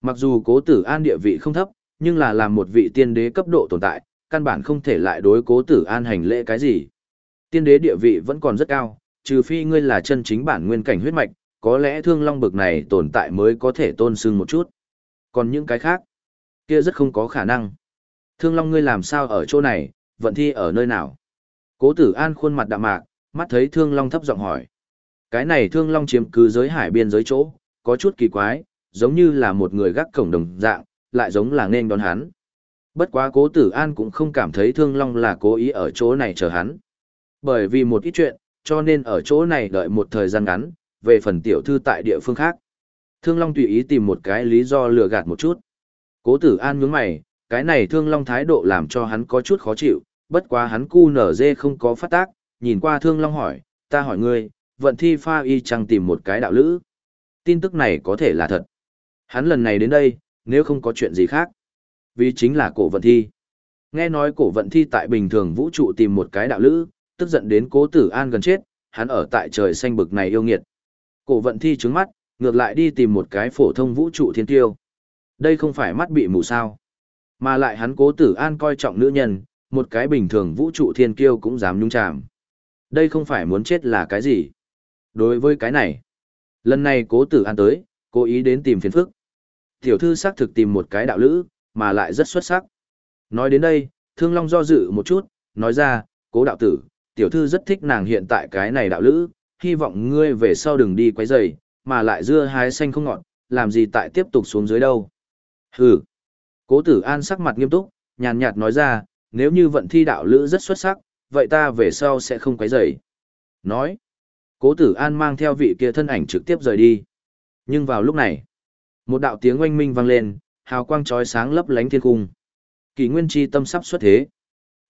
Mặc dù cố tử an địa vị không thấp, nhưng là làm một vị tiên đế cấp độ tồn tại, căn bản không thể lại đối cố tử an hành lễ cái gì. Tiên đế địa vị vẫn còn rất cao, trừ phi ngươi là chân chính bản nguyên cảnh huyết mạch, có lẽ thương long bực này tồn tại mới có thể tôn sưng một chút. Còn những cái khác, kia rất không có khả năng. Thương long ngươi làm sao ở chỗ này, vận thi ở nơi nào? Cố tử an khuôn mặt đạm mạc, mắt thấy thương long thấp giọng hỏi. Cái này thương long chiếm cứ giới hải biên giới chỗ, có chút kỳ quái, giống như là một người gác cổng đồng dạng, lại giống là nên đón hắn. Bất quá cố tử an cũng không cảm thấy thương long là cố ý ở chỗ này chờ hắn. Bởi vì một ít chuyện, cho nên ở chỗ này đợi một thời gian ngắn, về phần tiểu thư tại địa phương khác. Thương long tùy ý tìm một cái lý do lừa gạt một chút. Cố tử an nhướng mày, cái này thương long thái độ làm cho hắn có chút khó chịu, bất quá hắn cu nở dê không có phát tác, nhìn qua thương long hỏi, ta hỏi ngươi, vận thi pha y chăng tìm một cái đạo lữ. Tin tức này có thể là thật. Hắn lần này đến đây, nếu không có chuyện gì khác. Vì chính là cổ vận thi. Nghe nói cổ vận thi tại bình thường vũ trụ tìm một cái đạo lữ, tức giận đến cố tử an gần chết, hắn ở tại trời xanh bực này yêu nghiệt. Cổ vận thi trứng mắt, ngược lại đi tìm một cái phổ thông vũ trụ thiên tiêu. Đây không phải mắt bị mù sao. Mà lại hắn cố tử an coi trọng nữ nhân, một cái bình thường vũ trụ thiên kiêu cũng dám nhung chạm. Đây không phải muốn chết là cái gì. Đối với cái này, lần này cố tử an tới, cố ý đến tìm phiền phức. Tiểu thư xác thực tìm một cái đạo lữ, mà lại rất xuất sắc. Nói đến đây, thương long do dự một chút, nói ra, cố đạo tử, tiểu thư rất thích nàng hiện tại cái này đạo lữ, hy vọng ngươi về sau đừng đi quấy rầy, mà lại dưa hái xanh không ngọt, làm gì tại tiếp tục xuống dưới đâu. Hừ. Cố tử an sắc mặt nghiêm túc, nhàn nhạt nói ra, nếu như vận thi đạo lữ rất xuất sắc, vậy ta về sau sẽ không quấy rầy. Nói. Cố tử an mang theo vị kia thân ảnh trực tiếp rời đi. Nhưng vào lúc này, một đạo tiếng oanh minh vang lên, hào quang chói sáng lấp lánh thiên cung. Kỳ nguyên chi tâm sắp xuất thế.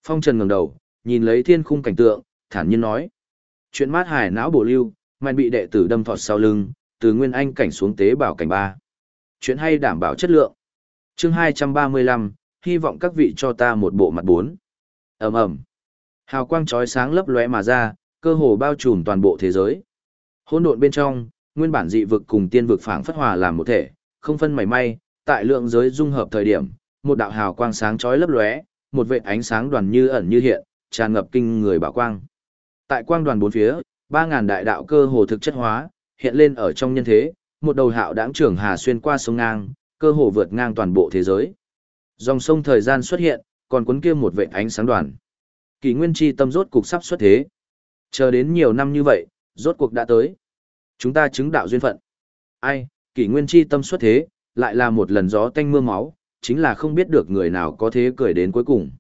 Phong trần ngẩng đầu, nhìn lấy thiên khung cảnh tượng, thản nhiên nói. Chuyện mát hải não bổ lưu, màn bị đệ tử đâm thọt sau lưng, từ nguyên anh cảnh xuống tế bảo cảnh ba. Chuyện hay đảm bảo chất lượng chương 235, hy vọng các vị cho ta một bộ mặt bốn. ầm ầm Hào quang chói sáng lấp lóe mà ra, cơ hồ bao trùm toàn bộ thế giới. Hỗn độn bên trong, nguyên bản dị vực cùng tiên vực phảng phất hòa làm một thể, không phân mảy may, tại lượng giới dung hợp thời điểm, một đạo hào quang sáng chói lấp lóe, một vệt ánh sáng đoàn như ẩn như hiện, tràn ngập kinh người bảo quang. Tại quang đoàn bốn phía, 3000 đại đạo cơ hồ thực chất hóa, hiện lên ở trong nhân thế, một đầu hạo đãng trưởng hà xuyên qua sông ngang, cơ hồ vượt ngang toàn bộ thế giới. Dòng sông thời gian xuất hiện, còn cuốn kia một vệt ánh sáng đoàn. kỷ nguyên chi tâm rốt cục sắp xuất thế. Chờ đến nhiều năm như vậy, rốt cuộc đã tới. Chúng ta chứng đạo duyên phận. Ai, kỷ nguyên chi tâm xuất thế, lại là một lần gió tanh mưa máu, chính là không biết được người nào có thế cười đến cuối cùng.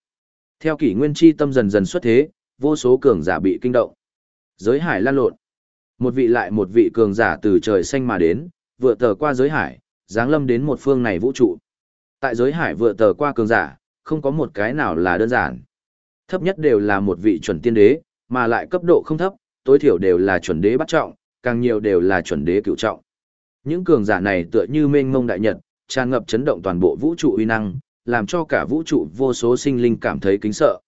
Theo kỷ nguyên chi tâm dần dần xuất thế, vô số cường giả bị kinh động. Giới hải lan lộn. Một vị lại một vị cường giả từ trời xanh mà đến, vừa tờ qua giới hải, giáng lâm đến một phương này vũ trụ. Tại giới hải vừa tờ qua cường giả, không có một cái nào là đơn giản. Thấp nhất đều là một vị chuẩn tiên đế, mà lại cấp độ không thấp, tối thiểu đều là chuẩn đế bắt trọng, càng nhiều đều là chuẩn đế cựu trọng. Những cường giả này tựa như mênh mông đại nhật, tràn ngập chấn động toàn bộ vũ trụ uy năng, làm cho cả vũ trụ vô số sinh linh cảm thấy kính sợ.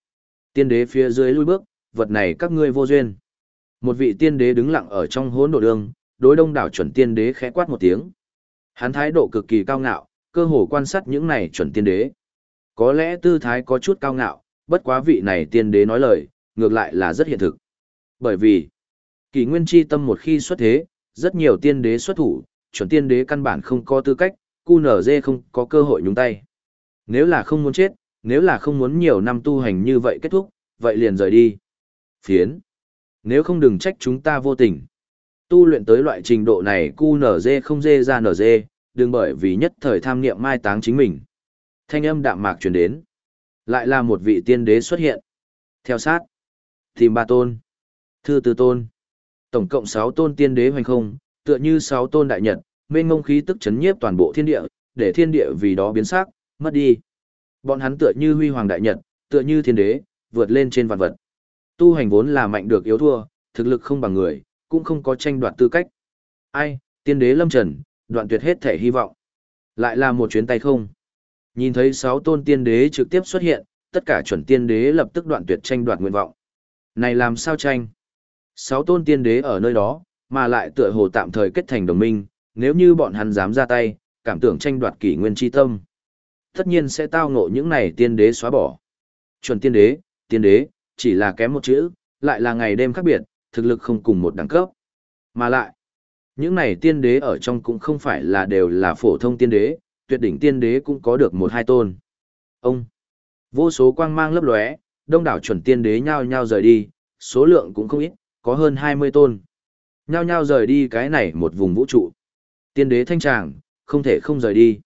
Tiên đế phía dưới lui bước, vật này các ngươi vô duyên. Một vị tiên đế đứng lặng ở trong hỗn độ đường, đối đông đảo chuẩn tiên đế khẽ quát một tiếng. Hắn thái độ cực kỳ cao ngạo, cơ hồ quan sát những này chuẩn tiên đế. Có lẽ tư thái có chút cao ngạo, bất quá vị này tiên đế nói lời, ngược lại là rất hiện thực. Bởi vì, kỳ nguyên chi tâm một khi xuất thế, rất nhiều tiên đế xuất thủ, chuẩn tiên đế căn bản không có tư cách, cu nở dê không có cơ hội nhúng tay. Nếu là không muốn chết, nếu là không muốn nhiều năm tu hành như vậy kết thúc, vậy liền rời đi. Phiến. Nếu không đừng trách chúng ta vô tình. Tu luyện tới loại trình độ này cu nở dê không dê ra nở dê, đừng bởi vì nhất thời tham niệm mai táng chính mình. Thanh âm đạm mạc truyền đến. Lại là một vị tiên đế xuất hiện. Theo sát. Tìm ba tôn. Thư tư tôn. Tổng cộng 6 tôn tiên đế hoành không, tựa như 6 tôn đại nhật, mênh ngông khí tức chấn nhiếp toàn bộ thiên địa, để thiên địa vì đó biến sắc, mất đi. Bọn hắn tựa như huy hoàng đại nhật, tựa như thiên đế, vượt lên trên vạn vật. Tu hành vốn là mạnh được yếu thua, thực lực không bằng người, cũng không có tranh đoạt tư cách. Ai, tiên đế lâm trần, đoạn tuyệt hết thể hy vọng. Lại là một chuyến tay không. Nhìn thấy sáu tôn tiên đế trực tiếp xuất hiện, tất cả chuẩn tiên đế lập tức đoạn tuyệt tranh đoạt nguyện vọng. Này làm sao tranh? Sáu tôn tiên đế ở nơi đó, mà lại tựa hồ tạm thời kết thành đồng minh, nếu như bọn hắn dám ra tay, cảm tưởng tranh đoạt kỷ nguyên chi tâm. Tất nhiên sẽ tao ngộ những này tiên đế xóa bỏ. Chuẩn tiên đế, tiên đế, chỉ là kém một chữ, lại là ngày đêm khác biệt, thực lực không cùng một đẳng cấp. Mà lại, những này tiên đế ở trong cũng không phải là đều là phổ thông tiên đế, tuyệt đỉnh tiên đế cũng có được một hai tôn. Ông, vô số quang mang lấp lóe, đông đảo chuẩn tiên đế nhao nhao rời đi, số lượng cũng không ít, có hơn 20 tôn. Nhao nhao rời đi cái này một vùng vũ trụ. Tiên đế thanh tràng, không thể không rời đi.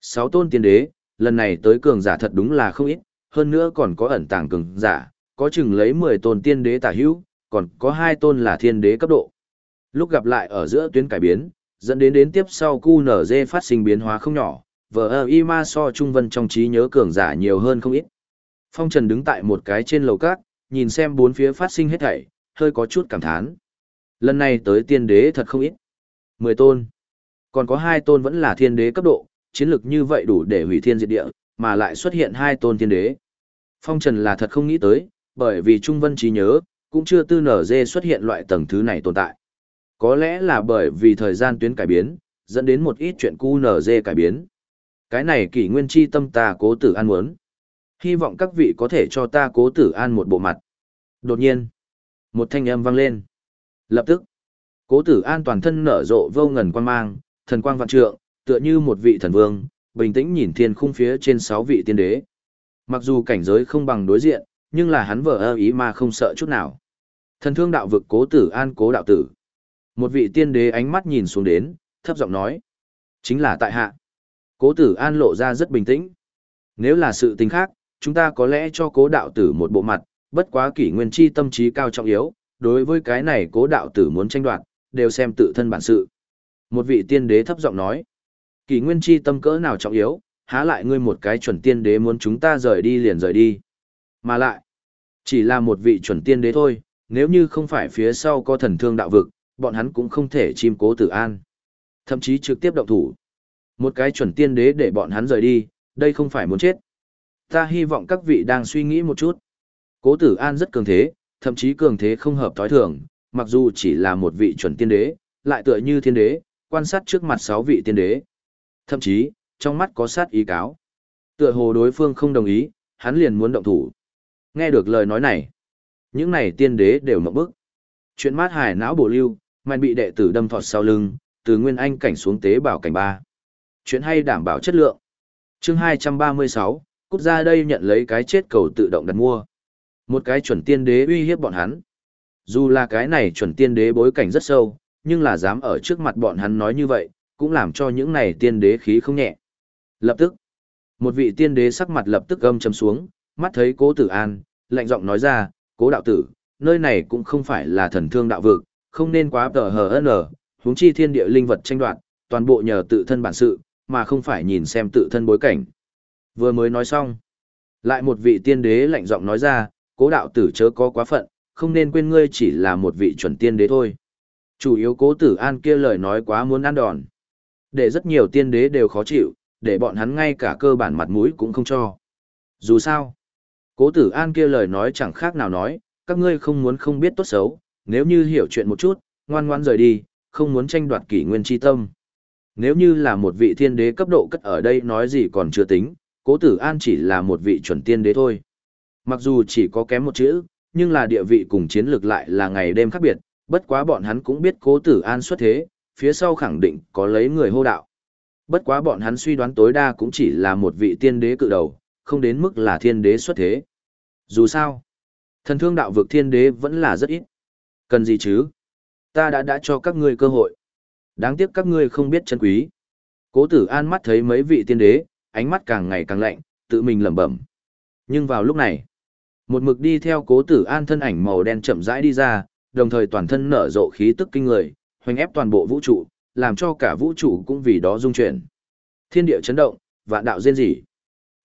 Sáu tôn tiên đế, lần này tới cường giả thật đúng là không ít, hơn nữa còn có ẩn tàng cường giả, có chừng lấy 10 tôn tiên đế tả hữu, còn có hai tôn là thiên đế cấp độ. Lúc gặp lại ở giữa tuyến cải biến, dẫn đến đến tiếp sau QNZ phát sinh biến hóa không nhỏ, vờ y ma so trung vân trong trí nhớ cường giả nhiều hơn không ít. Phong Trần đứng tại một cái trên lầu cát, nhìn xem bốn phía phát sinh hết thảy, hơi có chút cảm thán. Lần này tới tiên đế thật không ít. Mười tôn. Còn có hai tôn vẫn là thiên đế cấp độ, chiến lực như vậy đủ để hủy thiên diệt địa, mà lại xuất hiện hai tôn thiên đế. Phong Trần là thật không nghĩ tới, bởi vì Trung Vân trí nhớ, cũng chưa tư nở dê xuất hiện loại tầng thứ này tồn tại. Có lẽ là bởi vì thời gian tuyến cải biến, dẫn đến một ít chuyện cu nở dê cải biến. Cái này kỷ nguyên chi tâm ta cố tử an muốn. Hy vọng các vị có thể cho ta cố tử an một bộ mặt. Đột nhiên, một thanh âm vang lên. Lập tức, cố tử an toàn thân nở rộ vô ngần quan mang, thần quang vạn trượng, tựa như một vị thần vương, bình tĩnh nhìn thiên khung phía trên sáu vị tiên đế. Mặc dù cảnh giới không bằng đối diện, nhưng là hắn vợ ơ ý mà không sợ chút nào. Thần thương đạo vực cố tử an cố đạo tử. Một vị tiên đế ánh mắt nhìn xuống đến, thấp giọng nói. Chính là tại hạ. Cố tử an lộ ra rất bình tĩnh. Nếu là sự tình khác, chúng ta có lẽ cho cố đạo tử một bộ mặt, bất quá kỷ nguyên chi tâm trí cao trọng yếu, đối với cái này cố đạo tử muốn tranh đoạt, đều xem tự thân bản sự. Một vị tiên đế thấp giọng nói. Kỷ nguyên chi tâm cỡ nào trọng yếu, há lại ngươi một cái chuẩn tiên đế muốn chúng ta rời đi liền rời đi. Mà lại, chỉ là một vị chuẩn tiên đế thôi, nếu như không phải phía sau có thần thương đạo vực, bọn hắn cũng không thể chim cố tử an. Thậm chí trực tiếp động thủ. Một cái chuẩn tiên đế để bọn hắn rời đi, đây không phải muốn chết. Ta hy vọng các vị đang suy nghĩ một chút. Cố tử an rất cường thế, thậm chí cường thế không hợp thói thường, mặc dù chỉ là một vị chuẩn tiên đế, lại tựa như thiên đế, quan sát trước mặt sáu vị tiên đế. Thậm chí, trong mắt có sát ý cáo. Tựa hồ đối phương không đồng ý, hắn liền muốn động thủ. Nghe được lời nói này, những này tiên đế đều mộng bức. Chuyện mát hải não bổ lưu, mạnh bị đệ tử đâm thọt sau lưng, từ nguyên anh cảnh xuống tế bảo cảnh ba. Chuyện hay đảm bảo chất lượng. Chương 236, cút ra đây nhận lấy cái chết cầu tự động đặt mua. Một cái chuẩn tiên đế uy hiếp bọn hắn. Dù là cái này chuẩn tiên đế bối cảnh rất sâu, nhưng là dám ở trước mặt bọn hắn nói như vậy, cũng làm cho những này tiên đế khí không nhẹ. Lập tức, một vị tiên đế sắc mặt lập tức gâm chấm xuống, mắt thấy cố tử an, lạnh giọng nói ra, cố đạo tử, nơi này cũng không phải là thần thương đạo vực, không nên quá tờ hờ ân huống chi thiên địa linh vật tranh đoạt, toàn bộ nhờ tự thân bản sự, mà không phải nhìn xem tự thân bối cảnh. Vừa mới nói xong, lại một vị tiên đế lạnh giọng nói ra, cố đạo tử chớ có quá phận, không nên quên ngươi chỉ là một vị chuẩn tiên đế thôi. Chủ yếu cố tử an kia lời nói quá muốn ăn đòn. Để rất nhiều tiên đế đều khó chịu, để bọn hắn ngay cả cơ bản mặt mũi cũng không cho. Dù sao, cố tử an kia lời nói chẳng khác nào nói, các ngươi không muốn không biết tốt xấu, nếu như hiểu chuyện một chút, ngoan ngoan rời đi, không muốn tranh đoạt kỷ nguyên chi tâm. Nếu như là một vị thiên đế cấp độ cất ở đây nói gì còn chưa tính, cố tử an chỉ là một vị chuẩn tiên đế thôi. Mặc dù chỉ có kém một chữ, nhưng là địa vị cùng chiến lược lại là ngày đêm khác biệt, bất quá bọn hắn cũng biết cố tử an xuất thế, phía sau khẳng định có lấy người hô đạo. Bất quá bọn hắn suy đoán tối đa cũng chỉ là một vị tiên đế cự đầu, không đến mức là thiên đế xuất thế. Dù sao, thần thương đạo vực thiên đế vẫn là rất ít. Cần gì chứ? Ta đã đã cho các ngươi cơ hội. Đáng tiếc các ngươi không biết chân quý. Cố tử an mắt thấy mấy vị tiên đế, ánh mắt càng ngày càng lạnh, tự mình lẩm bẩm. Nhưng vào lúc này, một mực đi theo cố tử an thân ảnh màu đen chậm rãi đi ra, đồng thời toàn thân nở rộ khí tức kinh người, hoành ép toàn bộ vũ trụ, làm cho cả vũ trụ cũng vì đó rung chuyển. Thiên địa chấn động, vạn đạo diên rỉ.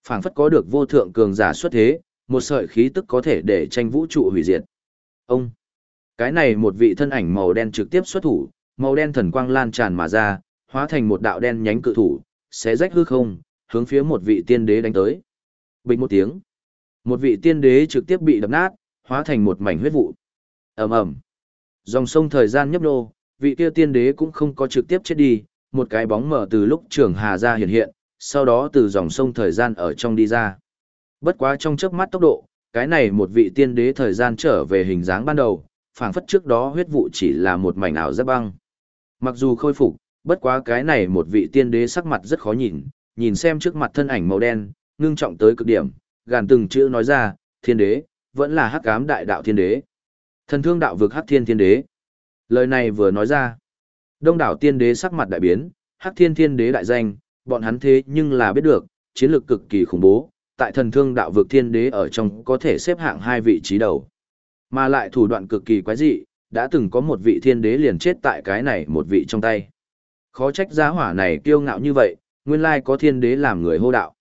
Phảng phất có được vô thượng cường giả xuất thế, một sợi khí tức có thể để tranh vũ trụ hủy diệt. Ông, cái này một vị thân ảnh màu đen trực tiếp xuất thủ, màu đen thần quang lan tràn mà ra, hóa thành một đạo đen nhánh cự thủ, xé rách hư không, hướng phía một vị tiên đế đánh tới. Bình một tiếng, một vị tiên đế trực tiếp bị đập nát, hóa thành một mảnh huyết vụ. ầm ầm, dòng sông thời gian nhấp nô, vị kia tiên đế cũng không có trực tiếp chết đi, một cái bóng mở từ lúc trường hà ra hiện hiện, sau đó từ dòng sông thời gian ở trong đi ra. Bất quá trong chớp mắt tốc độ, cái này một vị tiên đế thời gian trở về hình dáng ban đầu, phảng phất trước đó huyết vụ chỉ là một mảnh ảo giáp băng. Mặc dù khôi phục, bất quá cái này một vị tiên đế sắc mặt rất khó nhìn, nhìn xem trước mặt thân ảnh màu đen, ngưng trọng tới cực điểm, gàn từng chữ nói ra, thiên đế, vẫn là hắc ám đại đạo thiên đế. Thần thương đạo vực hắc thiên thiên đế. Lời này vừa nói ra. Đông đảo tiên đế sắc mặt đại biến, Hắc Thiên Thiên Đế đại danh, bọn hắn thế nhưng là biết được, chiến lược cực kỳ khủng bố, tại thần thương đạo vực thiên đế ở trong có thể xếp hạng hai vị trí đầu. Mà lại thủ đoạn cực kỳ quái dị, đã từng có một vị thiên đế liền chết tại cái này một vị trong tay. Khó trách giá hỏa này kiêu ngạo như vậy, nguyên lai có thiên đế làm người hô đạo.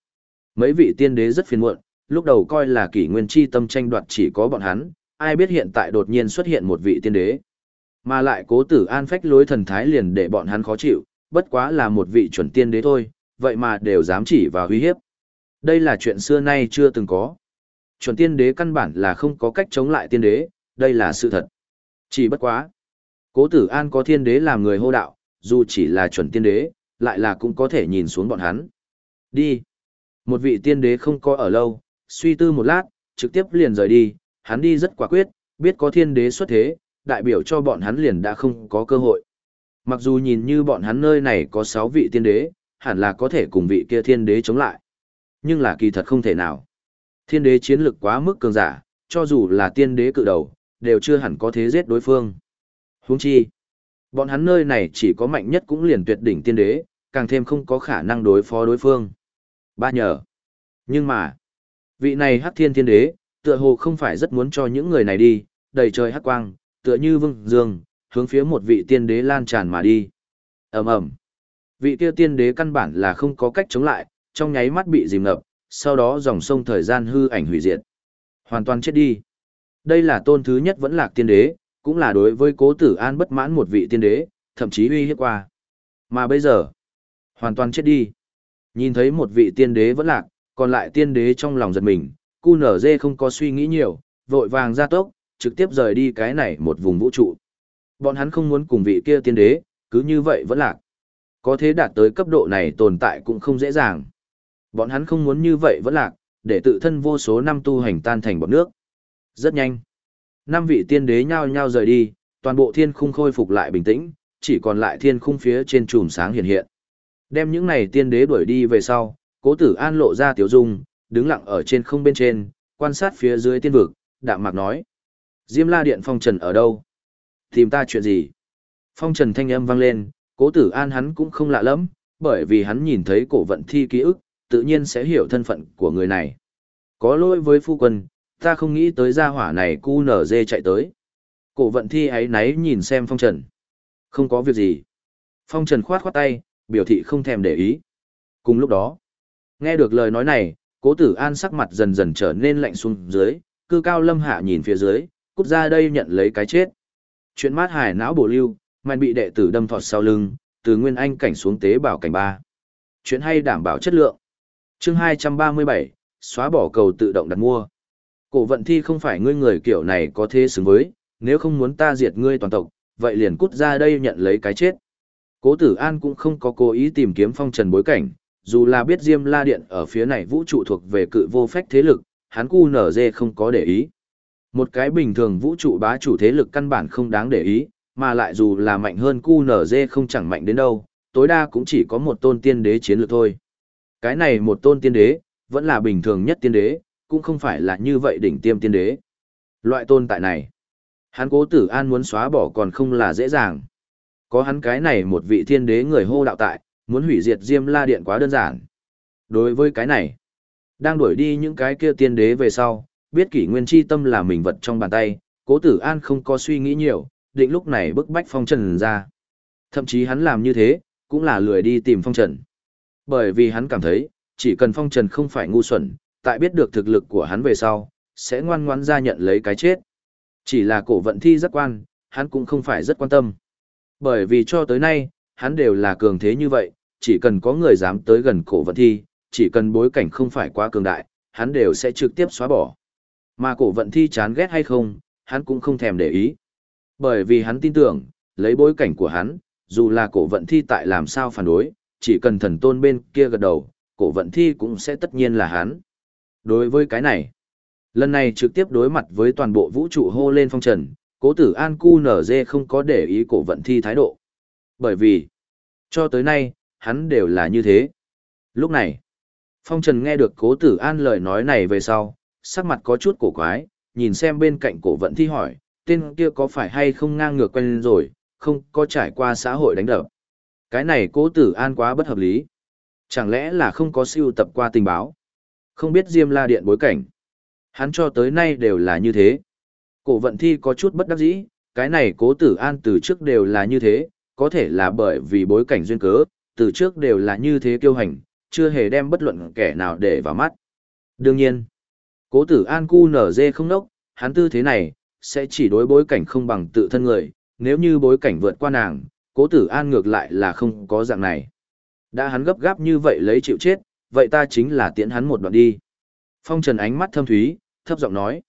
Mấy vị tiên đế rất phiền muộn, lúc đầu coi là kỷ nguyên chi tâm tranh đoạt chỉ có bọn hắn, ai biết hiện tại đột nhiên xuất hiện một vị tiên đế. Mà lại cố tử an phách lối thần thái liền để bọn hắn khó chịu, bất quá là một vị chuẩn tiên đế thôi, vậy mà đều dám chỉ vào uy hiếp. Đây là chuyện xưa nay chưa từng có. Chuẩn tiên đế căn bản là không có cách chống lại tiên đế, đây là sự thật. Chỉ bất quá. Cố tử an có thiên đế làm người hô đạo, dù chỉ là chuẩn tiên đế, lại là cũng có thể nhìn xuống bọn hắn. Đi. Một vị tiên đế không có ở lâu, suy tư một lát, trực tiếp liền rời đi, hắn đi rất quả quyết, biết có thiên đế xuất thế, đại biểu cho bọn hắn liền đã không có cơ hội. Mặc dù nhìn như bọn hắn nơi này có 6 vị tiên đế, hẳn là có thể cùng vị kia thiên đế chống lại. Nhưng là kỳ thật không thể nào. Thiên đế chiến lực quá mức cường giả, cho dù là tiên đế cự đầu, đều chưa hẳn có thế giết đối phương. Huống chi, bọn hắn nơi này chỉ có mạnh nhất cũng liền tuyệt đỉnh tiên đế, càng thêm không có khả năng đối phó đối phương. Ba nhờ. Nhưng mà, vị này hắc thiên thiên đế, tựa hồ không phải rất muốn cho những người này đi, đầy trời hắc quang, tựa như vương dương, hướng phía một vị tiên đế lan tràn mà đi. ầm ầm Vị kia tiên đế căn bản là không có cách chống lại, trong nháy mắt bị dìm ngập, sau đó dòng sông thời gian hư ảnh hủy diệt. Hoàn toàn chết đi. Đây là tôn thứ nhất vẫn lạc tiên đế, cũng là đối với cố tử an bất mãn một vị tiên đế, thậm chí uy hiếp qua. Mà bây giờ, hoàn toàn chết đi. Nhìn thấy một vị tiên đế vẫn lạc, còn lại tiên đế trong lòng giật mình, cu nở dê không có suy nghĩ nhiều, vội vàng ra tốc, trực tiếp rời đi cái này một vùng vũ trụ. Bọn hắn không muốn cùng vị kia tiên đế, cứ như vậy vẫn lạc. Có thế đạt tới cấp độ này tồn tại cũng không dễ dàng. Bọn hắn không muốn như vậy vẫn lạc, để tự thân vô số năm tu hành tan thành bọn nước. Rất nhanh. Năm vị tiên đế nhao nhao rời đi, toàn bộ thiên khung khôi phục lại bình tĩnh, chỉ còn lại thiên khung phía trên chùm sáng hiện hiện. Đem những này tiên đế đuổi đi về sau, cố tử an lộ ra tiểu dung, đứng lặng ở trên không bên trên, quan sát phía dưới tiên vực, đạm mạc nói. Diêm la điện phong trần ở đâu? Tìm ta chuyện gì? Phong trần thanh âm vang lên, cố tử an hắn cũng không lạ lắm, bởi vì hắn nhìn thấy cổ vận thi ký ức, tự nhiên sẽ hiểu thân phận của người này. Có lỗi với phu quân, ta không nghĩ tới gia hỏa này cu nở dê chạy tới. Cổ vận thi ấy náy nhìn xem phong trần. Không có việc gì. Phong trần khoát khoát tay, biểu thị không thèm để ý. Cùng lúc đó, nghe được lời nói này, cố tử an sắc mặt dần dần trở nên lạnh xuống dưới, cư cao lâm hạ nhìn phía dưới, cút ra đây nhận lấy cái chết. Chuyện mát hải não bổ lưu, mạnh bị đệ tử đâm thọt sau lưng, từ nguyên anh cảnh xuống tế bảo cảnh ba. Chuyện hay đảm bảo chất lượng. Chương 237, xóa bỏ cầu tự động đặt mua. Cổ vận thi không phải ngươi người kiểu này có thế xứng với, nếu không muốn ta diệt ngươi toàn tộc, vậy liền cút ra đây nhận lấy cái chết. Cố tử an cũng không có cố ý tìm kiếm phong trần bối cảnh, dù là biết Diêm La Điện ở phía này vũ trụ thuộc về cự vô phách thế lực, hắn cu nở dê không có để ý. Một cái bình thường vũ trụ bá chủ thế lực căn bản không đáng để ý, mà lại dù là mạnh hơn cu không chẳng mạnh đến đâu, tối đa cũng chỉ có một tôn tiên đế chiến lược thôi. Cái này một tôn tiên đế, vẫn là bình thường nhất tiên đế, cũng không phải là như vậy đỉnh tiêm tiên đế. Loại tôn tại này, hắn cố tử an muốn xóa bỏ còn không là dễ dàng. Có hắn cái này một vị thiên đế người hô đạo tại, muốn hủy diệt Diêm La Điện quá đơn giản. Đối với cái này, đang đuổi đi những cái kia tiên đế về sau, biết kỷ nguyên chi tâm là mình vật trong bàn tay, cố tử an không có suy nghĩ nhiều, định lúc này bức bách phong trần ra. Thậm chí hắn làm như thế, cũng là lười đi tìm phong trần. Bởi vì hắn cảm thấy, chỉ cần phong trần không phải ngu xuẩn, tại biết được thực lực của hắn về sau, sẽ ngoan ngoãn ra nhận lấy cái chết. Chỉ là cổ vận thi rất quan, hắn cũng không phải rất quan tâm. Bởi vì cho tới nay, hắn đều là cường thế như vậy, chỉ cần có người dám tới gần cổ vận thi, chỉ cần bối cảnh không phải quá cường đại, hắn đều sẽ trực tiếp xóa bỏ. Mà cổ vận thi chán ghét hay không, hắn cũng không thèm để ý. Bởi vì hắn tin tưởng, lấy bối cảnh của hắn, dù là cổ vận thi tại làm sao phản đối, chỉ cần thần tôn bên kia gật đầu, cổ vận thi cũng sẽ tất nhiên là hắn. Đối với cái này, lần này trực tiếp đối mặt với toàn bộ vũ trụ hô lên phong trần, cố tử an cu nở dê không có để ý cổ vận thi thái độ. Bởi vì, cho tới nay, hắn đều là như thế. Lúc này, phong trần nghe được cố tử an lời nói này về sau, sắc mặt có chút cổ quái, nhìn xem bên cạnh cổ vận thi hỏi, tên kia có phải hay không ngang ngược quen rồi, không có trải qua xã hội đánh đập. Cái này cố tử an quá bất hợp lý. Chẳng lẽ là không có siêu tập qua tình báo? Không biết Diêm La Điện bối cảnh. Hắn cho tới nay đều là như thế. Cổ vận thi có chút bất đắc dĩ, cái này cố tử an từ trước đều là như thế, có thể là bởi vì bối cảnh duyên cớ, từ trước đều là như thế kiêu hành, chưa hề đem bất luận kẻ nào để vào mắt. Đương nhiên, cố tử an cu nở dê không nốc, hắn tư thế này, sẽ chỉ đối bối cảnh không bằng tự thân người, nếu như bối cảnh vượt qua nàng, cố tử an ngược lại là không có dạng này. Đã hắn gấp gáp như vậy lấy chịu chết, vậy ta chính là tiễn hắn một đoạn đi. Phong trần ánh mắt thâm thúy, thấp giọng nói.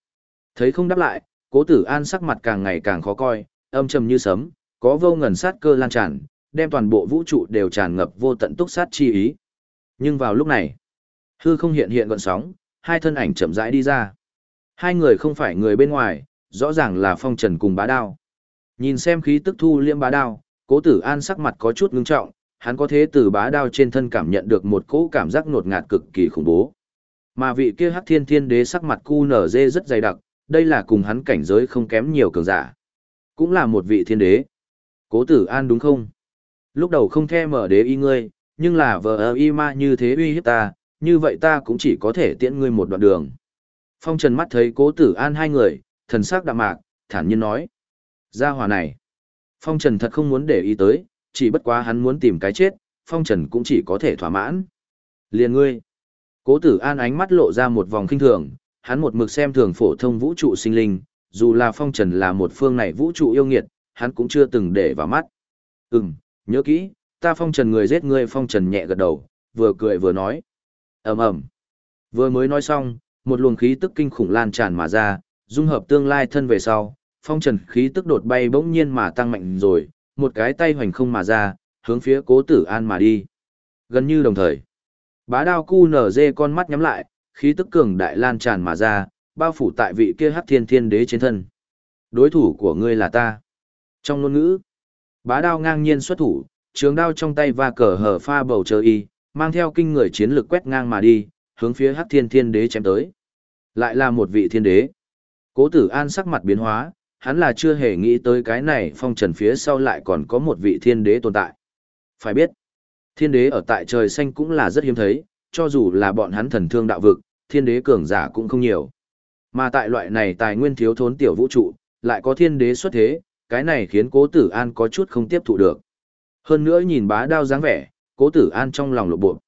Thấy không đáp lại, cố tử an sắc mặt càng ngày càng khó coi, âm trầm như sấm, có vô ngần sát cơ lan tràn, đem toàn bộ vũ trụ đều tràn ngập vô tận túc sát chi ý. Nhưng vào lúc này, hư không hiện hiện gọn sóng, hai thân ảnh chậm rãi đi ra. Hai người không phải người bên ngoài, rõ ràng là phong trần cùng bá đao. Nhìn xem khí tức thu liêm bá đao, cố tử an sắc mặt có chút ngưng trọng, hắn có thế từ bá đao trên thân cảm nhận được một cỗ cảm giác ngột ngạt cực kỳ khủng bố. Mà vị kia hắc thiên thiên đế sắc mặt cu nở dê rất dày đặc, đây là cùng hắn cảnh giới không kém nhiều cường giả. Cũng là một vị thiên đế. Cố tử an đúng không? Lúc đầu không the mở đế y ngươi, nhưng là vợ y ma như thế uy hiếp ta, như vậy ta cũng chỉ có thể tiễn ngươi một đoạn đường. Phong trần mắt thấy cố tử an hai người, thần sắc đạm mạc, thản nhiên nói. Gia hòa này. Phong trần thật không muốn để ý tới, chỉ bất quá hắn muốn tìm cái chết, phong trần cũng chỉ có thể thỏa mãn. Liền ngươi. Cố tử an ánh mắt lộ ra một vòng kinh thường, hắn một mực xem thường phổ thông vũ trụ sinh linh, dù là phong trần là một phương này vũ trụ yêu nghiệt, hắn cũng chưa từng để vào mắt. Ừm, nhớ kỹ, ta phong trần người giết ngươi phong trần nhẹ gật đầu, vừa cười vừa nói ầm ầm Vừa mới nói xong, một luồng khí tức kinh khủng lan tràn mà ra, dung hợp tương lai thân về sau, phong trần khí tức đột bay bỗng nhiên mà tăng mạnh rồi, một cái tay hoành không mà ra, hướng phía cố tử an mà đi. Gần như đồng thời, bá đao cu nở dê con mắt nhắm lại, khí tức cường đại lan tràn mà ra, bao phủ tại vị kia hắc thiên thiên đế trên thân. Đối thủ của ngươi là ta. Trong ngôn ngữ, bá đao ngang nhiên xuất thủ, trường đao trong tay và cờ hở pha bầu trời y, mang theo kinh người chiến lực quét ngang mà đi, hướng phía hắc thiên thiên đế chém tới. Lại là một vị thiên đế. Cố tử an sắc mặt biến hóa, hắn là chưa hề nghĩ tới cái này phong trần phía sau lại còn có một vị thiên đế tồn tại. Phải biết, thiên đế ở tại trời xanh cũng là rất hiếm thấy, cho dù là bọn hắn thần thương đạo vực, thiên đế cường giả cũng không nhiều. Mà tại loại này tài nguyên thiếu thốn tiểu vũ trụ, lại có thiên đế xuất thế, cái này khiến cố tử an có chút không tiếp thụ được. Hơn nữa nhìn bá đao dáng vẻ, cố tử an trong lòng lộ bộ.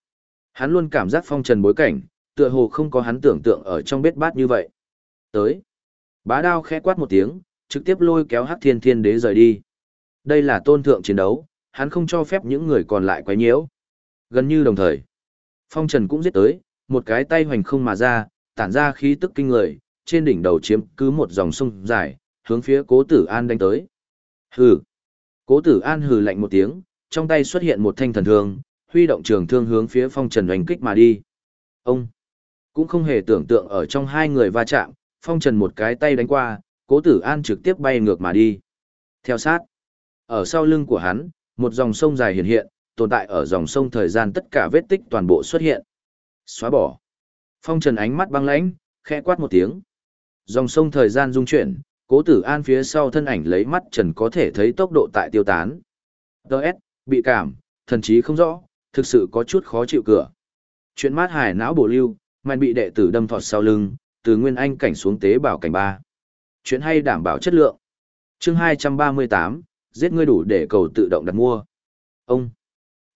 Hắn luôn cảm giác phong trần bối cảnh, tựa hồ không có hắn tưởng tượng ở trong bết bát như vậy. Tới. Bá đao khẽ quát một tiếng, trực tiếp lôi kéo hắc thiên thiên đế rời đi. Đây là tôn thượng chiến đấu, hắn không cho phép những người còn lại quấy nhiễu. Gần như đồng thời, phong trần cũng giết tới, một cái tay hoành không mà ra, tản ra khí tức kinh người, trên đỉnh đầu chiếm cứ một dòng sông dài, hướng phía cố tử an đánh tới. Hừ. Cố tử an hừ lạnh một tiếng, trong tay xuất hiện một thanh thần thương, huy động trường thương hướng phía phong trần đánh kích mà đi. Ông cũng không hề tưởng tượng ở trong hai người va chạm, phong trần một cái tay đánh qua, cố tử an trực tiếp bay ngược mà đi. Theo sát, ở sau lưng của hắn, một dòng sông dài hiện hiện, tồn tại ở dòng sông thời gian tất cả vết tích toàn bộ xuất hiện. Xóa bỏ. Phong trần ánh mắt băng lãnh, khẽ quát một tiếng. Dòng sông thời gian dung chuyển, cố tử an phía sau thân ảnh lấy mắt trần có thể thấy tốc độ tại tiêu tán. Đợt, bị cảm, thần chí không rõ, thực sự có chút khó chịu cửa. Chuyện mát hải não bổ lưu, mạnh bị đệ tử đâm thọt sau lưng, từ nguyên anh cảnh xuống tế bảo cảnh ba. Chuyện hay đảm bảo chất lượng. Chương 238, giết ngươi đủ để cầu tự động đặt mua. Ông.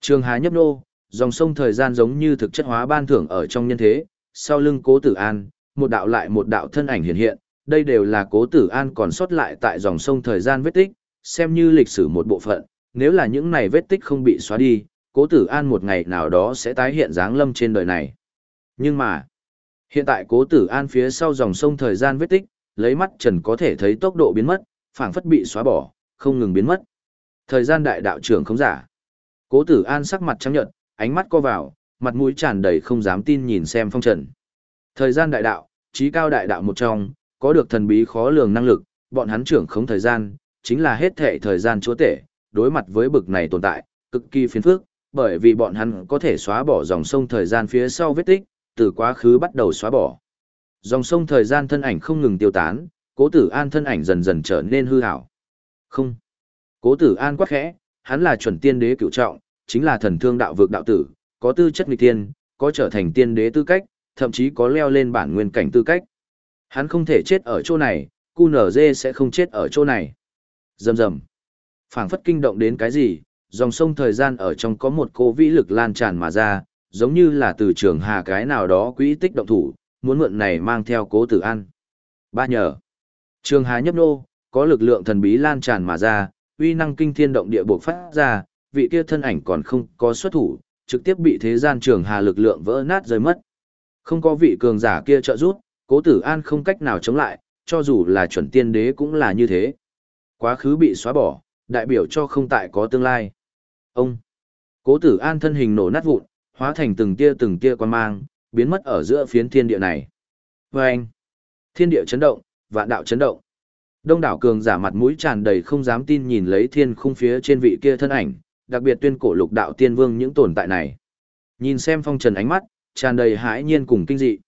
Trường Hà nhấp nô, dòng sông thời gian giống như thực chất hóa ban thưởng ở trong nhân thế, sau lưng cố tử an, một đạo lại một đạo thân ảnh hiện hiện, đây đều là cố tử an còn sót lại tại dòng sông thời gian vết tích, xem như lịch sử một bộ phận, nếu là những này vết tích không bị xóa đi, cố tử an một ngày nào đó sẽ tái hiện dáng lâm trên đời này. Nhưng mà, hiện tại cố tử an phía sau dòng sông thời gian vết tích, lấy mắt trần có thể thấy tốc độ biến mất, phảng phất bị xóa bỏ, không ngừng biến mất. Thời gian đại đạo trưởng không giả. Cố tử an sắc mặt trắng nhợt, ánh mắt co vào, mặt mũi tràn đầy không dám tin nhìn xem phong trần. Thời gian đại đạo, trí cao đại đạo một trong, có được thần bí khó lường năng lực, bọn hắn trưởng không thời gian, chính là hết thệ thời gian chúa tể, đối mặt với bực này tồn tại, cực kỳ phiền phức, bởi vì bọn hắn có thể xóa bỏ dòng sông thời gian phía sau vết tích, từ quá khứ bắt đầu xóa bỏ. Dòng sông thời gian thân ảnh không ngừng tiêu tán, cố tử an thân ảnh dần dần trở nên hư ảo. Không. Cố tử an quát khẽ, hắn là chuẩn tiên đế cựu trọng, chính là thần thương đạo vực đạo tử, có tư chất nghịch tiên, có trở thành tiên đế tư cách, thậm chí có leo lên bản nguyên cảnh tư cách. Hắn không thể chết ở chỗ này, QNZ sẽ không chết ở chỗ này. Rầm rầm. Phảng phất kinh động đến cái gì, dòng sông thời gian ở trong có một cô vĩ lực lan tràn mà ra, giống như là từ trường hà cái nào đó quỹ tích động thủ, muốn mượn này mang theo cố tử an. Ba nhờ. Trường hà nhấp nô, có lực lượng thần bí lan tràn mà ra, uy năng kinh thiên động địa bộc phát ra, vị kia thân ảnh còn không có xuất thủ, trực tiếp bị thế gian trường hà lực lượng vỡ nát rơi mất. Không có vị cường giả kia trợ giúp, cố tử an không cách nào chống lại, cho dù là chuẩn tiên đế cũng là như thế. Quá khứ bị xóa bỏ, đại biểu cho không tại có tương lai. Ông, cố tử an thân hình nổ nát vụn, hóa thành từng tia từng tia quan mang, biến mất ở giữa phiến thiên địa này. Và anh, thiên địa chấn động, vạn đạo chấn động. Đông đảo cường giả mặt mũi tràn đầy không dám tin nhìn lấy thiên khung phía trên vị kia thân ảnh, đặc biệt tuyên cổ lục đạo tiên vương những tồn tại này. Nhìn xem phong trần ánh mắt, tràn đầy hãi nhiên cùng kinh dị.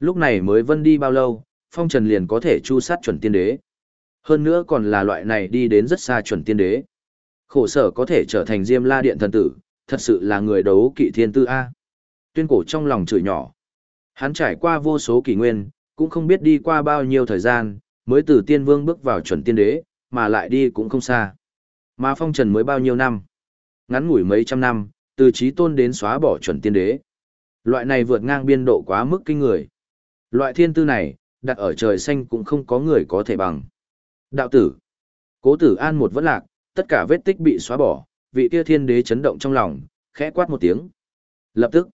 Lúc này mới vân đi bao lâu, phong trần liền có thể chu sát chuẩn tiên đế. Hơn nữa còn là loại này đi đến rất xa chuẩn tiên đế. Khổ sở có thể trở thành diêm la điện thần tử, thật sự là người đấu kỵ thiên tư A. Tuyên cổ trong lòng chửi nhỏ. Hắn trải qua vô số kỷ nguyên, cũng không biết đi qua bao nhiêu thời gian, mới từ tiên vương bước vào chuẩn tiên đế, mà lại đi cũng không xa. Mà phong trần mới bao nhiêu năm? Ngắn ngủi mấy trăm năm, từ trí tôn đến xóa bỏ chuẩn tiên đế. Loại này vượt ngang biên độ quá mức kinh người. Loại thiên tư này, đặt ở trời xanh cũng không có người có thể bằng. Đạo tử. Cố tử an một vẫn lạc, tất cả vết tích bị xóa bỏ, vị kia thiên đế chấn động trong lòng, khẽ quát một tiếng. Lập tức,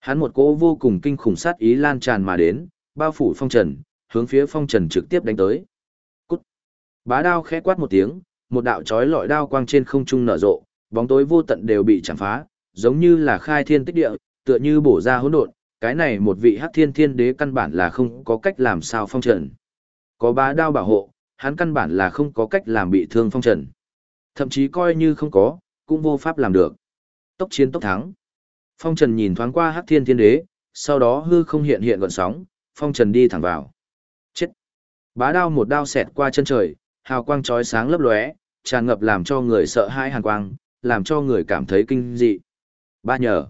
hắn một cỗ vô cùng kinh khủng sát ý lan tràn mà đến, bao phủ phong trần, hướng phía phong trần trực tiếp đánh tới. Cút. Bá đao khẽ quát một tiếng, một đạo chói lọi đao quang trên không trung nở rộ, bóng tối vô tận đều bị chạm phá, giống như là khai thiên tích địa, tựa như bổ ra hỗn độn, cái này một vị hắc thiên thiên đế căn bản là không có cách làm sao phong trần. Có bá đao bảo hộ, hắn căn bản là không có cách làm bị thương phong trần. Thậm chí coi như không có, cũng vô pháp làm được. Tốc chiến tốc thắng. Phong trần nhìn thoáng qua hắc thiên thiên đế, sau đó hư không hiện hiện gọn sóng, phong trần đi thẳng vào. Chết. Bá đao một đao xẹt qua chân trời, hào quang chói sáng lấp lóe, tràn ngập làm cho người sợ hãi hàn quang, làm cho người cảm thấy kinh dị. Ba nhờ.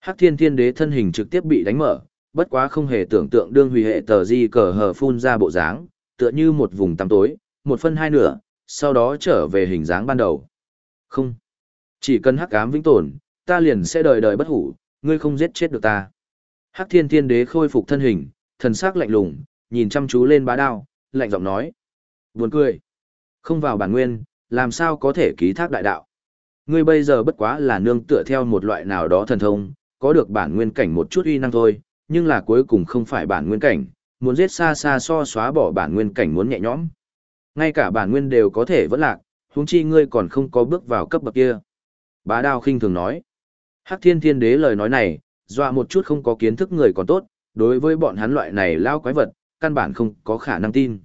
Hắc thiên thiên đế thân hình trực tiếp bị đánh mở, bất quá không hề tưởng tượng đương hủy hệ tờ di cờ hờ phun ra bộ dáng, tựa như một vùng tăm tối, một phân hai nửa, sau đó trở về hình dáng ban đầu. Không. Chỉ cần hắc ám vĩnh tồn, ta liền sẽ đời đời bất hủ, ngươi không giết chết được ta. Hắc thiên thiên đế khôi phục thân hình, thần sắc lạnh lùng, nhìn chăm chú lên bá đao, lạnh giọng nói. Buồn cười. Không vào bản nguyên, làm sao có thể ký thác đại đạo. Ngươi bây giờ bất quá là nương tựa theo một loại nào đó thần thông, có được bản nguyên cảnh một chút uy năng thôi, nhưng là cuối cùng không phải bản nguyên cảnh, muốn giết xa xa so xóa bỏ bản nguyên cảnh muốn nhẹ nhõm. Ngay cả bản nguyên đều có thể vẫn lạc, huống chi ngươi còn không có bước vào cấp bậc kia. Bá đao khinh thường nói. Hắc thiên thiên đế lời nói này, dọa một chút không có kiến thức người còn tốt, đối với bọn hắn loại này lao quái vật, căn bản không có khả năng tin.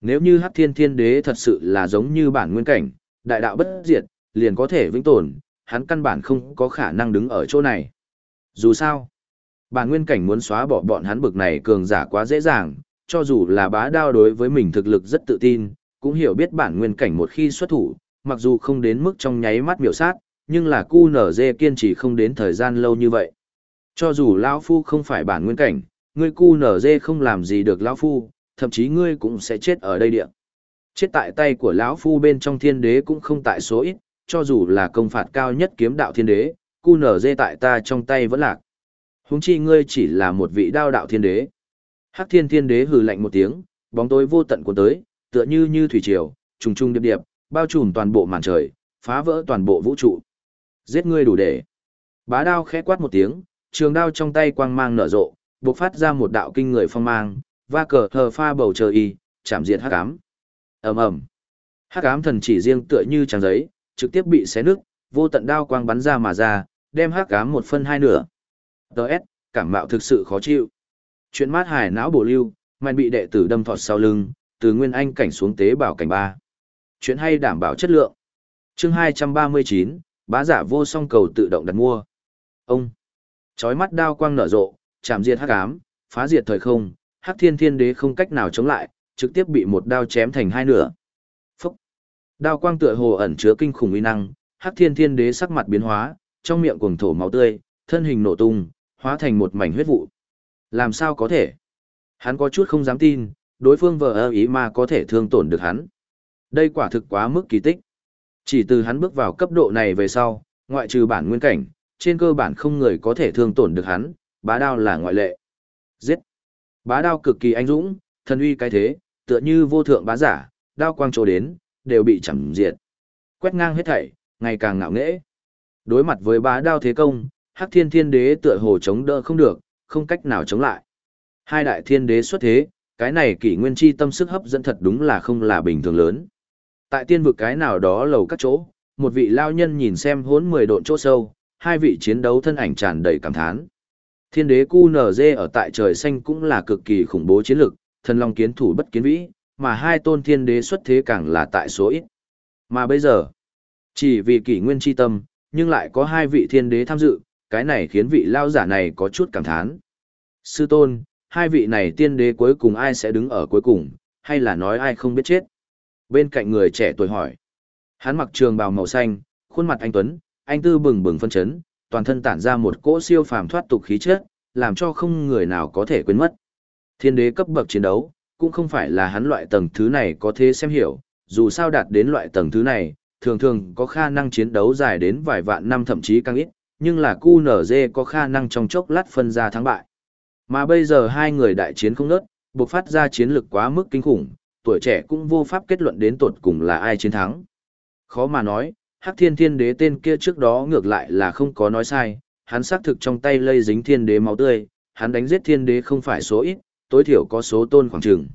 Nếu như Hắc thiên thiên đế thật sự là giống như bản nguyên cảnh, đại đạo bất diệt, liền có thể vĩnh tồn, hắn căn bản không có khả năng đứng ở chỗ này. Dù sao, bản nguyên cảnh muốn xóa bỏ bọn hắn bực này cường giả quá dễ dàng, cho dù là bá đao đối với mình thực lực rất tự tin, cũng hiểu biết bản nguyên cảnh một khi xuất thủ, mặc dù không đến mức trong nháy mắt miểu sát, nhưng là cu nở dê kiên trì không đến thời gian lâu như vậy. Cho dù lão Phu không phải bản nguyên cảnh, ngươi cu nở dê không làm gì được lão Phu, thậm chí ngươi cũng sẽ chết ở đây địa. Chết tại tay của lão Phu bên trong thiên đế cũng không tại số ít, cho dù là công phạt cao nhất kiếm đạo thiên đế, cu nở dê tại ta trong tay vẫn lạc. Huống chi ngươi chỉ là một vị đao đạo thiên đế. Hắc thiên thiên đế hừ lạnh một tiếng, bóng tối vô tận của tới, tựa như như thủy triều, trùng trùng điệp điệp, bao trùm toàn bộ màn trời, phá vỡ toàn bộ vũ trụ. Giết ngươi đủ để. Bá đao khẽ quát một tiếng, trường đao trong tay quang mang nở rộ, bộc phát ra một đạo kinh người phong mang, va cờ hờ pha bầu trời y, chạm diệt hắc ám. Ầm ầm. Hắc ám thần chỉ riêng tựa như trang giấy, trực tiếp bị xé nứt, vô tận đao quang bắn ra mà ra, đem hắc ám một phân hai nửa. DS, cảm mạo thực sự khó chịu. Chuyện mát hải não bổ lưu, mạnh bị đệ tử đâm thọt sau lưng, từ nguyên anh cảnh xuống tế bảo cảnh ba. Chuyện hay đảm bảo chất lượng. Chương 239, bá giả vô song cầu tự động đặt mua. Ông. Chói mắt đao quang nở rộ, chạm diệt hắc ám, phá diệt thời không, hắc thiên thiên đế không cách nào chống lại, trực tiếp bị một đao chém thành hai nửa. Phúc. Đao quang tựa hồ ẩn chứa kinh khủng uy năng, hắc thiên thiên đế sắc mặt biến hóa, trong miệng cuồng thổ máu tươi, thân hình nổ tung, hóa thành một mảnh huyết vụ. Làm sao có thể? Hắn có chút không dám tin, đối phương vợ ơ ý mà có thể thương tổn được hắn. Đây quả thực quá mức kỳ tích. Chỉ từ hắn bước vào cấp độ này về sau, ngoại trừ bản nguyên cảnh, trên cơ bản không người có thể thương tổn được hắn, bá đao là ngoại lệ. Giết! Bá đao cực kỳ anh dũng, thần uy cái thế, tựa như vô thượng bá giả, đao quang trổ đến, đều bị chẳng diệt. Quét ngang hết thảy, ngày càng ngạo nghễ. Đối mặt với bá đao thế công, Hắc Thiên Thiên Đế tựa hồ chống đỡ không được, không cách nào chống lại. Hai đại thiên đế xuất thế, cái này kỷ nguyên chi tâm sức hấp dẫn thật đúng là không là bình thường lớn. Tại tiên vực cái nào đó lầu các chỗ, một vị lao nhân nhìn xem hốn mười độn chỗ sâu, hai vị chiến đấu thân ảnh tràn đầy cảm thán. Thiên đế QNZ ở tại trời xanh cũng là cực kỳ khủng bố chiến lực, thần long kiến thủ bất kiến vĩ, mà hai tôn thiên đế xuất thế càng là tại số ít. Mà bây giờ, chỉ vì kỷ nguyên chi tâm, nhưng lại có hai vị thiên đế tham dự, cái này khiến vị lao giả này có chút cảm thán. Sư tôn, hai vị này tiên đế cuối cùng ai sẽ đứng ở cuối cùng, hay là nói ai không biết chết? Bên cạnh người trẻ tuổi hỏi. Hắn mặc trường bào màu xanh, khuôn mặt anh Tuấn, anh tư bừng bừng phân chấn, toàn thân tản ra một cỗ siêu phàm thoát tục khí chất, làm cho không người nào có thể quên mất. Thiên đế cấp bậc chiến đấu, cũng không phải là hắn loại tầng thứ này có thể xem hiểu, dù sao đạt đến loại tầng thứ này, thường thường có khả năng chiến đấu dài đến vài vạn năm thậm chí càng ít, nhưng là QNZ có khả năng trong chốc lát phân ra thắng bại. Mà bây giờ hai người đại chiến không nớt, buộc phát ra chiến lực quá mức kinh khủng, tuổi trẻ cũng vô pháp kết luận đến tột cùng là ai chiến thắng. Khó mà nói, Hắc Thiên Thiên Đế tên kia trước đó ngược lại là không có nói sai, hắn xác thực trong tay lây dính Thiên Đế máu tươi, hắn đánh giết Thiên Đế không phải số ít, tối thiểu có số tôn khoảng chừng.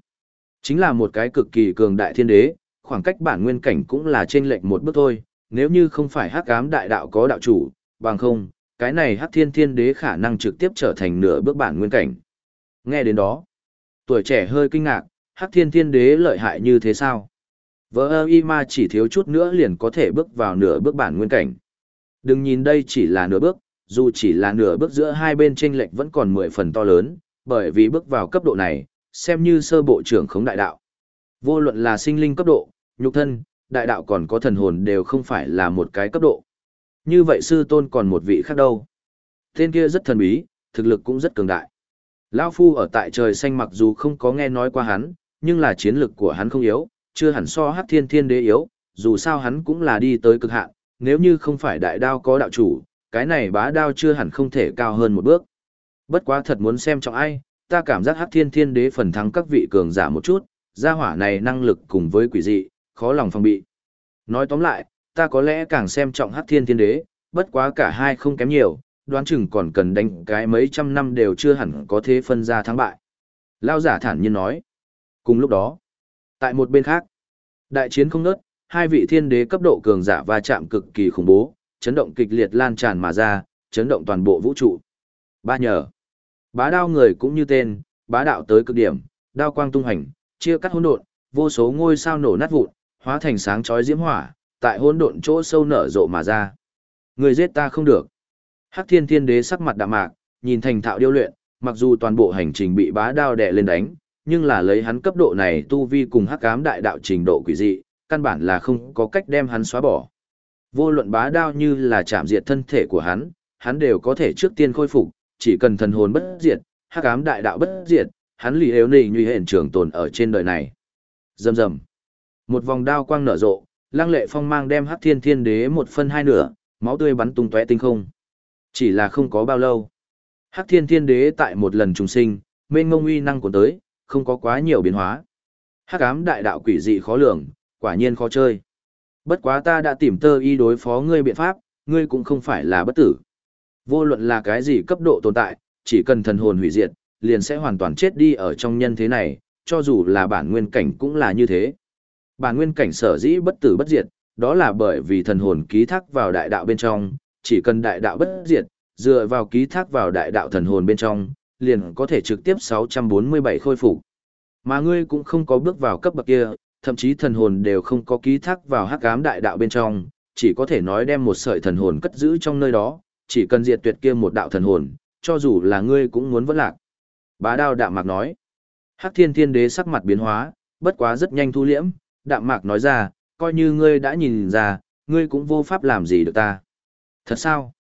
Chính là một cái cực kỳ cường đại Thiên Đế, khoảng cách bản nguyên cảnh cũng là trên lệch một bước thôi, nếu như không phải Hắc Ám Đại Đạo có đạo chủ, bằng không, cái này Hắc Thiên Thiên Đế khả năng trực tiếp trở thành nửa bước bản nguyên cảnh. Nghe đến đó, tuổi trẻ hơi kinh ngạc, Hắc Thiên Thiên Đế lợi hại như thế sao? Vỡ ơ y ma chỉ thiếu chút nữa liền có thể bước vào nửa bước bản nguyên cảnh. Đừng nhìn đây chỉ là nửa bước, dù chỉ là nửa bước giữa hai bên chênh lệch vẫn còn mười phần to lớn, bởi vì bước vào cấp độ này, xem như sơ bộ trưởng khống đại đạo. Vô luận là sinh linh cấp độ, nhục thân, đại đạo còn có thần hồn đều không phải là một cái cấp độ. Như vậy sư tôn còn một vị khác đâu. Tên kia rất thần bí, thực lực cũng rất cường đại. Lão Phu ở tại trời xanh mặc dù không có nghe nói qua hắn, nhưng là chiến lực của hắn không yếu, chưa hẳn so Hắc Thiên Thiên Đế yếu, dù sao hắn cũng là đi tới cực hạn, nếu như không phải đại đao có đạo chủ, cái này bá đao chưa hẳn không thể cao hơn một bước. Bất quá thật muốn xem trọng ai, ta cảm giác Hắc Thiên Thiên Đế phần thắng các vị cường giả một chút, gia hỏa này năng lực cùng với quỷ dị, khó lòng phòng bị. Nói tóm lại, ta có lẽ càng xem trọng Hắc Thiên Thiên Đế, bất quá cả hai không kém nhiều, đoán chừng còn cần đánh cái mấy trăm năm đều chưa hẳn có thế phân ra thắng bại. Lao giả thản nhiên nói. Cùng lúc đó, tại một bên khác, đại chiến không nớt, hai vị thiên đế cấp độ cường giả va chạm cực kỳ khủng bố, chấn động kịch liệt lan tràn mà ra, chấn động toàn bộ vũ trụ. Ba nhờ, bá đao người cũng như tên, bá đạo tới cực điểm, đao quang tung hành, chia cắt hỗn độn, vô số ngôi sao nổ nát vụn, hóa thành sáng chói diễm hỏa, tại hỗn độn chỗ sâu nở rộ mà ra. Người giết ta không được. Hắc Thiên Thiên Đế sắc mặt đạm mạc, nhìn thành thạo điêu luyện, mặc dù toàn bộ hành trình bị bá đao đè lên đánh, nhưng là lấy hắn cấp độ này tu vi cùng hắc ám đại đạo trình độ quỷ dị, căn bản là không có cách đem hắn xóa bỏ. Vô luận bá đao như là chạm diệt thân thể của hắn, hắn đều có thể trước tiên khôi phục, chỉ cần thần hồn bất diệt, hắc ám đại đạo bất diệt, hắn lì yếu nì như hiện trường tồn ở trên đời này. Rầm rầm. Một vòng đao quang nở rộ, lăng lệ phong mang đem hắc thiên thiên đế một phân hai nửa, máu tươi bắn tung tóe tinh không. Chỉ là không có bao lâu. Hắc thiên thiên đế tại một lần trùng sinh, mênh ngông uy năng của tới, không có quá nhiều biến hóa. Hắc ám đại đạo quỷ dị khó lường, quả nhiên khó chơi. Bất quá ta đã tìm tơ y đối phó ngươi biện pháp, ngươi cũng không phải là bất tử. Vô luận là cái gì cấp độ tồn tại, chỉ cần thần hồn hủy diệt, liền sẽ hoàn toàn chết đi ở trong nhân thế này, cho dù là bản nguyên cảnh cũng là như thế. Bản nguyên cảnh sở dĩ bất tử bất diệt, đó là bởi vì thần hồn ký thác vào đại đạo bên trong, chỉ cần đại đạo bất diệt, dựa vào ký thác vào đại đạo thần hồn bên trong, liền có thể trực tiếp 647 khôi phục. Mà ngươi cũng không có bước vào cấp bậc kia, thậm chí thần hồn đều không có ký thác vào hắc ám đại đạo bên trong, chỉ có thể nói đem một sợi thần hồn cất giữ trong nơi đó, chỉ cần diệt tuyệt kia một đạo thần hồn, cho dù là ngươi cũng muốn vẫn lạc. Bá đao đạm mạc nói. Hắc thiên thiên đế sắc mặt biến hóa, bất quá rất nhanh thu liễm, đạm mạc nói ra, coi như ngươi đã nhìn ra, ngươi cũng vô pháp làm gì được ta. Thật sao?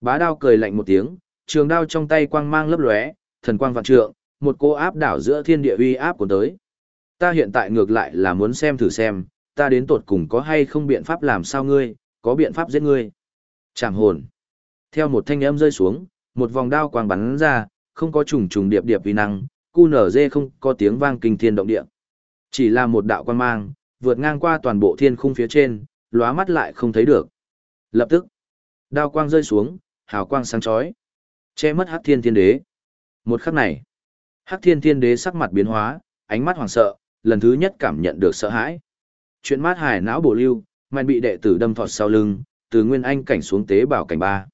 Bá đao cười lạnh một tiếng, trường đao trong tay quang mang lấp lóe, thần quang vạn trượng, một cô áp đảo giữa thiên địa uy áp của tới. Ta hiện tại ngược lại là muốn xem thử xem, ta đến tột cùng có hay không biện pháp làm sao ngươi, có biện pháp giết ngươi. Chạm hồn. Theo một thanh âm rơi xuống, một vòng đao quang bắn ra, không có trùng trùng điệp điệp uy năng, cu nở dê không có tiếng vang kinh thiên động địa. Chỉ là một đạo quang mang, vượt ngang qua toàn bộ thiên khung phía trên, lóa mắt lại không thấy được. Lập tức, đao quang rơi xuống, hào quang sáng chói, che mất Hắc Thiên Thiên Đế. Một khắc này, Hắc Thiên Thiên Đế sắc mặt biến hóa, ánh mắt hoảng sợ, lần thứ nhất cảm nhận được sợ hãi. Chuyện mát hải não bổ lưu, màn bị đệ tử đâm thọt sau lưng, từ nguyên anh cảnh xuống tế bảo cảnh ba.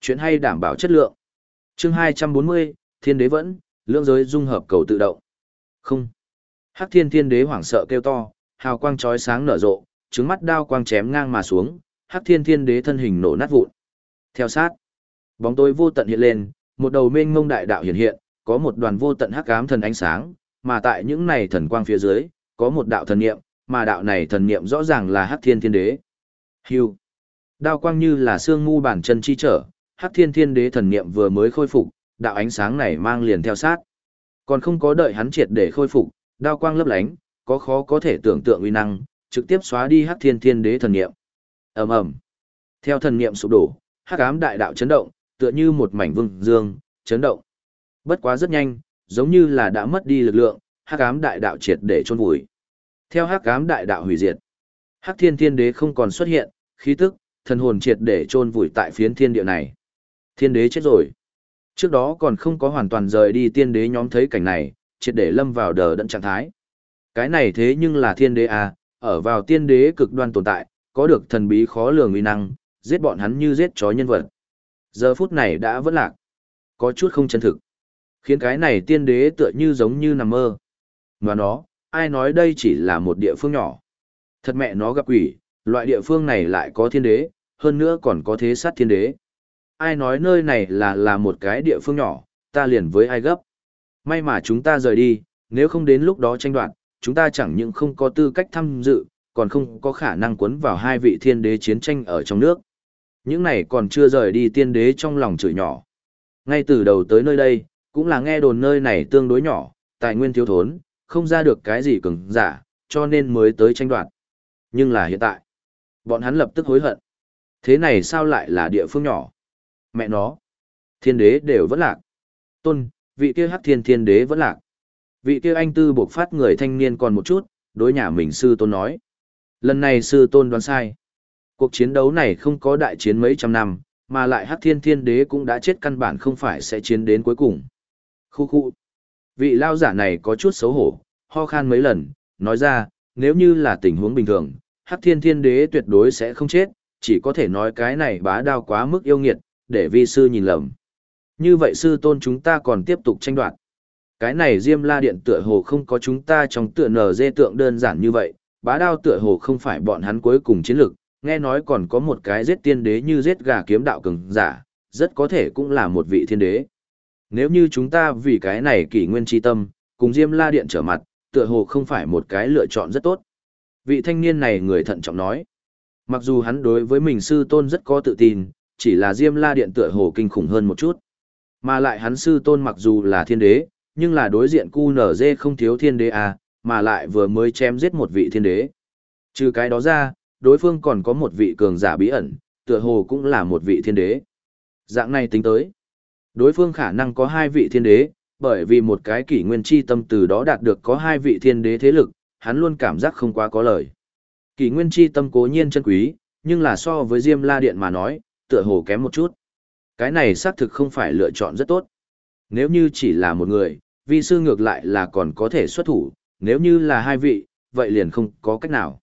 Chuyện hay đảm bảo chất lượng. Chương 240, Thiên Đế vẫn, lượng giới dung hợp cầu tự động. Không. Hắc Thiên Thiên Đế hoảng sợ kêu to, hào quang chói sáng nở rộ, trứng mắt đao quang chém ngang mà xuống, Hắc Thiên Thiên Đế thân hình nổ nát vụn. Theo sát, bóng tối vô tận hiện lên, một đầu mênh mông đại đạo hiện hiện, có một đoàn vô tận hắc ám thần ánh sáng, mà tại những này thần quang phía dưới, có một đạo thần niệm, mà đạo này thần niệm rõ ràng là Hắc Thiên Thiên Đế. Hưu. Đao quang như là xương ngu bản chân chi trở, Hắc Thiên Thiên Đế thần niệm vừa mới khôi phục, đạo ánh sáng này mang liền theo sát. Còn không có đợi hắn triệt để khôi phục, đao quang lấp lánh, có khó có thể tưởng tượng uy năng, trực tiếp xóa đi Hắc Thiên Thiên Đế thần niệm. Ầm ầm. Theo thần niệm sụp đổ, Hắc ám đại đạo chấn động, tựa như một mảnh vương dương, chấn động. Bất quá rất nhanh, giống như là đã mất đi lực lượng, Hắc ám đại đạo triệt để chôn vùi. Theo Hắc ám đại đạo hủy diệt, Hắc Thiên Thiên Đế không còn xuất hiện, khí tức, thần hồn triệt để chôn vùi tại phiến thiên địa này. Thiên Đế chết rồi. Trước đó còn không có hoàn toàn rời đi tiên đế nhóm thấy cảnh này, triệt để lâm vào đờ đẫn trạng thái. Cái này thế nhưng là thiên đế à, ở vào tiên đế cực đoan tồn tại, có được thần bí khó lường uy năng, giết bọn hắn như giết chó nhân vật. Giờ phút này đã vẫn lạc, có chút không chân thực, khiến cái này tiên đế tựa như giống như nằm mơ. Mà nó, ai nói đây chỉ là một địa phương nhỏ. Thật mẹ nó gặp quỷ, loại địa phương này lại có thiên đế, hơn nữa còn có thế sát thiên đế ai nói nơi này là là một cái địa phương nhỏ, ta liền với ai gấp. May mà chúng ta rời đi, nếu không đến lúc đó tranh đoạt, chúng ta chẳng những không có tư cách tham dự, còn không có khả năng cuốn vào hai vị thiên đế chiến tranh ở trong nước. Những này còn chưa rời đi tiên đế trong lòng chửi nhỏ. Ngay từ đầu tới nơi đây, cũng là nghe đồn nơi này tương đối nhỏ, tài nguyên thiếu thốn, không ra được cái gì cứng giả, cho nên mới tới tranh đoạt. Nhưng là hiện tại, bọn hắn lập tức hối hận. Thế này sao lại là địa phương nhỏ? mẹ nó. Thiên đế đều vẫn lạc. Tôn, vị kia hắc thiên thiên đế vẫn lạc. Vị kia anh tư buộc phát người thanh niên còn một chút, đối nhà mình sư tôn nói. Lần này sư tôn đoán sai. Cuộc chiến đấu này không có đại chiến mấy trăm năm, mà lại hắc thiên thiên đế cũng đã chết căn bản không phải sẽ chiến đến cuối cùng. Khu khu. Vị lao giả này có chút xấu hổ, ho khan mấy lần, nói ra, nếu như là tình huống bình thường, hắc thiên thiên đế tuyệt đối sẽ không chết, chỉ có thể nói cái này bá đao quá mức yêu nghiệt, để vi sư nhìn lầm. Như vậy sư tôn chúng ta còn tiếp tục tranh đoạt. Cái này Diêm La Điện tựa hồ không có chúng ta trong tựa nở dê tượng đơn giản như vậy, bá đao tựa hồ không phải bọn hắn cuối cùng chiến lược. nghe nói còn có một cái giết tiên đế như giết gà kiếm đạo cường giả, rất có thể cũng là một vị thiên đế. Nếu như chúng ta vì cái này kỷ nguyên tri tâm, cùng Diêm La Điện trở mặt, tựa hồ không phải một cái lựa chọn rất tốt. Vị thanh niên này người thận trọng nói. Mặc dù hắn đối với mình sư tôn rất có tự tin, chỉ là Diêm La Điện tựa hồ kinh khủng hơn một chút. Mà lại hắn sư tôn mặc dù là thiên đế, nhưng là đối diện cu nở dê không thiếu thiên đế à, mà lại vừa mới chém giết một vị thiên đế. Trừ cái đó ra, đối phương còn có một vị cường giả bí ẩn, tựa hồ cũng là một vị thiên đế. Dạng này tính tới, đối phương khả năng có hai vị thiên đế, bởi vì một cái kỷ nguyên chi tâm từ đó đạt được có hai vị thiên đế thế lực, hắn luôn cảm giác không quá có lời. Kỷ nguyên chi tâm cố nhiên chân quý, nhưng là so với Diêm La Điện mà nói, tựa hồ kém một chút. Cái này xác thực không phải lựa chọn rất tốt. Nếu như chỉ là một người, vi sư ngược lại là còn có thể xuất thủ, nếu như là hai vị, vậy liền không có cách nào.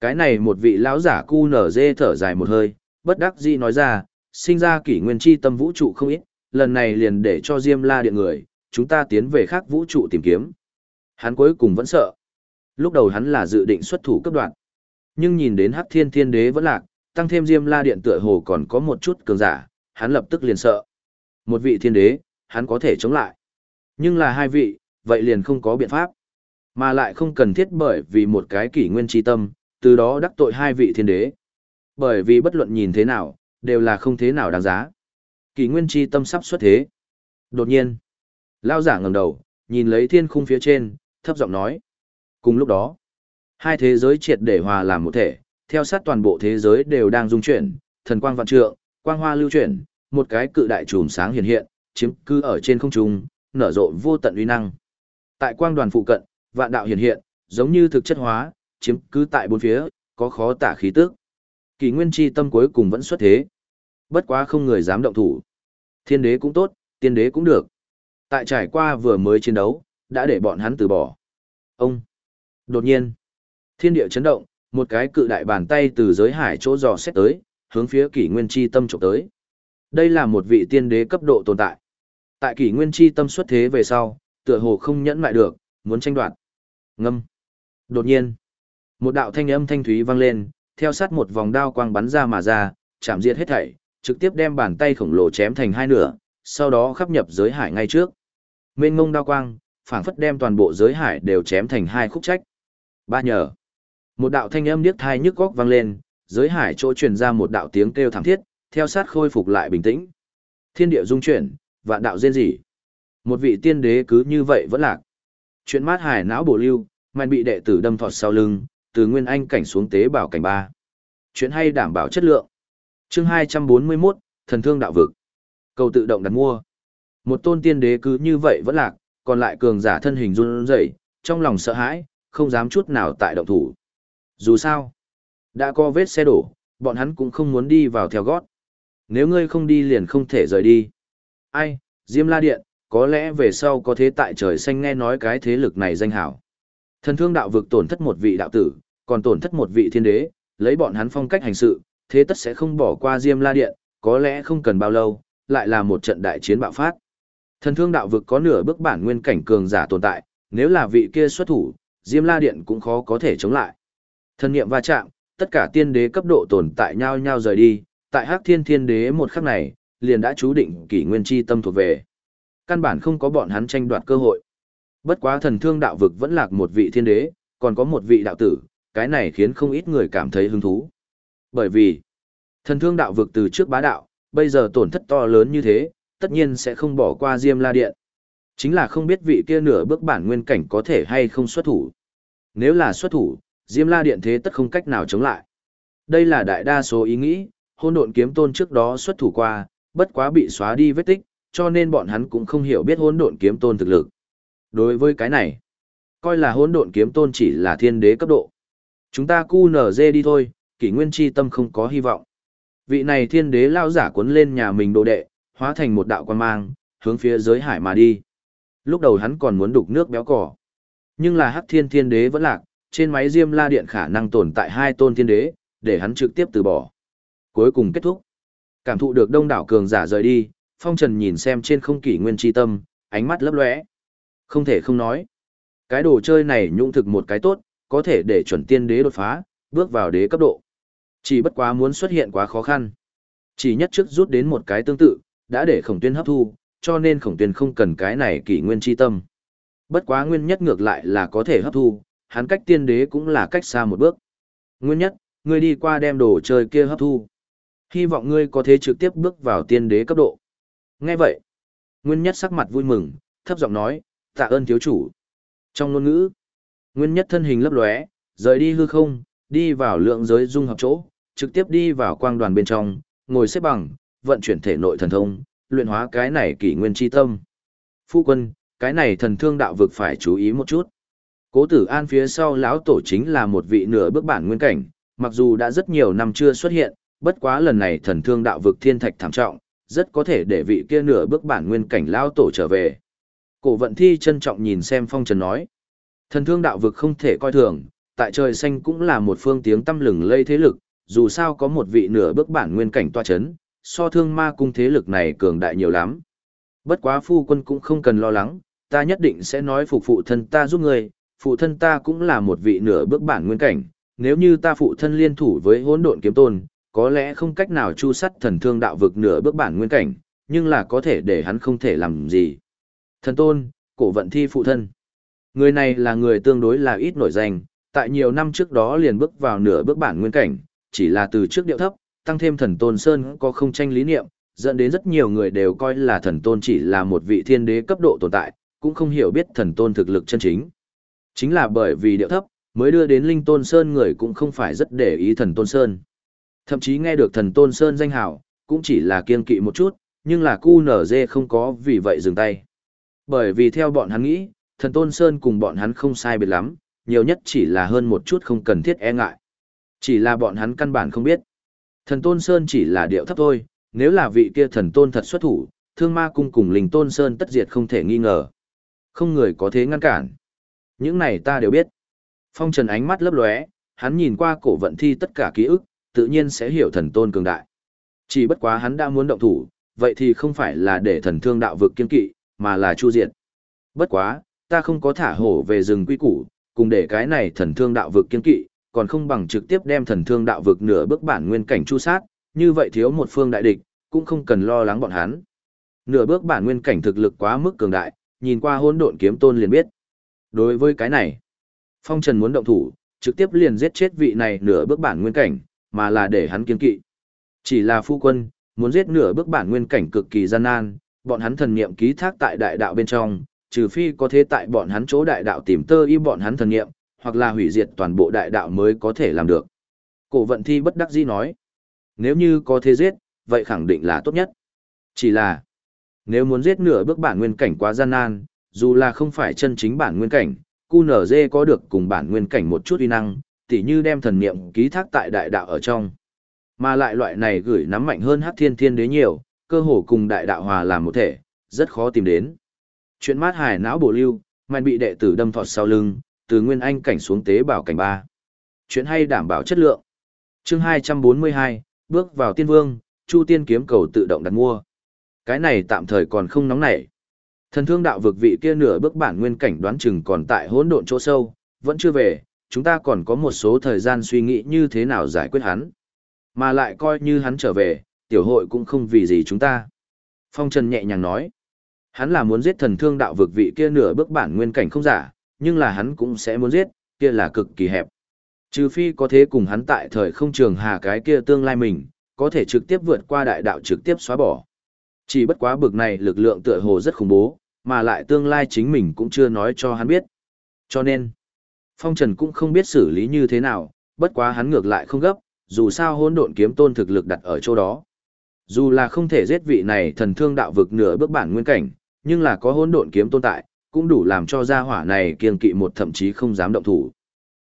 Cái này một vị lão giả cu nở dê thở dài một hơi, bất đắc dĩ nói ra, sinh ra kỷ nguyên chi tâm vũ trụ không ít, lần này liền để cho Diêm La điện người, chúng ta tiến về khác vũ trụ tìm kiếm. Hắn cuối cùng vẫn sợ. Lúc đầu hắn là dự định xuất thủ cấp đoạn. Nhưng nhìn đến Hắc Thiên Thiên Đế vẫn lạc, tăng thêm Diêm La Điện tựa hồ còn có một chút cường giả, hắn lập tức liền sợ. Một vị thiên đế, hắn có thể chống lại. Nhưng là hai vị, vậy liền không có biện pháp. Mà lại không cần thiết bởi vì một cái kỷ nguyên tri tâm, từ đó đắc tội hai vị thiên đế. Bởi vì bất luận nhìn thế nào, đều là không thế nào đáng giá. Kỷ nguyên chi tâm sắp xuất thế. Đột nhiên, lao giả ngẩng đầu, nhìn lấy thiên khung phía trên, thấp giọng nói. Cùng lúc đó, hai thế giới triệt để hòa làm một thể, theo sát toàn bộ thế giới đều đang dung chuyển, thần quang vạn trượng, quang hoa lưu chuyển, một cái cự đại chùm sáng hiện hiện, chiếm cư ở trên không trung, nở rộ vô tận uy năng. Tại quang đoàn phụ cận, vạn đạo hiện hiện, giống như thực chất hóa, chiếm cứ tại bốn phía, có khó tả khí tức. Kỳ nguyên chi tâm cuối cùng vẫn xuất thế. Bất quá không người dám động thủ. Thiên đế cũng tốt, tiên đế cũng được. Tại trải qua vừa mới chiến đấu, đã để bọn hắn từ bỏ. Ông. Đột nhiên, thiên địa chấn động, một cái cự đại bàn tay từ giới hải chỗ dò xét tới, hướng phía kỷ nguyên chi tâm trộm tới. Đây là một vị tiên đế cấp độ tồn tại. Tại kỷ nguyên chi tâm xuất thế về sau, tựa hồ không nhẫn lại được, muốn tranh đoạt. Ngâm. Đột nhiên, một đạo thanh âm thanh thúy vang lên, theo sát một vòng đao quang bắn ra mà ra, chạm diệt hết thảy, trực tiếp đem bàn tay khổng lồ chém thành hai nửa, sau đó khắp nhập giới hải ngay trước. Mênh ngông đao quang, phảng phất đem toàn bộ giới hải đều chém thành hai khúc trách. Ba nhờ. Một đạo thanh âm điếc thai nhức góc vang lên, giới hải chỗ truyền ra một đạo tiếng kêu thảm thiết, theo sát khôi phục lại bình tĩnh. Thiên địa dung chuyển, vạn đạo rên rỉ. Một vị tiên đế cứ như vậy vẫn lạc. Chuyện mát hải não bổ lưu, mạnh bị đệ tử đâm thọt sau lưng, từ nguyên anh cảnh xuống tế bảo cảnh ba. Chuyện hay đảm bảo chất lượng. Chương 241, Thần thương đạo vực. Cầu tự động đặt mua. Một tôn tiên đế cứ như vậy vẫn lạc, còn lại cường giả thân hình run rẩy, trong lòng sợ hãi, không dám chút nào tại động thủ. Dù sao, đã có vết xe đổ, bọn hắn cũng không muốn đi vào theo gót. Nếu ngươi không đi liền không thể rời đi. Ai, Diêm La Điện, có lẽ về sau có thế tại trời xanh nghe nói cái thế lực này danh hảo. Thần thương đạo vực tổn thất một vị đạo tử, còn tổn thất một vị thiên đế, lấy bọn hắn phong cách hành sự, thế tất sẽ không bỏ qua Diêm La Điện, có lẽ không cần bao lâu, lại là một trận đại chiến bạo phát. Thần thương đạo vực có nửa bước bản nguyên cảnh cường giả tồn tại, nếu là vị kia xuất thủ, Diêm La Điện cũng khó có thể chống lại. Thần niệm va chạm, tất cả tiên đế cấp độ tồn tại nhau nhau rời đi, tại Hắc Thiên Thiên Đế một khắc này, liền đã chú định kỷ nguyên chi tâm thuộc về. Căn bản không có bọn hắn tranh đoạt cơ hội. Bất quá thần thương đạo vực vẫn lạc một vị thiên đế, còn có một vị đạo tử, cái này khiến không ít người cảm thấy hứng thú. Bởi vì, thần thương đạo vực từ trước bá đạo, bây giờ tổn thất to lớn như thế, tất nhiên sẽ không bỏ qua Diêm La Điện. Chính là không biết vị kia nửa bước bản nguyên cảnh có thể hay không xuất thủ. Nếu là xuất thủ, Diêm La Điện thế tất không cách nào chống lại. Đây là đại đa số ý nghĩ, hôn độn kiếm tôn trước đó xuất thủ qua, bất quá bị xóa đi vết tích, cho nên bọn hắn cũng không hiểu biết hỗn độn kiếm tôn thực lực. Đối với cái này, coi là hỗn độn kiếm tôn chỉ là thiên đế cấp độ. Chúng ta cu nở dê đi thôi, kỷ nguyên chi tâm không có hy vọng. Vị này thiên đế lao giả cuốn lên nhà mình đồ đệ, hóa thành một đạo quan mang, hướng phía giới hải mà đi. Lúc đầu hắn còn muốn đục nước béo cỏ. Nhưng là hắc thiên thiên đế vẫn lạc, trên máy diêm la điện khả năng tồn tại hai tôn thiên đế, để hắn trực tiếp từ bỏ. Cuối cùng kết thúc. Cảm thụ được đông đảo cường giả rời đi, phong trần nhìn xem trên không kỷ nguyên tri tâm, ánh mắt lấp lóe. Không thể không nói. Cái đồ chơi này nhũng thực một cái tốt, có thể để chuẩn tiên đế đột phá, bước vào đế cấp độ. Chỉ bất quá muốn xuất hiện quá khó khăn. Chỉ nhất trước rút đến một cái tương tự, đã để khổng tuyên hấp thu, cho nên khổng tuyên không cần cái này kỷ nguyên tri tâm. Bất quá nguyên nhất ngược lại là có thể hấp thu, hắn cách tiên đế cũng là cách xa một bước. Nguyên nhất, ngươi đi qua đem đồ chơi kia hấp thu. Hy vọng ngươi có thể trực tiếp bước vào tiên đế cấp độ. Nghe vậy, Nguyên nhất sắc mặt vui mừng, thấp giọng nói, tạ ơn thiếu chủ. Trong ngôn ngữ, Nguyên nhất thân hình lấp lóe, rời đi hư không, đi vào lượng giới dung hợp chỗ, trực tiếp đi vào quang đoàn bên trong, ngồi xếp bằng, vận chuyển thể nội thần thông, luyện hóa cái này kỷ nguyên chi tâm. Phu quân, cái này thần thương đạo vực phải chú ý một chút. Cố tử an phía sau lão tổ chính là một vị nửa bước bản nguyên cảnh, mặc dù đã rất nhiều năm chưa xuất hiện, bất quá lần này thần thương đạo vực thiên thạch thảm trọng, rất có thể để vị kia nửa bước bản nguyên cảnh lao tổ trở về. Cổ vận thi trân trọng nhìn xem phong trần nói. Thần thương đạo vực không thể coi thường, tại trời xanh cũng là một phương tiếng tâm lừng lây thế lực, dù sao có một vị nửa bước bản nguyên cảnh toa chấn, so thương ma cung thế lực này cường đại nhiều lắm. Bất quá phu quân cũng không cần lo lắng, ta nhất định sẽ nói phục phụ thân ta giúp người, phụ thân ta cũng là một vị nửa bước bản nguyên cảnh, nếu như ta phụ thân liên thủ với hỗn độn kiếm tôn, có lẽ không cách nào chu sắt thần thương đạo vực nửa bước bản nguyên cảnh, nhưng là có thể để hắn không thể làm gì. Thần tôn, cổ vận thi phụ thân. Người này là người tương đối là ít nổi danh, tại nhiều năm trước đó liền bước vào nửa bước bản nguyên cảnh, chỉ là từ trước điệu thấp, tăng thêm thần tôn sơn có không tranh lý niệm, dẫn đến rất nhiều người đều coi là thần tôn chỉ là một vị thiên đế cấp độ tồn tại, cũng không hiểu biết thần tôn thực lực chân chính. Chính là bởi vì điệu thấp, mới đưa đến Linh Tôn Sơn người cũng không phải rất để ý thần Tôn Sơn. Thậm chí nghe được thần Tôn Sơn danh hào, cũng chỉ là kiên kỵ một chút, nhưng là cu nở dê không có vì vậy dừng tay. Bởi vì theo bọn hắn nghĩ, thần Tôn Sơn cùng bọn hắn không sai biệt lắm, nhiều nhất chỉ là hơn một chút không cần thiết e ngại. Chỉ là bọn hắn căn bản không biết. Thần Tôn Sơn chỉ là điệu thấp thôi, nếu là vị kia thần Tôn thật xuất thủ, thương ma cung cùng linh Tôn Sơn tất diệt không thể nghi ngờ. Không người có thế ngăn cản. Những này ta đều biết. Phong Trần ánh mắt lấp lóe, hắn nhìn qua cổ vận thi tất cả ký ức, tự nhiên sẽ hiểu thần tôn cường đại. Chỉ bất quá hắn đã muốn động thủ, vậy thì không phải là để thần thương đạo vực kiên kỵ, mà là chu diệt. Bất quá, ta không có thả hổ về rừng quy củ, cùng để cái này thần thương đạo vực kiên kỵ, còn không bằng trực tiếp đem thần thương đạo vực nửa bước bản nguyên cảnh chu sát, như vậy thiếu một phương đại địch, cũng không cần lo lắng bọn hắn. Nửa bước bản nguyên cảnh thực lực quá mức cường đại, nhìn qua hỗn độn kiếm tôn liền biết. Đối với cái này, Phong Trần muốn động thủ, trực tiếp liền giết chết vị này nửa bước bản nguyên cảnh, mà là để hắn kiên kỵ. Chỉ là phu quân, muốn giết nửa bước bản nguyên cảnh cực kỳ gian nan, bọn hắn thần niệm ký thác tại đại đạo bên trong, trừ phi có thế tại bọn hắn chỗ đại đạo tìm tơ y bọn hắn thần niệm, hoặc là hủy diệt toàn bộ đại đạo mới có thể làm được. Cổ vận thi bất đắc dĩ nói, nếu như có thế giết, vậy khẳng định là tốt nhất. Chỉ là, nếu muốn giết nửa bước bản nguyên cảnh quá gian nan, dù là không phải chân chính bản nguyên cảnh, Cun Nở Dê có được cùng bản nguyên cảnh một chút uy năng, tỉ như đem thần niệm ký thác tại đại đạo ở trong. Mà lại loại này gửi nắm mạnh hơn Hắc Thiên Thiên đế nhiều, cơ hồ cùng đại đạo hòa làm một thể, rất khó tìm đến. Chuyện mát hải não bổ lưu, mạnh bị đệ tử đâm thọt sau lưng, từ nguyên anh cảnh xuống tế bảo cảnh ba. Chuyện hay đảm bảo chất lượng. Chương 242, bước vào tiên vương, Chu Tiên kiếm cầu tự động đặt mua. Cái này tạm thời còn không nóng nảy. Thần thương đạo vực vị kia nửa bước bản nguyên cảnh đoán chừng còn tại hỗn độn chỗ sâu, vẫn chưa về, chúng ta còn có một số thời gian suy nghĩ như thế nào giải quyết hắn. Mà lại coi như hắn trở về, tiểu hội cũng không vì gì chúng ta. Phong Trần nhẹ nhàng nói, hắn là muốn giết thần thương đạo vực vị kia nửa bước bản nguyên cảnh không giả, nhưng là hắn cũng sẽ muốn giết, kia là cực kỳ hẹp. Trừ phi có thế cùng hắn tại thời không trường hà cái kia tương lai mình, có thể trực tiếp vượt qua đại đạo trực tiếp xóa bỏ. Chỉ bất quá bực này lực lượng tựa hồ rất khủng bố, mà lại tương lai chính mình cũng chưa nói cho hắn biết. Cho nên, Phong Trần cũng không biết xử lý như thế nào, bất quá hắn ngược lại không gấp, dù sao hỗn độn kiếm tôn thực lực đặt ở chỗ đó. Dù là không thể giết vị này thần thương đạo vực nửa bước bản nguyên cảnh, nhưng là có hỗn độn kiếm tôn tại, cũng đủ làm cho gia hỏa này kiêng kỵ một thậm chí không dám động thủ.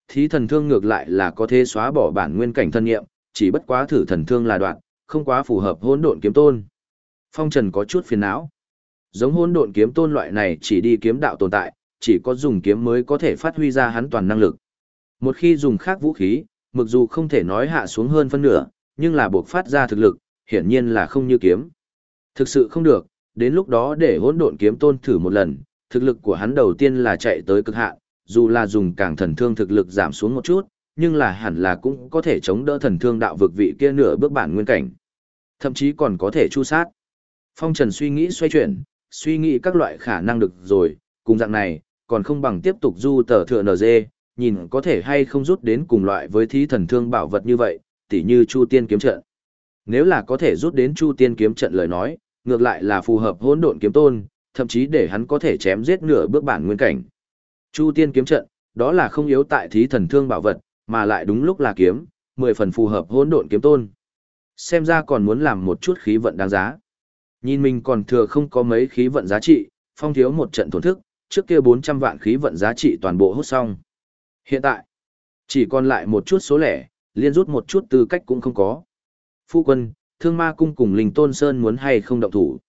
Thí thần thương ngược lại là có thể xóa bỏ bản nguyên cảnh thân nghiệm, chỉ bất quá thử thần thương là đoạn, không quá phù hợp hỗn độn kiếm tôn. Phong Trần có chút phiền não. Giống hỗn độn kiếm tôn loại này chỉ đi kiếm đạo tồn tại, chỉ có dùng kiếm mới có thể phát huy ra hắn toàn năng lực. Một khi dùng khác vũ khí, mặc dù không thể nói hạ xuống hơn phân nửa, nhưng là buộc phát ra thực lực, hiển nhiên là không như kiếm. Thực sự không được, đến lúc đó để hỗn độn kiếm tôn thử một lần, thực lực của hắn đầu tiên là chạy tới cực hạn, dù là dùng càng thần thương thực lực giảm xuống một chút, nhưng là hẳn là cũng có thể chống đỡ thần thương đạo vực vị kia nửa bước bản nguyên cảnh. Thậm chí còn có thể chu sát. Phong Trần suy nghĩ xoay chuyển, suy nghĩ các loại khả năng được rồi, cùng dạng này, còn không bằng tiếp tục du tờ thừa NG, nhìn có thể hay không rút đến cùng loại với thí thần thương bảo vật như vậy, tỉ như Chu Tiên kiếm trận. Nếu là có thể rút đến Chu Tiên kiếm trận lời nói, ngược lại là phù hợp hỗn độn kiếm tôn, thậm chí để hắn có thể chém giết nửa bước bản nguyên cảnh. Chu Tiên kiếm trận, đó là không yếu tại thí thần thương bảo vật, mà lại đúng lúc là kiếm, mười phần phù hợp hỗn độn kiếm tôn. Xem ra còn muốn làm một chút khí vận đáng giá. Nhìn mình còn thừa không có mấy khí vận giá trị, phong thiếu một trận tổn thức, trước kia 400 vạn khí vận giá trị toàn bộ hút xong. Hiện tại, chỉ còn lại một chút số lẻ, liên rút một chút tư cách cũng không có. Phu quân, thương ma cung cùng linh tôn sơn muốn hay không động thủ.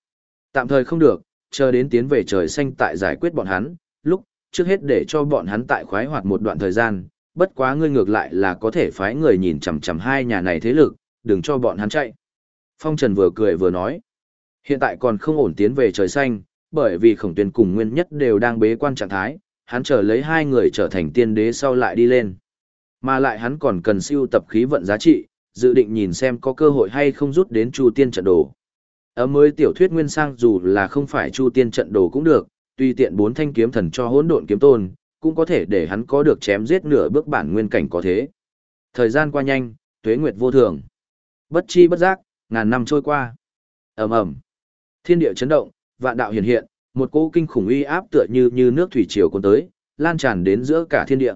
Tạm thời không được, chờ đến tiến về trời xanh tại giải quyết bọn hắn, lúc, trước hết để cho bọn hắn tại khoái hoạt một đoạn thời gian, bất quá ngươi ngược lại là có thể phái người nhìn chằm chằm hai nhà này thế lực, đừng cho bọn hắn chạy. Phong Trần vừa cười vừa nói. Hiện tại còn không ổn tiến về trời xanh, bởi vì khổng tuyên cùng nguyên nhất đều đang bế quan trạng thái, hắn chờ lấy hai người trở thành tiên đế sau lại đi lên. Mà lại hắn còn cần siêu tập khí vận giá trị, dự định nhìn xem có cơ hội hay không rút đến Chu Tiên trận đồ. Ở mới tiểu thuyết nguyên sang dù là không phải Chu Tiên trận đồ cũng được, tùy tiện bốn thanh kiếm thần cho hỗn độn kiếm tôn, cũng có thể để hắn có được chém giết nửa bước bản nguyên cảnh có thế. Thời gian qua nhanh, tuế nguyệt vô thường. Bất chi bất giác, ngàn năm trôi qua. ầm ầm thiên địa chấn động vạn đạo hiện hiện, một cỗ kinh khủng uy áp tựa như như nước thủy triều cuốn tới, lan tràn đến giữa cả thiên địa.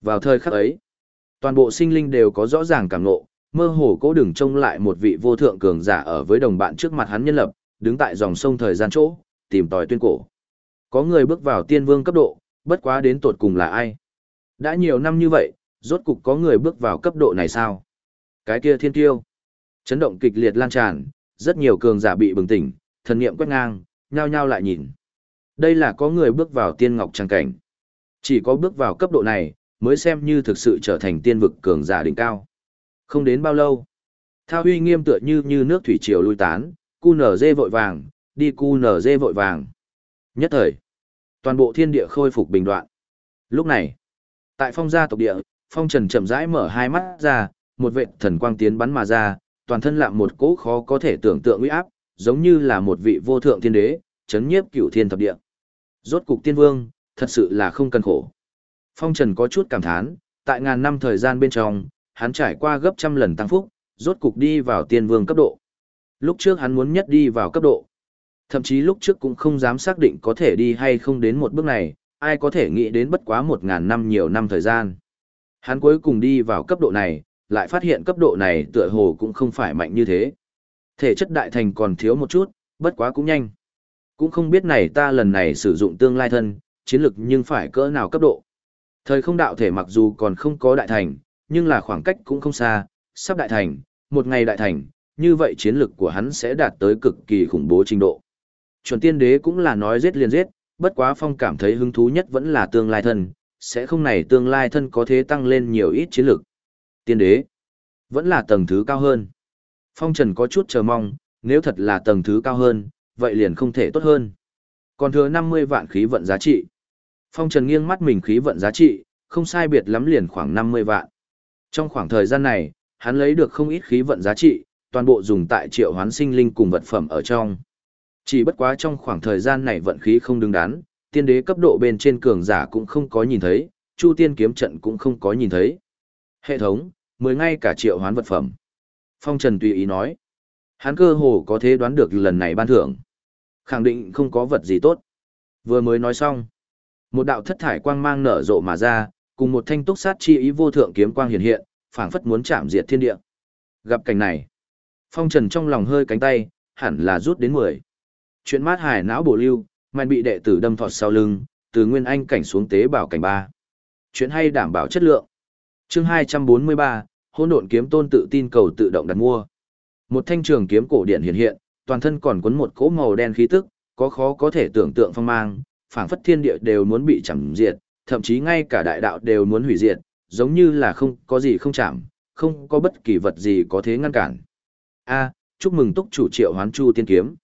Vào thời khắc ấy, toàn bộ sinh linh đều có rõ ràng cảm ngộ, mơ hồ cố đừng trông lại một vị vô thượng cường giả ở với đồng bạn trước mặt hắn nhân lập, đứng tại dòng sông thời gian chỗ, tìm tòi tuyên cổ. Có người bước vào tiên vương cấp độ, bất quá đến tột cùng là ai? Đã nhiều năm như vậy, rốt cục có người bước vào cấp độ này sao? Cái kia thiên tiêu. Chấn động kịch liệt lan tràn, rất nhiều cường giả bị bừng tỉnh thần niệm quét ngang, nhao nhao lại nhìn. Đây là có người bước vào tiên ngọc trang cảnh. Chỉ có bước vào cấp độ này, mới xem như thực sự trở thành tiên vực cường giả đỉnh cao. Không đến bao lâu, thao huy nghiêm tựa như như nước thủy triều lui tán, cu nở dê vội vàng, đi cu nở dê vội vàng. Nhất thời, toàn bộ thiên địa khôi phục bình đoạn. Lúc này, tại phong gia tộc địa, phong trần chậm rãi mở hai mắt ra, một vệ thần quang tiến bắn mà ra, toàn thân lạm một cỗ khó có thể tưởng tượng uy áp giống như là một vị vô thượng thiên đế, chấn nhiếp cửu thiên thập địa. Rốt cục tiên vương, thật sự là không cần khổ. Phong trần có chút cảm thán, tại ngàn năm thời gian bên trong, hắn trải qua gấp trăm lần tăng phúc, rốt cục đi vào tiên vương cấp độ. Lúc trước hắn muốn nhất đi vào cấp độ. Thậm chí lúc trước cũng không dám xác định có thể đi hay không đến một bước này, ai có thể nghĩ đến bất quá một ngàn năm nhiều năm thời gian. Hắn cuối cùng đi vào cấp độ này, lại phát hiện cấp độ này tựa hồ cũng không phải mạnh như thế. Thể chất đại thành còn thiếu một chút, bất quá cũng nhanh. Cũng không biết này ta lần này sử dụng tương lai thân, chiến lực nhưng phải cỡ nào cấp độ. Thời không đạo thể mặc dù còn không có đại thành, nhưng là khoảng cách cũng không xa, sắp đại thành, một ngày đại thành, như vậy chiến lực của hắn sẽ đạt tới cực kỳ khủng bố trình độ. Chuẩn tiên đế cũng là nói giết liền giết, bất quá phong cảm thấy hứng thú nhất vẫn là tương lai thân, sẽ không này tương lai thân có thế tăng lên nhiều ít chiến lực. Tiên đế, vẫn là tầng thứ cao hơn. Phong Trần có chút chờ mong, nếu thật là tầng thứ cao hơn, vậy liền không thể tốt hơn. Còn thừa 50 vạn khí vận giá trị. Phong Trần nghiêng mắt mình khí vận giá trị, không sai biệt lắm liền khoảng 50 vạn. Trong khoảng thời gian này, hắn lấy được không ít khí vận giá trị, toàn bộ dùng tại triệu hoán sinh linh cùng vật phẩm ở trong. Chỉ bất quá trong khoảng thời gian này vận khí không đứng đắn, tiên đế cấp độ bên trên cường giả cũng không có nhìn thấy, chu tiên kiếm trận cũng không có nhìn thấy. Hệ thống, mười ngay cả triệu hoán vật phẩm. Phong Trần tùy ý nói. Hắn cơ hồ có thể đoán được lần này ban thưởng. Khẳng định không có vật gì tốt. Vừa mới nói xong. Một đạo thất thải quang mang nở rộ mà ra, cùng một thanh túc sát chi ý vô thượng kiếm quang hiện hiện, phảng phất muốn chạm diệt thiên địa. Gặp cảnh này, Phong Trần trong lòng hơi cánh tay, hẳn là rút đến mười. Chuyện mát hải não bổ lưu, mạnh bị đệ tử đâm thọt sau lưng, từ nguyên anh cảnh xuống tế bảo cảnh ba. Chuyện hay đảm bảo chất lượng chương 243, hỗn độn kiếm tôn tự tin cầu tự động đặt mua. Một thanh trường kiếm cổ điển hiện hiện, toàn thân còn cuốn một cỗ màu đen khí tức, có khó có thể tưởng tượng phong mang, phảng phất thiên địa đều muốn bị chằm diệt, thậm chí ngay cả đại đạo đều muốn hủy diệt, giống như là không có gì không chạm, không có bất kỳ vật gì có thể ngăn cản. A, chúc mừng túc chủ triệu hoán chu tiên kiếm.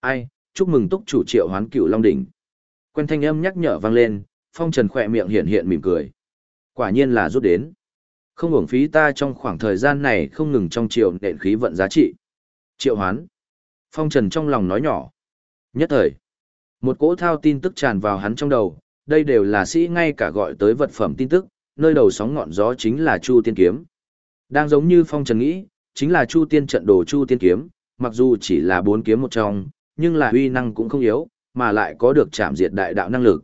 Ai, chúc mừng túc chủ triệu hoán cựu long đỉnh. Quen thanh âm nhắc nhở vang lên, phong trần khỏe miệng hiện hiện mỉm cười. Quả nhiên là rút đến. Không hưởng phí ta trong khoảng thời gian này không ngừng trong triệu nện khí vận giá trị. Triệu hoán. Phong Trần trong lòng nói nhỏ. Nhất thời. Một cỗ thao tin tức tràn vào hắn trong đầu, đây đều là sĩ ngay cả gọi tới vật phẩm tin tức, nơi đầu sóng ngọn gió chính là Chu Tiên Kiếm. Đang giống như Phong Trần nghĩ, chính là Chu Tiên trận đồ Chu Tiên Kiếm, mặc dù chỉ là bốn kiếm một trong, nhưng là uy năng cũng không yếu, mà lại có được chạm diệt đại đạo năng lực.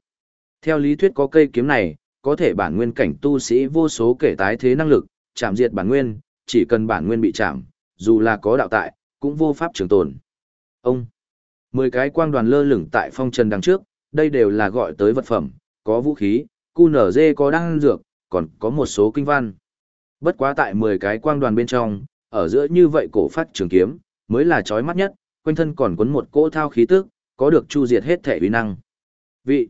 Theo lý thuyết có cây kiếm này, có thể bản nguyên cảnh tu sĩ vô số kể tái thế năng lực, chạm diệt bản nguyên, chỉ cần bản nguyên bị chạm, dù là có đạo tại, cũng vô pháp trường tồn. Ông, mười cái quang đoàn lơ lửng tại phong trần đằng trước, đây đều là gọi tới vật phẩm, có vũ khí, cu nở dê có đăng dược, còn có một số kinh văn. Bất quá tại mười cái quang đoàn bên trong, ở giữa như vậy cổ phát trường kiếm, mới là chói mắt nhất, quanh thân còn cuốn một cỗ thao khí tức, có được chu diệt hết thể uy năng. Vị,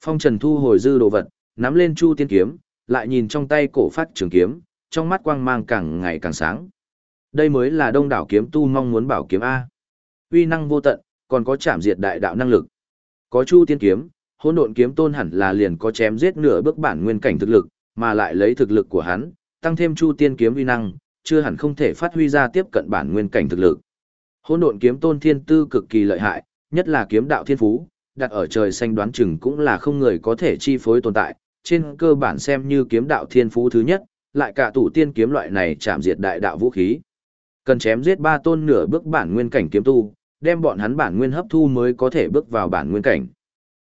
phong trần thu hồi dư đồ vật, nắm lên chu tiên kiếm, lại nhìn trong tay cổ phát trường kiếm, trong mắt quang mang càng ngày càng sáng. Đây mới là đông đảo kiếm tu mong muốn bảo kiếm A. Uy năng vô tận, còn có chạm diệt đại đạo năng lực. Có chu tiên kiếm, hỗn độn kiếm tôn hẳn là liền có chém giết nửa bước bản nguyên cảnh thực lực, mà lại lấy thực lực của hắn, tăng thêm chu tiên kiếm uy năng, chưa hẳn không thể phát huy ra tiếp cận bản nguyên cảnh thực lực. Hỗn độn kiếm tôn thiên tư cực kỳ lợi hại, nhất là kiếm đạo thiên phú, đặt ở trời xanh đoán chừng cũng là không người có thể chi phối tồn tại, trên cơ bản xem như kiếm đạo thiên phú thứ nhất, lại cả tủ tiên kiếm loại này chạm diệt đại đạo vũ khí. Cần chém giết ba tôn nửa bước bản nguyên cảnh kiếm tu, đem bọn hắn bản nguyên hấp thu mới có thể bước vào bản nguyên cảnh.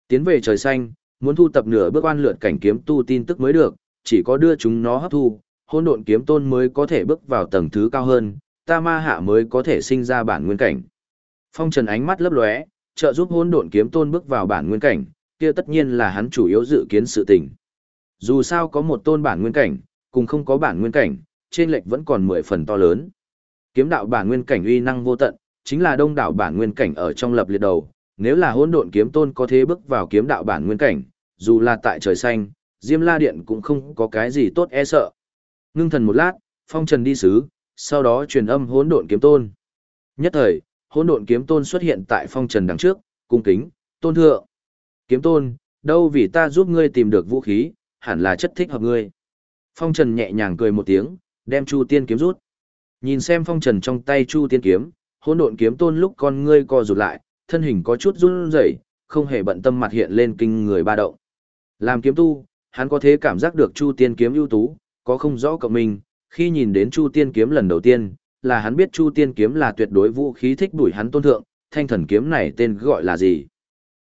Tiến về trời xanh, muốn thu tập nửa bước oan lượt cảnh kiếm tu tin tức mới được, chỉ có đưa chúng nó hấp thu, hôn độn kiếm tôn mới có thể bước vào tầng thứ cao hơn, ta ma hạ mới có thể sinh ra bản nguyên cảnh. Phong Trần ánh mắt lấp lóe, trợ giúp hôn độn kiếm tôn bước vào bản nguyên cảnh, kia tất nhiên là hắn chủ yếu dự kiến sự tình. Dù sao có một tôn bản nguyên cảnh, cùng không có bản nguyên cảnh, trên lệch vẫn còn mười phần to lớn. Kiếm đạo bản nguyên cảnh uy năng vô tận, chính là đông đảo bản nguyên cảnh ở trong lập liệt đầu, nếu là hỗn độn kiếm tôn có thế bước vào kiếm đạo bản nguyên cảnh, dù là tại trời xanh, Diêm La Điện cũng không có cái gì tốt e sợ. Ngưng thần một lát, Phong Trần đi sứ, sau đó truyền âm hỗn độn kiếm tôn. Nhất thời, hỗn độn kiếm tôn xuất hiện tại Phong Trần đằng trước, cung kính, tôn thượng. Kiếm tôn, đâu vì ta giúp ngươi tìm được vũ khí, hẳn là chất thích hợp ngươi. Phong Trần nhẹ nhàng cười một tiếng, đem Chu Tiên kiếm rút. Nhìn xem Phong Trần trong tay Chu Tiên kiếm, hỗn độn kiếm tôn lúc con ngươi co rụt lại, thân hình có chút run rẩy, không hề bận tâm mặt hiện lên kinh người ba động. Làm kiếm tu, hắn có thể cảm giác được Chu Tiên kiếm ưu tú, có không rõ cộng mình, khi nhìn đến Chu Tiên kiếm lần đầu tiên, là hắn biết Chu Tiên kiếm là tuyệt đối vũ khí thích đuổi hắn tôn thượng, thanh thần kiếm này tên gọi là gì?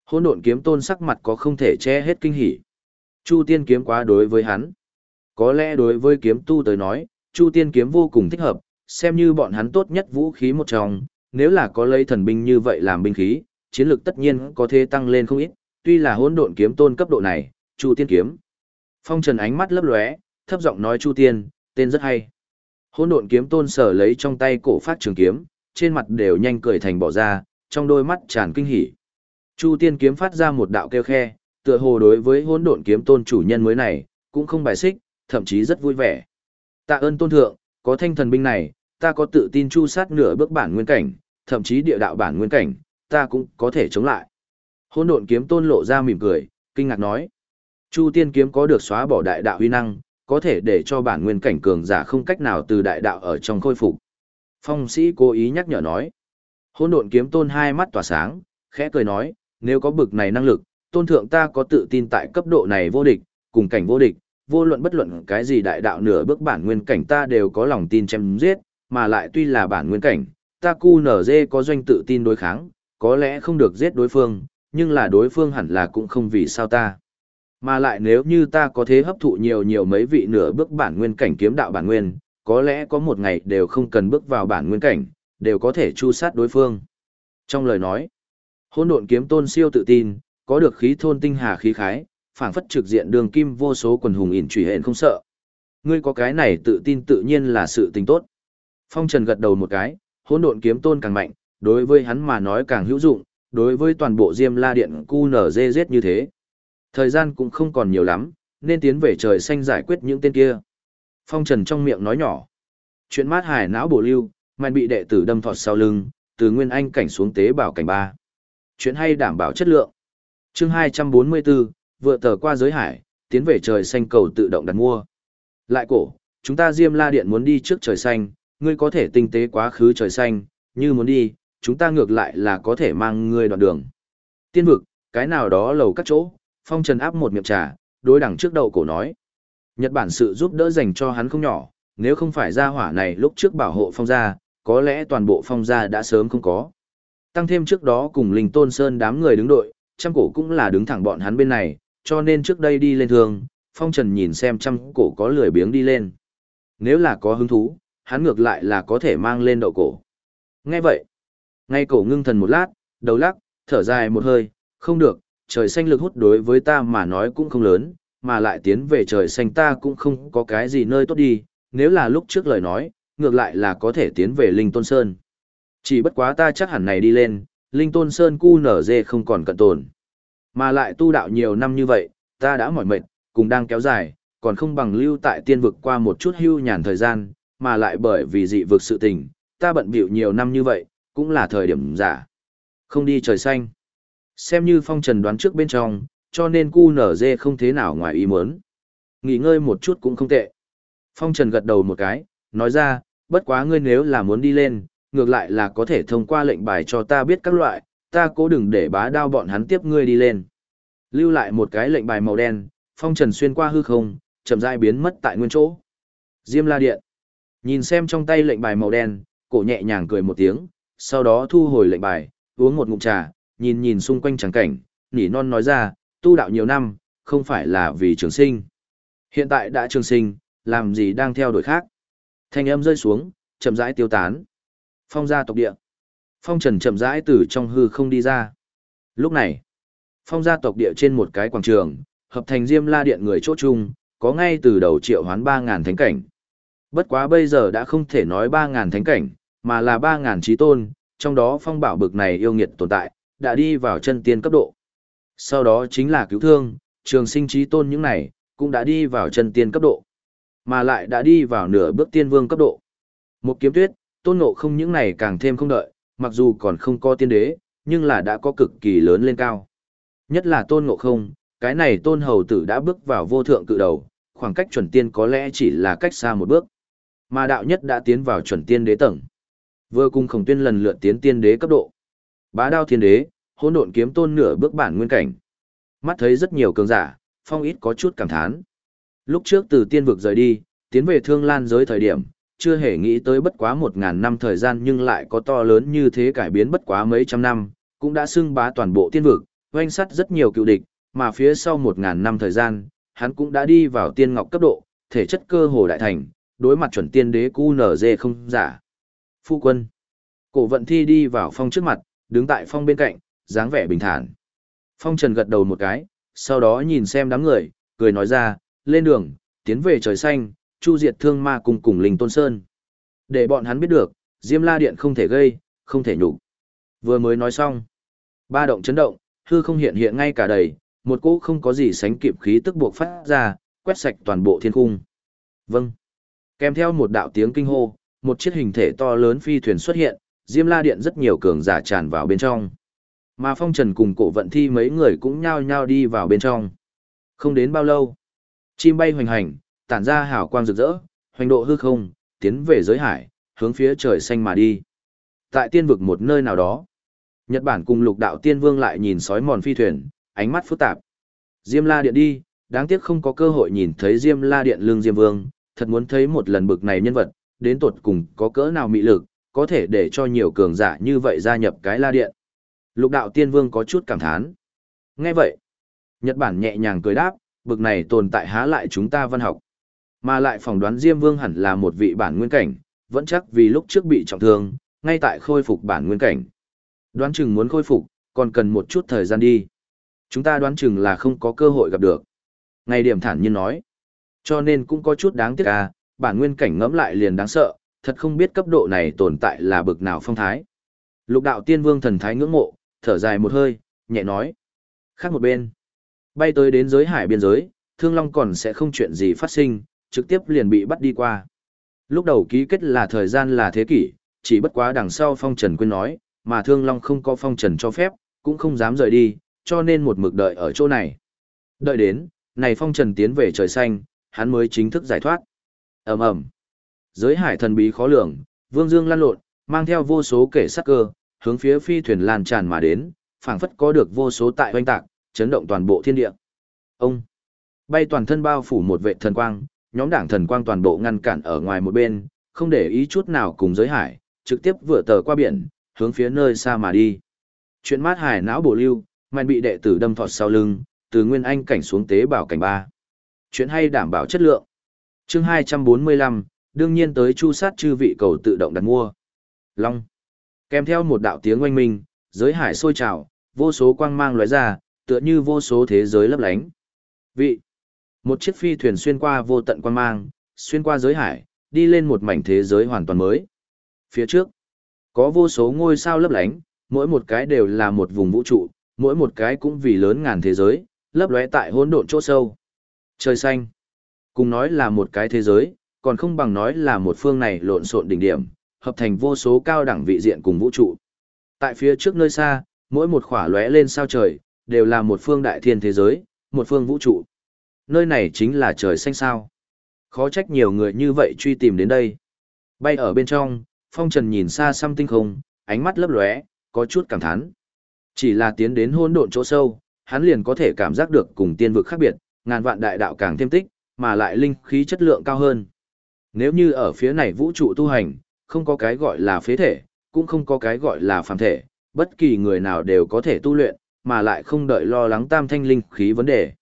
Hỗn độn kiếm tôn sắc mặt có không thể che hết kinh hỉ. Chu Tiên kiếm quá đối với hắn. Có lẽ đối với kiếm tu tới nói, Chu Tiên kiếm vô cùng thích hợp, xem như bọn hắn tốt nhất vũ khí một trong, nếu là có lấy thần binh như vậy làm binh khí, chiến lược tất nhiên có thể tăng lên không ít, tuy là hỗn độn kiếm tôn cấp độ này, Chu Tiên kiếm. Phong Trần ánh mắt lấp lóe, thấp giọng nói Chu Tiên, tên rất hay. Hỗn độn kiếm tôn sở lấy trong tay cổ phát trường kiếm, trên mặt đều nhanh cười thành bỏ ra, trong đôi mắt tràn kinh hỉ. Chu Tiên kiếm phát ra một đạo kêu khe, tựa hồ đối với hỗn độn kiếm tôn chủ nhân mới này, cũng không bài xích, thậm chí rất vui vẻ. Tạ ơn tôn thượng, có thanh thần binh này, ta có tự tin chu sát nửa bước bản nguyên cảnh, thậm chí địa đạo bản nguyên cảnh, ta cũng có thể chống lại. Hỗn độn kiếm tôn lộ ra mỉm cười, kinh ngạc nói. Chu tiên kiếm có được xóa bỏ đại đạo huy năng, có thể để cho bản nguyên cảnh cường giả không cách nào từ đại đạo ở trong khôi phục. Phong sĩ cố ý nhắc nhở nói. Hỗn độn kiếm tôn hai mắt tỏa sáng, khẽ cười nói, nếu có bực này năng lực, tôn thượng ta có tự tin tại cấp độ này vô địch, cùng cảnh vô địch, vô luận bất luận cái gì đại đạo nửa bước bản nguyên cảnh ta đều có lòng tin chém giết, mà lại tuy là bản nguyên cảnh, ta cu nở dê có doanh tự tin đối kháng, có lẽ không được giết đối phương, nhưng là đối phương hẳn là cũng không vì sao ta. Mà lại nếu như ta có thế hấp thụ nhiều nhiều mấy vị nửa bước bản nguyên cảnh kiếm đạo bản nguyên, có lẽ có một ngày đều không cần bước vào bản nguyên cảnh, đều có thể chu sát đối phương. Trong lời nói, hỗn độn kiếm tôn siêu tự tin, có được khí thôn tinh hà khí khái, phảng phất trực diện đường kim vô số quần hùng ỉn chủy hện không sợ. Ngươi có cái này tự tin tự nhiên là sự tình tốt. Phong Trần gật đầu một cái, hỗn độn kiếm tôn càng mạnh, đối với hắn mà nói càng hữu dụng, đối với toàn bộ Diêm La Điện cu nở như thế. Thời gian cũng không còn nhiều lắm, nên tiến về trời xanh giải quyết những tên kia. Phong Trần trong miệng nói nhỏ. Chuyện mát hải não bổ lưu, mạnh bị đệ tử đâm thọt sau lưng, từ nguyên anh cảnh xuống tế bảo cảnh ba. Chuyện hay đảm bảo chất lượng. Chương 244, vừa tờ qua giới hải, tiến về trời xanh cầu tự động đặt mua. Lại cổ, chúng ta Diêm La Điện muốn đi trước trời xanh, ngươi có thể tinh tế quá khứ trời xanh, như muốn đi, chúng ta ngược lại là có thể mang ngươi đoạn đường. Tiên vực, cái nào đó lầu các chỗ, phong trần áp một miệng trà, đối đẳng trước đầu cổ nói. Nhật Bản sự giúp đỡ dành cho hắn không nhỏ, nếu không phải ra hỏa này lúc trước bảo hộ phong gia, có lẽ toàn bộ phong gia đã sớm không có. Tăng thêm trước đó cùng Linh Tôn Sơn đám người đứng đội, trăm cổ cũng là đứng thẳng bọn hắn bên này, cho nên trước đây đi lên thường, phong trần nhìn xem trăm cổ có lười biếng đi lên. Nếu là có hứng thú, hắn ngược lại là có thể mang lên đậu cổ. Nghe vậy, ngay cổ ngưng thần một lát, đầu lắc, thở dài một hơi, không được, trời xanh lực hút đối với ta mà nói cũng không lớn, mà lại tiến về trời xanh ta cũng không có cái gì nơi tốt đi, nếu là lúc trước lời nói, ngược lại là có thể tiến về Linh Tôn Sơn. Chỉ bất quá ta chắc hẳn này đi lên, Linh Tôn Sơn cu nở dê không còn cận tồn. Mà lại tu đạo nhiều năm như vậy, ta đã mỏi mệt, cùng đang kéo dài, còn không bằng lưu tại tiên vực qua một chút hưu nhàn thời gian, mà lại bởi vì dị vực sự tình, ta bận bịu nhiều năm như vậy, cũng là thời điểm giả. Không đi trời xanh. Xem như phong trần đoán trước bên trong, cho nên cu nở dê không thế nào ngoài ý muốn. Nghỉ ngơi một chút cũng không tệ. Phong trần gật đầu một cái, nói ra, bất quá ngươi nếu là muốn đi lên, ngược lại là có thể thông qua lệnh bài cho ta biết các loại, ta cố đừng để bá đao bọn hắn tiếp ngươi đi lên. Lưu lại một cái lệnh bài màu đen, phong trần xuyên qua hư không, chậm rãi biến mất tại nguyên chỗ. Diêm la điện. Nhìn xem trong tay lệnh bài màu đen, cổ nhẹ nhàng cười một tiếng, sau đó thu hồi lệnh bài, uống một ngụm trà, nhìn nhìn xung quanh trắng cảnh, nỉ non nói ra, tu đạo nhiều năm, không phải là vì trường sinh. Hiện tại đã trường sinh, làm gì đang theo đuổi khác. Thanh âm rơi xuống, chậm rãi tiêu tán. Phong gia tộc địa. Phong trần chậm rãi từ trong hư không đi ra. Lúc này, phong gia tộc địa trên một cái quảng trường, hợp thành diêm la điện người chỗ chung, có ngay từ đầu triệu hoán ba ngàn thánh cảnh. Bất quá bây giờ đã không thể nói ba ngàn thánh cảnh, mà là ba ngàn trí tôn, trong đó phong bảo bực này yêu nghiệt tồn tại, đã đi vào chân tiên cấp độ. Sau đó chính là cứu thương, trường sinh trí tôn những này, cũng đã đi vào chân tiên cấp độ, mà lại đã đi vào nửa bước tiên vương cấp độ. Một kiếm tuyết, tôn ngộ không những này càng thêm không đợi, mặc dù còn không có tiên đế, nhưng là đã có cực kỳ lớn lên cao. Nhất là tôn ngộ không, cái này tôn hầu tử đã bước vào vô thượng cự đầu, khoảng cách chuẩn tiên có lẽ chỉ là cách xa một bước. Mà đạo nhất đã tiến vào chuẩn tiên đế tầng. Vừa cùng khổng tuyên lần lượt tiến tiên đế cấp độ. Bá đao thiên đế, hỗn độn kiếm tôn nửa bước bản nguyên cảnh. Mắt thấy rất nhiều cường giả, phong ít có chút cảm thán. Lúc trước từ tiên vực rời đi, tiến về thương lan giới thời điểm, chưa hề nghĩ tới bất quá một ngàn năm thời gian nhưng lại có to lớn như thế cải biến bất quá mấy trăm năm, cũng đã xưng bá toàn bộ tiên vực, oanh sắt rất nhiều cựu địch, mà phía sau một ngàn năm thời gian, hắn cũng đã đi vào tiên ngọc cấp độ, thể chất cơ hồ đại thành, đối mặt chuẩn tiên đế cu không giả. Phu quân. Cổ vận thi đi vào phong trước mặt, đứng tại phong bên cạnh, dáng vẻ bình thản. Phong trần gật đầu một cái, sau đó nhìn xem đám người, cười nói ra, lên đường, tiến về trời xanh, chu diệt thương ma cùng cùng linh tôn sơn. Để bọn hắn biết được, Diêm La Điện không thể gây, không thể nhục. Vừa mới nói xong, ba động chấn động, hư không hiện hiện ngay cả đầy, một cỗ không có gì sánh kịp khí tức buộc phát ra, quét sạch toàn bộ thiên cung. Vâng. Kèm theo một đạo tiếng kinh hô, một chiếc hình thể to lớn phi thuyền xuất hiện, Diêm La Điện rất nhiều cường giả tràn vào bên trong. Mà Phong Trần cùng cổ vận thi mấy người cũng nhao nhao đi vào bên trong. Không đến bao lâu, chim bay hoành hành, tản ra hào quang rực rỡ, hoành độ hư không, tiến về giới hải, hướng phía trời xanh mà đi. Tại tiên vực một nơi nào đó, Nhật Bản cùng lục đạo tiên vương lại nhìn sói mòn phi thuyền, ánh mắt phức tạp. Diêm La Điện đi, đáng tiếc không có cơ hội nhìn thấy Diêm La Điện lương Diêm Vương, thật muốn thấy một lần bực này nhân vật, đến tột cùng có cỡ nào mị lực, có thể để cho nhiều cường giả như vậy gia nhập cái La Điện. Lục đạo tiên vương có chút cảm thán. Nghe vậy, Nhật Bản nhẹ nhàng cười đáp, bực này tồn tại há lại chúng ta văn học. Mà lại phỏng đoán Diêm Vương hẳn là một vị bản nguyên cảnh, vẫn chắc vì lúc trước bị trọng thương, ngay tại khôi phục bản nguyên cảnh. Đoán chừng muốn khôi phục, còn cần một chút thời gian đi. Chúng ta đoán chừng là không có cơ hội gặp được. Ngày điểm thản nhiên nói. Cho nên cũng có chút đáng tiếc à, bản nguyên cảnh ngẫm lại liền đáng sợ, thật không biết cấp độ này tồn tại là bực nào phong thái. Lục đạo tiên vương thần thái ngưỡng mộ, thở dài một hơi, nhẹ nói. Khác một bên, bay tới đến giới hải biên giới, thương long còn sẽ không chuyện gì phát sinh, trực tiếp liền bị bắt đi qua. Lúc đầu ký kết là thời gian là thế kỷ, chỉ bất quá đằng sau phong trần quên nói, mà thương long không có phong trần cho phép, cũng không dám rời đi, cho nên một mực đợi ở chỗ này. Đợi đến, này phong trần tiến về trời xanh, hắn mới chính thức giải thoát. ầm ầm Giới hải thần bí khó lường, vương dương lan lộn, mang theo vô số kẻ sắc cơ, hướng phía phi thuyền lan tràn mà đến, phảng phất có được vô số tại hoanh tạc, chấn động toàn bộ thiên địa. Ông bay toàn thân bao phủ một vệ thần quang, nhóm đảng thần quang toàn bộ ngăn cản ở ngoài một bên, không để ý chút nào cùng giới hải, trực tiếp vừa tờ qua biển, hướng phía nơi xa mà đi. Chuyện mát hải não bổ lưu, mạnh bị đệ tử đâm thọt sau lưng, từ nguyên anh cảnh xuống tế bảo cảnh ba. Chuyện hay đảm bảo chất lượng. Chương 245, đương nhiên tới chu sát chư vị cầu tự động đặt mua. Long. Kèm theo một đạo tiếng oanh minh, giới hải sôi trào, vô số quang mang lóe ra, tựa như vô số thế giới lấp lánh. Vị. Một chiếc phi thuyền xuyên qua vô tận quan mang, xuyên qua giới hải, đi lên một mảnh thế giới hoàn toàn mới. Phía trước, có vô số ngôi sao lấp lánh, mỗi một cái đều là một vùng vũ trụ, mỗi một cái cũng vì lớn ngàn thế giới, lấp lóe tại hỗn độn chỗ sâu. Trời xanh, cùng nói là một cái thế giới, còn không bằng nói là một phương này lộn xộn đỉnh điểm, hợp thành vô số cao đẳng vị diện cùng vũ trụ. Tại phía trước nơi xa, mỗi một khỏa lóe lên sao trời, đều là một phương đại thiên thế giới, một phương vũ trụ. Nơi này chính là trời xanh sao. Khó trách nhiều người như vậy truy tìm đến đây. Bay ở bên trong, phong trần nhìn xa xăm tinh không, ánh mắt lấp lóe, có chút cảm thán. Chỉ là tiến đến hôn độn chỗ sâu, hắn liền có thể cảm giác được cùng tiên vực khác biệt, ngàn vạn đại đạo càng thêm tích, mà lại linh khí chất lượng cao hơn. Nếu như ở phía này vũ trụ tu hành, không có cái gọi là phế thể, cũng không có cái gọi là phàm thể, bất kỳ người nào đều có thể tu luyện, mà lại không đợi lo lắng tam thanh linh khí vấn đề.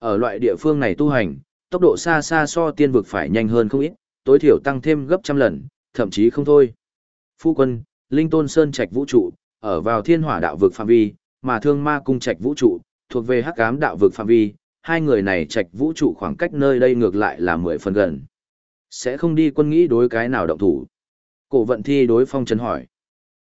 Ở loại địa phương này tu hành, tốc độ xa xa so tiên vực phải nhanh hơn không ít, tối thiểu tăng thêm gấp trăm lần, thậm chí không thôi. Phu quân, Linh Tôn Sơn Trạch vũ trụ, ở vào thiên hỏa đạo vực phạm vi, mà thương ma cung Trạch vũ trụ, thuộc về hắc ám đạo vực phạm vi, hai người này Trạch vũ trụ khoảng cách nơi đây ngược lại là mười phần gần. Sẽ không đi quân nghĩ đối cái nào động thủ. Cổ vận thi đối phong trần hỏi.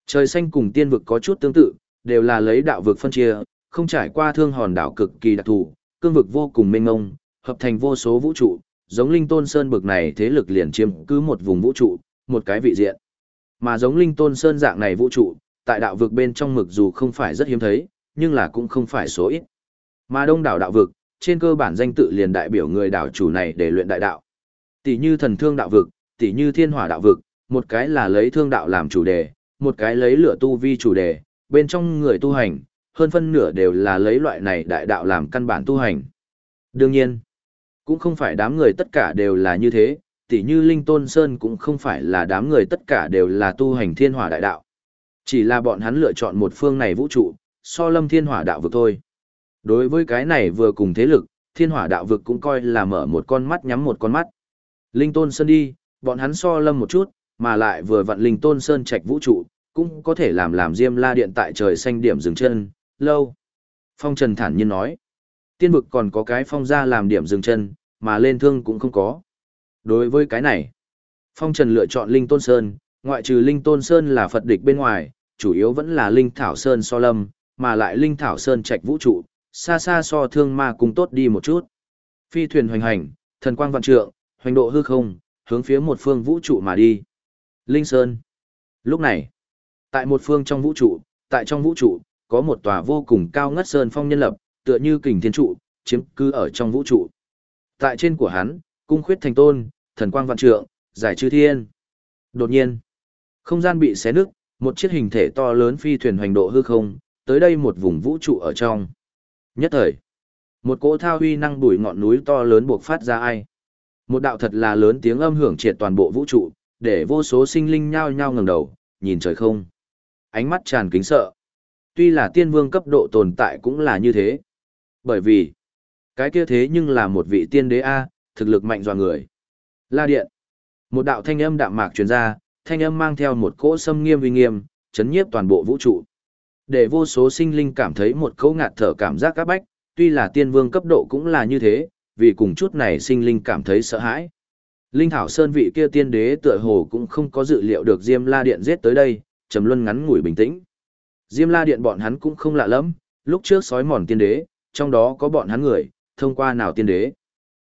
Trời xanh cùng tiên vực có chút tương tự, đều là lấy đạo vực phân chia, không trải qua thương hòn đảo cực kỳ đặc thù, cương vực vô cùng mênh mông, hợp thành vô số vũ trụ, giống Linh Tôn Sơn bực này thế lực liền chiếm cứ một vùng vũ trụ, một cái vị diện. Mà giống Linh Tôn Sơn dạng này vũ trụ, tại đạo vực bên trong mực dù không phải rất hiếm thấy, nhưng là cũng không phải số ít. Mà đông đảo đạo vực, trên cơ bản danh tự liền đại biểu người đảo chủ này để luyện đại đạo. Tỷ như thần thương đạo vực, tỷ như thiên hỏa đạo vực, một cái là lấy thương đạo làm chủ đề, một cái lấy lửa tu vi chủ đề, bên trong người tu hành, hơn phân nửa đều là lấy loại này đại đạo làm căn bản tu hành. Đương nhiên, cũng không phải đám người tất cả đều là như thế, tỉ như Linh Tôn Sơn cũng không phải là đám người tất cả đều là tu hành thiên hỏa đại đạo. Chỉ là bọn hắn lựa chọn một phương này vũ trụ, so lâm thiên hỏa đạo vực thôi. Đối với cái này vừa cùng thế lực, thiên hỏa đạo vực cũng coi là mở một con mắt nhắm một con mắt. Linh Tôn Sơn đi, bọn hắn so lâm một chút, mà lại vừa vặn Linh Tôn Sơn trạch vũ trụ, cũng có thể làm làm Diêm La Điện tại trời xanh điểm dừng chân, lâu. Phong Trần thản nhiên nói, tiên vực còn có cái phong ra làm điểm dừng chân, mà lên thương cũng không có. Đối với cái này, Phong Trần lựa chọn Linh Tôn Sơn, ngoại trừ Linh Tôn Sơn là Phật địch bên ngoài, chủ yếu vẫn là Linh Thảo Sơn so lâm, mà lại Linh Thảo Sơn trạch vũ trụ, xa xa so thương ma cùng tốt đi một chút. Phi thuyền hoành hành, thần quang vạn trượng, hoành độ hư không, hướng phía một phương vũ trụ mà đi. Linh Sơn. Lúc này, tại một phương trong vũ trụ, tại trong vũ trụ, có một tòa vô cùng cao ngất sơn phong nhân lập, tựa như kình thiên trụ, chiếm cư ở trong vũ trụ. Tại trên của hắn, cung khuyết thành tôn, thần quang vạn trượng, giải chư thiên. Đột nhiên, không gian bị xé nứt, một chiếc hình thể to lớn phi thuyền hoành độ hư không, tới đây một vùng vũ trụ ở trong. Nhất thời, một cỗ thao huy năng đuổi ngọn núi to lớn buộc phát ra ai. Một đạo thật là lớn tiếng âm hưởng triệt toàn bộ vũ trụ, để vô số sinh linh nhao nhao ngẩng đầu, nhìn trời không. Ánh mắt tràn kính sợ. Tuy là tiên vương cấp độ tồn tại cũng là như thế. Bởi vì, cái kia thế nhưng là một vị tiên đế A, thực lực mạnh dò người. La điện. Một đạo thanh âm đạm mạc truyền ra, thanh âm mang theo một cỗ sâm nghiêm uy nghiêm, chấn nhiếp toàn bộ vũ trụ. Để vô số sinh linh cảm thấy một cỗ ngạt thở cảm giác các bách, tuy là tiên vương cấp độ cũng là như thế, vì cùng chút này sinh linh cảm thấy sợ hãi. Linh Thảo Sơn vị kia tiên đế tựa hồ cũng không có dự liệu được Diêm La Điện giết tới đây, trầm luân ngắn ngủi bình tĩnh. Diêm La Điện bọn hắn cũng không lạ lắm, lúc trước sói mòn tiên đế, trong đó có bọn hắn người, thông qua nào tiên đế.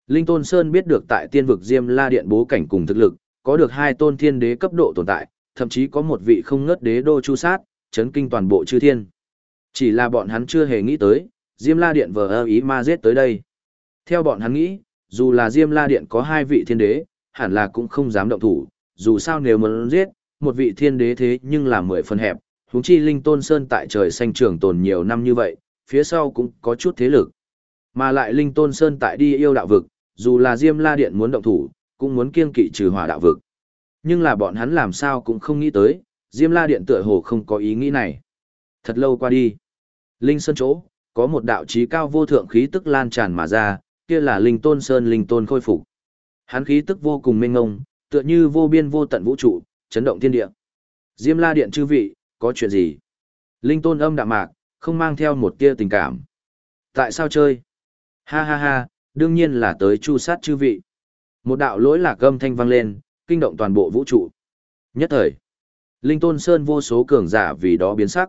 Linh Tôn Sơn biết được tại tiên vực Diêm La Điện bố cảnh cùng thực lực, có được hai tôn thiên đế cấp độ tồn tại, thậm chí có một vị không ngớt đế đô chu sát, chấn kinh toàn bộ chư thiên. Chỉ là bọn hắn chưa hề nghĩ tới, Diêm La Điện vờ ơ ý ma giết tới đây. Theo bọn hắn nghĩ, dù là Diêm La Điện có hai vị thiên đế, hẳn là cũng không dám động thủ, dù sao nếu muốn giết, một vị thiên đế thế nhưng là mười phần hẹp, huống chi Linh Tôn Sơn tại trời xanh trường tồn nhiều năm như vậy, phía sau cũng có chút thế lực. Mà lại Linh Tôn Sơn tại đi yêu đạo vực, dù là Diêm La Điện muốn động thủ, cũng muốn kiêng kỵ trừ hỏa đạo vực. Nhưng là bọn hắn làm sao cũng không nghĩ tới, Diêm La Điện tựa hồ không có ý nghĩ này. Thật lâu qua đi. Linh Sơn chỗ, có một đạo trí cao vô thượng khí tức lan tràn mà ra, kia là Linh Tôn Sơn Linh Tôn khôi phục. Hắn khí tức vô cùng mênh ngông, tựa như vô biên vô tận vũ trụ, chấn động thiên địa. Diêm La Điện chư vị, có chuyện gì? Linh Tôn âm đạm mạc, không mang theo một tia tình cảm. Tại sao chơi? Ha ha ha, đương nhiên là tới chu sát chư vị. Một đạo lỗi lạc âm thanh vang lên, kinh động toàn bộ vũ trụ. Nhất thời, Linh Tôn Sơn vô số cường giả vì đó biến sắc.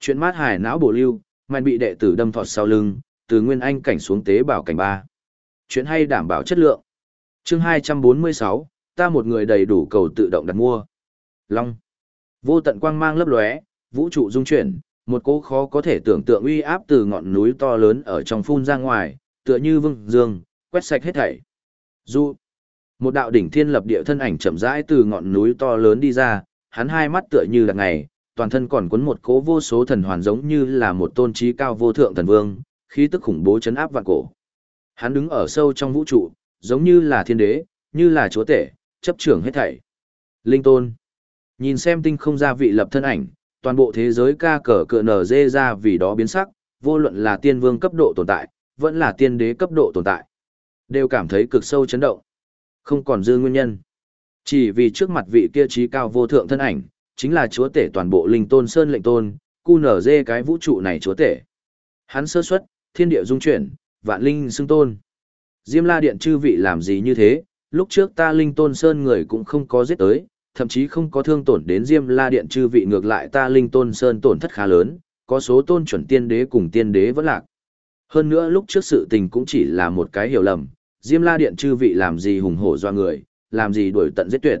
Chuyện mát hải não bổ lưu, mạnh bị đệ tử đâm thọt sau lưng, từ nguyên anh cảnh xuống tế bảo cảnh ba. Chuyện hay đảm bảo chất lượng. Chương 246, ta một người đầy đủ cầu tự động đặt mua. Long. Vô tận quang mang lấp lóe, vũ trụ dung chuyển, một cỗ khó có thể tưởng tượng uy áp từ ngọn núi to lớn ở trong phun ra ngoài, tựa như vương dương, quét sạch hết thảy. Du. Một đạo đỉnh thiên lập địa thân ảnh chậm rãi từ ngọn núi to lớn đi ra, hắn hai mắt tựa như là ngày, toàn thân còn cuốn một cỗ vô số thần hoàn giống như là một tôn trí cao vô thượng thần vương, khí tức khủng bố chấn áp vạn cổ. Hắn đứng ở sâu trong vũ trụ, giống như là thiên đế, như là chúa tể, chấp trưởng hết thảy. Linh tôn, Nhìn xem tinh không gia vị lập thân ảnh, toàn bộ thế giới ca cờ cựa nở dê ra vì đó biến sắc, vô luận là tiên vương cấp độ tồn tại, vẫn là tiên đế cấp độ tồn tại. Đều cảm thấy cực sâu chấn động. Không còn dư nguyên nhân. Chỉ vì trước mặt vị kia trí cao vô thượng thân ảnh, chính là chúa tể toàn bộ linh tôn sơn lệnh tôn, cu nở dê cái vũ trụ này chúa tể. Hắn sơ xuất, thiên địa dung chuyển, vạn linh xưng tôn. Diêm la điện chư vị làm gì như thế, lúc trước ta linh tôn sơn người cũng không có giết tới, thậm chí không có thương tổn đến Diêm La Điện chư vị ngược lại ta Linh Tôn Sơn tổn thất khá lớn, có số tôn chuẩn tiên đế cùng tiên đế vẫn lạc. Hơn nữa lúc trước sự tình cũng chỉ là một cái hiểu lầm, Diêm La Điện chư vị làm gì hùng hổ doa người, làm gì đuổi tận giết tuyệt.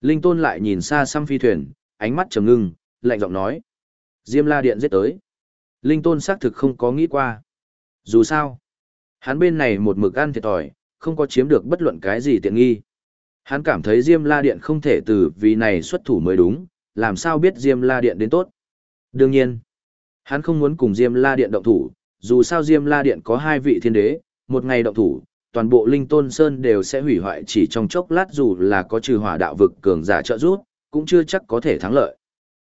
Linh Tôn lại nhìn xa xăm phi thuyền, ánh mắt trầm ngưng, lạnh giọng nói. Diêm La Điện giết tới. Linh Tôn xác thực không có nghĩ qua. Dù sao, hắn bên này một mực ăn thiệt thòi, không có chiếm được bất luận cái gì tiện nghi. Hắn cảm thấy Diêm La Điện không thể từ vì này xuất thủ mới đúng, làm sao biết Diêm La Điện đến tốt. Đương nhiên, hắn không muốn cùng Diêm La Điện động thủ, dù sao Diêm La Điện có hai vị thiên đế, một ngày động thủ, toàn bộ Linh Tôn Sơn đều sẽ hủy hoại chỉ trong chốc lát dù là có trừ hỏa đạo vực cường giả trợ giúp, cũng chưa chắc có thể thắng lợi.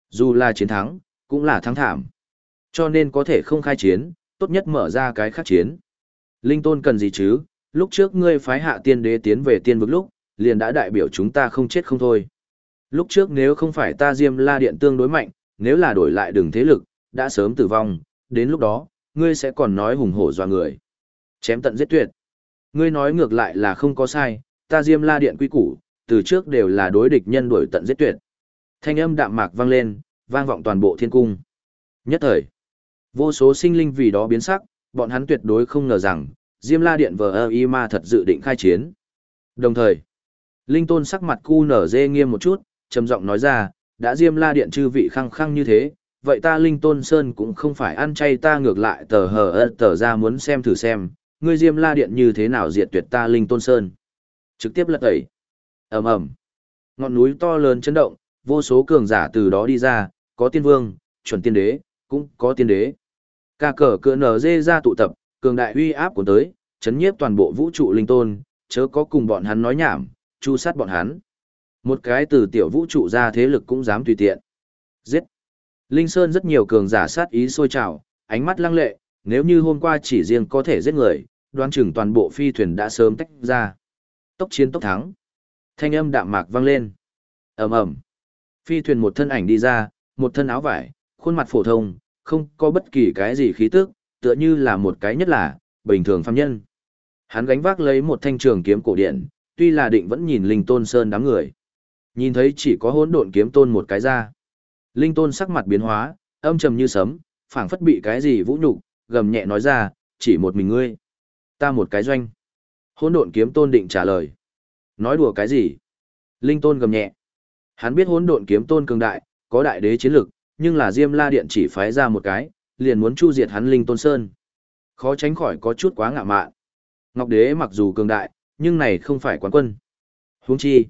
Dù là chiến thắng, cũng là thắng thảm. Cho nên có thể không khai chiến, tốt nhất mở ra cái khác chiến. Linh Tôn cần gì chứ, lúc trước ngươi phái hạ tiên đế tiến về tiên vực lúc, liền đã đại biểu chúng ta không chết không thôi. Lúc trước nếu không phải ta Diêm La Điện tương đối mạnh, nếu là đổi lại đường thế lực, đã sớm tử vong, đến lúc đó, ngươi sẽ còn nói hùng hổ doa người. Chém tận giết tuyệt. Ngươi nói ngược lại là không có sai, ta Diêm La Điện quy củ, từ trước đều là đối địch nhân đuổi tận giết tuyệt. Thanh âm đạm mạc vang lên, vang vọng toàn bộ thiên cung. Nhất thời, vô số sinh linh vì đó biến sắc, bọn hắn tuyệt đối không ngờ rằng, Diêm La Điện vờ y ma thật dự định khai chiến. Đồng thời, Linh Tôn sắc mặt cu nở dê nghiêm một chút, trầm giọng nói ra, đã Diêm La Điện chư vị khăng khăng như thế, vậy ta Linh Tôn Sơn cũng không phải ăn chay ta ngược lại tờ hờ ơ tờ ra muốn xem thử xem, ngươi Diêm La Điện như thế nào diệt tuyệt ta Linh Tôn Sơn. Trực tiếp lật tẩy. ầm ầm Ngọn núi to lớn chấn động, vô số cường giả từ đó đi ra, có tiên vương, chuẩn tiên đế, cũng có tiên đế. Ca cờ cỡ nở dê ra tụ tập, cường đại uy áp của tới, chấn nhiếp toàn bộ vũ trụ linh tôn, chớ có cùng bọn hắn nói nhảm, chu sát bọn hắn. Một cái từ tiểu vũ trụ ra thế lực cũng dám tùy tiện. Giết. Linh Sơn rất nhiều cường giả sát ý sôi trào, ánh mắt lăng lệ, nếu như hôm qua chỉ riêng có thể giết người, đoán chừng toàn bộ phi thuyền đã sớm tách ra. Tốc chiến tốc thắng. Thanh âm đạm mạc vang lên. ầm ầm Phi thuyền một thân ảnh đi ra, một thân áo vải, khuôn mặt phổ thông, không có bất kỳ cái gì khí tức, tựa như là một cái nhất là, bình thường phàm nhân. Hắn gánh vác lấy một thanh trường kiếm cổ điển, tuy là định vẫn nhìn Linh Tôn Sơn đám người. Nhìn thấy chỉ có hỗn độn kiếm tôn một cái ra. Linh Tôn sắc mặt biến hóa, âm trầm như sấm, phảng phất bị cái gì vũ nhục, gầm nhẹ nói ra, chỉ một mình ngươi. Ta một cái doanh. Hỗn độn kiếm tôn định trả lời. Nói đùa cái gì? Linh Tôn gầm nhẹ. Hắn biết hỗn độn kiếm tôn cường đại, có đại đế chiến lực, nhưng là Diêm La Điện chỉ phái ra một cái, liền muốn chu diệt hắn Linh Tôn Sơn. Khó tránh khỏi có chút quá ngạ mạn. Ngọc Đế mặc dù cường đại, nhưng này không phải quán quân. Huống chi,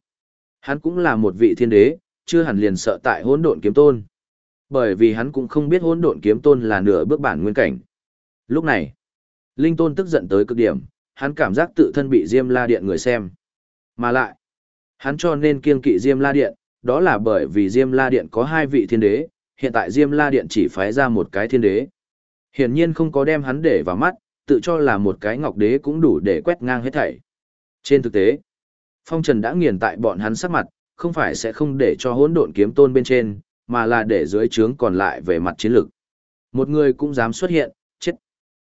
hắn cũng là một vị thiên đế, chưa hẳn liền sợ tại hỗn độn kiếm tôn. Bởi vì hắn cũng không biết hỗn độn kiếm tôn là nửa bước bản nguyên cảnh. Lúc này, Linh Tôn tức giận tới cực điểm, hắn cảm giác tự thân bị Diêm La Điện người xem. Mà lại, hắn cho nên kiên kỵ Diêm La Điện, đó là bởi vì Diêm La Điện có hai vị thiên đế, hiện tại Diêm La Điện chỉ phái ra một cái thiên đế. Hiển nhiên không có đem hắn để vào mắt, tự cho là một cái ngọc đế cũng đủ để quét ngang hết thảy. Trên thực tế, phong trần đã nghiền tại bọn hắn sắc mặt, không phải sẽ không để cho hỗn độn kiếm tôn bên trên, mà là để dưới trướng còn lại về mặt chiến lược. Một người cũng dám xuất hiện, chết.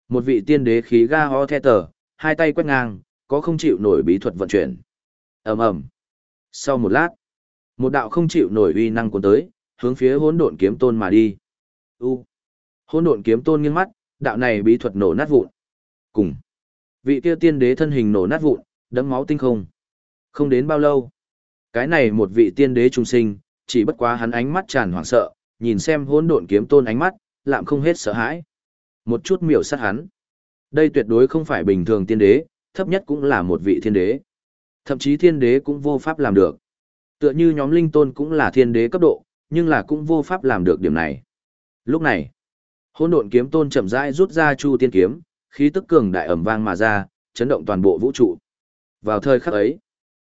Một vị tiên đế khí ga ho the tờ, hai tay quét ngang, có không chịu nổi bí thuật vận chuyển. ầm ầm. Sau một lát, một đạo không chịu nổi uy năng cuốn tới, hướng phía hỗn độn kiếm tôn mà đi. U. Hỗn độn kiếm tôn nghiêng mắt, đạo này bí thuật nổ nát vụn. Cùng. Vị kia tiên đế thân hình nổ nát vụn, đẫm máu tinh không. Không đến bao lâu, cái này một vị tiên đế trung sinh, chỉ bất quá hắn ánh mắt tràn hoảng sợ, nhìn xem hỗn độn kiếm tôn ánh mắt, lạm không hết sợ hãi. Một chút miểu sát hắn. Đây tuyệt đối không phải bình thường tiên đế, thấp nhất cũng là một vị thiên đế. Thậm chí thiên đế cũng vô pháp làm được. Tựa như nhóm linh tôn cũng là thiên đế cấp độ, nhưng là cũng vô pháp làm được điểm này. Lúc này, hỗn độn kiếm tôn chậm rãi rút ra chu tiên kiếm, khí tức cường đại ầm vang mà ra, chấn động toàn bộ vũ trụ. Vào thời khắc ấy,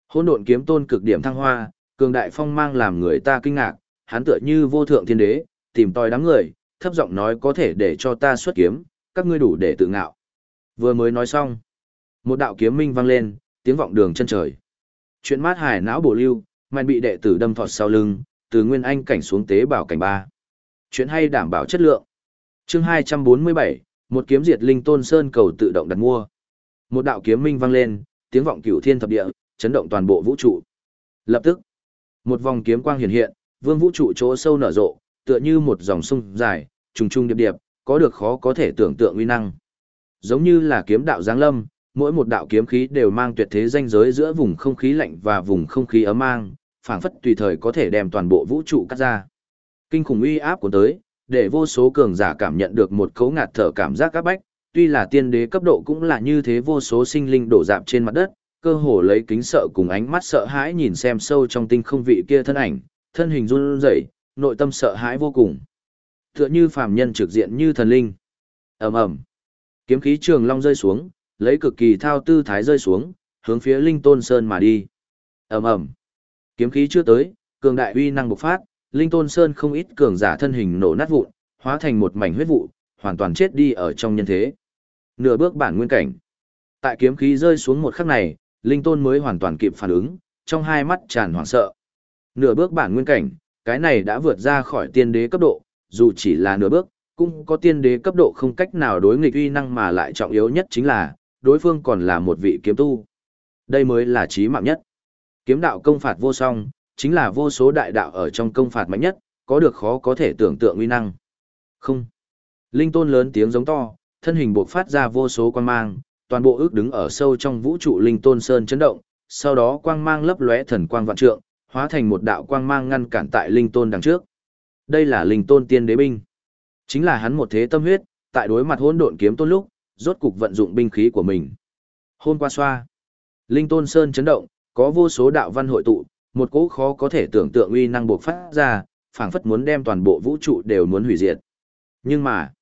hỗn độn kiếm tôn cực điểm thăng hoa, cường đại phong mang làm người ta kinh ngạc, hắn tựa như vô thượng thiên đế, tìm tòi đám người, thấp giọng nói có thể để cho ta xuất kiếm, các ngươi đủ để tự ngạo. Vừa mới nói xong, một đạo kiếm minh vang lên, tiếng vọng đường chân trời. Chuyện mát hải não bổ lưu, mạnh bị đệ tử đâm thọt sau lưng, từ nguyên anh cảnh xuống tế bảo cảnh ba. Chuyện hay đảm bảo chất lượng. Chương 247, một kiếm diệt linh tôn sơn cầu tự động đặt mua. Một đạo kiếm minh vang lên, tiếng vọng cửu thiên thập địa, chấn động toàn bộ vũ trụ. Lập tức, một vòng kiếm quang hiện hiện, vương vũ trụ chỗ sâu nở rộ, tựa như một dòng sông dài, trùng trùng điệp điệp, có được khó có thể tưởng tượng uy năng. Giống như là kiếm đạo giáng lâm, mỗi một đạo kiếm khí đều mang tuyệt thế danh giới giữa vùng không khí lạnh và vùng không khí ấm mang, phảng phất tùy thời có thể đem toàn bộ vũ trụ cắt ra. Kinh khủng uy áp của tới, để vô số cường giả cảm nhận được một cấu ngạt thở cảm giác các bách, tuy là tiên đế cấp độ cũng là như thế vô số sinh linh đổ dạp trên mặt đất, cơ hồ lấy kính sợ cùng ánh mắt sợ hãi nhìn xem sâu trong tinh không vị kia thân ảnh, thân hình run rẩy, nội tâm sợ hãi vô cùng. Tựa như phàm nhân trực diện như thần linh. Ầm ầm. Kiếm khí trường long rơi xuống, lấy cực kỳ thao tư thái rơi xuống, hướng phía Linh Tôn Sơn mà đi. Ầm ầm. Kiếm khí chưa tới, cường đại uy năng bộc phát, Linh Tôn Sơn không ít cường giả thân hình nổ nát vụn, hóa thành một mảnh huyết vụ, hoàn toàn chết đi ở trong nhân thế. Nửa bước bản nguyên cảnh. Tại kiếm khí rơi xuống một khắc này, Linh Tôn mới hoàn toàn kịp phản ứng, trong hai mắt tràn hoảng sợ. Nửa bước bản nguyên cảnh, cái này đã vượt ra khỏi tiên đế cấp độ, dù chỉ là nửa bước, cũng có tiên đế cấp độ không cách nào đối nghịch uy năng mà lại trọng yếu nhất chính là, đối phương còn là một vị kiếm tu. Đây mới là chí mạng nhất. Kiếm đạo công phạt vô song, chính là vô số đại đạo ở trong công phạt mạnh nhất, có được khó có thể tưởng tượng uy năng. Không. Linh tôn lớn tiếng giống to, thân hình buộc phát ra vô số quang mang, toàn bộ ước đứng ở sâu trong vũ trụ linh tôn sơn chấn động, sau đó quang mang lấp lóe thần quang vạn trượng, hóa thành một đạo quang mang ngăn cản tại linh tôn đằng trước. Đây là linh tôn tiên đế binh. Chính là hắn một thế tâm huyết, tại đối mặt hỗn độn kiếm tôn lúc, rốt cục vận dụng binh khí của mình. Hôn qua xoa. Linh tôn sơn chấn động, có vô số đạo văn hội tụ, một cỗ khó có thể tưởng tượng uy năng buộc phát ra, phảng phất muốn đem toàn bộ vũ trụ đều muốn hủy diệt. Nhưng mà,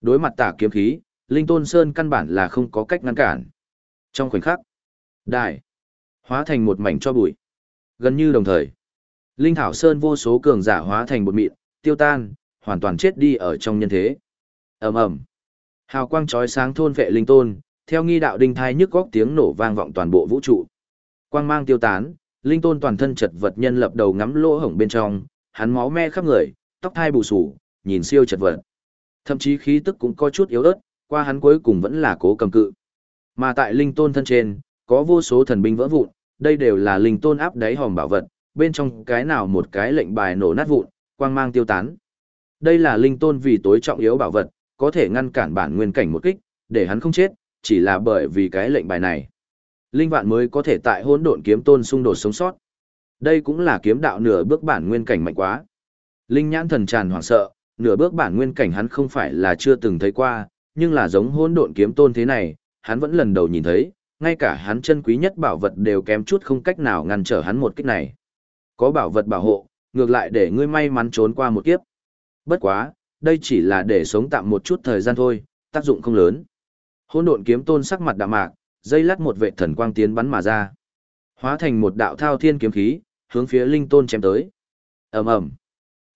đối mặt tả kiếm khí, Linh Tôn Sơn căn bản là không có cách ngăn cản. Trong khoảnh khắc, đại hóa thành một mảnh cho bụi. Gần như đồng thời, Linh Thảo Sơn vô số cường giả hóa thành một mịn, tiêu tan, hoàn toàn chết đi ở trong nhân thế. Ầm ầm. Hào quang chói sáng thôn vệ linh tôn, theo nghi đạo đinh thai nhức góc tiếng nổ vang vọng toàn bộ vũ trụ. Quang mang tiêu tán, linh tôn toàn thân chật vật nhân lập đầu ngắm lỗ hổng bên trong, hắn máu me khắp người, tóc thai bù sù, nhìn siêu chật vật. Thậm chí khí tức cũng có chút yếu ớt, qua hắn cuối cùng vẫn là cố cầm cự. Mà tại linh tôn thân trên, có vô số thần binh vỡ vụn, đây đều là linh tôn áp đáy hòm bảo vật, bên trong cái nào một cái lệnh bài nổ nát vụn, quang mang tiêu tán. Đây là linh tôn vì tối trọng yếu bảo vật, có thể ngăn cản bản nguyên cảnh một kích, để hắn không chết, chỉ là bởi vì cái lệnh bài này. Linh vạn mới có thể tại hỗn độn kiếm tôn xung đột sống sót. Đây cũng là kiếm đạo nửa bước bản nguyên cảnh mạnh quá. Linh nhãn thần tràn hoảng sợ, nửa bước bản nguyên cảnh hắn không phải là chưa từng thấy qua, nhưng là giống hỗn độn kiếm tôn thế này, hắn vẫn lần đầu nhìn thấy, ngay cả hắn chân quý nhất bảo vật đều kém chút không cách nào ngăn trở hắn một kích này. Có bảo vật bảo hộ, ngược lại để ngươi may mắn trốn qua một kiếp. Bất quá, đây chỉ là để sống tạm một chút thời gian thôi, tác dụng không lớn. Hỗn độn kiếm tôn sắc mặt đạm mạc, dây lát một vệ thần quang tiến bắn mà ra. Hóa thành một đạo thao thiên kiếm khí, hướng phía linh tôn chém tới. ầm ầm,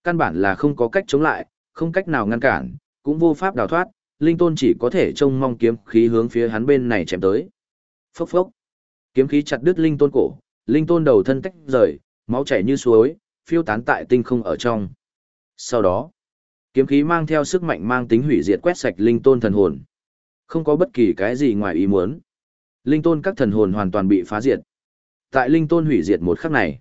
Căn bản là không có cách chống lại, không cách nào ngăn cản, cũng vô pháp đào thoát, linh tôn chỉ có thể trông mong kiếm khí hướng phía hắn bên này chém tới. Phốc phốc. Kiếm khí chặt đứt linh tôn cổ, linh tôn đầu thân tách rời, máu chảy như suối, phiêu tán tại tinh không ở trong. Sau đó, kiếm khí mang theo sức mạnh mang tính hủy diệt quét sạch linh tôn thần hồn. Không có bất kỳ cái gì ngoài ý muốn. Linh tôn các thần hồn hoàn toàn bị phá diệt. Tại linh tôn hủy diệt một khắc này,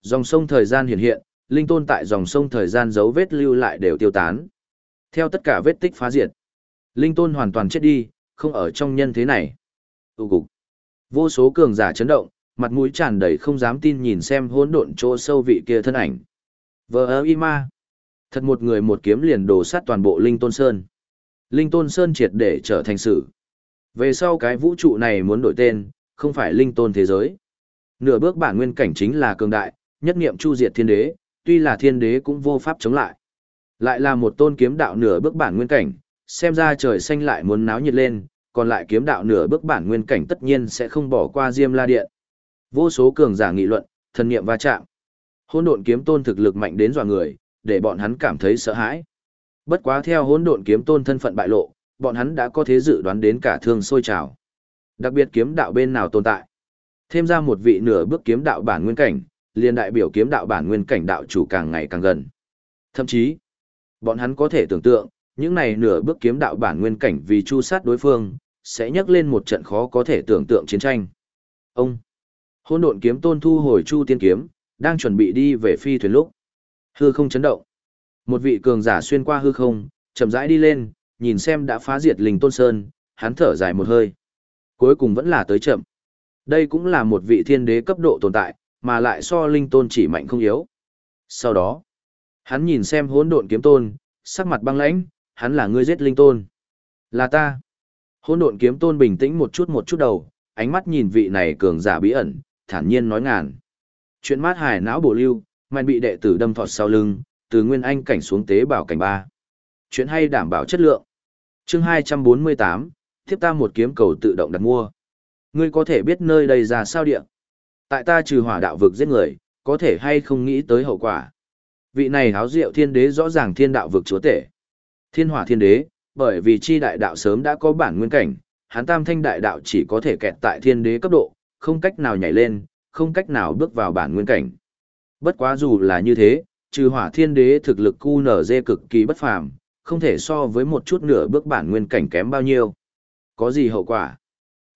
dòng sông thời gian hiện hiện, linh tôn tại dòng sông thời gian dấu vết lưu lại đều tiêu tán. Theo tất cả vết tích phá diệt, linh tôn hoàn toàn chết đi, không ở trong nhân thế này. Tụ cục. Vô số cường giả chấn động, mặt mũi tràn đầy không dám tin nhìn xem hỗn độn chỗ sâu vị kia thân ảnh. Vờ y ma. Thật một người một kiếm liền đổ sát toàn bộ Linh Tôn Sơn. Linh Tôn Sơn triệt để trở thành sự. Về sau cái vũ trụ này muốn đổi tên, không phải Linh Tôn thế giới. Nửa bước bản nguyên cảnh chính là cường đại, nhất niệm chu diệt thiên đế, tuy là thiên đế cũng vô pháp chống lại. Lại là một tôn kiếm đạo nửa bước bản nguyên cảnh, xem ra trời xanh lại muốn náo nhiệt lên, còn lại kiếm đạo nửa bước bản nguyên cảnh tất nhiên sẽ không bỏ qua Diêm La Điện. Vô số cường giả nghị luận, thần niệm va chạm. Hỗn độn kiếm tôn thực lực mạnh đến dọa người, để bọn hắn cảm thấy sợ hãi. Bất quá theo hỗn độn kiếm tôn thân phận bại lộ, bọn hắn đã có thế dự đoán đến cả thương sôi trào. Đặc biệt kiếm đạo bên nào tồn tại. Thêm ra một vị nửa bước kiếm đạo bản nguyên cảnh, liền đại biểu kiếm đạo bản nguyên cảnh đạo chủ càng ngày càng gần. Thậm chí, bọn hắn có thể tưởng tượng, những này nửa bước kiếm đạo bản nguyên cảnh vì chu sát đối phương, sẽ nhắc lên một trận khó có thể tưởng tượng chiến tranh. Ông, hôn độn kiếm tôn thu hồi chu tiên kiếm, đang chuẩn bị đi về phi thuyền lúc. Hư không chấn động. Một vị cường giả xuyên qua hư không, chậm rãi đi lên, nhìn xem đã phá diệt linh tôn sơn, hắn thở dài một hơi. Cuối cùng vẫn là tới chậm. Đây cũng là một vị thiên đế cấp độ tồn tại, mà lại so linh tôn chỉ mạnh không yếu. Sau đó, hắn nhìn xem hỗn độn kiếm tôn, sắc mặt băng lãnh, hắn là ngươi giết linh tôn. Là ta. Hỗn độn kiếm tôn bình tĩnh một chút một chút đầu, ánh mắt nhìn vị này cường giả bí ẩn, thản nhiên nói ngàn. Chuyện mát hải não bổ lưu, mạnh bị đệ tử đâm thọt sau lưng, từ nguyên anh cảnh xuống tế bảo cảnh ba. Chuyện hay đảm bảo chất lượng. Chương 248, tiếp ta một kiếm cầu tự động đặt mua. Ngươi có thể biết nơi đây ra sao địa. Tại ta trừ hỏa đạo vực giết người, có thể hay không nghĩ tới hậu quả. Vị này háo diệu thiên đế rõ ràng thiên đạo vực chúa tể. Thiên hỏa thiên đế, bởi vì chi đại đạo sớm đã có bản nguyên cảnh, hắn tam thanh đại đạo chỉ có thể kẹt tại thiên đế cấp độ, không cách nào nhảy lên, không cách nào bước vào bản nguyên cảnh. Bất quá dù là như thế, trừ hỏa thiên đế thực lực cu nở dê cực kỳ bất phàm, không thể so với một chút nửa bước bản nguyên cảnh kém bao nhiêu. Có gì hậu quả?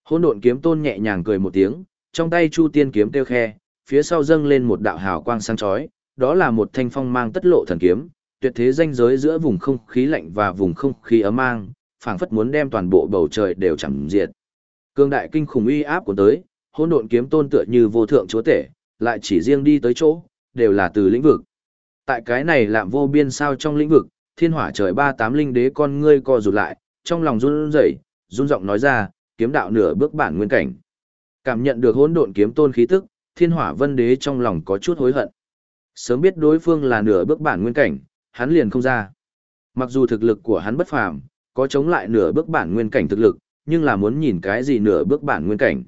Hôn độn kiếm tôn nhẹ nhàng cười một tiếng, trong tay chu tiên kiếm tiêu khe, phía sau dâng lên một đạo hào quang sáng chói, đó là một thanh phong mang tất lộ thần kiếm, tuyệt thế danh giới giữa vùng không khí lạnh và vùng không khí ấm mang, phảng phất muốn đem toàn bộ bầu trời đều chẳng diệt. Cương đại kinh khủng uy áp của tới, hỗn độn kiếm tôn tựa như vô thượng chúa tể, lại chỉ riêng đi tới chỗ, đều là từ lĩnh vực. Tại cái này làm vô biên sao trong lĩnh vực, thiên hỏa trời ba tám linh đế con ngươi co rụt lại, trong lòng run rẩy, run giọng nói ra, kiếm đạo nửa bước bản nguyên cảnh. Cảm nhận được hỗn độn kiếm tôn khí tức, thiên hỏa vân đế trong lòng có chút hối hận. Sớm biết đối phương là nửa bước bản nguyên cảnh, hắn liền không ra. Mặc dù thực lực của hắn bất phàm, có chống lại nửa bước bản nguyên cảnh thực lực, nhưng là muốn nhìn cái gì nửa bước bản nguyên cảnh.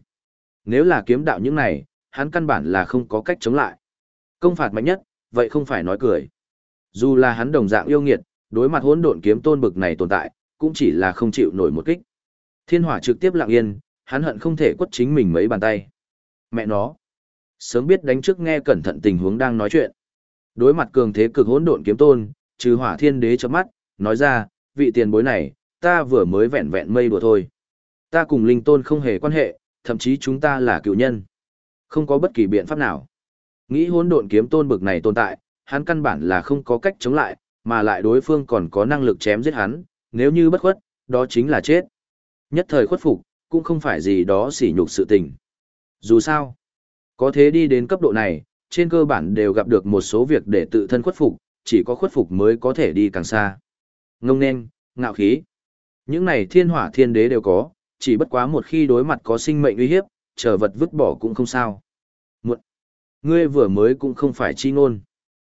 Nếu là kiếm đạo những này, hắn căn bản là không có cách chống lại. Công phạt mạnh nhất, vậy không phải nói cười. Dù là hắn đồng dạng yêu nghiệt, đối mặt hỗn độn kiếm tôn bực này tồn tại, cũng chỉ là không chịu nổi một kích. Thiên hỏa trực tiếp lặng yên, hắn hận không thể quất chính mình mấy bàn tay. Mẹ nó. Sớm biết đánh trước nghe cẩn thận tình huống đang nói chuyện. Đối mặt cường thế cực hỗn độn kiếm tôn, trừ hỏa thiên đế chớp mắt, nói ra, vị tiền bối này, ta vừa mới vẹn vẹn mây đùa thôi. Ta cùng linh tôn không hề quan hệ, thậm chí chúng ta là cựu nhân. Không có bất kỳ biện pháp nào. Nghĩ hỗn độn kiếm tôn bực này tồn tại, hắn căn bản là không có cách chống lại, mà lại đối phương còn có năng lực chém giết hắn, nếu như bất khuất, đó chính là chết. Nhất thời khuất phục, cũng không phải gì đó sỉ nhục sự tình. Dù sao, có thế đi đến cấp độ này, trên cơ bản đều gặp được một số việc để tự thân khuất phục, chỉ có khuất phục mới có thể đi càng xa. Ngông nên, ngạo khí. Những này thiên hỏa thiên đế đều có, chỉ bất quá một khi đối mặt có sinh mệnh uy hiếp, chờ vật vứt bỏ cũng không sao. Muộn. Ngươi vừa mới cũng không phải chi ngôn.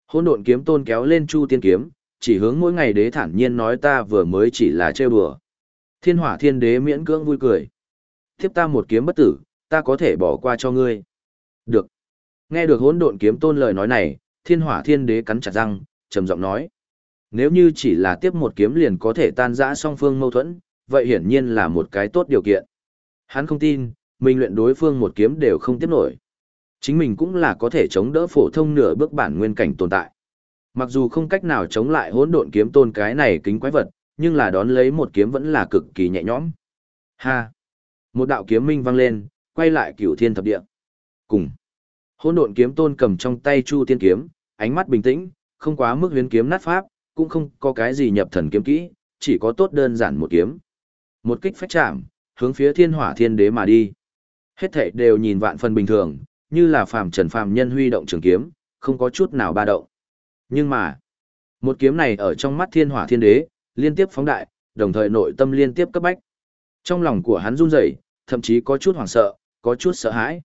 Hôn độn kiếm tôn kéo lên chu tiên kiếm, chỉ hướng mỗi ngày đế thản nhiên nói ta vừa mới chỉ là trêu đùa. Thiên hỏa thiên đế miễn cưỡng vui cười. Tiếp ta một kiếm bất tử, ta có thể bỏ qua cho ngươi. Được. Nghe được hỗn độn kiếm tôn lời nói này, thiên hỏa thiên đế cắn chặt răng, trầm giọng nói. Nếu như chỉ là tiếp một kiếm liền có thể tan rã song phương mâu thuẫn, vậy hiển nhiên là một cái tốt điều kiện. Hắn không tin, mình luyện đối phương một kiếm đều không tiếp nổi. Chính mình cũng là có thể chống đỡ phổ thông nửa bước bản nguyên cảnh tồn tại. Mặc dù không cách nào chống lại hỗn độn kiếm tôn cái này kính quái vật, nhưng là đón lấy một kiếm vẫn là cực kỳ nhẹ nhõm. Ha! Một đạo kiếm minh vang lên, quay lại cửu thiên thập địa. Cùng. Hỗn độn kiếm tôn cầm trong tay chu tiên kiếm, ánh mắt bình tĩnh, không quá mức huyến kiếm nát pháp, cũng không có cái gì nhập thần kiếm kỹ, chỉ có tốt đơn giản một kiếm. Một kích phách chạm, hướng phía thiên hỏa thiên đế mà đi. Hết thảy đều nhìn vạn phần bình thường, như là phàm trần phàm nhân huy động trường kiếm, không có chút nào ba động. Nhưng mà, một kiếm này ở trong mắt thiên hỏa thiên đế, liên tiếp phóng đại, đồng thời nội tâm liên tiếp cấp bách. Trong lòng của hắn run rẩy, thậm chí có chút hoảng sợ, có chút sợ hãi.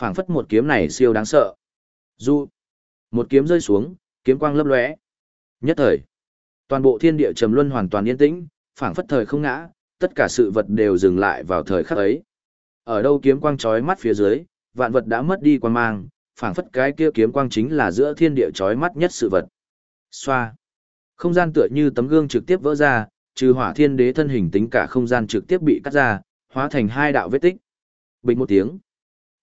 phảng phất một kiếm này siêu đáng sợ. Du, một kiếm rơi xuống, kiếm quang lấp lóe. Nhất thời, toàn bộ thiên địa trầm luân hoàn toàn yên tĩnh, phảng phất thời không ngã, tất cả sự vật đều dừng lại vào thời khắc ấy. Ở đâu kiếm quang chói mắt phía dưới, vạn vật đã mất đi quan mang, phảng phất cái kia kiếm quang chính là giữa thiên địa chói mắt nhất sự vật. Xoa. Không gian tựa như tấm gương trực tiếp vỡ ra, trừ hỏa thiên đế thân hình tính cả không gian trực tiếp bị cắt ra, hóa thành hai đạo vết tích. Bình một tiếng.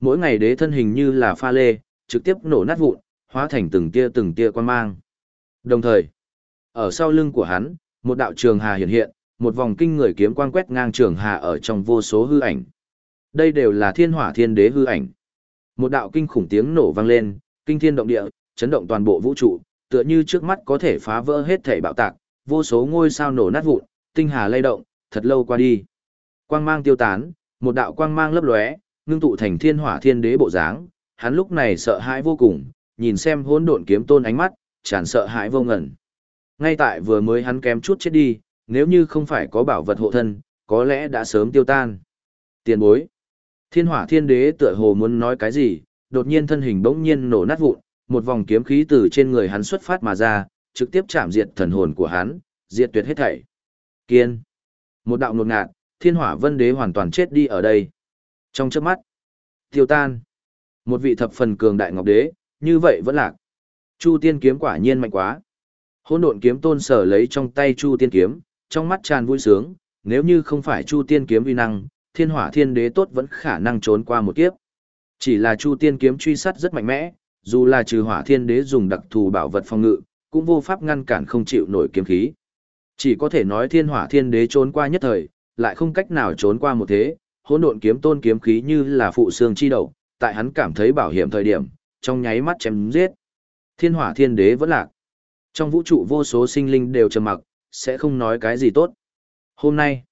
Mỗi ngày đế thân hình như là pha lê, trực tiếp nổ nát vụn, hóa thành từng tia từng tia quan mang. Đồng thời, ở sau lưng của hắn, một đạo trường hà hiện hiện, một vòng kinh người kiếm quang quét ngang trường hà ở trong vô số hư ảnh. Đây đều là thiên hỏa thiên đế hư ảnh. Một đạo kinh khủng tiếng nổ vang lên, kinh thiên động địa, chấn động toàn bộ vũ trụ, tựa như trước mắt có thể phá vỡ hết thể bạo tạc, vô số ngôi sao nổ nát vụn, tinh hà lay động, thật lâu qua đi. Quang mang tiêu tán, một đạo quang mang lấp lóe, ngưng tụ thành thiên hỏa thiên đế bộ dáng, hắn lúc này sợ hãi vô cùng, nhìn xem hỗn độn kiếm tôn ánh mắt, tràn sợ hãi vô ngẩn. Ngay tại vừa mới hắn kém chút chết đi, nếu như không phải có bảo vật hộ thân, có lẽ đã sớm tiêu tan. Tiền bối. Thiên hỏa thiên đế tựa hồ muốn nói cái gì, đột nhiên thân hình bỗng nhiên nổ nát vụn, một vòng kiếm khí từ trên người hắn xuất phát mà ra, trực tiếp chạm diệt thần hồn của hắn, diệt tuyệt hết thảy. Kiên. Một đạo ngột ngạt, thiên hỏa vân đế hoàn toàn chết đi ở đây. Trong chớp mắt, tiêu tan. Một vị thập phần cường đại ngọc đế, như vậy vẫn lạc. Chu tiên kiếm quả nhiên mạnh quá. Hỗn độn kiếm tôn sở lấy trong tay chu tiên kiếm, trong mắt tràn vui sướng, nếu như không phải chu tiên kiếm uy năng, thiên hỏa thiên đế tốt vẫn khả năng trốn qua một kiếp. Chỉ là chu tiên kiếm truy sát rất mạnh mẽ, dù là trừ hỏa thiên đế dùng đặc thù bảo vật phòng ngự, cũng vô pháp ngăn cản không chịu nổi kiếm khí. Chỉ có thể nói thiên hỏa thiên đế trốn qua nhất thời, lại không cách nào trốn qua một thế, hỗn độn kiếm tôn kiếm khí như là phụ xương chi đầu, tại hắn cảm thấy bảo hiểm thời điểm, trong nháy mắt chém giết. Thiên hỏa thiên đế vẫn lạc. Trong vũ trụ vô số sinh linh đều trầm mặc, sẽ không nói cái gì tốt. Hôm nay,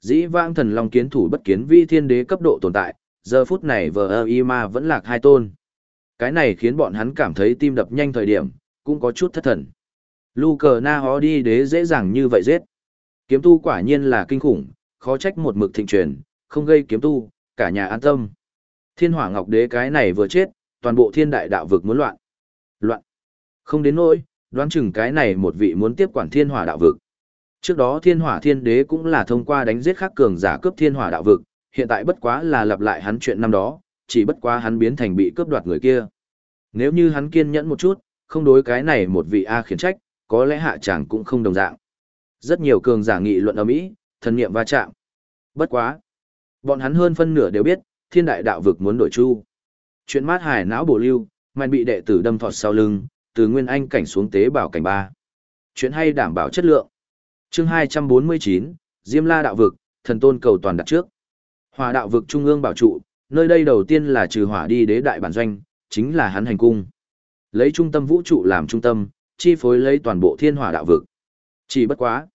dĩ vãng thần long kiến thủ bất kiến vi thiên đế cấp độ tồn tại, giờ phút này vờ ơ y ma vẫn lạc hai tôn. Cái này khiến bọn hắn cảm thấy tim đập nhanh thời điểm, cũng có chút thất thần. Lu cờ na hó đi đế dễ dàng như vậy giết. Kiếm tu quả nhiên là kinh khủng, khó trách một mực thịnh truyền, không gây kiếm tu, cả nhà an tâm. Thiên hỏa ngọc đế cái này vừa chết, toàn bộ thiên đại đạo vực muốn loạn. Loạn. Không đến nỗi, đoán chừng cái này một vị muốn tiếp quản thiên hỏa đạo vực. Trước đó thiên hỏa thiên đế cũng là thông qua đánh giết khắc cường giả cướp thiên hỏa đạo vực, hiện tại bất quá là lặp lại hắn chuyện năm đó, chỉ bất quá hắn biến thành bị cướp đoạt người kia. Nếu như hắn kiên nhẫn một chút, không đối cái này một vị A khiển trách, có lẽ hạ chàng cũng không đồng dạng. Rất nhiều cường giả nghị luận ở Mỹ, thần niệm va chạm. Bất quá. Bọn hắn hơn phân nửa đều biết, thiên đại đạo vực muốn đổi chu. Chuyện mát hải não bổ lưu, mạnh bị đệ tử đâm thọt sau lưng, từ nguyên anh cảnh xuống tế bảo cảnh ba. Chuyện hay đảm bảo chất lượng. Chương 249, Diêm La đạo vực, thần tôn cầu toàn đặt trước. Hỏa đạo vực trung ương bảo trụ, nơi đây đầu tiên là trừ hỏa đi đế đại bản doanh, chính là hắn hành cung. Lấy trung tâm vũ trụ làm trung tâm, chi phối lấy toàn bộ thiên hỏa đạo vực. Chỉ bất quá.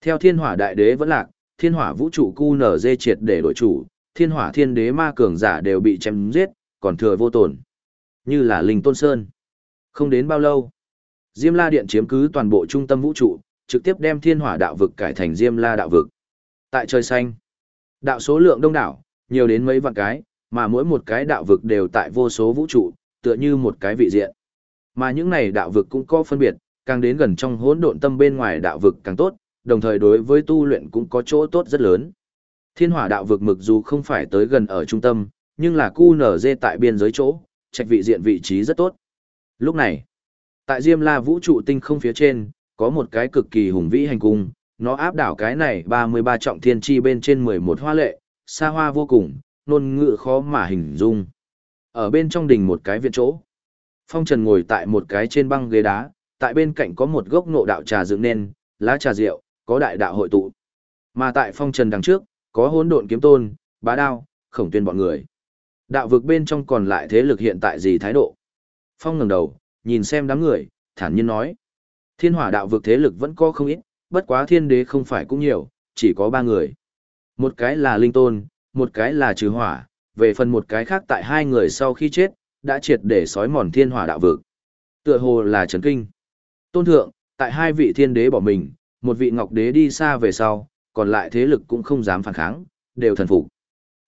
Theo thiên hỏa đại đế vẫn lạc, thiên hỏa vũ trụ cu nở triệt để đổi chủ, thiên hỏa thiên đế ma cường giả đều bị chém giết, còn thừa vô tổn. Như là linh tôn sơn. Không đến bao lâu, Diêm La Điện chiếm cứ toàn bộ trung tâm vũ trụ, trực tiếp đem thiên hỏa đạo vực cải thành Diêm La đạo vực. Tại trời xanh, đạo số lượng đông đảo, nhiều đến mấy vạn cái, mà mỗi một cái đạo vực đều tại vô số vũ trụ, tựa như một cái vị diện. Mà những này đạo vực cũng có phân biệt, càng đến gần trong hỗn độn tâm bên ngoài đạo vực càng tốt, đồng thời đối với tu luyện cũng có chỗ tốt rất lớn. Thiên hỏa đạo vực mực dù không phải tới gần ở trung tâm, nhưng là cu nở dê tại biên giới chỗ, trạch vị diện vị trí rất tốt. Lúc này, tại Diêm La vũ trụ tinh không phía trên, có một cái cực kỳ hùng vĩ hành cung, nó áp đảo cái này 33 trọng thiên chi bên trên 11 hoa lệ, xa hoa vô cùng, nôn ngự khó mà hình dung. Ở bên trong đình một cái viện chỗ, Phong Trần ngồi tại một cái trên băng ghế đá, tại bên cạnh có một gốc nộ đạo trà dựng nên, lá trà rượu, có đại đạo hội tụ. Mà tại Phong Trần đằng trước, có hỗn độn kiếm tôn, bá đao, khổng tuyên bọn người. Đạo vực bên trong còn lại thế lực hiện tại gì thái độ? Phong ngẩng đầu, nhìn xem đám người, thản nhiên nói. Thiên hỏa đạo vực thế lực vẫn có không ít, bất quá thiên đế không phải cũng nhiều, chỉ có ba người. Một cái là linh tôn, một cái là trừ hỏa, về phần một cái khác tại hai người sau khi chết, đã triệt để sói mòn thiên hỏa đạo vực. Tựa hồ là chấn kinh. Tôn thượng, tại hai vị thiên đế bỏ mình, một vị ngọc đế đi xa về sau, còn lại thế lực cũng không dám phản kháng, đều thần phục.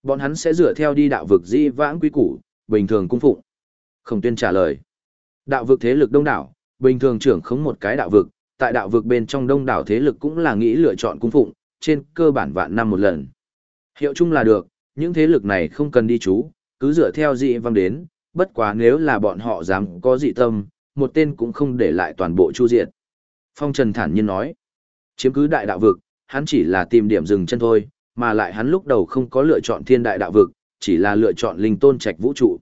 Bọn hắn sẽ dựa theo đi đạo vực di vãng quy củ, bình thường cung phụng. Khổng tuyên trả lời. Đạo vực thế lực đông đảo, bình thường trưởng không một cái đạo vực, tại đạo vực bên trong đông đảo thế lực cũng là nghĩ lựa chọn cung phụng, trên cơ bản vạn năm một lần. Hiệu chung là được, những thế lực này không cần đi chú, cứ dựa theo dị vang đến, bất quá nếu là bọn họ dám có dị tâm, một tên cũng không để lại toàn bộ chu diệt. Phong Trần thản nhiên nói, chiếm cứ đại đạo vực, hắn chỉ là tìm điểm dừng chân thôi, mà lại hắn lúc đầu không có lựa chọn thiên đại đạo vực, chỉ là lựa chọn linh tôn trạch vũ trụ.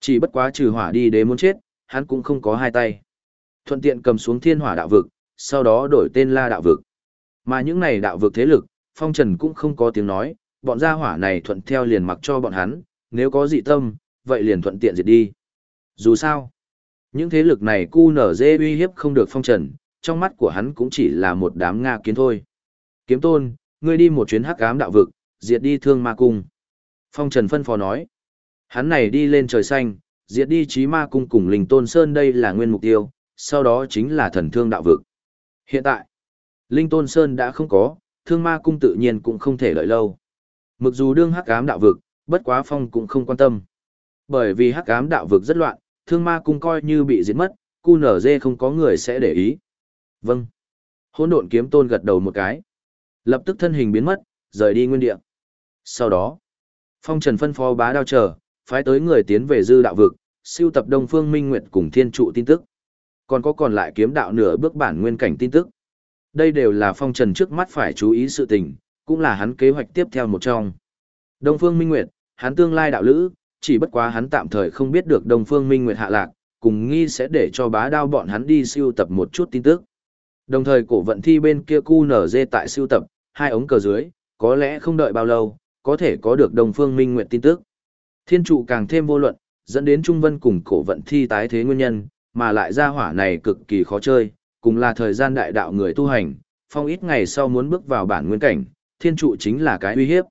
Chỉ bất quá trừ hỏa đi đế muốn chết, hắn cũng không có hai tay. Thuận tiện cầm xuống thiên hỏa đạo vực, sau đó đổi tên la đạo vực. Mà những này đạo vực thế lực, Phong Trần cũng không có tiếng nói, bọn gia hỏa này thuận theo liền mặc cho bọn hắn, nếu có dị tâm, vậy liền thuận tiện diệt đi. Dù sao, những thế lực này cu nở dê uy hiếp không được Phong Trần, trong mắt của hắn cũng chỉ là một đám Nga kiến thôi. Kiếm tôn, ngươi đi một chuyến hắc ám đạo vực, diệt đi thương ma cung. Phong Trần phân phó nói, hắn này đi lên trời xanh, diệt đi trí ma cung cùng linh tôn sơn đây là nguyên mục tiêu, sau đó chính là thần thương đạo vực. Hiện tại, linh tôn sơn đã không có, thương ma cung tự nhiên cũng không thể lợi lâu. Mặc dù đương hắc ám đạo vực, bất quá phong cũng không quan tâm. Bởi vì hắc ám đạo vực rất loạn, thương ma cung coi như bị diệt mất, cu nở dê không có người sẽ để ý. Vâng. Hỗn độn kiếm tôn gật đầu một cái. Lập tức thân hình biến mất, rời đi nguyên địa. Sau đó, phong trần phân phó bá đao chờ, phái tới người tiến về dư đạo vực, siêu tập Đông Phương Minh Nguyệt cùng Thiên trụ tin tức. Còn có còn lại kiếm đạo nửa bước bản nguyên cảnh tin tức. Đây đều là phong trần trước mắt phải chú ý sự tình, cũng là hắn kế hoạch tiếp theo một trong. Đông Phương Minh Nguyệt, hắn tương lai đạo lữ, chỉ bất quá hắn tạm thời không biết được Đông Phương Minh Nguyệt hạ lạc, cùng nghi sẽ để cho bá đao bọn hắn đi siêu tập một chút tin tức. Đồng thời cổ vận thi bên kia cu nở dê tại siêu tập, hai ống cờ dưới, có lẽ không đợi bao lâu, có thể có được Đông Phương Minh Nguyệt tin tức. Thiên trụ càng thêm vô luận, dẫn đến Trung Vân cùng cổ vận thi tái thế nguyên nhân, mà lại ra hỏa này cực kỳ khó chơi, cùng là thời gian đại đạo người tu hành, phong ít ngày sau muốn bước vào bản nguyên cảnh, thiên trụ chính là cái uy hiếp.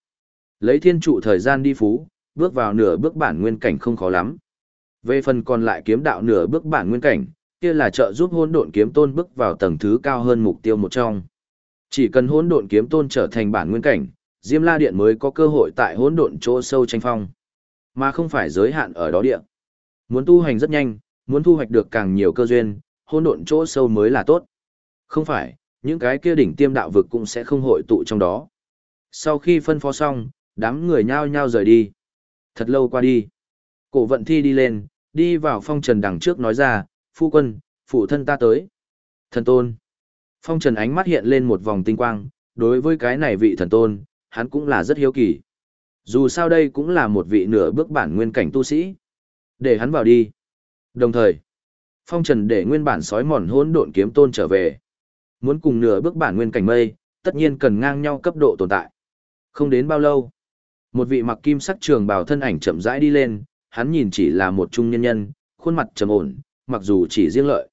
Lấy thiên trụ thời gian đi phú, bước vào nửa bước bản nguyên cảnh không khó lắm. Về phần còn lại kiếm đạo nửa bước bản nguyên cảnh, kia là trợ giúp hỗn độn kiếm tôn bước vào tầng thứ cao hơn mục tiêu một trong. Chỉ cần hỗn độn kiếm tôn trở thành bản nguyên cảnh, Diêm La Điện mới có cơ hội tại hỗn độn chỗ sâu tranh phong, mà không phải giới hạn ở đó địa. Muốn tu hành rất nhanh, muốn thu hoạch được càng nhiều cơ duyên, hỗn độn chỗ sâu mới là tốt. Không phải, những cái kia đỉnh tiêm đạo vực cũng sẽ không hội tụ trong đó. Sau khi phân phó xong, đám người nhao nhao rời đi. Thật lâu qua đi. Cổ vận thi đi lên, đi vào phong trần đằng trước nói ra, phu quân, phụ thân ta tới. Thần tôn. Phong trần ánh mắt hiện lên một vòng tinh quang, đối với cái này vị thần tôn, hắn cũng là rất hiếu kỳ. Dù sao đây cũng là một vị nửa bước bản nguyên cảnh tu sĩ. Để hắn vào đi. Đồng thời, phong trần để nguyên bản sói mòn hỗn độn kiếm tôn trở về. Muốn cùng nửa bước bản nguyên cảnh mây, tất nhiên cần ngang nhau cấp độ tồn tại. Không đến bao lâu, một vị mặc kim sắc trường bào thân ảnh chậm rãi đi lên, hắn nhìn chỉ là một trung nhân nhân, khuôn mặt trầm ổn, mặc dù chỉ riêng lợi.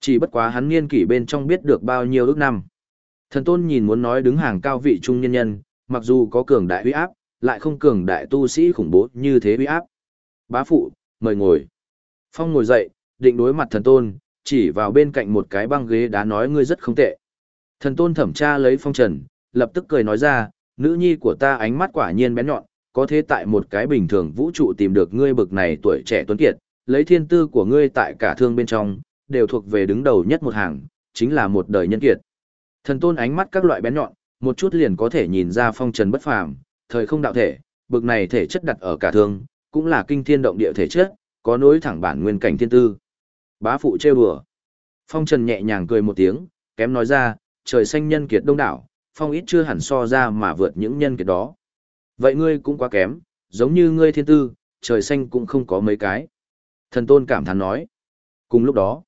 Chỉ bất quá hắn niên kỷ bên trong biết được bao nhiêu ước năm. Thần tôn nhìn muốn nói đứng hàng cao vị trung nhân nhân, mặc dù có cường đại uy áp, lại không cường đại tu sĩ khủng bố như thế uy áp. Bá phụ, mời ngồi. Phong ngồi dậy, định đối mặt thần tôn, chỉ vào bên cạnh một cái băng ghế đá nói ngươi rất không tệ. Thần tôn thẩm tra lấy phong trần, lập tức cười nói ra, nữ nhi của ta ánh mắt quả nhiên bén nhọn, có thế tại một cái bình thường vũ trụ tìm được ngươi bực này tuổi trẻ tuấn kiệt, lấy thiên tư của ngươi tại cả thương bên trong, đều thuộc về đứng đầu nhất một hàng, chính là một đời nhân kiệt. Thần tôn ánh mắt các loại bén nhọn, một chút liền có thể nhìn ra phong trần bất phàm, thời không đạo thể, bực này thể chất đặt ở cả thương, cũng là kinh thiên động địa thể chất, có nối thẳng bản nguyên cảnh thiên tư. Bá phụ trêu đùa. Phong Trần nhẹ nhàng cười một tiếng, kém nói ra, trời xanh nhân kiệt đông đảo, phong ít chưa hẳn so ra mà vượt những nhân kiệt đó. Vậy ngươi cũng quá kém, giống như ngươi thiên tư, trời xanh cũng không có mấy cái. Thần tôn cảm thán nói. Cùng lúc đó,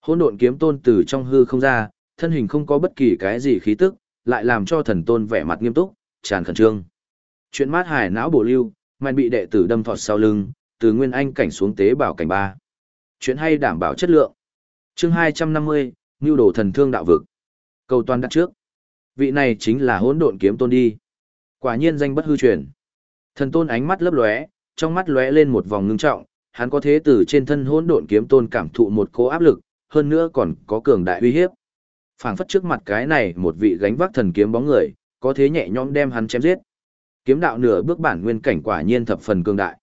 hỗn độn kiếm tôn từ trong hư không ra, thân hình không có bất kỳ cái gì khí tức, lại làm cho thần tôn vẻ mặt nghiêm túc, tràn khẩn trương. Chuyện mát hải não bổ lưu, mạnh bị đệ tử đâm thọt sau lưng, từ nguyên anh cảnh xuống tế bảo cảnh ba. Chuyện hay đảm bảo chất lượng. Chương 250, Nưu đồ thần thương đạo vực. Cầu toàn đặt trước. Vị này chính là hỗn độn kiếm tôn đi. Quả nhiên danh bất hư truyền. Thần tôn ánh mắt lấp lóe, trong mắt lóe lên một vòng ngưng trọng, hắn có thế từ trên thân hỗn độn kiếm tôn cảm thụ một cố áp lực, hơn nữa còn có cường đại uy hiếp. Phảng phất trước mặt cái này một vị gánh vác thần kiếm bóng người, có thế nhẹ nhõm đem hắn chém giết. Kiếm đạo nửa bước bản nguyên cảnh quả nhiên thập phần cường đại.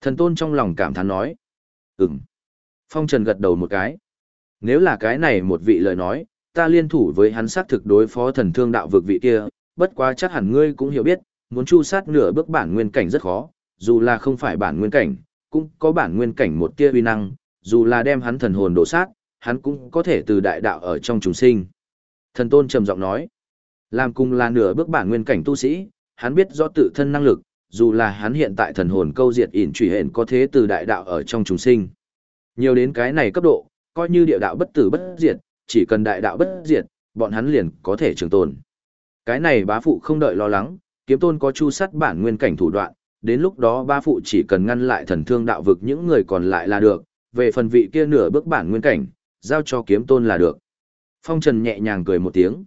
Thần tôn trong lòng cảm thán nói. Ừm. Phong Trần gật đầu một cái. Nếu là cái này một vị lời nói, ta liên thủ với hắn xác thực đối phó thần thương đạo vực vị kia, bất quá chắc hẳn ngươi cũng hiểu biết, muốn chu sát nửa bước bản nguyên cảnh rất khó, dù là không phải bản nguyên cảnh, cũng có bản nguyên cảnh một tia uy năng, dù là đem hắn thần hồn đổ sát, hắn cũng có thể từ đại đạo ở trong trùng sinh. Thần tôn trầm giọng nói, làm cùng là nửa bước bản nguyên cảnh tu sĩ, hắn biết rõ tự thân năng lực, dù là hắn hiện tại thần hồn câu diệt ỉn trùy hện có thế từ đại đạo ở trong trùng sinh. Nhiều đến cái này cấp độ, coi như địa đạo bất tử bất diệt, chỉ cần đại đạo bất diệt, bọn hắn liền có thể trường tồn. Cái này bá phụ không đợi lo lắng, kiếm tôn có chu sắt bản nguyên cảnh thủ đoạn, đến lúc đó ba phụ chỉ cần ngăn lại thần thương đạo vực những người còn lại là được, về phần vị kia nửa bước bản nguyên cảnh, giao cho kiếm tôn là được. Phong Trần nhẹ nhàng cười một tiếng.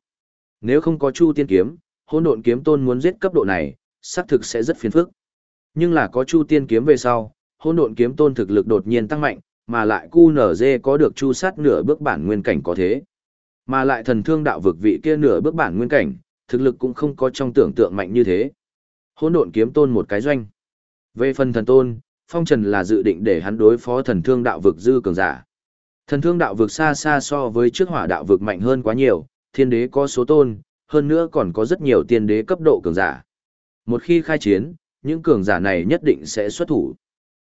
Nếu không có Chu Tiên kiếm, hỗn độn kiếm tôn muốn giết cấp độ này, xác thực sẽ rất phiền phức. Nhưng là có Chu Tiên kiếm về sau, hỗn độn kiếm tôn thực lực đột nhiên tăng mạnh, mà lại QNZ có được chu sát nửa bước bản nguyên cảnh có thế. Mà lại thần thương đạo vực vị kia nửa bước bản nguyên cảnh, thực lực cũng không có trong tưởng tượng mạnh như thế. Hỗn độn kiếm tôn một cái doanh. Về phần thần tôn, phong trần là dự định để hắn đối phó thần thương đạo vực dư cường giả. Thần thương đạo vực xa xa so với trước hỏa đạo vực mạnh hơn quá nhiều, thiên đế có số tôn, hơn nữa còn có rất nhiều tiên đế cấp độ cường giả. Một khi khai chiến, những cường giả này nhất định sẽ xuất thủ.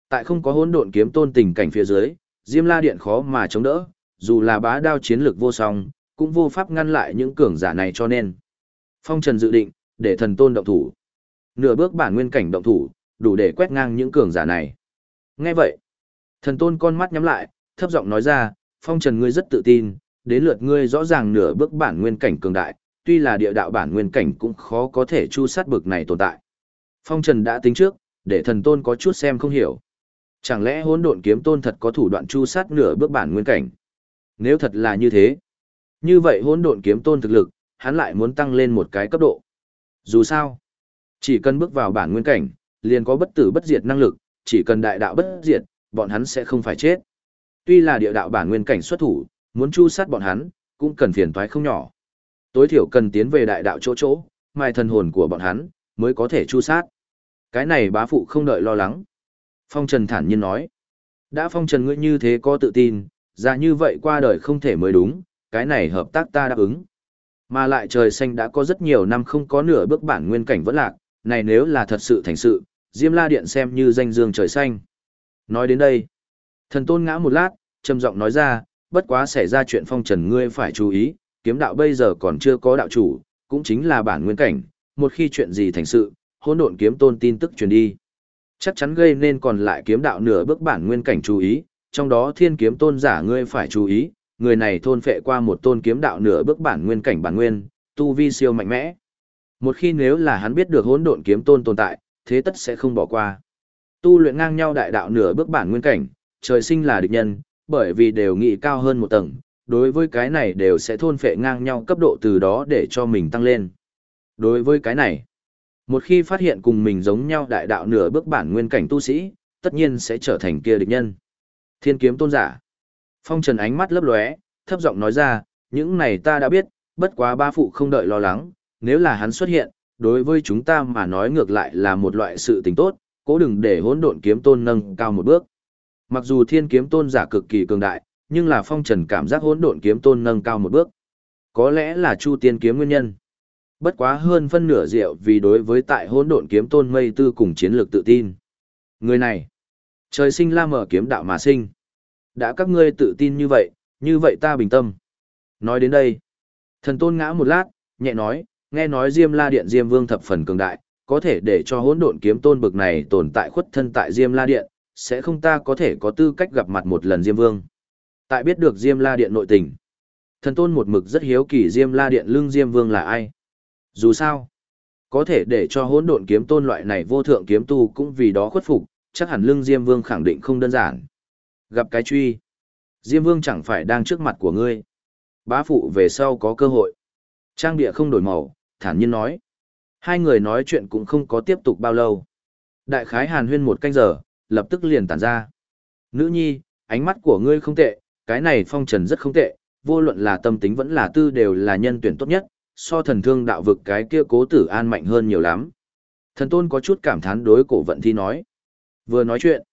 Tại không có hỗn độn kiếm tôn tình cảnh phía dưới, Diêm La Điện khó mà chống đỡ, dù là bá đao chiến lực vô song, cũng vô pháp ngăn lại những cường giả này cho nên. Phong Trần dự định, để thần tôn động thủ. Nửa bước bản nguyên cảnh động thủ, đủ để quét ngang những cường giả này. Nghe vậy, thần tôn con mắt nhắm lại, thấp giọng nói ra, Phong Trần ngươi rất tự tin, đến lượt ngươi rõ ràng nửa bước bản nguyên cảnh cường đại, tuy là địa đạo bản nguyên cảnh cũng khó có thể chu sát bực này tồn tại. Phong Trần đã tính trước, để thần tôn có chút xem không hiểu. Chẳng lẽ hỗn độn kiếm tôn thật có thủ đoạn chu sát nửa bước bản nguyên cảnh? Nếu thật là như thế, như vậy hỗn độn kiếm tôn thực lực, hắn lại muốn tăng lên một cái cấp độ. Dù sao, chỉ cần bước vào bản nguyên cảnh, liền có bất tử bất diệt năng lực, chỉ cần đại đạo bất diệt, bọn hắn sẽ không phải chết. Tuy là địa đạo bản nguyên cảnh xuất thủ, muốn chu sát bọn hắn, cũng cần phiền toái không nhỏ. Tối thiểu cần tiến về đại đạo chỗ chỗ, mai thần hồn của bọn hắn, mới có thể chu sát. Cái này bá phụ không đợi lo lắng. Phong Trần thản nhiên nói. Đã Phong Trần ngươi như thế có tự tin, ra như vậy qua đời không thể mới đúng, cái này hợp tác ta đáp ứng. Mà lại trời xanh đã có rất nhiều năm không có nửa bước bản nguyên cảnh vẫn lạc, này nếu là thật sự thành sự, Diêm La Điện xem như danh dương trời xanh. Nói đến đây, thần tôn ngã một lát, trầm giọng nói ra, bất quá xảy ra chuyện phong trần ngươi phải chú ý, kiếm đạo bây giờ còn chưa có đạo chủ, cũng chính là bản nguyên cảnh, một khi chuyện gì thành sự, hỗn độn kiếm tôn tin tức truyền đi. Chắc chắn gây nên còn lại kiếm đạo nửa bước bản nguyên cảnh chú ý, trong đó thiên kiếm tôn giả ngươi phải chú ý, người này thôn phệ qua một tôn kiếm đạo nửa bước bản nguyên cảnh bản nguyên, tu vi siêu mạnh mẽ. Một khi nếu là hắn biết được hỗn độn kiếm tôn tồn tại, thế tất sẽ không bỏ qua. Tu luyện ngang nhau đại đạo nửa bước bản nguyên cảnh, trời sinh là địch nhân, bởi vì đều nghị cao hơn một tầng, đối với cái này đều sẽ thôn phệ ngang nhau cấp độ từ đó để cho mình tăng lên. Đối với cái này, một khi phát hiện cùng mình giống nhau đại đạo nửa bước bản nguyên cảnh tu sĩ, tất nhiên sẽ trở thành kia địch nhân. Thiên kiếm tôn giả. Phong Trần ánh mắt lấp lóe, thấp giọng nói ra, những này ta đã biết, bất quá ba phụ không đợi lo lắng, nếu là hắn xuất hiện, đối với chúng ta mà nói ngược lại là một loại sự tình tốt, cố đừng để hỗn độn kiếm tôn nâng cao một bước. Mặc dù thiên kiếm tôn giả cực kỳ cường đại, nhưng là phong trần cảm giác hỗn độn kiếm tôn nâng cao một bước. Có lẽ là chu tiên kiếm nguyên nhân. Bất quá hơn phân nửa rượu vì đối với tại hỗn độn kiếm tôn mây tư cùng chiến lược tự tin. Người này, trời sinh la mở kiếm đạo mà sinh. Đã các ngươi tự tin như vậy, như vậy ta bình tâm. Nói đến đây, thần tôn ngã một lát, nhẹ nói, nghe nói Diêm La Điện Diêm Vương thập phần cường đại, có thể để cho hỗn độn kiếm tôn bực này tồn tại khuất thân tại Diêm La Điện, sẽ không ta có thể có tư cách gặp mặt một lần Diêm Vương. Tại biết được Diêm La Điện nội tình, thần tôn một mực rất hiếu kỳ Diêm La Điện lưng Diêm Vương là ai. Dù sao, có thể để cho hỗn độn kiếm tôn loại này vô thượng kiếm tu cũng vì đó khuất phục, chắc hẳn lưng Diêm Vương khẳng định không đơn giản. Gặp cái truy, Diêm Vương chẳng phải đang trước mặt của ngươi. Bá phụ về sau có cơ hội. Trang địa không đổi màu, thản nhiên nói. Hai người nói chuyện cũng không có tiếp tục bao lâu. Đại khái hàn huyên một canh giờ, lập tức liền tản ra. Nữ nhi, ánh mắt của ngươi không tệ, cái này phong trần rất không tệ, vô luận là tâm tính vẫn là tư đều là nhân tuyển tốt nhất, so thần thương đạo vực cái kia cố tử an mạnh hơn nhiều lắm. Thần tôn có chút cảm thán đối cổ vận thi nói. Vừa nói chuyện,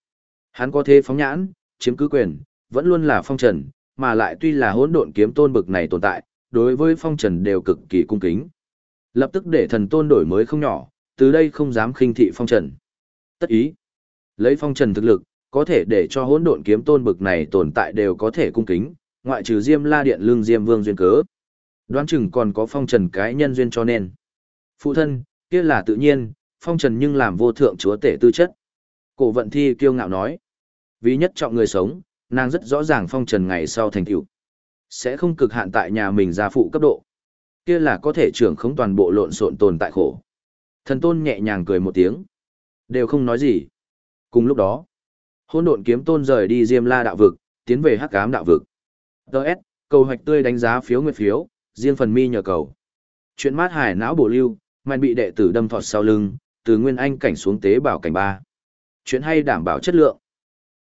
hắn có thế phóng nhãn, chiếm cứ quyền, vẫn luôn là phong trần, mà lại tuy là hỗn độn kiếm tôn bực này tồn tại, đối với phong trần đều cực kỳ cung kính. Lập tức để thần tôn đổi mới không nhỏ, từ đây không dám khinh thị phong trần. Tất ý, lấy phong trần thực lực, có thể để cho hỗn độn kiếm tôn bực này tồn tại đều có thể cung kính, ngoại trừ Diêm La Điện lương Diêm Vương duyên cớ. Đoán chừng còn có phong trần cái nhân duyên cho nên. Phụ thân, kia là tự nhiên, phong trần nhưng làm vô thượng chúa tể tư chất. Cổ vận thi kiêu ngạo nói. Vì nhất trọng người sống, nàng rất rõ ràng phong trần ngày sau thành tựu Sẽ không cực hạn tại nhà mình gia phụ cấp độ. Kia là có thể trưởng không toàn bộ lộn xộn tồn tại khổ. Thần tôn nhẹ nhàng cười một tiếng. Đều không nói gì. Cùng lúc đó, hôn độn kiếm tôn rời đi Diêm La đạo vực, tiến về Hắc Ám đạo vực. DS, cầu hoạch tươi đánh giá phiếu nguyệt phiếu, riêng phần mi nhờ cầu. Chuyện mát hải não bổ lưu, mạnh bị đệ tử đâm thọt sau lưng, từ nguyên anh cảnh xuống tế bảo cảnh ba. Chuyện hay đảm bảo chất lượng.